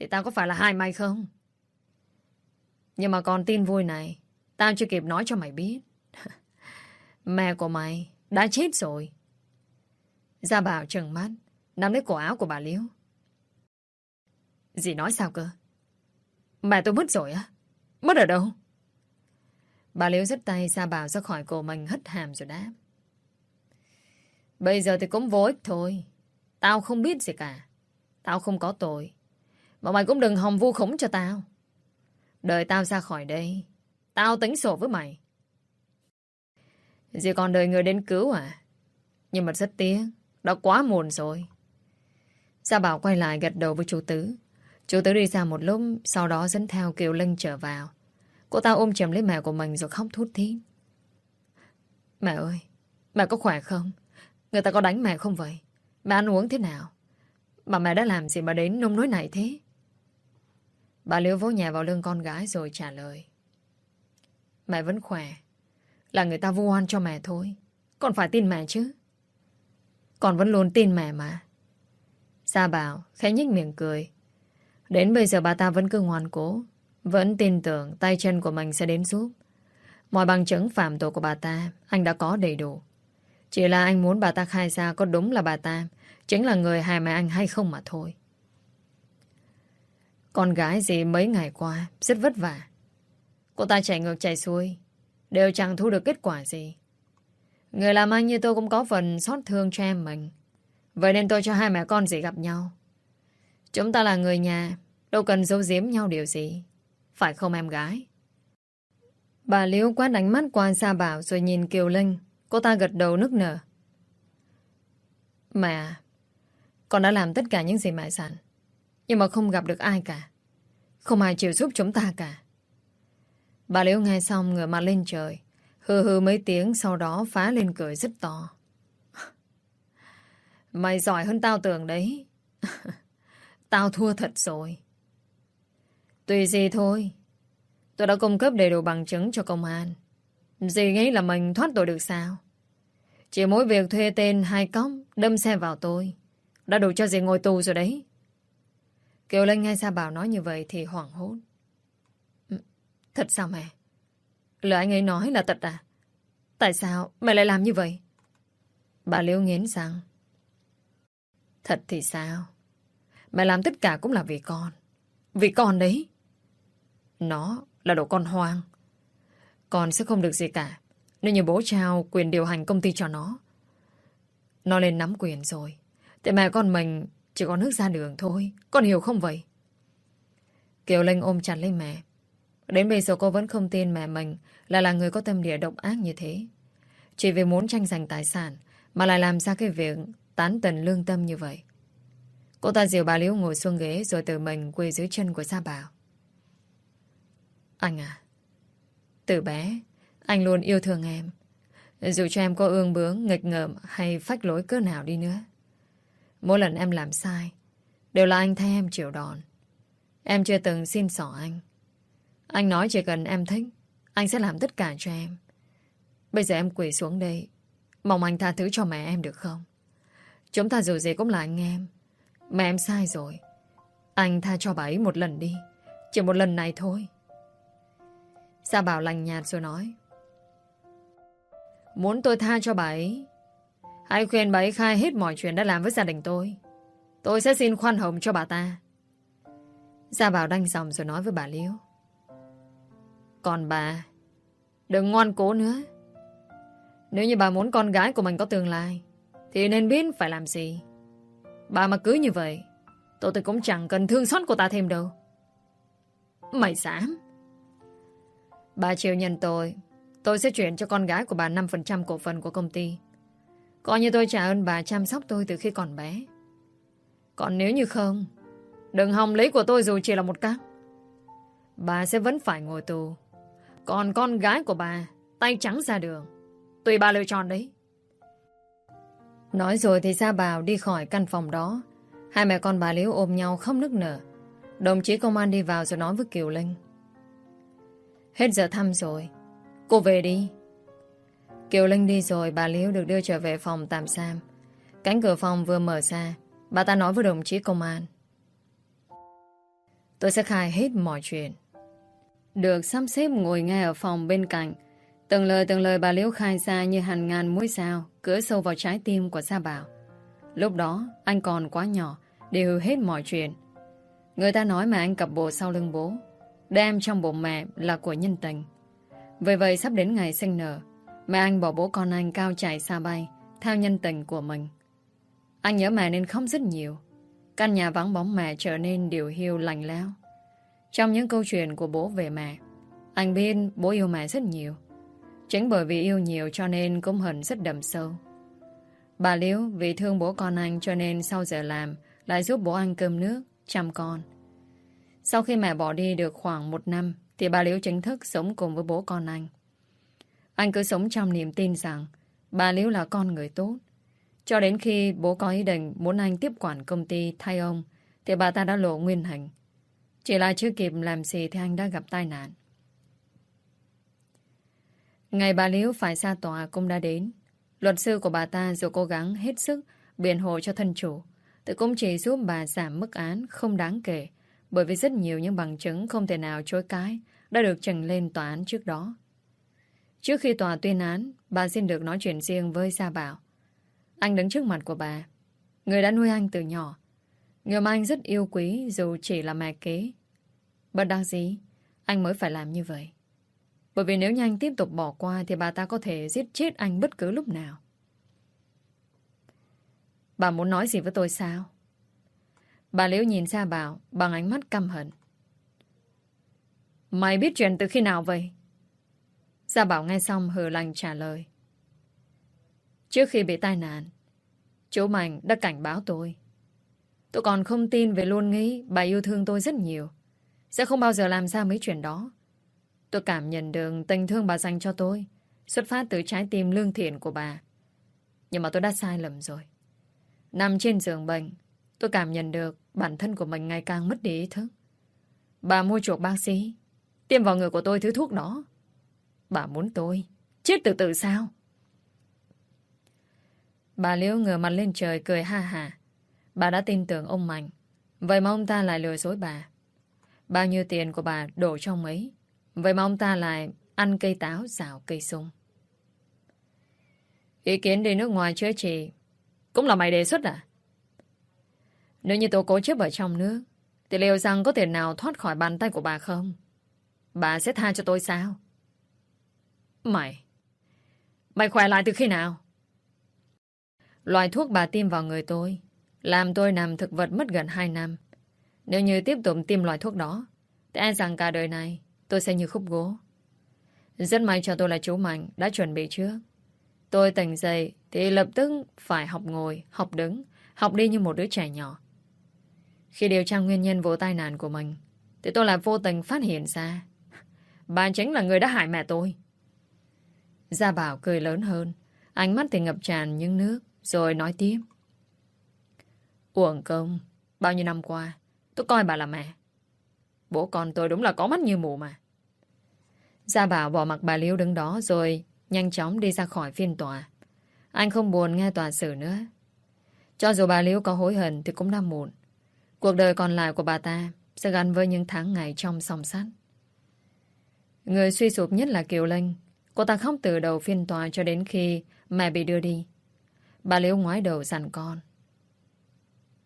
thì tao có phải là hai mày không? Nhưng mà còn tin vui này, Tao chưa kịp nói cho mày biết. Mẹ của mày Đã chết rồi. Gia Bảo trừng mắt, Nắm lấy cổ áo của bà Liễu. Dì nói sao cơ? Mẹ tôi mất rồi á? Mất ở đâu? Bà Liễu dứt tay Gia Bảo ra khỏi cổ mình hất hàm rồi đáp. Bây giờ thì cũng vô ích thôi. Tao không biết gì cả. Tao không có tội. Mà mày cũng đừng hòng vu khống cho tao. Đợi tao ra khỏi đây, Tao tính sổ với mày. Dì còn đợi người đến cứu à? Nhưng mà rất tiếc, Đã quá muộn rồi. Gia Bảo quay lại gật đầu với chú Tứ. Chú Tứ đi ra một lúc, Sau đó dẫn theo Kiều Linh trở vào. Cô ta ôm chầm lấy mẹ của mình rồi khóc thút thít. Mẹ ơi, Mẹ có khỏe không? Người ta có đánh mẹ không vậy? Mẹ ăn uống thế nào? Mà mẹ đã làm gì mà đến nông nỗi này thế? Bà Liễu vỗ nhà vào lưng con gái rồi trả lời. Mẹ vẫn khỏe. Là người ta vu oan cho mẹ thôi. Còn phải tin mẹ chứ. Con vẫn luôn tin mẹ mà. Gia Bảo, khẽ nhích miệng cười. Đến bây giờ bà ta vẫn cứ ngoan cố. Vẫn tin tưởng tay chân của mình sẽ đến giúp. Mọi bằng chứng phạm tội của bà ta, anh đã có đầy đủ. Chỉ là anh muốn bà ta khai ra có đúng là bà ta, chính là người hại mẹ anh hay không mà thôi. Con gái gì mấy ngày qua Rất vất vả Cô ta chạy ngược chạy xuôi Đều chẳng thu được kết quả gì Người làm anh như tôi cũng có phần xót thương cho em mình Vậy nên tôi cho hai mẹ con gì gặp nhau Chúng ta là người nhà Đâu cần giấu giếm nhau điều gì Phải không em gái? Bà Liễu quát đánh mắt qua Sa Bảo rồi nhìn Kiều Linh. Cô ta gật đầu nức nở. Mẹ, con đã làm tất cả những gì mẹ sẵn. Nhưng mà không gặp được ai cả. Không ai chịu giúp chúng ta cả. Bà Liễu nghe xong ngửa mặt lên trời. Hừ hừ mấy tiếng sau đó phá lên cười rất to. Mày giỏi hơn tao tưởng đấy. tao thua thật rồi. Tùy gì thôi. Tôi đã cung cấp đầy đủ bằng chứng cho công an. Dì nghĩ là mình thoát tội được sao? Chỉ mỗi việc thuê tên hai cóc đâm xe vào tôi. Đã đủ cho dì ngồi tù rồi đấy. Kiều Linh nghe Sa Bảo nói như vậy thì hoảng hốt. Ừ, thật sao mẹ? Lời anh ấy nói là thật à? Tại sao mẹ lại làm như vậy? Bà Liêu nghiến rằng Thật thì sao? Mẹ làm tất cả cũng là vì con. Vì con đấy. Nó là đồ con hoang. Con sẽ không được gì cả. Nếu như bố trao quyền điều hành công ty cho nó. Nó lên nắm quyền rồi. Tại mẹ con mình chỉ có nước ra đường thôi. Con hiểu không vậy? Kiều Linh ôm chặt lấy mẹ. Đến bây giờ cô vẫn không tin mẹ mình là là người có tâm địa độc ác như thế. Chỉ vì muốn tranh giành tài sản mà lại làm ra cái việc tán tần lương tâm như vậy. Cô ta dìu bà Liễu ngồi xuống ghế rồi tự mình quỳ dưới chân của Sa Bảo. Anh à, từ bé, anh luôn yêu thương em. Dù cho em có ương bướng, nghịch ngợm hay phách lối cỡ nào đi nữa. Mỗi lần em làm sai, đều là anh thay em chịu đòn. Em chưa từng xin xỏ anh. Anh nói chỉ cần em thích, anh sẽ làm tất cả cho em. Bây giờ em quỳ xuống đây, mong anh tha thứ cho mẹ em được không? Chúng ta dù gì cũng là anh em. Mẹ em sai rồi. Anh tha cho bà ấy một lần đi. Chỉ một lần này thôi. Sa Bảo lành nhạt rồi nói. Muốn tôi tha cho bà ấy Hãy khuyên bà ấy khai hết mọi chuyện đã làm với gia đình tôi? Tôi sẽ xin khoan hồng cho bà ta. Gia Bảo đanh dòng rồi nói với bà Liễu. Còn bà, Đừng ngoan cố nữa. Nếu như bà muốn con gái của mình có tương lai, Thì nên biết phải làm gì. Bà mà cứ như vậy, Tôi tôi cũng chẳng cần thương xót của ta thêm đâu. Mày dám. Bà chịu nhận tôi Tôi sẽ chuyển cho con gái của bà 5% cổ phần của công ty. Coi như tôi trả ơn bà chăm sóc tôi từ khi còn bé. Còn nếu như không Đừng hòng lấy của tôi dù chỉ là một cát, Bà sẽ vẫn phải ngồi tù. Còn con gái của bà, Tay trắng ra đường, Tùy bà lựa chọn đấy. Nói rồi thì Gia Bảo đi khỏi căn phòng đó. Hai mẹ con bà Liễu ôm nhau không nức nở. Đồng chí công an đi vào rồi nói với Kiều Linh. Hết giờ thăm rồi, Cô về đi. Kiều Linh đi rồi, bà Liễu được đưa trở về phòng tạm giam. Cánh cửa phòng vừa mở ra, Bà ta nói với đồng chí công an. Tôi sẽ khai hết mọi chuyện. Được sắp xếp ngồi ngay ở phòng bên cạnh. Từng lời từng lời bà Liễu khai ra như hàng ngàn mũi sao Cứa sâu vào trái tim của Gia Bảo. Lúc đó, anh còn quá nhỏ Để hư hết mọi chuyện. Người ta nói mà anh cặp bộ sau lưng bố, Đem trong bụng mẹ là của nhân tình. Vì vậy sắp đến ngày sinh nở Mẹ anh bỏ bố con anh cao chạy xa bay Theo nhân tình của mình. Anh nhớ mẹ nên khóc rất nhiều. Căn nhà vắng bóng mẹ trở nên điều hiu lành lẽo. Trong những câu chuyện của bố về mẹ Anh biết bố yêu mẹ rất nhiều. Chính bởi vì yêu nhiều cho nên cũng hận rất đậm sâu. Bà Liễu vì thương bố con anh cho nên sau giờ làm lại giúp bố ăn cơm nước, chăm con. Sau khi mẹ bỏ đi được khoảng một năm thì bà Liễu chính thức sống cùng với bố con anh. Anh cứ sống trong niềm tin rằng bà Liễu là con người tốt. Cho đến khi bố có ý định muốn anh tiếp quản công ty thay ông thì bà ta đã lộ nguyên hình. Chỉ là chưa kịp làm gì thì anh đã gặp tai nạn. Ngày bà Liễu phải ra tòa cũng đã đến. Luật sư của bà ta dù cố gắng hết sức biện hộ cho thân chủ, thì cũng chỉ giúp bà giảm mức án không đáng kể, bởi vì rất nhiều những bằng chứng không thể nào chối cái đã được trình lên tòa án trước đó. Trước khi tòa tuyên án, bà xin được nói chuyện riêng với Gia Bảo. Anh đứng trước mặt của bà, người đã nuôi anh từ nhỏ, người mà anh rất yêu quý dù chỉ là mẹ kế. Bất đắc dĩ, anh mới phải làm như vậy. Bởi vì nếu như anh tiếp tục bỏ qua thì bà ta có thể giết chết anh bất cứ lúc nào. Bà muốn nói gì với tôi sao? Bà Liễu nhìn Gia bảo bằng ánh mắt căm hận. Mày biết chuyện từ khi nào vậy? Gia Bảo nghe xong hờ lành trả lời. Trước khi bị tai nạn, chú Mạnh đã cảnh báo tôi. Tôi còn không tin về luôn nghĩ bà yêu thương tôi rất nhiều. Sẽ không bao giờ làm ra mấy chuyện đó. Tôi cảm nhận được tình thương bà dành cho tôi xuất phát từ trái tim lương thiện của bà. Nhưng mà tôi đã sai lầm rồi. Nằm trên giường bệnh, tôi cảm nhận được bản thân của mình ngày càng mất đi ý thức. Bà mua chuộc bác sĩ, tiêm vào người của tôi thứ thuốc đó. Bà muốn tôi chết từ từ sao? Bà Liễu ngửa mặt lên trời cười ha hà. Bà đã tin tưởng ông Mạnh. Vậy mà ông ta lại lừa dối bà. Bao nhiêu tiền của bà đổ trong ấy. Vậy mà ông ta lại ăn cây táo rào cây sung. Ý kiến đi nước ngoài chữa trị cũng là mày đề xuất à? Nếu như tôi cố chấp ở trong nước, thì liệu rằng có thể nào thoát khỏi bàn tay của bà không? Bà sẽ tha cho tôi sao? Mày Mày khỏe lại từ khi nào? Loại thuốc bà tiêm vào người tôi làm tôi nằm thực vật mất gần 2 năm. Nếu như tiếp tục tiêm loại thuốc đó thì ai rằng cả đời này tôi sẽ như khúc gỗ. Rất may cho tôi là chú Mạnh đã chuẩn bị trước. Tôi tỉnh dậy thì lập tức phải học ngồi, học đứng, học đi như một đứa trẻ nhỏ. Khi điều tra nguyên nhân vụ tai nạn của mình thì tôi lại vô tình phát hiện ra bà chính là người đã hại mẹ tôi. Gia Bảo cười lớn hơn. Ánh mắt thì ngập tràn những nước, rồi nói tiếp. Uổng công, Bao nhiêu năm qua, Tôi coi bà là mẹ. Bố con tôi đúng là có mắt như mù mà. Gia Bảo bỏ mặc bà Liêu đứng đó Rồi nhanh chóng đi ra khỏi phiên tòa. Anh không buồn nghe tòa xử nữa. Cho dù bà Liễu có hối hận Thì cũng đã muộn. Cuộc đời còn lại của bà ta Sẽ gắn với những tháng ngày trong song sắt. Người suy sụp nhất là Kiều Linh Cô ta khóc từ đầu phiên tòa cho đến khi mẹ bị đưa đi. Bà Liễu ngoái đầu dặn con.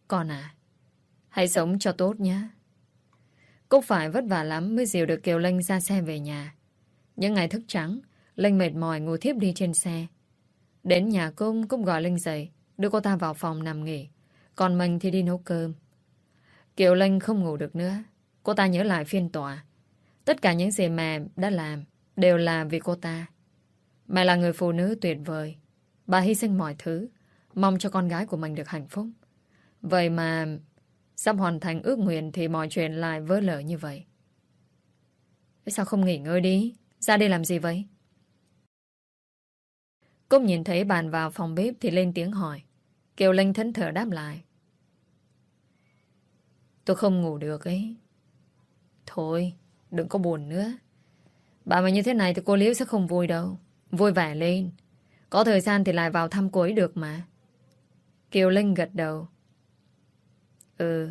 Con à, hãy sống cho tốt nhé. Cúc phải vất vả lắm mới dìu được Kiều Linh ra xe về nhà. Những ngày thức trắng, Linh mệt mỏi ngủ thiếp đi trên xe. Đến nhà cung, Cúc gọi Linh dậy, đưa cô ta vào phòng nằm nghỉ. Còn mình thì đi nấu cơm. Kiều Linh không ngủ được nữa. Cô ta nhớ lại phiên tòa. Tất cả những gì mẹ đã làm đều là vì cô ta. Mẹ là người phụ nữ tuyệt vời. Bà hy sinh mọi thứ, mong cho con gái của mình được hạnh phúc. Vậy mà sắp hoàn thành ước nguyện thì mọi chuyện lại vỡ lở như vậy. Sao không nghỉ ngơi đi? Ra đây làm gì vậy? Cúc nhìn thấy bàn vào phòng bếp thì lên tiếng hỏi. Kiều Linh thẫn thở đáp lại. Tôi không ngủ được ấy. Thôi, đừng có buồn nữa. Bà mà như thế này thì cô Liễu sẽ không vui đâu. Vui vẻ lên. Có thời gian thì lại vào thăm cô ấy được mà. Kiều Linh gật đầu. Ừ,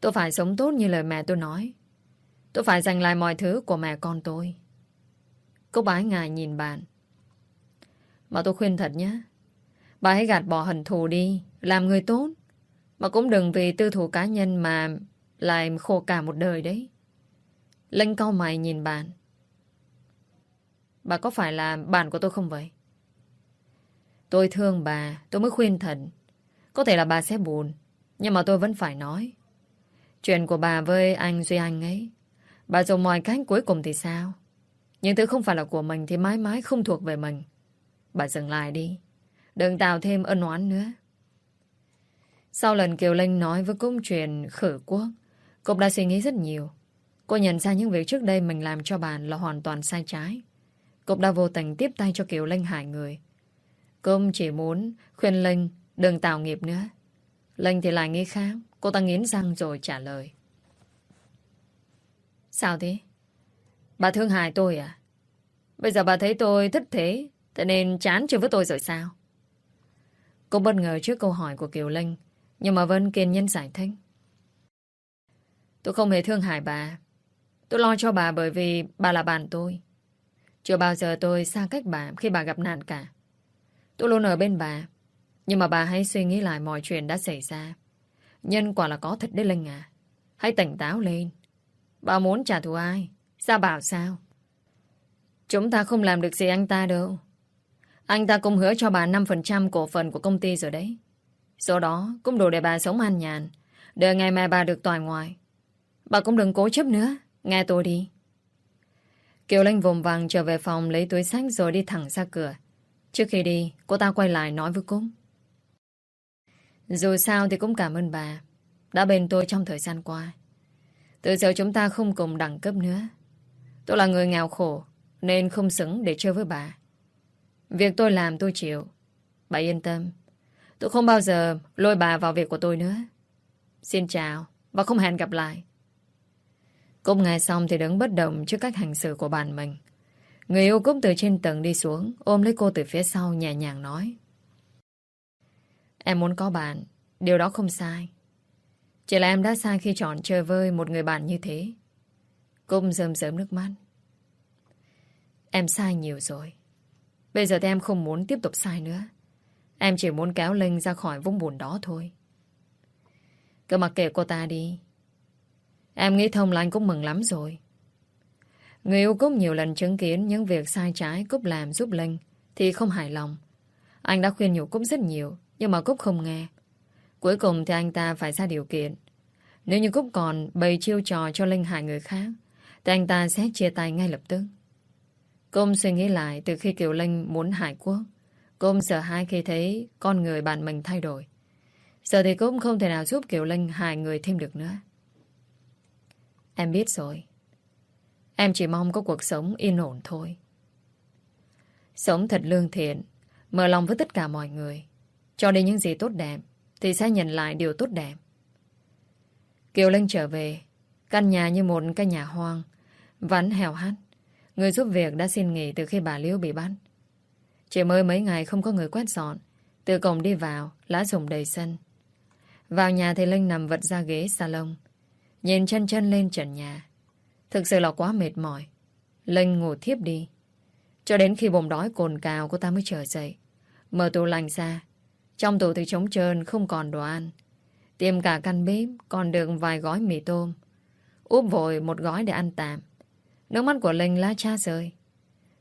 tôi phải sống tốt như lời mẹ tôi nói. Tôi phải giành lại mọi thứ của mẹ con tôi. Cô bái ngài nhìn bạn. Mà tôi khuyên thật nhé. Bà hãy gạt bỏ hận thù đi, làm người tốt. Mà cũng đừng vì tư thù cá nhân mà lại khổ cả một đời đấy. Linh cau mày nhìn bạn. Bà có phải là bạn của tôi không vậy? Tôi thương bà, tôi mới khuyên thật. Có thể là bà sẽ buồn, nhưng mà tôi vẫn phải nói. Chuyện của bà với anh Duy Anh ấy, bà dùng mọi cách cuối cùng thì sao? Những thứ không phải là của mình thì mãi mãi không thuộc về mình. Bà dừng lại đi. Đừng tạo thêm ân oán nữa. Sau lần Kiều Linh nói với công chuyện khử quốc, Cục đã suy nghĩ rất nhiều. Cô nhận ra những việc trước đây mình làm cho bạn là hoàn toàn sai trái cũng đã vô tình tiếp tay cho Kiều Linh hại người. Cơm chỉ muốn khuyên Linh đừng tạo nghiệp nữa. Linh thì lại nghĩ khác. Cô ta nghiến răng rồi trả lời. Sao thế? Bà thương hại tôi à? Bây giờ bà thấy tôi thích thế, thế nên chán chưa với tôi rồi sao? Cô bất ngờ trước câu hỏi của Kiều Linh, nhưng mà Vân kiên nhân giải thích. Tôi không hề thương hại bà. Tôi lo cho bà bởi vì bà là bạn tôi. Chưa bao giờ tôi xa cách bà khi bà gặp nạn cả. Tôi luôn ở bên bà. Nhưng mà bà hãy suy nghĩ lại mọi chuyện đã xảy ra. Nhân quả là có thật đấy Linh à. Hãy tỉnh táo lên. Bà muốn trả thù ai? Sao bảo sao? Chúng ta không làm được gì anh ta đâu. Anh ta cũng hứa cho bà 5% cổ phần của công ty rồi đấy. Số đó cũng đủ để bà sống an nhàn. Đợi ngày mai bà được tòa ngoài. Bà cũng đừng cố chấp nữa. Nghe tôi đi. Kiều Linh vùng vàng trở về phòng lấy túi sách rồi đi thẳng ra cửa. Trước khi đi, cô ta quay lại nói với Cúc. Dù sao thì cũng cảm ơn bà đã bên tôi trong thời gian qua. Từ giờ chúng ta không cùng đẳng cấp nữa. Tôi là người nghèo khổ nên không xứng để chơi với bà. Việc tôi làm tôi chịu. Bà yên tâm. Tôi không bao giờ lôi bà vào việc của tôi nữa. Xin chào và không hẹn gặp lại. Cúc nghe xong thì đứng bất động trước cách hành xử của bạn mình. Người yêu Cúc từ trên tầng đi xuống, ôm lấy cô từ phía sau nhẹ nhàng nói. Em muốn có bạn, điều đó không sai. Chỉ là em đã sai khi chọn chơi vơi một người bạn như thế. Cúc rơm rớm nước mắt. Em sai nhiều rồi. Bây giờ thì em không muốn tiếp tục sai nữa. Em chỉ muốn kéo Linh ra khỏi vũng buồn đó thôi. Cứ mặc kệ cô ta đi. Em nghĩ thông là anh cũng mừng lắm rồi. Người yêu Cúc nhiều lần chứng kiến những việc sai trái Cúc làm giúp Linh thì không hài lòng. Anh đã khuyên nhủ Cúc rất nhiều, nhưng mà Cúc không nghe. Cuối cùng thì anh ta phải ra điều kiện. Nếu như Cúc còn bày chiêu trò cho Linh hại người khác, thì anh ta sẽ chia tay ngay lập tức. cúc suy nghĩ lại từ khi Kiều Linh muốn hại quốc. cúc sợ hai khi thấy con người bạn mình thay đổi. Giờ thì cúc không thể nào giúp Kiều Linh hại người thêm được nữa. Em biết rồi. Em chỉ mong có cuộc sống yên ổn thôi. Sống thật lương thiện, mở lòng với tất cả mọi người. Cho đến những gì tốt đẹp, thì sẽ nhận lại điều tốt đẹp. Kiều Linh trở về, căn nhà như một căn nhà hoang, vắng hèo hắt. Người giúp việc đã xin nghỉ từ khi bà Liễu bị bắt. Chỉ mới mấy ngày không có người quét dọn, từ cổng đi vào, lá rụng đầy sân. Vào nhà thì Linh nằm vật ra ghế salon, nhìn chân chân lên trần nhà. Thực sự là quá mệt mỏi. Linh ngủ thiếp đi. Cho đến khi bụng đói cồn cào, cô ta mới trở dậy. Mở tủ lạnh ra. Trong tủ thì trống trơn, không còn đồ ăn. Tìm cả căn bếp, còn được vài gói mì tôm. Úp vội một gói để ăn tạm. Nước mắt của Linh lá cha rơi.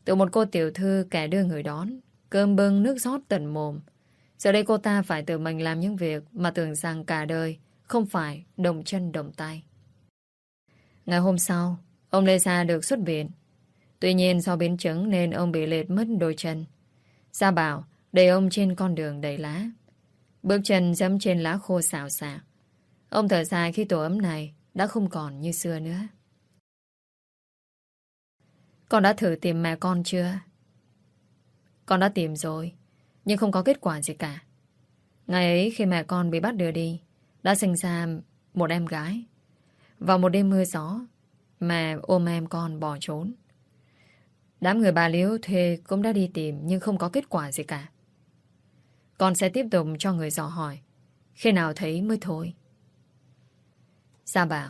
Từ một cô tiểu thư kẻ đưa người đón. Cơm bưng nước rót tận mồm. Giờ đây cô ta phải tự mình làm những việc mà tưởng rằng cả đời không phải đồng chân đồng tay. Ngày hôm sau, ông Lê Sa được xuất viện. Tuy nhiên do biến chứng nên ông bị lệch mất đôi chân. Gia bảo để ông trên con đường đầy lá. Bước chân dẫm trên lá khô xào xạc. Ông thở dài khi tổ ấm này đã không còn như xưa nữa. Con đã thử tìm mẹ con chưa? Con đã tìm rồi, nhưng không có kết quả gì cả. Ngày ấy khi mẹ con bị bắt đưa đi, đã sinh ra một em gái. Vào một đêm mưa gió, mẹ ôm em con bỏ trốn. Đám người bà Liễu thuê cũng đã đi tìm nhưng không có kết quả gì cả. Con sẽ tiếp tục cho người dò hỏi. Khi nào thấy mới thôi. Gia bảo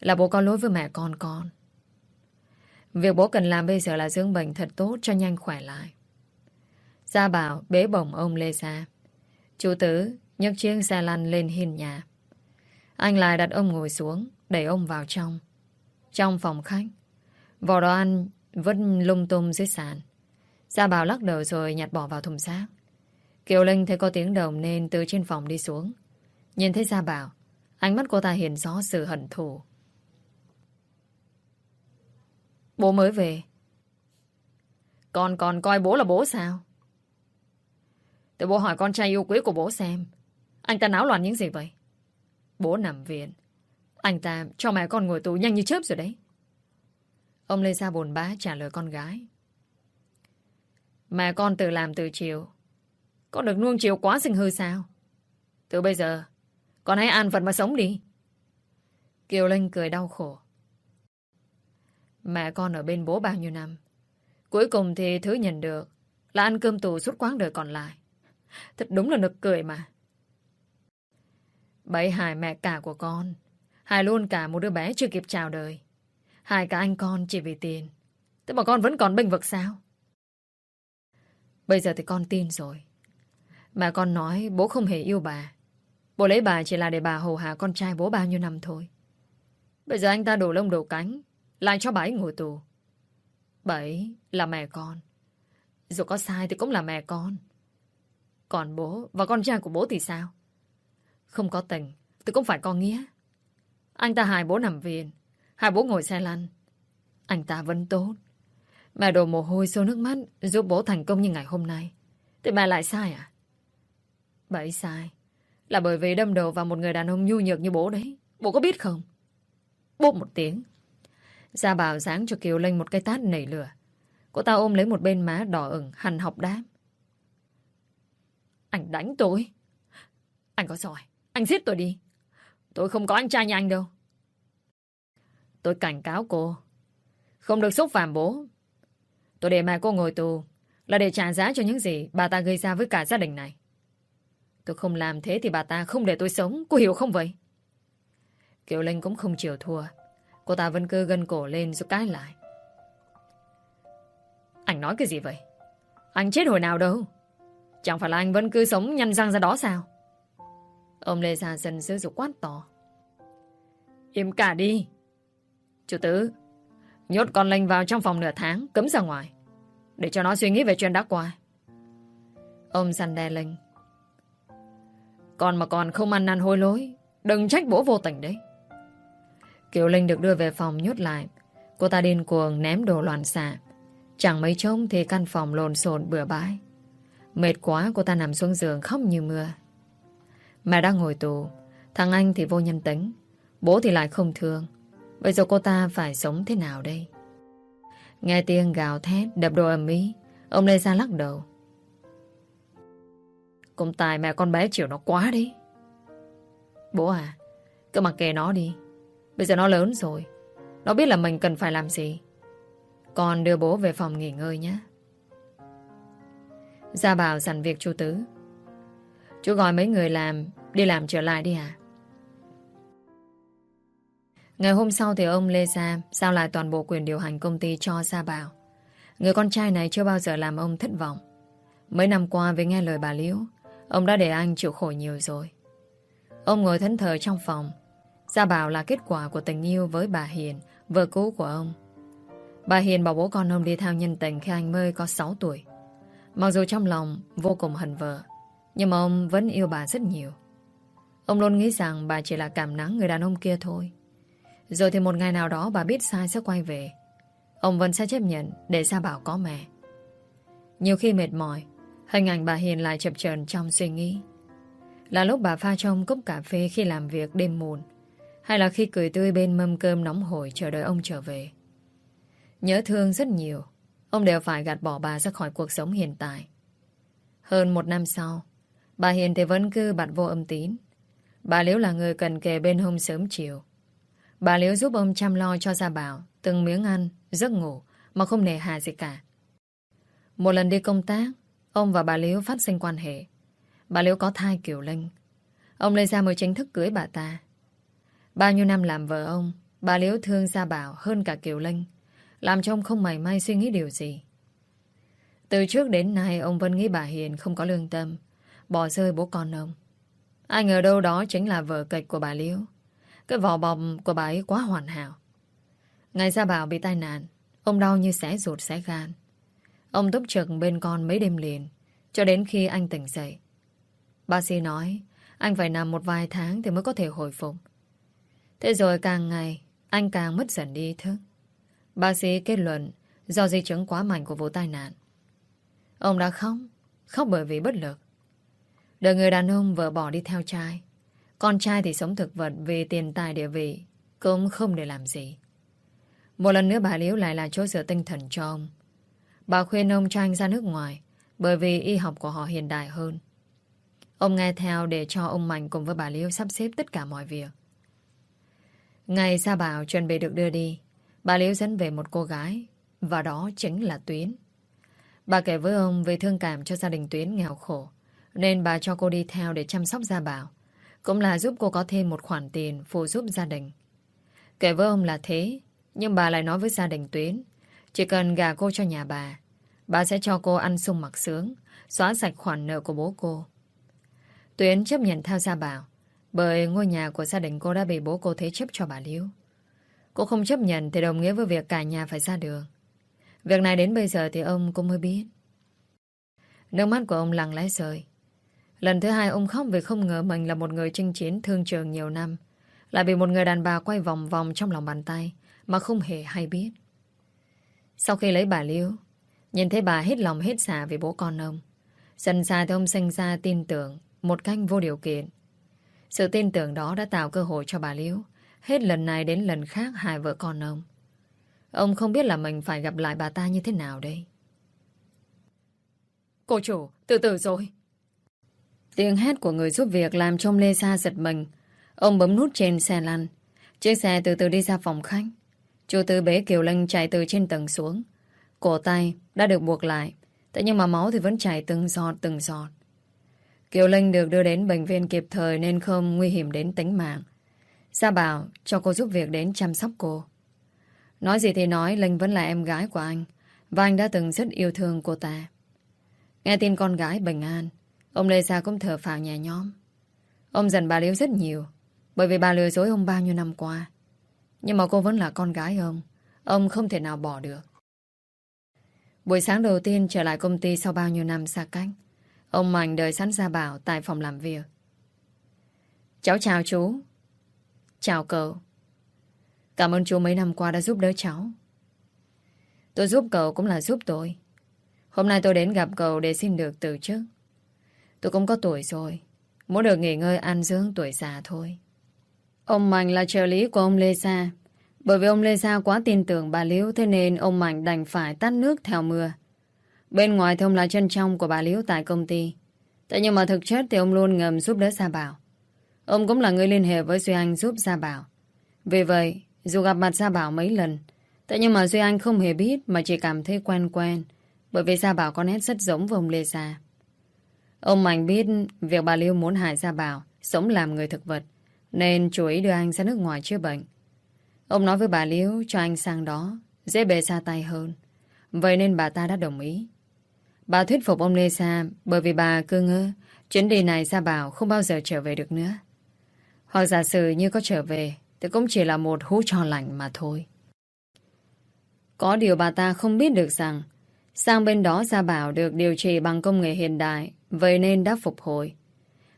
Là bố có lỗi với mẹ con con. Việc bố cần làm bây giờ là dưỡng bệnh thật tốt cho nhanh khỏe lại. Gia bảo bế bổng ông Lê Gia. Chú Tứ nhấc chiếc xe lăn lên hiên nhà. Anh lại đặt ông ngồi xuống, đẩy ông vào trong. Trong phòng khách, vỏ đồ ăn vẫn lung tung dưới sàn. Gia bảo lắc đầu rồi nhặt bỏ vào thùng rác. Kiều Linh thấy có tiếng đồng nên từ trên phòng đi xuống. Nhìn thấy Gia bảo, ánh mắt cô ta hiện rõ sự hận thù. Bố mới về. Con còn coi bố là bố sao? Tụi bố hỏi con trai yêu quý của bố xem. Anh ta náo loạn những gì vậy? Bố nằm viện. Anh ta cho mẹ con ngồi tù nhanh như chớp rồi đấy. Ông Lê Sa buồn bã trả lời con gái. Mẹ con tự làm từ chiều. Con được nuông chiều quá sinh hư sao? Từ bây giờ, con hãy an phận mà sống đi. Kiều Linh cười đau khổ. Mẹ con ở bên bố bao nhiêu năm. Cuối cùng thì thứ nhận được là ăn cơm tù suốt quãng đời còn lại. Thật đúng là nực cười mà. Bấy hại mẹ cả của con. Hại luôn cả một đứa bé chưa kịp chào đời. Hại cả anh con chỉ vì tiền. Thế mà con vẫn còn bênh vực sao? Bây giờ thì con tin rồi. Mẹ con nói bố không hề yêu bà. Bố lấy bà chỉ là để bà hầu hạ con trai bố bao nhiêu năm thôi. Bây giờ anh ta đổ lông đổ cánh. Lại cho bà ấy ngồi tù. Bà ấy là mẹ con. Dù có sai thì cũng là mẹ con. Còn bố và con trai của bố thì sao? Không có tình thì cũng phải có nghĩa. Anh ta hại bố nằm viện. Hại bố ngồi xe lăn. Anh ta vẫn tốt. Mẹ đổ mồ hôi xô nước mắt, giúp bố thành công như ngày hôm nay. Thì mẹ lại sai à? Bà ấy sai. Là bởi vì đâm đầu vào một người đàn ông nhu nhược như bố đấy. Bố có biết không? Bốp một tiếng. Gia bảo giáng cho Kiều Linh một cái tát nảy lửa. Cô ta ôm lấy một bên má đỏ ửng, hằn học đáp. Anh đánh tôi. Anh có giỏi. Anh giết tôi đi. Tôi không có anh trai như anh đâu. Tôi cảnh cáo cô. Không được xúc phạm bố. Tôi để mẹ cô ngồi tù là để trả giá cho những gì bà ta gây ra với cả gia đình này. Tôi không làm thế thì bà ta không để tôi sống. Cô hiểu không vậy? Kiều Linh cũng không chịu thua. Cô ta vẫn cứ gân cổ lên rồi cái lại. Anh nói cái gì vậy? Anh chết hồi nào đâu? Chẳng phải là anh vẫn cứ sống nhăn răng ra đó sao? Ông Lê Gia dần sử dụng quát to. Im cả đi. Chủ tứ, nhốt con Linh vào trong phòng nửa tháng, cấm ra ngoài. Để cho nó suy nghĩ về chuyện đã qua. Ông dằn đe Linh. Còn mà còn không ăn năn hôi lối, đừng trách bố vô tình đấy. Kiều Linh được đưa về phòng nhốt lại. Cô ta điên cuồng ném đồ loạn xạ. Chẳng mấy trông thì căn phòng lộn xộn bừa bãi. Mệt quá cô ta nằm xuống giường khóc như mưa. Mẹ đang ngồi tù. Thằng anh thì vô nhân tính. Bố thì lại không thương. Bây giờ cô ta phải sống thế nào đây? Nghe tiếng gào thét đập đồ ầm ĩ, ông Lê ra lắc đầu. Cũng tài mẹ con bé chịu nó quá đi. Bố à, cứ mặc kệ nó đi. Bây giờ nó lớn rồi. Nó biết là mình cần phải làm gì. Con đưa bố về phòng nghỉ ngơi nhé. Gia Bảo dặn việc chú Tứ. Chú gọi mấy người làm, đi làm trở lại đi à? Ngày hôm sau thì ông Lê Sa giao lại toàn bộ quyền điều hành công ty cho Gia Bảo. Người con trai này chưa bao giờ làm ông thất vọng. Mấy năm qua với nghe lời bà Liễu, ông đã để anh chịu khổ nhiều rồi. Ông ngồi thẫn thờ trong phòng. Gia Bảo là kết quả của tình yêu với bà Hiền, vợ cũ của ông. Bà Hiền bảo bố con ông đi theo nhân tình khi anh mới có 6 tuổi. Mặc dù trong lòng vô cùng hận vợ, nhưng mà ông vẫn yêu bà rất nhiều. Ông luôn nghĩ rằng bà chỉ là cảm nắng người đàn ông kia thôi. Rồi thì một ngày nào đó bà biết sai sẽ quay về. Ông vẫn sẽ chấp nhận để ra Bảo có mẹ. Nhiều khi mệt mỏi, hình ảnh bà Hiền lại chập chờn trong suy nghĩ. Là lúc bà pha trong cốc cà phê khi làm việc đêm muộn, hay là khi cười tươi bên mâm cơm nóng hổi chờ đợi ông trở về. Nhớ thương rất nhiều, ông đều phải gạt bỏ bà ra khỏi cuộc sống hiện tại. Hơn một năm sau, bà Hiền thì vẫn cứ bạn vô âm tín. Bà Liễu là người cần kề bên hôm sớm chiều. Bà Liễu giúp ông chăm lo cho Gia Bảo từng miếng ăn, giấc ngủ mà không nề hà gì cả. Một lần đi công tác, ông và bà Liễu phát sinh quan hệ. Bà Liễu có thai Kiều Linh. Ông Lê Gia mới chính thức cưới bà ta. Bao nhiêu năm làm vợ ông, bà Liễu thương Gia Bảo hơn cả Kiều Linh, làm cho ông không mảy may suy nghĩ điều gì. Từ trước đến nay ông vẫn nghĩ bà Hiền không có lương tâm, bỏ rơi bố con ông. Ai ngờ đâu đó chính là vợ kịch của bà Liễu. Cái vỏ bọc của bà ấy quá hoàn hảo. Ngày ra Bảo bị tai nạn, ông đau như xé ruột xé gan. Ông túc trực bên con mấy đêm liền, cho đến khi anh tỉnh dậy. Bác sĩ nói, anh phải nằm một vài tháng thì mới có thể hồi phục. Thế rồi càng ngày, anh càng mất dần đi thức. Bác sĩ kết luận do di chứng quá mạnh của vụ tai nạn. Ông đã khóc, khóc bởi vì bất lực. Đời người đàn ông vợ bỏ đi theo trai. Con trai thì sống thực vật vì tiền tài địa vị, cũng không để làm gì. Một lần nữa bà Liễu lại là chỗ dựa tinh thần cho ông. Bà khuyên ông cho anh ra nước ngoài, bởi vì y học của họ hiện đại hơn. Ông nghe theo để cho ông Mạnh cùng với bà Liễu sắp xếp tất cả mọi việc. Ngày Sa Bảo chuẩn bị được đưa đi, bà Liễu dẫn về một cô gái, và đó chính là Tuyến. Bà kể với ông về thương cảm cho gia đình Tuyến nghèo khổ, nên bà cho cô đi theo để chăm sóc Gia Bảo, cũng là giúp cô có thêm một khoản tiền phụ giúp gia đình. Kể với ông là thế, nhưng bà lại nói với gia đình Tuyến, chỉ cần gà cô cho nhà bà, bà sẽ cho cô ăn sung mặc sướng, xóa sạch khoản nợ của bố cô. Tuyến chấp nhận theo Gia Bảo, bởi ngôi nhà của gia đình cô đã bị bố cô thế chấp cho bà Liễu. Cô không chấp nhận thì đồng nghĩa với việc cả nhà phải ra đường. Việc này đến bây giờ thì ông cũng mới biết. Nước mắt của ông lặng lẽ rơi. Lần thứ hai ông khóc vì không ngờ mình là một người chinh chiến thương trường nhiều năm. Lại bị một người đàn bà quay vòng vòng trong lòng bàn tay mà không hề hay biết. Sau khi lấy bà Liễu, nhìn thấy bà hết lòng hết xả vì bố con ông. Dần xa thì ông sinh ra tin tưởng một cách vô điều kiện. Sự tin tưởng đó đã tạo cơ hội cho bà Liễu hết lần này đến lần khác hai vợ con ông. Ông không biết là mình phải gặp lại bà ta như thế nào đây. Cô chủ, từ từ rồi. Tiếng hét của người giúp việc làm trong Lê Sa giật mình. Ông bấm nút trên xe lăn. Chiếc xe từ từ đi ra phòng khách. chú tư bế Kiều Linh chạy từ trên tầng xuống. Cổ tay đã được buộc lại. Thế nhưng mà máu thì vẫn chảy từng giọt từng giọt. Kiều Linh được đưa đến bệnh viện kịp thời nên không nguy hiểm đến tính mạng. Gia bảo cho cô giúp việc đến chăm sóc cô. Nói gì thì nói, Linh vẫn là em gái của anh. Và anh đã từng rất yêu thương cô ta. Nghe tin con gái bình an, ông Lê Gia cũng thở phào nhà nhóm Ông giận bà Liễu rất nhiều, bởi vì bà lừa dối ông bao nhiêu năm qua. Nhưng mà cô vẫn là con gái ông, ông không thể nào bỏ được. Buổi sáng đầu tiên trở lại công ty sau bao nhiêu năm xa cách, ông Mạnh đợi sẵn Gia Bảo tại phòng làm việc. Cháu chào chú. Chào cậu. Cảm ơn chú mấy năm qua đã giúp đỡ cháu. Tôi giúp cậu cũng là giúp tôi. Hôm nay tôi đến gặp cậu để xin được từ chức. Tôi cũng có tuổi rồi. Muốn được nghỉ ngơi ăn dưỡng tuổi già thôi. Ông Mạnh là trợ lý của ông Lê Sa. Bởi vì ông Lê Sa quá tin tưởng bà Liễu thế nên ông Mạnh đành phải tắt nước theo mưa. Bên ngoài thì ông là chân trong của bà Liễu tại công ty. Thế nhưng mà thực chất thì ông luôn ngầm giúp đỡ Gia Bảo. Ông cũng là người liên hệ với Duy Anh giúp Gia Bảo. Vì vậy, dù gặp mặt Gia Bảo mấy lần, thế nhưng mà Duy Anh không hề biết mà chỉ cảm thấy quen quen. Bởi vì Gia Bảo có nét rất giống với ông Lê sa Ông Mạnh biết việc bà Liêu muốn hại Gia Bảo sống làm người thực vật nên chú ý đưa anh ra nước ngoài chữa bệnh. Ông nói với bà Liêu cho anh sang đó dễ bề xa tay hơn. Vậy nên bà ta đã đồng ý. Bà thuyết phục ông Lê Sa bởi vì bà cứ ngơ chuyến đi này Gia Bảo không bao giờ trở về được nữa. Hoặc giả sử như có trở về thì cũng chỉ là một hú trò lạnh mà thôi. Có điều bà ta không biết được rằng Sang bên đó Gia Bảo được điều trị bằng công nghệ hiện đại, vậy nên đã phục hồi.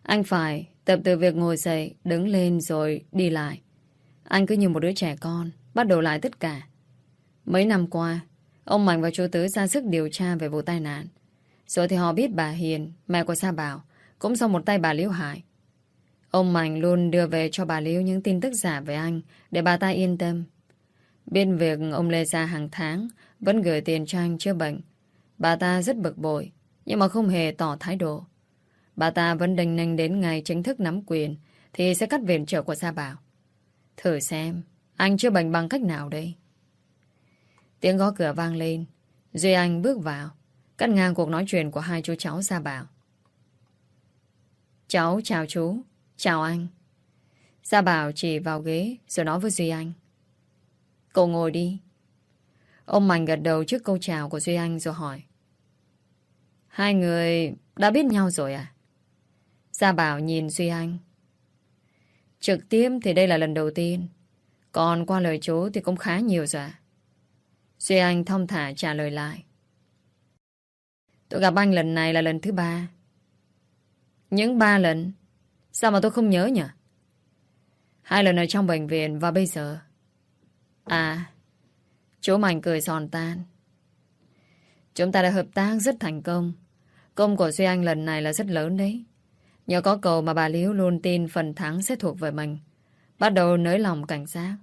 Anh phải tập từ việc ngồi dậy, đứng lên rồi đi lại. Anh cứ như một đứa trẻ con, bắt đầu lại tất cả. Mấy năm qua, ông Mạnh và chú Tứ ra sức điều tra về vụ tai nạn. Rồi thì họ biết bà Hiền, mẹ của Sa Bảo, cũng do một tay bà Liễu Hải. Ông Mạnh luôn đưa về cho bà Liễu những tin tức giả về anh để bà ta yên tâm. Bên việc ông Lê Gia hàng tháng vẫn gửi tiền cho anh chữa bệnh Bà ta rất bực bội, nhưng mà không hề tỏ thái độ. Bà ta vẫn đành nành đến ngày chính thức nắm quyền thì sẽ cắt viện trợ của Gia Bảo. Thử xem, anh chưa bệnh bằng cách nào đây? Tiếng gõ cửa vang lên. Duy Anh bước vào, cắt ngang cuộc nói chuyện của hai chú cháu Gia Bảo. Cháu chào chú, chào anh. Gia Bảo chỉ vào ghế rồi nói với Duy Anh. Cậu ngồi đi. Ông Mạnh gật đầu trước câu chào của Duy Anh rồi hỏi. Hai người đã biết nhau rồi à? Gia Bảo nhìn Duy Anh. Trực tiếp thì đây là lần đầu tiên. Còn qua lời chú thì cũng khá nhiều rồi à? Duy Anh thông thả trả lời lại. Tôi gặp anh lần này là lần thứ ba. Những ba lần? Sao mà tôi không nhớ nhỉ? Hai lần ở trong bệnh viện và bây giờ. À, chú Mạnh cười giòn tan. Chúng ta đã hợp tác rất thành công. Công của Duy Anh lần này là rất lớn đấy. Nhờ có cầu mà bà Liễu luôn tin phần thắng sẽ thuộc về mình. Bắt đầu nới lòng cảnh giác.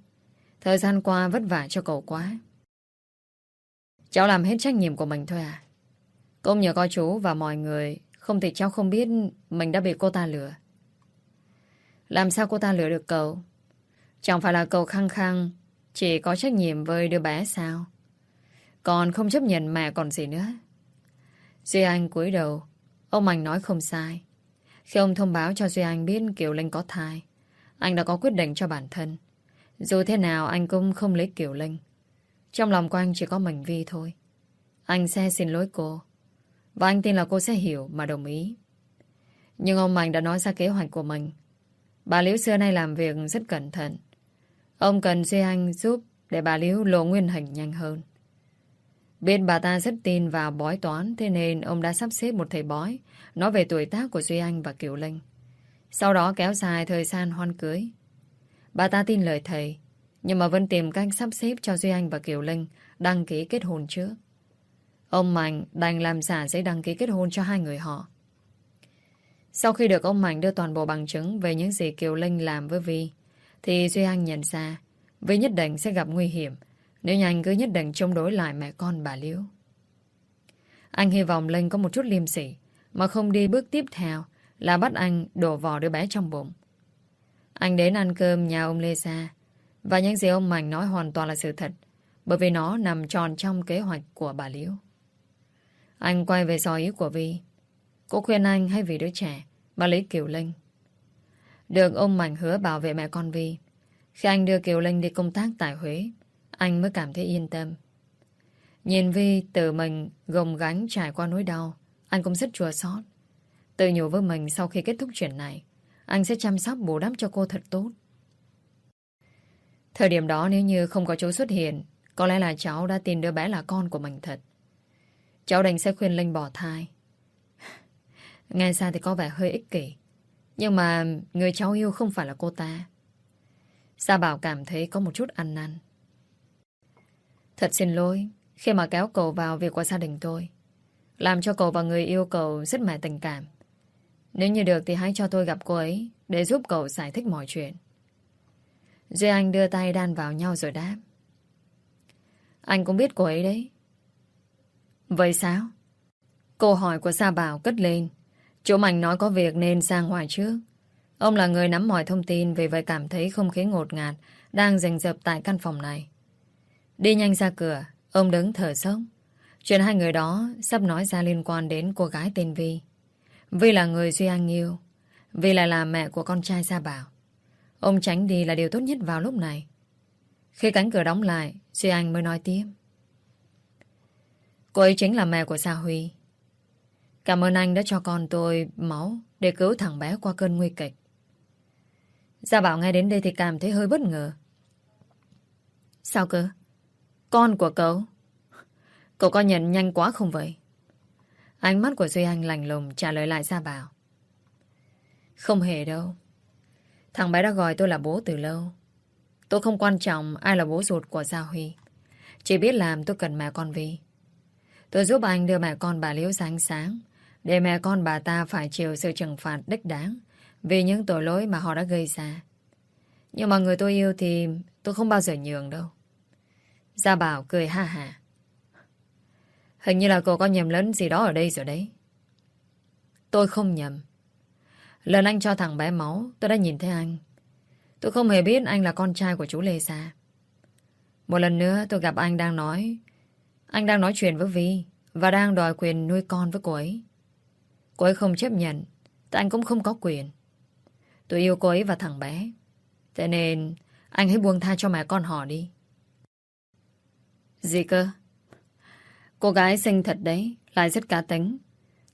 Thời gian qua vất vả cho cậu quá. Cháu làm hết trách nhiệm của mình thôi à. công nhờ có chú và mọi người không thì cháu không biết mình đã bị cô ta lừa. Làm sao cô ta lừa được cậu? Chẳng phải là cậu khăng khăng, chỉ có trách nhiệm với đứa bé sao? Còn không chấp nhận mẹ còn gì nữa. Duy Anh cúi đầu. Ông Anh nói không sai. Khi ông thông báo cho Duy Anh biết Kiều Linh có thai, anh đã có quyết định cho bản thân. Dù thế nào anh cũng không lấy Kiều Linh. Trong lòng của anh chỉ có mình Vi thôi. Anh sẽ xin lỗi cô. Và anh tin là cô sẽ hiểu mà đồng ý. Nhưng ông Mạnh đã nói ra kế hoạch của mình. Bà Liễu xưa nay làm việc rất cẩn thận. Ông cần Duy Anh giúp để bà Liễu lộ nguyên hình nhanh hơn. Bên bà ta rất tin vào bói toán Thế nên ông đã sắp xếp một thầy bói Nói về tuổi tác của Duy Anh và Kiều Linh Sau đó kéo dài thời gian hoan cưới Bà ta tin lời thầy Nhưng mà vẫn tìm cách sắp xếp cho Duy Anh và Kiều Linh đăng ký kết hôn trước. Ông Mạnh đành làm giả giấy đăng ký kết hôn cho hai người họ. Sau khi được ông Mạnh đưa toàn bộ bằng chứng về những gì Kiều Linh làm với Vi, thì Duy Anh nhận ra Vi nhất định sẽ gặp nguy hiểm nếu nhà anh cứ nhất định chống đối lại mẹ con bà Liễu. Anh hy vọng Linh có một chút liêm sỉ mà không đi bước tiếp theo là bắt anh đổ vò đứa bé trong bụng. Anh đến ăn cơm nhà ông Lê Sa và những gì ông Mạnh nói hoàn toàn là sự thật bởi vì nó nằm tròn trong kế hoạch của bà Liễu. Anh quay về dò ý của Vi. Cô khuyên anh hay vì đứa trẻ mà lấy Kiều Linh. Được ông Mạnh hứa bảo vệ mẹ con Vi. Khi anh đưa Kiều Linh đi công tác tại Huế, anh mới cảm thấy yên tâm. Nhìn Vi tự mình gồng gánh trải qua nỗi đau, anh cũng rất chua xót. Tự nhủ với mình sau khi kết thúc chuyện này, anh sẽ chăm sóc bù đắp cho cô thật tốt. Thời điểm đó nếu như không có chú xuất hiện, có lẽ là cháu đã tin đứa bé là con của mình thật. Cháu đành sẽ khuyên Linh bỏ thai. Nghe ra thì có vẻ hơi ích kỷ. Nhưng mà người cháu yêu không phải là cô ta. Sa Bảo cảm thấy có một chút ăn năn. Thật xin lỗi, khi mà kéo cậu vào việc của gia đình tôi. Làm cho cậu và người yêu cậu rất mẻ tình cảm. Nếu như được thì hãy cho tôi gặp cô ấy để giúp cậu giải thích mọi chuyện. Duy Anh đưa tay đan vào nhau rồi đáp. Anh cũng biết cô ấy đấy. Vậy sao? Câu hỏi của Sa Bảo cất lên. Chỗ Mạnh nói có việc nên sang ngoài trước. Ông là người nắm mọi thông tin Vì vậy cảm thấy không khí ngột ngạt Đang rình rập tại căn phòng này Đi nhanh ra cửa, Ông đứng thở sốc. Chuyện hai người đó sắp nói ra liên quan đến cô gái tên Vi. Vi là người Duy Anh yêu, Vi lại là mẹ của con trai Gia Bảo. Ông tránh đi là điều tốt nhất vào lúc này. Khi cánh cửa đóng lại, Duy Anh mới nói tiếp. Cô ấy chính là mẹ của Sa Huy. Cảm ơn anh đã cho con tôi máu Để cứu thằng bé qua cơn nguy kịch. Gia Bảo nghe đến đây thì cảm thấy hơi bất ngờ. Sao cơ? Con của cậu. Cậu có nhận nhanh quá không vậy? Ánh mắt của Duy Anh lành lùng Trả lời lại Gia Bảo. Không hề đâu. Thằng bé đã gọi tôi là bố từ lâu. Tôi không quan trọng ai là bố ruột của Gia Huy. Chỉ biết làm tôi cần mẹ con Vi Tôi giúp anh đưa mẹ con bà Liễu ra ánh sáng, Để mẹ con bà ta phải chịu sự trừng phạt đích đáng Vì những tội lỗi mà họ đã gây ra. Nhưng mà người tôi yêu thì tôi không bao giờ nhường đâu. Gia Bảo cười ha hà. Hình như là cô có nhầm lớn gì đó ở đây rồi đấy. Tôi không nhầm. Lần anh cho thằng bé máu, Tôi đã nhìn thấy anh. Tôi không hề biết anh là con trai của chú Lê Sa Một lần nữa tôi gặp anh đang nói, Anh đang nói chuyện với Vi Và đang đòi quyền nuôi con với cô ấy. Cô ấy không chấp nhận, tại anh cũng không có quyền. Tôi yêu cô ấy và thằng bé, Thế nên anh hãy buông tha cho mẹ con họ đi. Gì cơ? Cô gái xinh thật đấy Lại rất cá tính.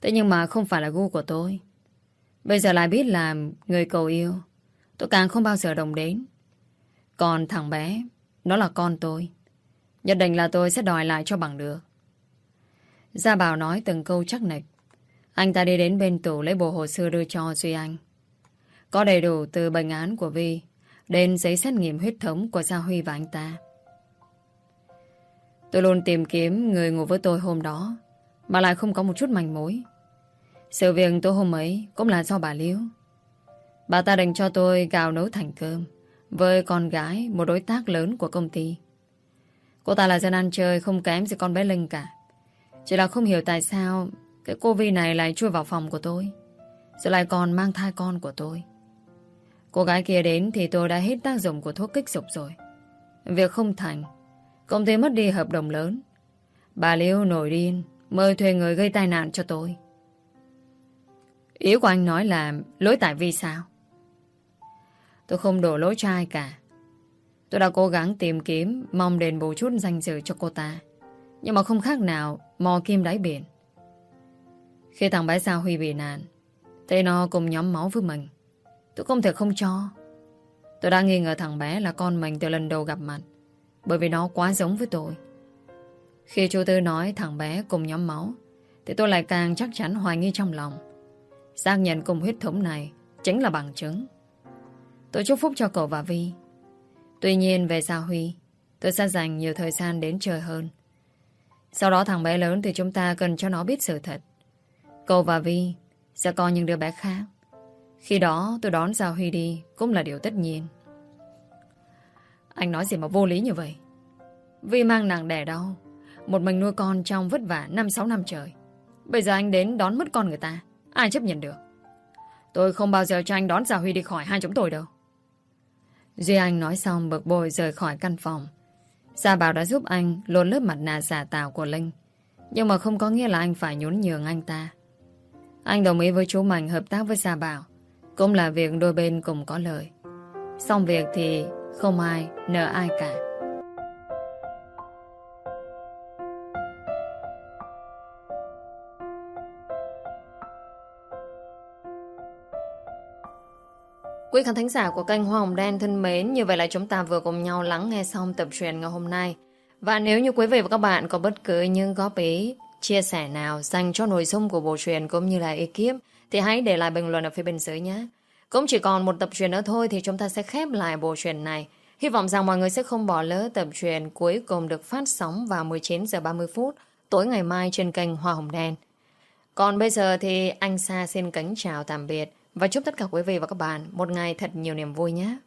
Thế nhưng mà không phải là gu của tôi. Bây giờ lại biết là người cầu yêu. Tôi càng không bao giờ đồng đến. Còn thằng bé, Nó là con tôi. Nhất định là tôi sẽ đòi lại cho bằng được. Gia Bảo nói từng câu chắc nịch. Anh ta đi đến bên tủ lấy bộ hồ sơ đưa cho Duy Anh. Có đầy đủ từ bệnh án của Vi Đến giấy xét nghiệm huyết thống của Gia Huy và anh ta. Tôi luôn tìm kiếm người ngủ với tôi hôm đó, Mà lại không có một chút manh mối. Sự việc tôi hôm ấy Cũng là do bà Liễu. Bà ta định cho tôi gạo nấu thành cơm Với con gái, Một đối tác lớn của công ty. Cô ta là dân ăn chơi Không kém gì con bé Linh cả. Chỉ là không hiểu tại sao Cái cô Vi này lại chui vào phòng của tôi, Rồi lại còn mang thai con của tôi. Cô gái kia đến Thì tôi đã hết tác dụng của thuốc kích dục rồi. Việc không thành Công ty mất đi hợp đồng lớn. Bà Liêu nổi điên, Mời thuê người gây tai nạn cho tôi. Ý của anh nói là Lỗi tại vì sao? Tôi không đổ lỗi cho ai cả. Tôi đã cố gắng tìm kiếm, Mong đền bù chút danh dự cho cô ta. Nhưng mà không khác nào Mò kim đáy biển. Khi thằng bé Sao Huy bị nạn Thế nó cùng nhóm máu với mình, Tôi không thể không cho. Tôi đã nghi ngờ thằng bé là con mình từ lần đầu gặp mặt bởi vì nó quá giống với tôi Khi chú Tư nói thằng bé cùng nhóm máu Thì tôi lại càng chắc chắn hoài nghi trong lòng Xác nhận cùng huyết thống này Chính là bằng chứng Tôi chúc phúc cho cậu và Vi Tuy nhiên về Sa Huy, tôi sẽ dành nhiều thời gian đến chơi hơn. Sau đó thằng bé lớn thì chúng ta cần cho nó biết sự thật. cậu và Vi sẽ có những đứa bé khác. Khi đó tôi đón Gia Huy đi cũng là điều tất nhiên. Anh nói gì mà vô lý như vậy? vì mang nàng đẻ đau. Một mình nuôi con trong vất vả 5-6 năm trời. Bây giờ anh đến đón mất con người ta. Ai chấp nhận được? Tôi không bao giờ cho anh đón Gia Huy đi khỏi hai chúng tôi đâu. Duy Anh nói xong bực bội rời khỏi căn phòng. Gia Bảo đã giúp anh lột lớp mặt nạ giả tạo của Linh. Nhưng mà không có nghĩa là anh phải nhún nhường anh ta. Anh đồng ý với chú Mạnh hợp tác với Gia Bảo. Cũng là việc đôi bên cùng có lợi. Xong việc thì không ai nợ ai cả. Quý khán thính giả của kênh Hoa Hồng Đen thân mến, như vậy là chúng ta vừa cùng nhau lắng nghe xong tập truyền ngày hôm nay. Và nếu như quý vị và các bạn có bất cứ những góp ý, chia sẻ nào dành cho nội dung của bộ truyền cũng như là ekip, thì hãy để lại bình luận ở phía bên dưới nhé. Cũng chỉ còn một tập truyện nữa thôi thì chúng ta sẽ khép lại bộ truyện này. Hy vọng rằng mọi người sẽ không bỏ lỡ tập truyện cuối cùng được phát sóng vào 19 giờ 30 phút tối ngày mai trên kênh Hoa Hồng Đen. Còn bây giờ thì anh Sa xin kính chào tạm biệt và chúc tất cả quý vị và các bạn một ngày thật nhiều niềm vui nhé.